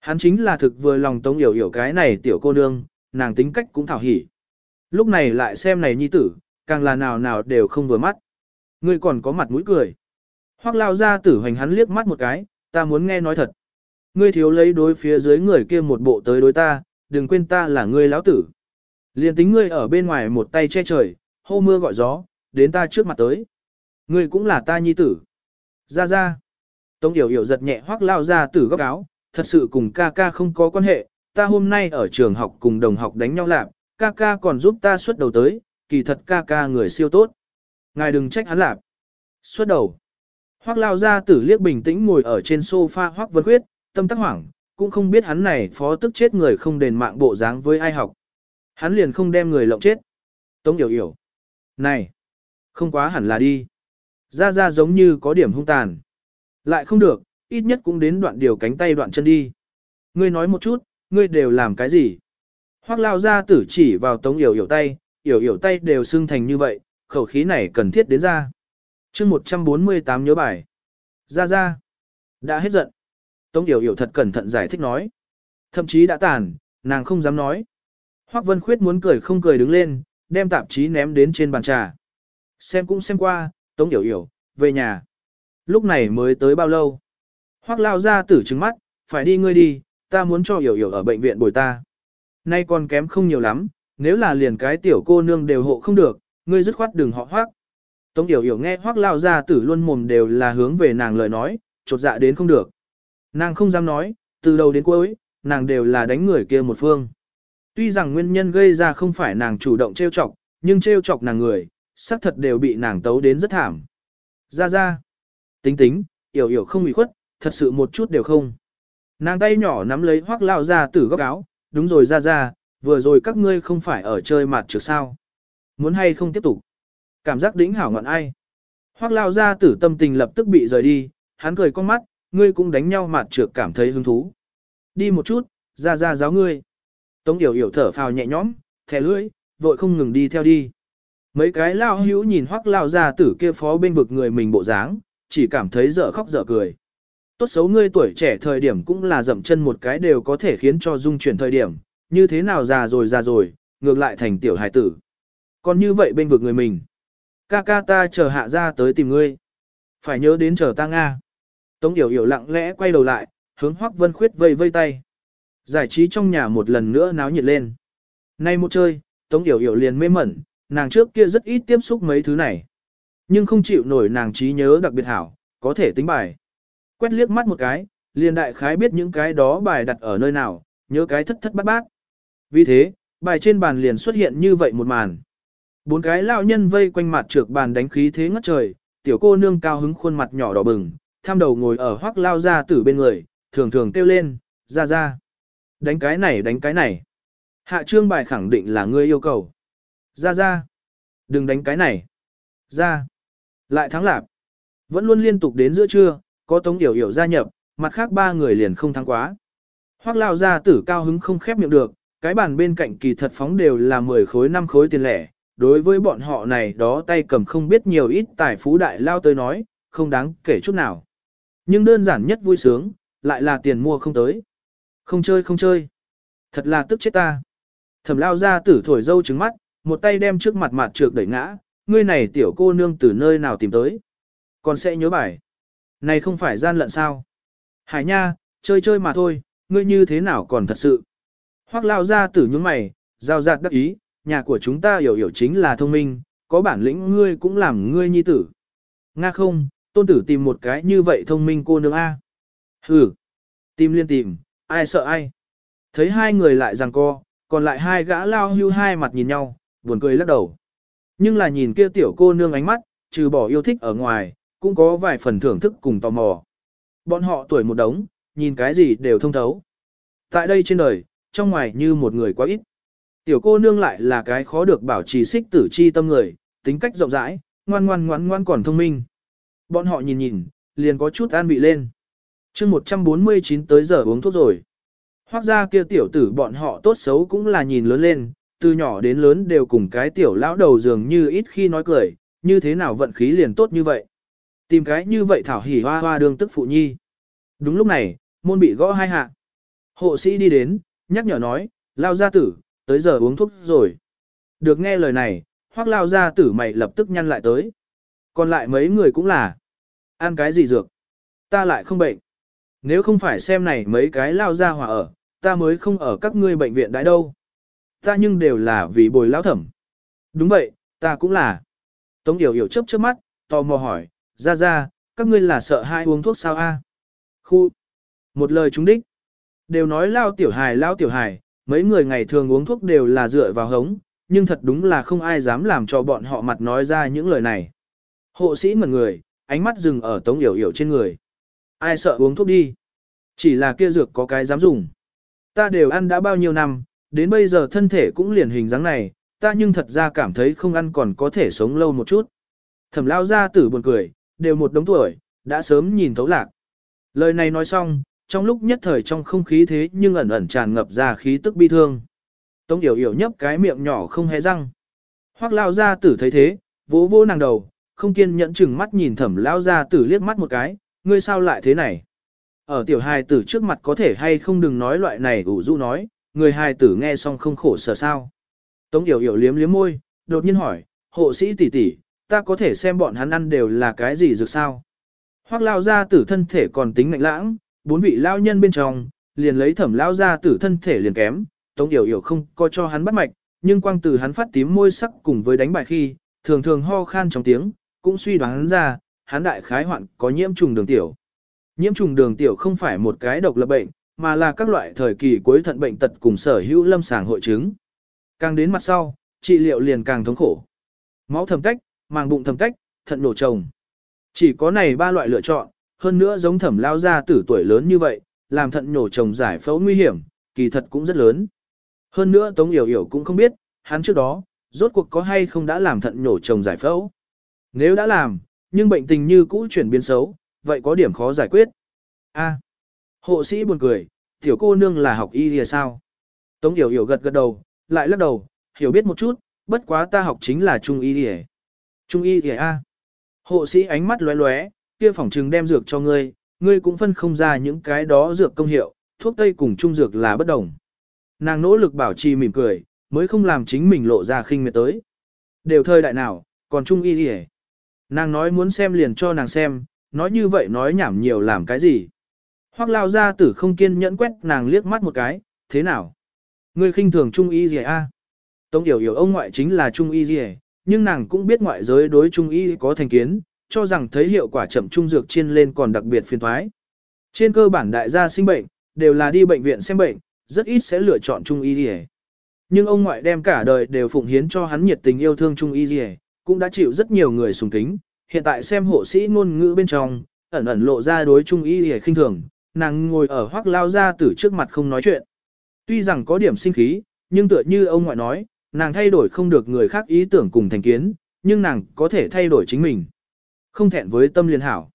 [SPEAKER 1] Hắn chính là thực vừa lòng Tống Yểu Yểu cái này tiểu cô nương, nàng tính cách cũng thảo hỉ. Lúc này lại xem này nhi tử, càng là nào nào đều không vừa mắt. Ngươi còn có mặt mũi cười. Hoắc lao ra tử hoành hắn liếc mắt một cái, ta muốn nghe nói thật. Ngươi thiếu lấy đối phía dưới người kia một bộ tới đối ta, đừng quên ta là ngươi lão tử. Liên tính ngươi ở bên ngoài một tay che trời, hô mưa gọi gió, đến ta trước mặt tới. Ngươi cũng là ta nhi tử. Ra ra. Tống Yểu Yểu giật nhẹ hoắc lao ra tử góc áo, thật sự cùng ca ca không có quan hệ, ta hôm nay ở trường học cùng đồng học đánh nhau lạc, ca ca còn giúp ta xuất đầu tới, kỳ thật ca ca người siêu tốt. Ngài đừng trách hắn lạc. Xuất đầu. Hoắc lao ra tử liếc bình tĩnh ngồi ở trên sofa Hoắc Vân Khuyết, tâm tắc hoảng, cũng không biết hắn này phó tức chết người không đền mạng bộ dáng với ai học. Hắn liền không đem người lộng chết. Tống Yểu Yểu. Này, không quá hẳn là đi. Ra ra giống như có điểm hung tàn. Lại không được, ít nhất cũng đến đoạn điều cánh tay đoạn chân đi. Ngươi nói một chút, ngươi đều làm cái gì? Hoắc lao ra tử chỉ vào tống yểu yểu tay, yểu yểu tay đều xưng thành như vậy, khẩu khí này cần thiết đến ra. chương 148 nhớ bài. Ra ra. Đã hết giận. Tống yểu yểu thật cẩn thận giải thích nói. Thậm chí đã tàn, nàng không dám nói. Hoắc Vân Khuyết muốn cười không cười đứng lên, đem tạp chí ném đến trên bàn trà. Xem cũng xem qua, Tống Yểu Yểu, về nhà. Lúc này mới tới bao lâu? Hoắc lao ra tử trứng mắt, phải đi ngươi đi, ta muốn cho Yểu Yểu ở bệnh viện bồi ta. Nay còn kém không nhiều lắm, nếu là liền cái tiểu cô nương đều hộ không được, ngươi dứt khoát đừng họ Hoắc. Tống Yểu Yểu nghe Hoắc lao ra tử luôn mồm đều là hướng về nàng lời nói, chột dạ đến không được. Nàng không dám nói, từ đầu đến cuối, nàng đều là đánh người kia một phương. Tuy rằng nguyên nhân gây ra không phải nàng chủ động trêu chọc, nhưng trêu chọc nàng người, xác thật đều bị nàng tấu đến rất thảm. Ra ra. Tính tính, yểu yểu không bị khuất, thật sự một chút đều không. Nàng tay nhỏ nắm lấy hoác lao ra tử góc áo, đúng rồi ra ra, vừa rồi các ngươi không phải ở chơi mặt trước sao. Muốn hay không tiếp tục. Cảm giác đỉnh hảo ngọn ai. Hoác lao ra tử tâm tình lập tức bị rời đi, hắn cười con mắt, ngươi cũng đánh nhau mặt trược cảm thấy hứng thú. Đi một chút, ra ra giáo ngươi. Tống yểu yểu thở phào nhẹ nhõm, thẻ lưỡi, vội không ngừng đi theo đi. Mấy cái lao hữu nhìn hoắc lao ra tử kia phó bên vực người mình bộ dáng, chỉ cảm thấy dở khóc dở cười. Tốt xấu ngươi tuổi trẻ thời điểm cũng là dậm chân một cái đều có thể khiến cho dung chuyển thời điểm, như thế nào già rồi già rồi, ngược lại thành tiểu hài tử. Còn như vậy bên vực người mình. Ca ca ta chờ hạ ra tới tìm ngươi. Phải nhớ đến chờ ta Nga. Tống Yểu Yểu lặng lẽ quay đầu lại, hướng Hoắc Vân Khuyết vây vây tay. Giải trí trong nhà một lần nữa náo nhiệt lên. Nay một chơi, Tống Yểu Yểu liền mê mẩn, nàng trước kia rất ít tiếp xúc mấy thứ này. Nhưng không chịu nổi nàng trí nhớ đặc biệt hảo, có thể tính bài. Quét liếc mắt một cái, liền đại khái biết những cái đó bài đặt ở nơi nào, nhớ cái thất thất bát bát. Vì thế, bài trên bàn liền xuất hiện như vậy một màn. Bốn cái lão nhân vây quanh mặt trược bàn đánh khí thế ngất trời, tiểu cô nương cao hứng khuôn mặt nhỏ đỏ bừng, tham đầu ngồi ở hoác lao ra tử bên người, thường thường kêu lên, ra ra. Đánh cái này đánh cái này. Hạ trương bài khẳng định là ngươi yêu cầu. Ra ra. Đừng đánh cái này. Ra. Lại thắng lạp. Vẫn luôn liên tục đến giữa trưa, có tống yểu yểu gia nhập, mặt khác ba người liền không thắng quá. Hoác lao ra tử cao hứng không khép miệng được, cái bàn bên cạnh kỳ thật phóng đều là 10 khối 5 khối tiền lẻ. Đối với bọn họ này đó tay cầm không biết nhiều ít tài phú đại lao tới nói, không đáng kể chút nào. Nhưng đơn giản nhất vui sướng, lại là tiền mua không tới. Không chơi không chơi. Thật là tức chết ta. Thẩm lao ra tử thổi dâu trứng mắt, một tay đem trước mặt mặt trược đẩy ngã, ngươi này tiểu cô nương từ nơi nào tìm tới. Còn sẽ nhớ bài. Này không phải gian lận sao. Hải nha, chơi chơi mà thôi, ngươi như thế nào còn thật sự. Hoác lao ra tử những mày, giao giạt đắc ý, nhà của chúng ta hiểu hiểu chính là thông minh, có bản lĩnh ngươi cũng làm ngươi nhi tử. Nga không, tôn tử tìm một cái như vậy thông minh cô nương A. Hừ, tìm liên tìm, ai sợ ai. Thấy hai người lại giằng co, còn lại hai gã lao hưu hai mặt nhìn nhau, buồn cười lắc đầu. Nhưng là nhìn kia tiểu cô nương ánh mắt, trừ bỏ yêu thích ở ngoài, cũng có vài phần thưởng thức cùng tò mò. Bọn họ tuổi một đống, nhìn cái gì đều thông thấu. Tại đây trên đời, trong ngoài như một người quá ít. Tiểu cô nương lại là cái khó được bảo trì xích tử chi tâm người, tính cách rộng rãi, ngoan ngoan ngoan ngoan còn thông minh. Bọn họ nhìn nhìn, liền có chút an vị lên. chương 149 tới giờ uống thuốc rồi. Hoác ra kia tiểu tử bọn họ tốt xấu cũng là nhìn lớn lên, từ nhỏ đến lớn đều cùng cái tiểu lão đầu dường như ít khi nói cười, như thế nào vận khí liền tốt như vậy. Tìm cái như vậy thảo hỉ hoa hoa đương tức phụ nhi. Đúng lúc này, môn bị gõ hai hạ. Hộ sĩ đi đến, nhắc nhở nói, lao gia tử, tới giờ uống thuốc rồi. Được nghe lời này, hoác lao gia tử mày lập tức nhăn lại tới. Còn lại mấy người cũng là, ăn cái gì dược? Ta lại không bệnh. Nếu không phải xem này mấy cái lao gia hòa ở, ta mới không ở các ngươi bệnh viện đãi đâu. Ta nhưng đều là vì bồi lão thẩm. Đúng vậy, ta cũng là. Tống Yểu Yểu chớp chớp mắt, tò mò hỏi, ra ra, các ngươi là sợ hai uống thuốc sao a? Khu. Một lời trúng đích. Đều nói lao tiểu hài lao tiểu hài, mấy người ngày thường uống thuốc đều là dựa vào hống, nhưng thật đúng là không ai dám làm cho bọn họ mặt nói ra những lời này. Hộ sĩ ngẩn người, ánh mắt dừng ở Tống Yểu Yểu trên người. Ai sợ uống thuốc đi. Chỉ là kia dược có cái dám dùng. Ta đều ăn đã bao nhiêu năm, đến bây giờ thân thể cũng liền hình dáng này, ta nhưng thật ra cảm thấy không ăn còn có thể sống lâu một chút. Thẩm lao ra tử buồn cười, đều một đống tuổi, đã sớm nhìn thấu lạc. Lời này nói xong, trong lúc nhất thời trong không khí thế nhưng ẩn ẩn tràn ngập ra khí tức bi thương. Tống yểu yểu nhấp cái miệng nhỏ không hé răng. Hoắc lao ra tử thấy thế, vỗ vỗ nàng đầu, không kiên nhẫn chừng mắt nhìn thẩm lao ra tử liếc mắt một cái, ngươi sao lại thế này? Ở tiểu hài tử trước mặt có thể hay không đừng nói loại này ủ rũ nói, người hài tử nghe xong không khổ sở sao. Tống yểu yểu liếm liếm môi, đột nhiên hỏi, hộ sĩ tỷ tỷ, ta có thể xem bọn hắn ăn đều là cái gì dược sao? Hoắc lao ra tử thân thể còn tính mạnh lãng, bốn vị lao nhân bên trong, liền lấy thẩm lao ra tử thân thể liền kém, tống yểu yểu không có cho hắn bắt mạch, nhưng quang từ hắn phát tím môi sắc cùng với đánh bài khi, thường thường ho khan trong tiếng, cũng suy đoán hắn ra, hắn đại khái hoạn có nhiễm trùng đường tiểu. Nhiễm trùng đường tiểu không phải một cái độc lập bệnh, mà là các loại thời kỳ cuối thận bệnh tật cùng sở hữu lâm sàng hội chứng. Càng đến mặt sau, trị liệu liền càng thống khổ. Máu thầm cách, màng bụng thầm cách, thận nổ trồng. Chỉ có này ba loại lựa chọn, hơn nữa giống thẩm lao ra tử tuổi lớn như vậy, làm thận nổ trồng giải phẫu nguy hiểm, kỳ thật cũng rất lớn. Hơn nữa Tống Yểu Yểu cũng không biết, hắn trước đó, rốt cuộc có hay không đã làm thận nổ trồng giải phẫu. Nếu đã làm, nhưng bệnh tình như cũ chuyển biến xấu, vậy có điểm khó giải quyết. A. hộ sĩ buồn cười, tiểu cô nương là học y lìa sao? Tống Yểu Yểu gật gật đầu, lại lắc đầu, hiểu biết một chút, bất quá ta học chính là trung y lìa. Trung y lìa A. Hộ sĩ ánh mắt lóe lóe, kia phòng trừng đem dược cho ngươi, ngươi cũng phân không ra những cái đó dược công hiệu, thuốc tây cùng trung dược là bất đồng. Nàng nỗ lực bảo trì mỉm cười, mới không làm chính mình lộ ra khinh miệt tới. Đều thời đại nào, còn trung y hề. Nàng nói muốn xem liền cho nàng xem, nói như vậy nói nhảm nhiều làm cái gì. hoắc lao ra tử không kiên nhẫn quét nàng liếc mắt một cái, thế nào? Ngươi khinh thường trung y gì a? Tống yểu yểu ông ngoại chính là trung y gì nhưng nàng cũng biết ngoại giới đối trung y có thành kiến, cho rằng thấy hiệu quả chậm trung dược chiên lên còn đặc biệt phiền thoái. Trên cơ bản đại gia sinh bệnh, đều là đi bệnh viện xem bệnh, rất ít sẽ lựa chọn trung y gì Nhưng ông ngoại đem cả đời đều phụng hiến cho hắn nhiệt tình yêu thương trung y gì cũng đã chịu rất nhiều người sùng kính, hiện tại xem hộ sĩ ngôn ngữ bên trong, ẩn ẩn lộ ra đối trung y hề khinh thường, nàng ngồi ở hoác lao ra từ trước mặt không nói chuyện. Tuy rằng có điểm sinh khí, nhưng tựa như ông ngoại nói, nàng thay đổi không được người khác ý tưởng cùng thành kiến, nhưng nàng có thể thay đổi chính mình. Không thẹn với tâm liên hảo.